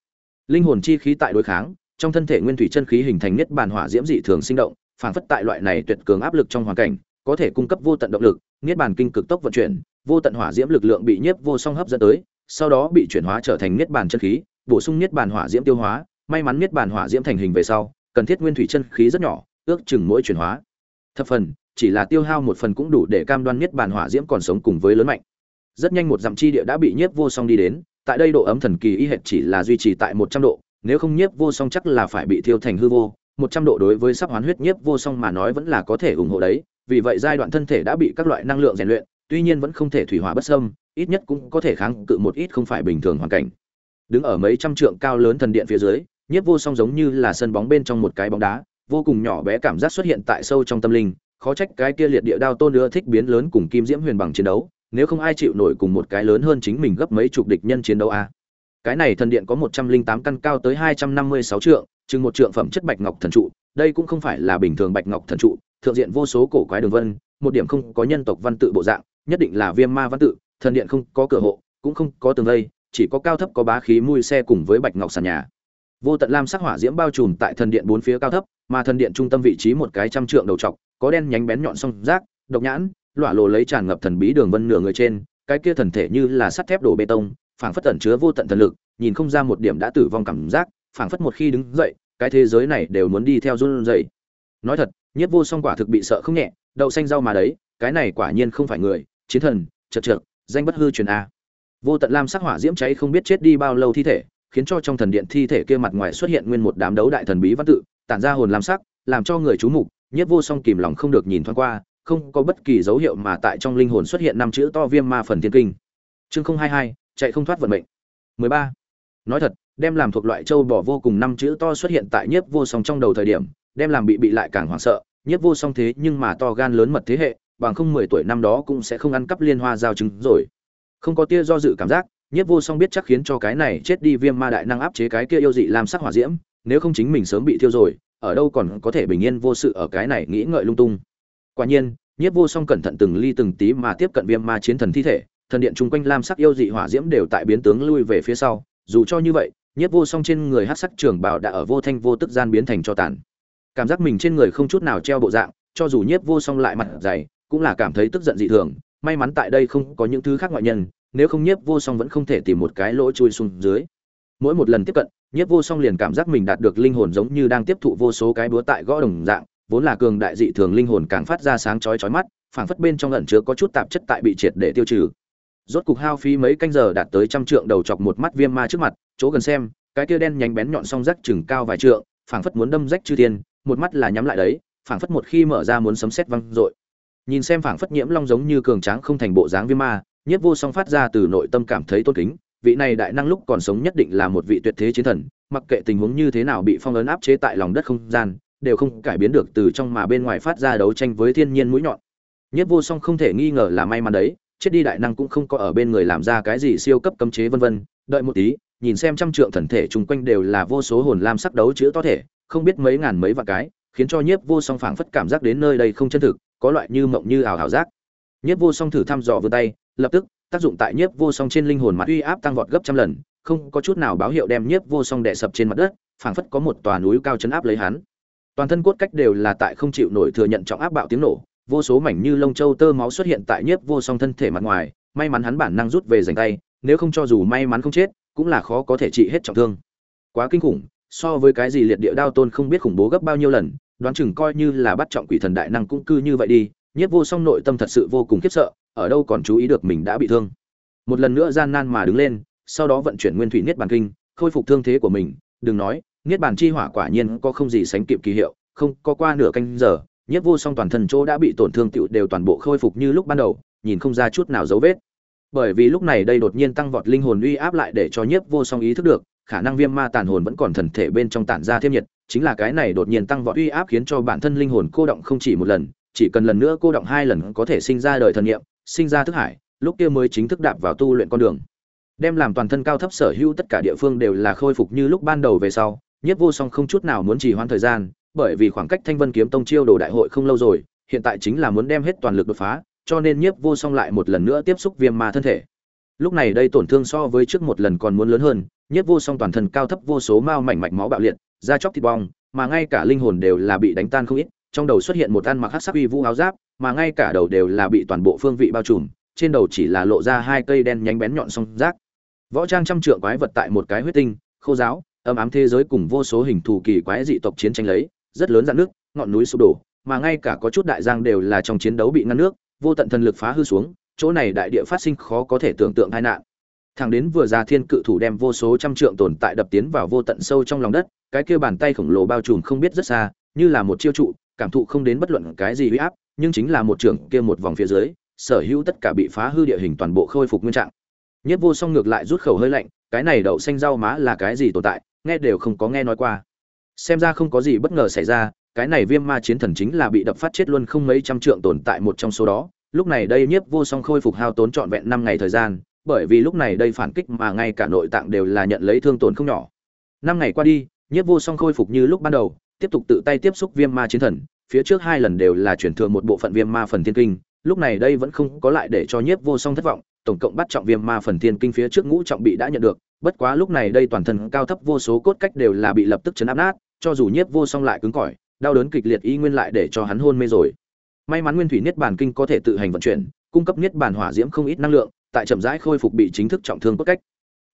Linh hồn chi khí tại đối kháng, trong thân thể nguyên thủy chân khí hình thành nhất bản hỏa diễm dị thường sinh động phản phất tại loại này tuyệt cường áp lực trong hoàn cảnh, có thể cung cấp vô tận động lực, niết bàn kinh cực tốc vận chuyển, vô tận hỏa diễm lực lượng bị nhiếp vô song hấp dẫn tới, sau đó bị chuyển hóa trở thành niết bàn chân khí, bổ sung niết bàn hỏa diễm tiêu hóa, may mắn niết bàn hỏa diễm thành hình về sau, cần thiết nguyên thủy chân khí rất nhỏ ước chừng mỗi chuyển hóa. Thập phần, chỉ là tiêu hao một phần cũng đủ để cam đoan nhất bản hỏa diễm còn sống cùng với lớn mạnh. Rất nhanh một dặm chi địa đã bị nhiếp vô song đi đến, tại đây độ ấm thần kỳ y hệt chỉ là duy trì tại một trăm độ, nếu không nhiếp vô song chắc là phải bị thiêu thành hư vô. Một trăm độ đối với sắp hoán huyết nhiếp vô song mà nói vẫn là có thể ủng hộ đấy, vì vậy giai đoạn thân thể đã bị các loại năng lượng rèn luyện, tuy nhiên vẫn không thể thủy hỏa bất sâm ít nhất cũng có thể kháng cự một ít không phải bình thường hoàn cảnh. Đứng ở mấy trăm trượng cao lớn thần điện phía dưới, nhiếp vô song giống như là sân bóng bên trong một cái bóng đá vô cùng nhỏ bé cảm giác xuất hiện tại sâu trong tâm linh, khó trách cái kia liệt địa đao tôn nữa thích biến lớn cùng kim diễm huyền bằng chiến đấu, nếu không ai chịu nổi cùng một cái lớn hơn chính mình gấp mấy chục địch nhân chiến đấu a. Cái này thần điện có một trăm linh tám căn cao tới hai trăm năm mươi sáu trượng, chừng một trượng phẩm chất bạch ngọc thần trụ, đây cũng không phải là bình thường bạch ngọc thần trụ, thượng diện vô số cổ quái đường vân, một điểm không có nhân tộc văn tự bộ dạng, nhất định là viêm ma văn tự, thần điện không có cửa hộ, cũng không có tường vây, chỉ có cao thấp có bá khí mui xe cùng với bạch ngọc sàn nhà vô tận lam sắc hỏa diễm bao trùm tại thần điện bốn phía cao thấp, mà thần điện trung tâm vị trí một cái trăm trượng đầu trọc, có đen nhánh bén nhọn song rác, độc nhãn lọa lồ lấy tràn ngập thần bí đường vân nửa người trên, cái kia thần thể như là sắt thép đổ bê tông, phảng phất tẩn chứa vô tận thần lực, nhìn không ra một điểm đã tử vong cảm giác, phảng phất một khi đứng dậy, cái thế giới này đều muốn đi theo run rẩy. Nói thật nhất vô song quả thực bị sợ không nhẹ, đậu xanh rau mà đấy, cái này quả nhiên không phải người, chiến thần, chật trượt, danh bất hư truyền a. Vô tận lam sắc hỏa diễm cháy không biết chết đi bao lâu thi thể khiến cho trong thần điện thi thể kia mặt ngoài xuất hiện nguyên một đám đấu đại thần bí văn tự, tản ra hồn lam sắc, làm cho người chú mục, nhiếp vô song kìm lòng không được nhìn thoáng qua, không có bất kỳ dấu hiệu mà tại trong linh hồn xuất hiện năm chữ to viêm ma phần thiên kinh. Chương không hai hai, chạy không thoát vận mệnh. 13. nói thật, đem làm thuộc loại châu bỏ vô cùng năm chữ to xuất hiện tại nhiếp vô song trong đầu thời điểm, đem làm bị bị lại càng hoảng sợ, nhiếp vô song thế nhưng mà to gan lớn mật thế hệ, bằng không mười tuổi năm đó cũng sẽ không ăn cắp liên hoa giao trứng rồi. Không có tia do dự cảm giác nhiếp vô song biết chắc khiến cho cái này chết đi viêm ma đại năng áp chế cái kia yêu dị làm sắc hỏa diễm, nếu không chính mình sớm bị thiêu rồi, ở đâu còn có thể bình yên vô sự ở cái này nghĩ ngợi lung tung. Quả nhiên, nhiếp vô song cẩn thận từng ly từng tí mà tiếp cận viêm ma chiến thần thi thể, thần điện chung quanh lam sắc yêu dị hỏa diễm đều tại biến tướng lui về phía sau. Dù cho như vậy, nhiếp vô song trên người hát sắc trường bảo đã ở vô thanh vô tức gian biến thành cho tàn. Cảm giác mình trên người không chút nào treo bộ dạng, cho dù nhiếp vô song lại mặt dày, cũng là cảm thấy tức giận dị thường. May mắn tại đây không có những thứ khác ngoại nhân nếu không nhiếp vô song vẫn không thể tìm một cái lỗ chui xuống dưới. Mỗi một lần tiếp cận, nhiếp vô song liền cảm giác mình đạt được linh hồn giống như đang tiếp thụ vô số cái búa tại gõ đồng dạng, vốn là cường đại dị thường linh hồn càng phát ra sáng chói chói mắt, phảng phất bên trong ẩn chứa có chút tạp chất tại bị triệt để tiêu trừ. Rốt cục hao phí mấy canh giờ đạt tới trăm trượng đầu chọc một mắt viêm ma trước mặt, chỗ gần xem, cái kia đen nhánh bén nhọn song rắc chừng cao vài trượng, phảng phất muốn đâm rách chư thiên, một mắt là nhắm lại đấy, phảng phất một khi mở ra muốn sấm sét văng dội. Nhìn xem phảng phất nhiễm long giống như cường tráng không thành bộ dáng viêm ma nhiếp vô song phát ra từ nội tâm cảm thấy tôn kính, vị này đại năng lúc còn sống nhất định là một vị tuyệt thế chiến thần, mặc kệ tình huống như thế nào bị phong ấn áp chế tại lòng đất không gian, đều không cải biến được từ trong mà bên ngoài phát ra đấu tranh với thiên nhiên mũi nhọn. Nhiếp vô song không thể nghi ngờ là may mắn đấy, chết đi đại năng cũng không có ở bên người làm ra cái gì siêu cấp cấm chế vân vân, đợi một tí, nhìn xem trăm trượng thần thể chung quanh đều là vô số hồn lam sắc đấu chữa to thể, không biết mấy ngàn mấy vạn cái, khiến cho nhiếp vô song phảng phất cảm giác đến nơi đây không chân thực, có loại như mộng như ảo ảo giác. Nhiếp vô song thử thăm dò vươn tay lập tức, tác dụng tại nhiếp vô song trên linh hồn mặt uy áp tăng vọt gấp trăm lần, không có chút nào báo hiệu đem nhiếp vô song đè sập trên mặt đất, phảng phất có một tòa núi cao chấn áp lấy hắn. Toàn thân cốt cách đều là tại không chịu nổi thừa nhận trọng áp bạo tiếng nổ, vô số mảnh như lông châu tơ máu xuất hiện tại nhiếp vô song thân thể mặt ngoài, may mắn hắn bản năng rút về dành tay, nếu không cho dù may mắn không chết, cũng là khó có thể trị hết trọng thương. Quá kinh khủng, so với cái gì liệt địa đao tôn không biết khủng bố gấp bao nhiêu lần, đoán chừng coi như là bắt trọng quỷ thần đại năng cũng cư như vậy đi, nhiếp vô song nội tâm thật sự vô cùng khiếp sợ ở đâu còn chú ý được mình đã bị thương. Một lần nữa gian nan mà đứng lên, sau đó vận chuyển nguyên thủy niết bàn kinh, khôi phục thương thế của mình. Đừng nói, niết bàn chi hỏa quả nhiên có không gì sánh kịp kỳ hiệu, không có qua nửa canh giờ, nhiếp vô song toàn thân chỗ đã bị tổn thương tựu đều toàn bộ khôi phục như lúc ban đầu, nhìn không ra chút nào dấu vết. Bởi vì lúc này đây đột nhiên tăng vọt linh hồn uy áp lại để cho nhiếp vô song ý thức được, khả năng viêm ma tàn hồn vẫn còn thần thể bên trong tản ra thêm nhiệt, chính là cái này đột nhiên tăng vọt uy áp khiến cho bản thân linh hồn cô động không chỉ một lần, chỉ cần lần nữa cô động hai lần có thể sinh ra đời thần niệm sinh ra thức hải, lúc kia mới chính thức đạp vào tu luyện con đường. Đem làm toàn thân cao thấp sở hữu tất cả địa phương đều là khôi phục như lúc ban đầu về sau, nhiếp vô song không chút nào muốn trì hoãn thời gian, bởi vì khoảng cách thanh vân kiếm tông chiêu đồ đại hội không lâu rồi, hiện tại chính là muốn đem hết toàn lực đột phá, cho nên nhiếp vô song lại một lần nữa tiếp xúc viêm ma thân thể. Lúc này đây tổn thương so với trước một lần còn muốn lớn hơn, nhiếp vô song toàn thân cao thấp vô số mao mảnh mạch máu bạo liệt, da chóc thịt bong, mà ngay cả linh hồn đều là bị đánh tan không ít trong đầu xuất hiện một ăn mặc hắc sắc uy vũ áo giáp, mà ngay cả đầu đều là bị toàn bộ phương vị bao trùm, trên đầu chỉ là lộ ra hai cây đen nhánh bén nhọn song giác. võ trang trăm trượng quái vật tại một cái huyết tinh, khô giáo âm ám thế giới cùng vô số hình thù kỳ quái dị tộc chiến tranh lấy, rất lớn dạn nước, ngọn núi sụp đổ, mà ngay cả có chút đại giang đều là trong chiến đấu bị ngăn nước, vô tận thần lực phá hư xuống, chỗ này đại địa phát sinh khó có thể tưởng tượng tai nạn thẳng đến vừa ra thiên cự thủ đem vô số trăm trượng tồn tại đập tiến vào vô tận sâu trong lòng đất, cái kia bàn tay khổng lồ bao trùm không biết rất xa, như là một chiêu trụ cảm thụ không đến bất luận cái gì uy áp, nhưng chính là một trưởng kia một vòng phía dưới, sở hữu tất cả bị phá hư địa hình toàn bộ khôi phục nguyên trạng. Nhất vô song ngược lại rút khẩu hơi lạnh, cái này đậu xanh rau má là cái gì tồn tại, nghe đều không có nghe nói qua. Xem ra không có gì bất ngờ xảy ra, cái này viêm ma chiến thần chính là bị đập phát chết luôn không mấy trăm trượng tồn tại một trong số đó. Lúc này đây nhiếp vô song khôi phục hao tốn trọn vẹn năm ngày thời gian, bởi vì lúc này đây phản kích mà ngay cả nội tạng đều là nhận lấy thương tổn không nhỏ. Năm ngày qua đi nhiếp vô song khôi phục như lúc ban đầu tiếp tục tự tay tiếp xúc viêm ma chiến thần, phía trước hai lần đều là chuyển thừa một bộ phận viêm ma phần thiên kinh, lúc này đây vẫn không có lại để cho nhiếp vô song thất vọng, tổng cộng bắt trọng viêm ma phần thiên kinh phía trước ngũ trọng bị đã nhận được, bất quá lúc này đây toàn thân cao thấp vô số cốt cách đều là bị lập tức chấn áp nát, cho dù nhiếp vô song lại cứng cỏi, đau đớn kịch liệt y nguyên lại để cho hắn hôn mê rồi. May mắn nguyên thủy niết bàn kinh có thể tự hành vận chuyển, cung cấp niết bàn hỏa diễm không ít năng lượng, tại chậm rãi khôi phục bị chính thức trọng thương cốt cách.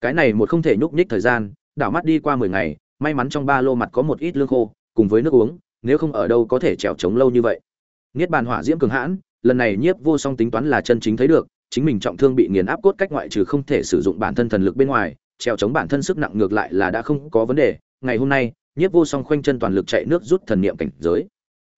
Cái này một không thể nhúc nhích thời gian, đảo mắt đi qua mười ngày, may mắn trong ba lô mặt có một ít lương khô cùng với nước uống, nếu không ở đâu có thể trèo trống lâu như vậy. Niết bàn hỏa diễm cường hãn, lần này nhiếp vô song tính toán là chân chính thấy được, chính mình trọng thương bị nghiền áp cốt cách ngoại trừ không thể sử dụng bản thân thần lực bên ngoài, trèo chống bản thân sức nặng ngược lại là đã không có vấn đề. Ngày hôm nay, nhiếp vô song khoanh chân toàn lực chạy nước rút thần niệm cảnh giới.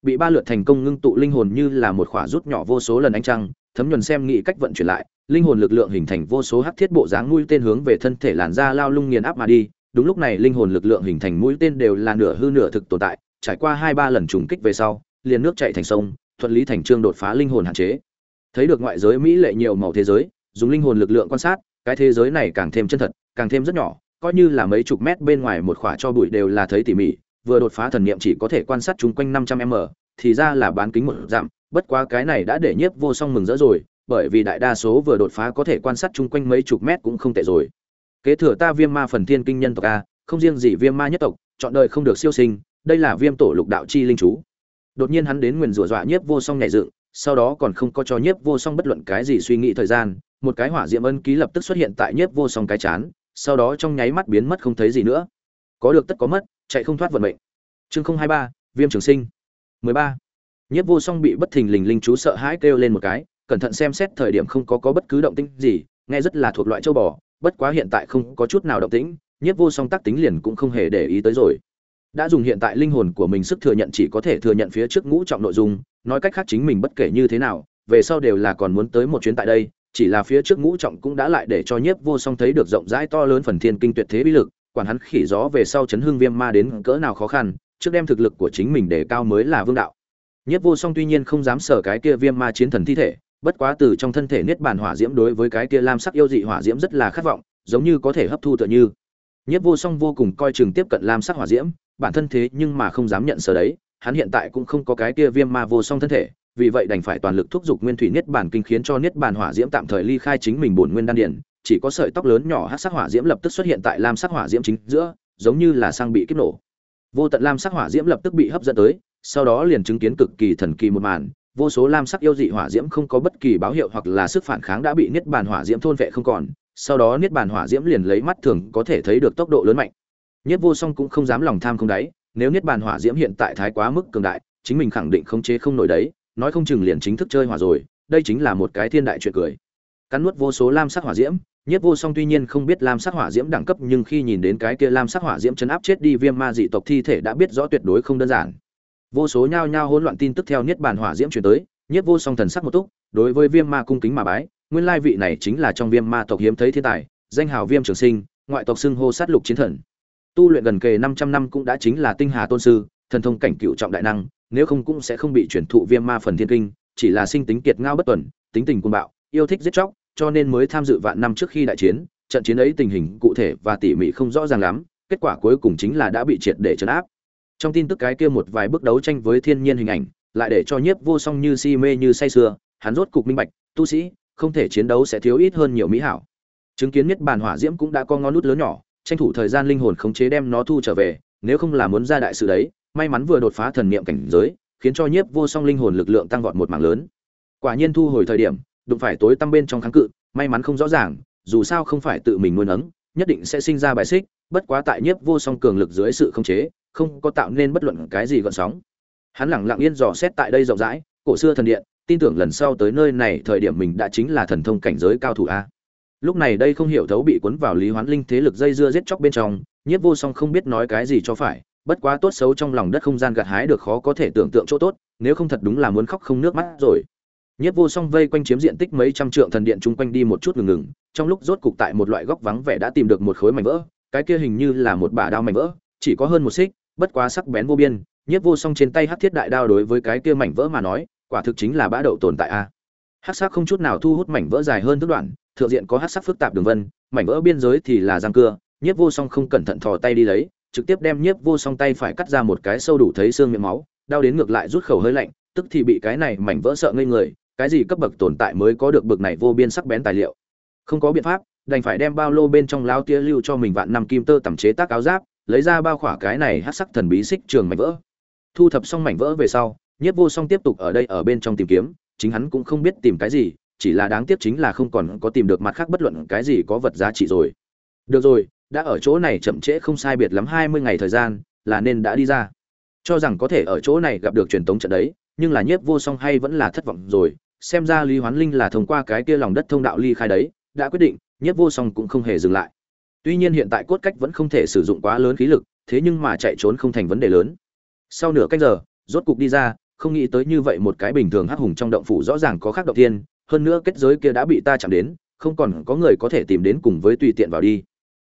Bị ba lượt thành công ngưng tụ linh hồn như là một khỏa rút nhỏ vô số lần ánh trăng, thấm nhuần xem nghĩ cách vận chuyển lại, linh hồn lực lượng hình thành vô số hắc thiết bộ dáng nuôi tên hướng về thân thể làn da lao lung nghiền áp mà đi đúng lúc này linh hồn lực lượng hình thành mũi tên đều là nửa hư nửa thực tồn tại, trải qua hai ba lần trùng kích về sau, liền nước chạy thành sông, thuận lý thành trương đột phá linh hồn hạn chế. Thấy được ngoại giới mỹ lệ nhiều màu thế giới, dùng linh hồn lực lượng quan sát, cái thế giới này càng thêm chân thật, càng thêm rất nhỏ, coi như là mấy chục mét bên ngoài một khỏa cho bụi đều là thấy tỉ mỉ, vừa đột phá thần niệm chỉ có thể quan sát chúng quanh 500 m, thì ra là bán kính một dặm, bất quá cái này đã để nhiếp vô song mừng rỡ rồi, bởi vì đại đa số vừa đột phá có thể quan sát chung quanh mấy chục mét cũng không tệ rồi kế thừa ta viêm ma phần thiên kinh nhân tộc a, không riêng gì viêm ma nhất tộc, chọn đời không được siêu sinh, đây là viêm tổ lục đạo chi linh chú. Đột nhiên hắn đến nguyền rủa dọa nhiếp vô song nhảy dựng, sau đó còn không có cho nhiếp vô song bất luận cái gì suy nghĩ thời gian, một cái hỏa diệm ân ký lập tức xuất hiện tại nhiếp vô song cái chán, sau đó trong nháy mắt biến mất không thấy gì nữa. Có được tất có mất, chạy không thoát vận mệnh. Chương không hai ba, viêm trường sinh. mười ba. Nhiếp vô song bị bất thình lình linh chú sợ hãi kêu lên một cái, cẩn thận xem xét thời điểm không có có bất cứ động tĩnh gì, nghe rất là thuộc loại châu bò bất quá hiện tại không có chút nào động tĩnh, nhiếp vô song tác tính liền cũng không hề để ý tới rồi. Đã dùng hiện tại linh hồn của mình sức thừa nhận chỉ có thể thừa nhận phía trước ngũ trọng nội dung, nói cách khác chính mình bất kể như thế nào, về sau đều là còn muốn tới một chuyến tại đây, chỉ là phía trước ngũ trọng cũng đã lại để cho nhiếp vô song thấy được rộng rãi to lớn phần thiên kinh tuyệt thế bí lực, quản hắn khỉ gió về sau chấn hương viêm ma đến cỡ nào khó khăn, trước đem thực lực của chính mình để cao mới là vương đạo. Nhiếp vô song tuy nhiên không dám sở cái kia viêm ma chiến thần thi thể bất quá từ trong thân thể niết bàn hỏa diễm đối với cái kia lam sắc yêu dị hỏa diễm rất là khát vọng, giống như có thể hấp thu tựa như. Nhiếp vô song vô cùng coi chừng tiếp cận lam sắc hỏa diễm, bản thân thế nhưng mà không dám nhận sở đấy, hắn hiện tại cũng không có cái kia viêm ma vô song thân thể, vì vậy đành phải toàn lực thúc giục nguyên thủy niết bàn kinh khiến cho niết bàn hỏa diễm tạm thời ly khai chính mình bổn nguyên đan điển chỉ có sợi tóc lớn nhỏ hắc sắc hỏa diễm lập tức xuất hiện tại lam sắc hỏa diễm chính giữa, giống như là sang bị kích nổ. Vô tận lam sắc hỏa diễm lập tức bị hấp dẫn tới, sau đó liền chứng kiến cực kỳ thần kỳ một màn vô số lam sắc yêu dị hỏa diễm không có bất kỳ báo hiệu hoặc là sức phản kháng đã bị niết bàn hỏa diễm thôn vệ không còn, sau đó niết bàn hỏa diễm liền lấy mắt thường có thể thấy được tốc độ lớn mạnh. Nhất vô song cũng không dám lòng tham không đáy, nếu niết bàn hỏa diễm hiện tại thái quá mức cường đại, chính mình khẳng định không chế không nổi đấy, nói không chừng liền chính thức chơi hỏa rồi, đây chính là một cái thiên đại chuyện cười. Cắn nuốt vô số lam sắc hỏa diễm, nhất vô song tuy nhiên không biết lam sắc hỏa diễm đẳng cấp nhưng khi nhìn đến cái kia lam sắc hỏa diễm chấn áp chết đi viêm ma dị tộc thi thể đã biết rõ tuyệt đối không đơn giản vô số nhao nhao hỗn loạn tin tức theo niết bàn hỏa diễm truyền tới nhất vô song thần sắc một túc, đối với viêm ma cung kính mà bái, nguyên lai vị này chính là trong viêm ma tộc hiếm thấy thiên tài, danh hào viêm trường sinh, ngoại tộc xưng hô sát lục chiến thần. Tu luyện gần kề 500 năm cũng đã chính là tinh hà tôn sư, thần thông cảnh cựu trọng đại năng, nếu không cũng sẽ không bị chuyển thụ viêm ma phần thiên kinh, chỉ là sinh tính kiệt ngao bất tuần, tính tình cuồng bạo, yêu thích giết chóc, cho nên mới tham dự vạn năm trước khi đại chiến, trận chiến ấy tình hình cụ thể và tỉ mỉ không rõ ràng lắm, kết quả cuối cùng chính là đã bị triệt để trấn áp trong tin tức cái kia một vài bước đấu tranh với thiên nhiên hình ảnh, lại để cho nhiếp vô song như si mê như say sưa, hắn rốt cục minh bạch, tu sĩ, không thể chiến đấu sẽ thiếu ít hơn nhiều mỹ hảo. Chứng kiến nhất bàn hỏa diễm cũng đã có ngón nút lớn nhỏ, tranh thủ thời gian linh hồn khống chế đem nó thu trở về, nếu không là muốn ra đại sự đấy, may mắn vừa đột phá thần niệm cảnh giới, khiến cho nhiếp vô song linh hồn lực lượng tăng vọt một mảng lớn. Quả nhiên thu hồi thời điểm, đụng phải tối tăm bên trong kháng cự, may mắn không rõ ràng, dù sao không phải tự mình nuôi nấng, nhất định sẽ sinh ra bài xích, bất quá tại nhiếp vô song cường lực dưới sự khống chế không có tạo nên bất luận cái gì gợn sóng. Hắn lẳng lặng yên dò xét tại đây rộng rãi, cổ xưa thần điện, tin tưởng lần sau tới nơi này thời điểm mình đã chính là thần thông cảnh giới cao thủ a. Lúc này đây không hiểu thấu bị cuốn vào lý hoán linh thế lực dây dưa giết chóc bên trong, nhiếp vô song không biết nói cái gì cho phải, bất quá tốt xấu trong lòng đất không gian gặt hái được khó có thể tưởng tượng chỗ tốt, nếu không thật đúng là muốn khóc không nước mắt rồi. Nhiếp vô song vây quanh chiếm diện tích mấy trăm trượng thần điện chung quanh đi một chút ngừng ngừng, trong lúc rốt cục tại một loại góc vắng vẻ đã tìm được một khối mảnh vỡ, cái kia hình như là một bả đao mảnh vỡ, chỉ có hơn một xích bất quá sắc bén vô biên, nhiếp vô song trên tay hắc thiết đại đao đối với cái kia mảnh vỡ mà nói, quả thực chính là bã đậu tồn tại a. Hắc sắc không chút nào thu hút mảnh vỡ dài hơn thức đoạn, thượng diện có hắc sắc phức tạp đường vân, mảnh vỡ biên giới thì là răng cưa, nhiếp vô song không cẩn thận thò tay đi lấy, trực tiếp đem nhiếp vô song tay phải cắt ra một cái sâu đủ thấy xương miệng máu, đau đến ngược lại rút khẩu hơi lạnh, tức thì bị cái này mảnh vỡ sợ ngây người, cái gì cấp bậc tồn tại mới có được bậc này vô biên sắc bén tài liệu. Không có biện pháp, đành phải đem bao lô bên trong lao tia lưu cho mình vạn năm kim tơ tẩm chế tác áo giáp lấy ra bao khỏa cái này hát sắc thần bí xích trường mảnh vỡ. Thu thập xong mảnh vỡ về sau, nhiếp vô song tiếp tục ở đây ở bên trong tìm kiếm, chính hắn cũng không biết tìm cái gì, chỉ là đáng tiếc chính là không còn có tìm được mặt khác bất luận cái gì có vật giá trị rồi. Được rồi, đã ở chỗ này chậm trễ không sai biệt lắm hai mươi ngày thời gian, là nên đã đi ra. Cho rằng có thể ở chỗ này gặp được truyền tống trận đấy, nhưng là nhiếp vô song hay vẫn là thất vọng rồi, xem ra lý hoán linh là thông qua cái kia lòng đất thông đạo ly khai đấy, đã quyết định, nhiếp vô song cũng không hề dừng lại tuy nhiên hiện tại cốt cách vẫn không thể sử dụng quá lớn khí lực, thế nhưng mà chạy trốn không thành vấn đề lớn. Sau nửa canh giờ, rốt cục đi ra, không nghĩ tới như vậy một cái bình thường hắc hùng trong động phủ rõ ràng có khác động tiên hơn nữa kết giới kia đã bị ta chạm đến, không còn có người có thể tìm đến cùng với tùy tiện vào đi.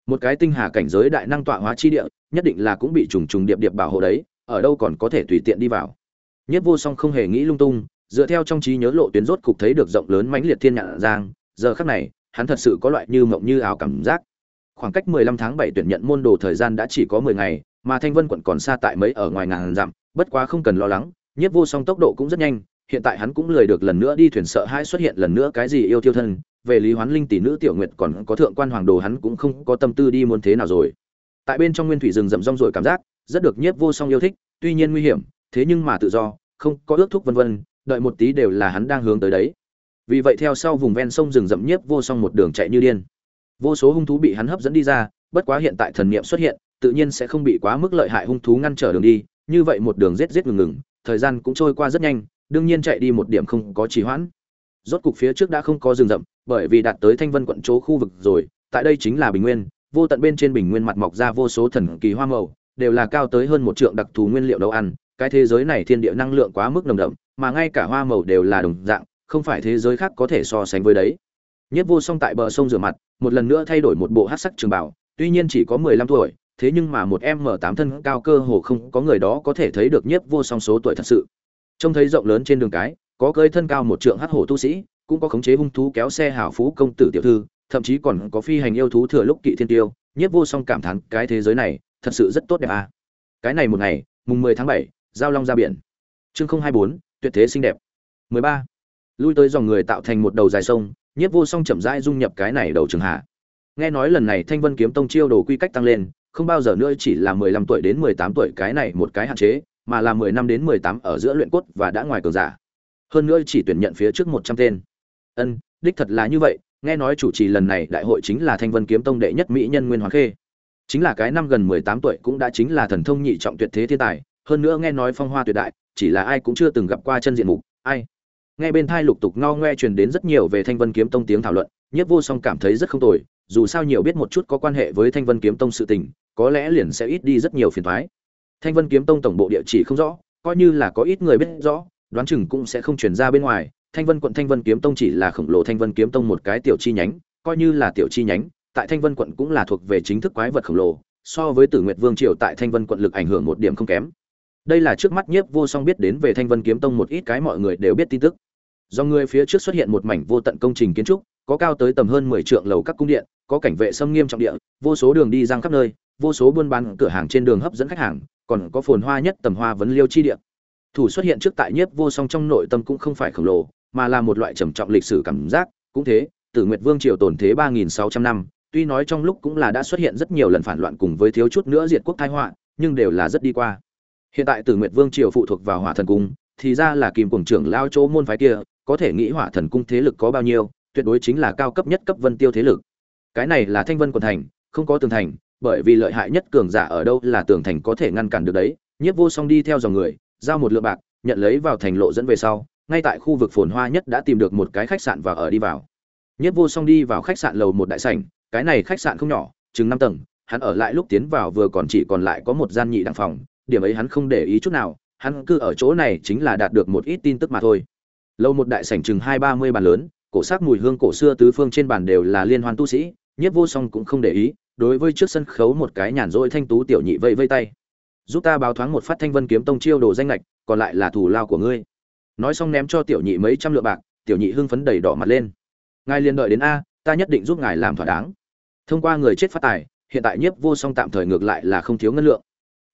Một cái tinh hà cảnh giới đại năng tọa hóa chi địa, nhất định là cũng bị trùng trùng điệp điệp bảo hộ đấy, ở đâu còn có thể tùy tiện đi vào. Nhất vô song không hề nghĩ lung tung, dựa theo trong trí nhớ lộ tuyến rốt cục thấy được rộng lớn mãnh liệt thiên nhạn giang, giờ khắc này, hắn thật sự có loại như mộng như áo cảm giác khoảng cách 15 tháng 7 tuyển nhận môn đồ thời gian đã chỉ có 10 ngày, mà thanh vân quận còn xa tại mấy ở ngoài ngàn dặm, bất quá không cần lo lắng, Nhiếp vô song tốc độ cũng rất nhanh, hiện tại hắn cũng lười được lần nữa đi thuyền sợ hãi xuất hiện lần nữa cái gì yêu tiêu thân, về lý hoán linh tỷ nữ tiểu nguyệt còn có thượng quan hoàng đồ hắn cũng không có tâm tư đi muốn thế nào rồi. Tại bên trong nguyên thủy rừng rậm rong rồi cảm giác, rất được nhiếp vô song yêu thích, tuy nhiên nguy hiểm, thế nhưng mà tự do, không có ước thúc vân vân, đợi một tí đều là hắn đang hướng tới đấy. Vì vậy theo sau vùng ven sông rừng rậm nhiếp vô song một đường chạy như điên vô số hung thú bị hắn hấp dẫn đi ra, bất quá hiện tại thần niệm xuất hiện, tự nhiên sẽ không bị quá mức lợi hại hung thú ngăn trở đường đi, như vậy một đường rết rết ngừng ngừng, thời gian cũng trôi qua rất nhanh, đương nhiên chạy đi một điểm không có trì hoãn. Rốt cục phía trước đã không có rừng rậm, bởi vì đạt tới thanh vân quận chỗ khu vực rồi, tại đây chính là bình nguyên, vô tận bên trên bình nguyên mặt mọc ra vô số thần kỳ hoa màu, đều là cao tới hơn một trượng đặc thù nguyên liệu nấu ăn, cái thế giới này thiên địa năng lượng quá mức nồng đậm, mà ngay cả hoa màu đều là đồng dạng, không phải thế giới khác có thể so sánh với đấy nhất vô song tại bờ sông rửa mặt, một lần nữa thay đổi một bộ hắc sắc trường bảo tuy nhiên chỉ có mười lăm tuổi, thế nhưng mà một em m tám thân cao cơ hồ không có người đó có thể thấy được nhiếp vô song số tuổi thật sự. Trông thấy rộng lớn trên đường cái, có cơi thân cao một trượng hắc hổ tu sĩ, cũng có khống chế hung thú kéo xe hảo phú công tử tiểu thư, thậm chí còn có phi hành yêu thú thừa lúc kỵ thiên tiêu. Nhiếp vô song cảm thán cái thế giới này, thật sự rất tốt đẹp à. cái này một ngày, mùng mười tháng bảy, giao long ra biển. Chương không hai bốn, tuyệt thế xinh đẹp. mười ba. Lui tới dòng người tạo thành một đầu dài sông nhiếp vô song chậm rãi dung nhập cái này đầu trường hạ. Nghe nói lần này thanh vân kiếm tông chiêu đồ quy cách tăng lên, không bao giờ nữa chỉ là mười lăm tuổi đến mười tám tuổi cái này một cái hạn chế, mà là mười năm đến mười tám ở giữa luyện cốt và đã ngoài cường giả. Hơn nữa chỉ tuyển nhận phía trước một trăm tên. Ân, đích thật là như vậy, nghe nói chủ trì lần này đại hội chính là thanh vân kiếm tông đệ nhất mỹ nhân nguyên hoàng khê. Chính là cái năm gần mười tám tuổi cũng đã chính là thần thông nhị trọng tuyệt thế thiên tài, hơn nữa nghe nói phong hoa tuyệt đại, chỉ là ai cũng chưa từng gặp qua chân diện mục, ai? Nghe bên thai lục tục ngao ngoe truyền đến rất nhiều về thanh vân kiếm tông tiếng thảo luận nhất vô song cảm thấy rất không tồi, dù sao nhiều biết một chút có quan hệ với thanh vân kiếm tông sự tình, có lẽ liền sẽ ít đi rất nhiều phiền thoái thanh vân kiếm tông tổng bộ địa chỉ không rõ, coi như là có ít người biết rõ, đoán chừng cũng sẽ không chuyển ra bên ngoài. Thanh vân quận thanh vân kiếm tông chỉ là khổng lồ thanh vân kiếm tông một cái tiểu chi nhánh, coi như là tiểu chi nhánh, tại thanh vân quận cũng là thuộc về chính thức quái vật khổng lồ, so với tử nguyệt vương triều tại thanh vân quận lực ảnh hưởng một điểm không kém đây là trước mắt nhiếp vô song biết đến về thanh vân kiếm tông một ít cái mọi người đều biết tin tức. Do người phía trước xuất hiện một mảnh vô tận công trình kiến trúc, có cao tới tầm hơn mười trượng lầu các cung điện, có cảnh vệ xâm nghiêm trọng địa, vô số đường đi giang khắp nơi, vô số buôn bán cửa hàng trên đường hấp dẫn khách hàng, còn có phồn hoa nhất tầm hoa vấn liêu chi địa. Thủ xuất hiện trước tại nhiếp vô song trong nội tâm cũng không phải khổng lồ, mà là một loại trầm trọng lịch sử cảm giác, cũng thế, tử nguyệt vương triều tồn thế ba nghìn sáu trăm năm, tuy nói trong lúc cũng là đã xuất hiện rất nhiều lần phản loạn cùng với thiếu chút nữa diệt quốc thái họa, nhưng đều là rất đi qua hiện tại tử nguyệt vương triều phụ thuộc vào hỏa thần cung, thì ra là kìm cùng trưởng lao chỗ môn phái kia, có thể nghĩ hỏa thần cung thế lực có bao nhiêu, tuyệt đối chính là cao cấp nhất cấp vân tiêu thế lực. Cái này là thanh vân quần thành, không có tường thành, bởi vì lợi hại nhất cường giả ở đâu là tường thành có thể ngăn cản được đấy. Nhiếp vô song đi theo dòng người, giao một lượng bạc, nhận lấy vào thành lộ dẫn về sau, ngay tại khu vực phồn hoa nhất đã tìm được một cái khách sạn và ở đi vào. Nhiếp vô song đi vào khách sạn lầu một đại sảnh, cái này khách sạn không nhỏ, chừng năm tầng, hắn ở lại lúc tiến vào vừa còn chỉ còn lại có một gian nhị đẳng phòng điểm ấy hắn không để ý chút nào, hắn cứ ở chỗ này chính là đạt được một ít tin tức mà thôi. Lâu một đại sảnh chừng hai ba mươi bàn lớn, cổ sắc mùi hương cổ xưa tứ phương trên bàn đều là liên hoan tu sĩ, nhiếp vô song cũng không để ý, đối với trước sân khấu một cái nhàn rỗi thanh tú tiểu nhị vây vây tay. Giúp ta báo thoáng một phát thanh vân kiếm tông chiêu đồ danh lệch còn lại là thủ lao của ngươi. Nói xong ném cho tiểu nhị mấy trăm lượng bạc, tiểu nhị hưng phấn đầy đỏ mặt lên. Ngài liền đợi đến a, ta nhất định giúp ngài làm thỏa đáng. Thông qua người chết phát tài, hiện tại nhiếp vô song tạm thời ngược lại là không thiếu ngân lượng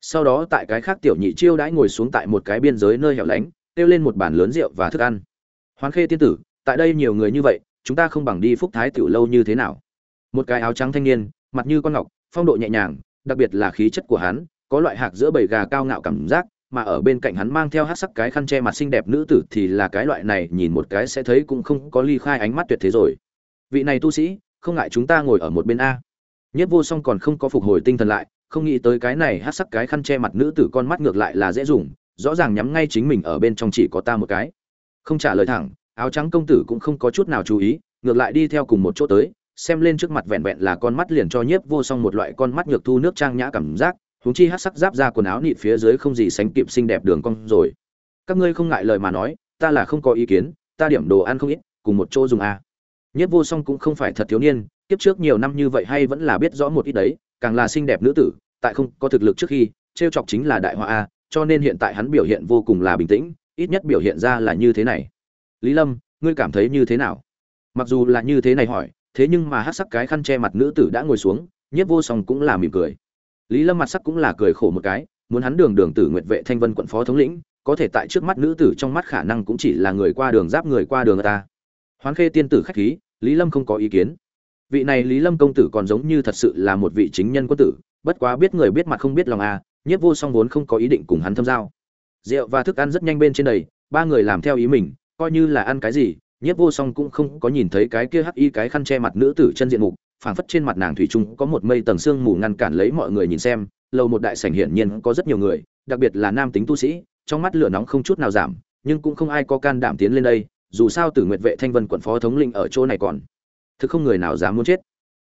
sau đó tại cái khác tiểu nhị chiêu đãi ngồi xuống tại một cái biên giới nơi hẻo lánh, kêu lên một bàn lớn rượu và thức ăn. Hoán khê tiên tử, tại đây nhiều người như vậy, chúng ta không bằng đi phúc thái tiểu lâu như thế nào? Một cái áo trắng thanh niên, mặt như con ngọc, phong độ nhẹ nhàng, đặc biệt là khí chất của hắn, có loại hạc giữa bầy gà cao ngạo cảm giác, mà ở bên cạnh hắn mang theo hát sắc cái khăn che mặt xinh đẹp nữ tử thì là cái loại này, nhìn một cái sẽ thấy cũng không có ly khai ánh mắt tuyệt thế rồi. Vị này tu sĩ, không ngại chúng ta ngồi ở một bên a. Nhất vô song còn không có phục hồi tinh thần lại không nghĩ tới cái này hát sắc cái khăn che mặt nữ tử con mắt ngược lại là dễ dùng, rõ ràng nhắm ngay chính mình ở bên trong chỉ có ta một cái không trả lời thẳng, áo trắng công tử cũng không có chút nào chú ý, ngược lại đi theo cùng một chỗ tới, xem lên trước mặt vẹn vẹn là con mắt liền cho nhiếp vô song một loại con mắt nhược thu nước trang nhã cảm giác, huống chi hát sắc giáp ra quần áo nịt phía dưới không gì sánh kịp xinh đẹp đường cong rồi các ngươi không ngại lời mà nói, ta là không có ý kiến, ta điểm đồ ăn không ít, cùng một chỗ dùng a à. nhiếp vô song cũng không phải thật thiếu niên, kiếp trước nhiều năm như vậy hay vẫn là biết rõ một ít đấy càng là xinh đẹp nữ tử, tại không có thực lực trước khi, trêu chọc chính là đại họa a, cho nên hiện tại hắn biểu hiện vô cùng là bình tĩnh, ít nhất biểu hiện ra là như thế này. Lý lâm, ngươi cảm thấy như thế nào? Mặc dù là như thế này hỏi, thế nhưng mà hắc sắc cái khăn che mặt nữ tử đã ngồi xuống, nhiếp vô song cũng là mỉm cười. Lý lâm mặt sắc cũng là cười khổ một cái, muốn hắn đường đường tử nguyệt vệ thanh vân quận phó thống lĩnh, có thể tại trước mắt nữ tử trong mắt khả năng cũng chỉ là người qua đường giáp người qua đường ta. Hoán khê tiên tử khách khí, lý lâm không có ý kiến vị này lý lâm công tử còn giống như thật sự là một vị chính nhân quân tử, bất quá biết người biết mặt không biết lòng à nhiếp vô song vốn không có ý định cùng hắn thâm giao. Rượu và thức ăn rất nhanh bên trên đầy, ba người làm theo ý mình, coi như là ăn cái gì, nhiếp vô song cũng không có nhìn thấy cái kia hắc y cái khăn che mặt nữ tử chân diện mục, phảng phất trên mặt nàng thủy Trung có một mây tầng sương mù ngăn cản lấy mọi người nhìn xem, lầu một đại sảnh hiển nhiên có rất nhiều người, đặc biệt là nam tính tu sĩ, trong mắt lửa nóng không chút nào giảm, nhưng cũng không ai có can đảm tiến lên đây, dù sao tử nguyệt vệ thanh vân quận phó thống linh ở chỗ này còn thực không người nào dám muốn chết.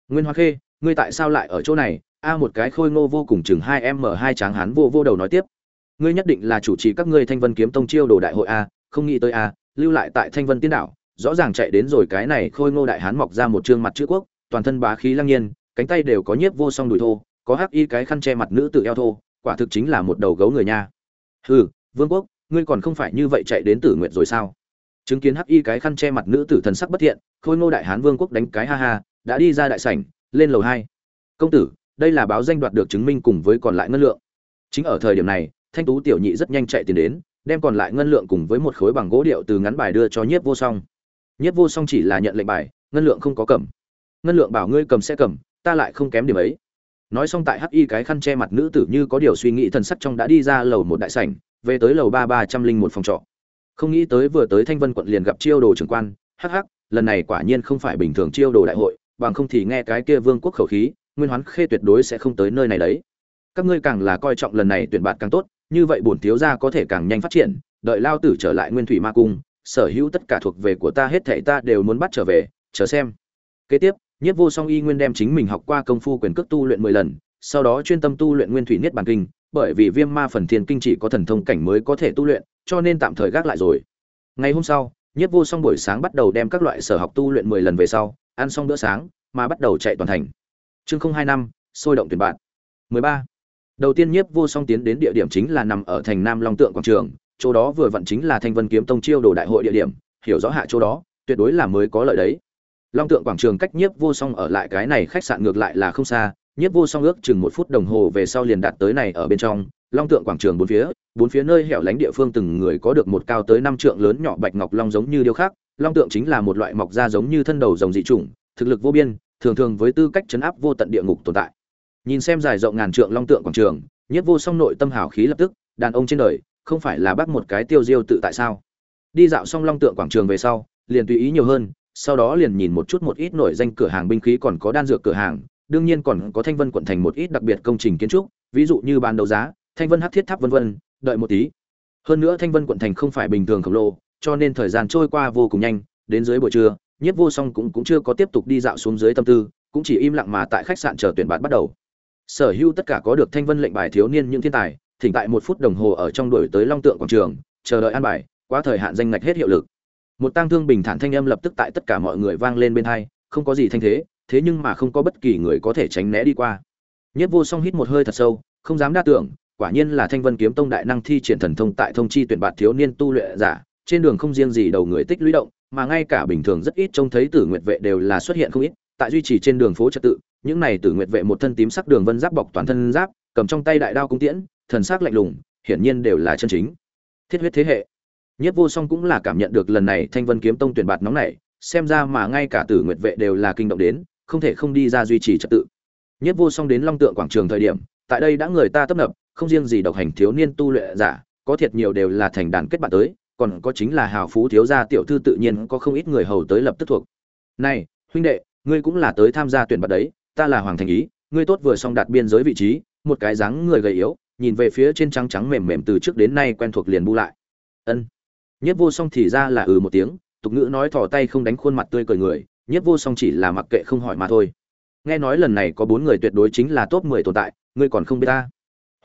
Nguyên hoa khê, ngươi tại sao lại ở chỗ này? A, một cái khôi ngô vô cùng chừng hai em m hai tráng hán vô vô đầu nói tiếp. Ngươi nhất định là chủ trì các ngươi thanh vân kiếm tông chiêu đồ đại hội a, không nghĩ tới a, lưu lại tại thanh vân tiên đảo, rõ ràng chạy đến rồi cái này khôi ngô đại hán mọc ra một trương mặt chữ quốc, toàn thân bá khí lăng nhiên, cánh tay đều có nhiếp vô song đùi thô, có hắc y cái khăn che mặt nữ tự eo thô, quả thực chính là một đầu gấu người nha. Hừ, vương quốc, ngươi còn không phải như vậy chạy đến tử nguyện rồi sao? Chứng kiến hắc y cái khăn che mặt nữ tử thần sắc bất thiện, khôi ngô đại hán vương quốc đánh cái ha ha, đã đi ra đại sảnh, lên lầu hai. Công tử, đây là báo danh đoạt được chứng minh cùng với còn lại ngân lượng. Chính ở thời điểm này, thanh tú tiểu nhị rất nhanh chạy tiền đến, đem còn lại ngân lượng cùng với một khối bằng gỗ điệu từ ngắn bài đưa cho nhiếp vô song. Nhiếp vô song chỉ là nhận lệnh bài, ngân lượng không có cầm. Ngân lượng bảo ngươi cầm sẽ cầm, ta lại không kém điểm ấy. Nói xong tại hắc y cái khăn che mặt nữ tử như có điều suy nghĩ thần sắc trong đã đi ra lầu một đại sảnh, về tới lầu ba ba trăm linh một phòng trọ không nghĩ tới vừa tới thanh vân quận liền gặp chiêu đồ trưởng quan hắc hắc lần này quả nhiên không phải bình thường chiêu đồ đại hội bằng không thì nghe cái kia vương quốc khẩu khí nguyên hoán khê tuyệt đối sẽ không tới nơi này đấy. Các ngươi càng là coi trọng lần này tuyển bạn càng tốt như vậy bổn thiếu gia có thể càng nhanh phát triển đợi lao tử trở lại nguyên thủy ma cung sở hữu tất cả thuộc về của ta hết thảy ta đều muốn bắt trở về chờ xem. Kế tiếp Nhất Vô Song Y Nguyên đem chính mình học qua công phu quyền cước tu luyện 10 lần, sau đó chuyên tâm tu luyện Nguyên Thủy Niết Bàn Kinh, bởi vì Viêm Ma Phần Thiên Kinh chỉ có thần thông cảnh mới có thể tu luyện, cho nên tạm thời gác lại rồi. Ngày hôm sau, nhiếp Vô Song buổi sáng bắt đầu đem các loại sở học tu luyện 10 lần về sau, ăn xong bữa sáng, mà bắt đầu chạy toàn thành. Chương 025, sôi động tuyển bạn. 13. Đầu tiên Nhiếp Vô Song tiến đến địa điểm chính là nằm ở thành Nam Long Tượng quảng trường, chỗ đó vừa vặn chính là Thanh Vân Kiếm Tông chiêu đồ đại hội địa điểm, hiểu rõ hạ chỗ đó, tuyệt đối là mới có lợi đấy long tượng quảng trường cách nhiếp vô song ở lại cái này khách sạn ngược lại là không xa nhiếp vô song ước chừng một phút đồng hồ về sau liền đạt tới này ở bên trong long tượng quảng trường bốn phía bốn phía nơi hẻo lánh địa phương từng người có được một cao tới năm trượng lớn nhỏ bạch ngọc long giống như điêu khắc long tượng chính là một loại mọc da giống như thân đầu rồng dị chủng thực lực vô biên thường thường với tư cách chấn áp vô tận địa ngục tồn tại. Nhìn xem dài rộng ngàn trượng long tượng quảng trường nhiếp vô song nội tâm hào khí lập tức đàn ông trên đời không phải là bắt một cái tiêu diêu tự tại sao? Đi dạo xong long tượng quảng trường về sau liền tùy ý nhiều hơn sau đó liền nhìn một chút một ít nổi danh cửa hàng binh khí còn có đan dược cửa hàng, đương nhiên còn có thanh vân quận thành một ít đặc biệt công trình kiến trúc, ví dụ như bán đấu giá, thanh vân hắc thiết tháp vân vân, đợi một tí. Hơn nữa thanh vân quận thành không phải bình thường khổng lồ, cho nên thời gian trôi qua vô cùng nhanh, đến dưới buổi trưa, nhiếp vô song cũng cũng chưa có tiếp tục đi dạo xuống dưới tâm tư, cũng chỉ im lặng mà tại khách sạn chờ tuyển bạn bắt đầu. Sở hữu tất cả có được thanh vân lệnh bài thiếu niên những thiên tài, thỉnh tại một phút đồng hồ ở trong đuổi tới long tượng quảng trường, chờ đợi an bài, quá thời hạn danh ngạch hết hiệu lực. Một tang thương bình thản thanh âm lập tức tại tất cả mọi người vang lên bên hai, không có gì thanh thế thế nhưng mà không có bất kỳ người có thể tránh né đi qua. Nhất vô song hít một hơi thật sâu, không dám đa tưởng, quả nhiên là thanh vân kiếm tông đại năng thi triển thần thông tại thông chi tuyển bạt thiếu niên tu luyện giả, trên đường không riêng gì đầu người tích lũy động, mà ngay cả bình thường rất ít trông thấy tử nguyệt vệ đều là xuất hiện không ít, tại duy trì trên đường phố trật tự, những này tử nguyệt vệ một thân tím sắc đường vân giáp bọc toàn thân giáp, cầm trong tay đại đao cung tiễn, thần sắc lạnh lùng, hiển nhiên đều là chân chính. Thiết huyết thế hệ. Nhất vô song cũng là cảm nhận được lần này thanh vân kiếm tông tuyển bạt nóng này xem ra mà ngay cả tử nguyệt vệ đều là kinh động đến không thể không đi ra duy trì trật tự. Nhất vô song đến long tượng quảng trường thời điểm, tại đây đã người ta tấp nập, không riêng gì độc hành thiếu niên tu luyện giả, có thiệt nhiều đều là thành đàn kết bạn tới, còn có chính là hào phú thiếu gia tiểu thư tự nhiên có không ít người hầu tới lập tức thuộc. Này, huynh đệ, ngươi cũng là tới tham gia tuyển bạt đấy, ta là hoàng thành ý, ngươi tốt vừa xong đạt biên giới vị trí, một cái dáng người gầy yếu, nhìn về phía trên trắng trắng mềm mềm từ trước đến nay quen thuộc liền bu lại. Ân. Nhất vô song thì ra là ừ một tiếng, tục ngữ nói thò tay không đánh khuôn mặt tươi cười người nhất vô song chỉ là mặc kệ không hỏi mà thôi. Nghe nói lần này có bốn người tuyệt đối chính là top mười tồn tại, ngươi còn không biết ta.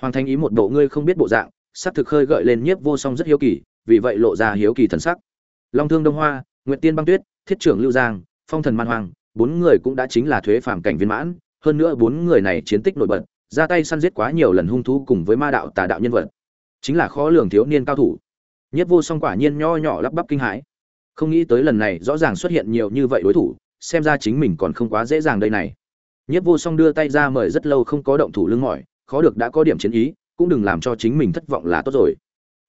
Hoàng Thanh ý một bộ ngươi không biết bộ dạng, sắc thực khơi gợi lên nhiếp vô song rất hiếu kỳ, vì vậy lộ ra hiếu kỳ thần sắc. Long thương đông hoa, nguyệt tiên băng tuyết, thiết trưởng lưu giang, phong thần man hoàng, bốn người cũng đã chính là thuế phàm cảnh viên mãn, hơn nữa bốn người này chiến tích nổi bật, ra tay săn giết quá nhiều lần hung thú cùng với ma đạo tà đạo nhân vật. Chính là khó lường thiếu niên cao thủ. Nhất vô song quả nhiên nho nhỏ lắp bắp kinh hãi không nghĩ tới lần này rõ ràng xuất hiện nhiều như vậy đối thủ, xem ra chính mình còn không quá dễ dàng đây này. Nhất vô song đưa tay ra mời rất lâu không có động thủ lưng mỏi, khó được đã có điểm chiến ý, cũng đừng làm cho chính mình thất vọng là tốt rồi.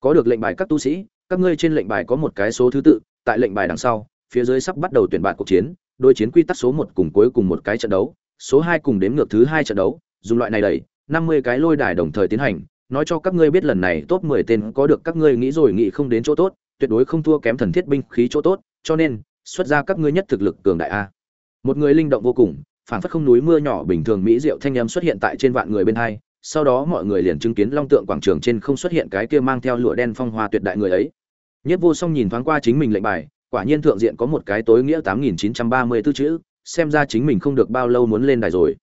Có được lệnh bài các tu sĩ, các ngươi trên lệnh bài có một cái số thứ tự, tại lệnh bài đằng sau, phía dưới sắp bắt đầu tuyển bạn cuộc chiến đôi chiến quy tắc số một cùng cuối cùng một cái trận đấu, số hai cùng đếm ngược thứ hai trận đấu, dùng loại này đẩy, năm mươi cái lôi đài đồng thời tiến hành, nói cho các ngươi biết lần này top mười tên có được các ngươi nghĩ rồi nghĩ không đến chỗ tốt tuyệt đối không thua kém thần thiết binh khí chỗ tốt, cho nên, xuất ra các ngươi nhất thực lực cường đại a. Một người linh động vô cùng, phảng phất không núi mưa nhỏ bình thường mỹ diệu thanh âm xuất hiện tại trên vạn người bên hai, sau đó mọi người liền chứng kiến long tượng quảng trường trên không xuất hiện cái kia mang theo lụa đen phong hoa tuyệt đại người ấy. Nhất vô song nhìn thoáng qua chính mình lệnh bài, quả nhiên thượng diện có một cái tối nghĩa tám nghìn chín trăm ba mươi 8934 chữ, xem ra chính mình không được bao lâu muốn lên đài rồi.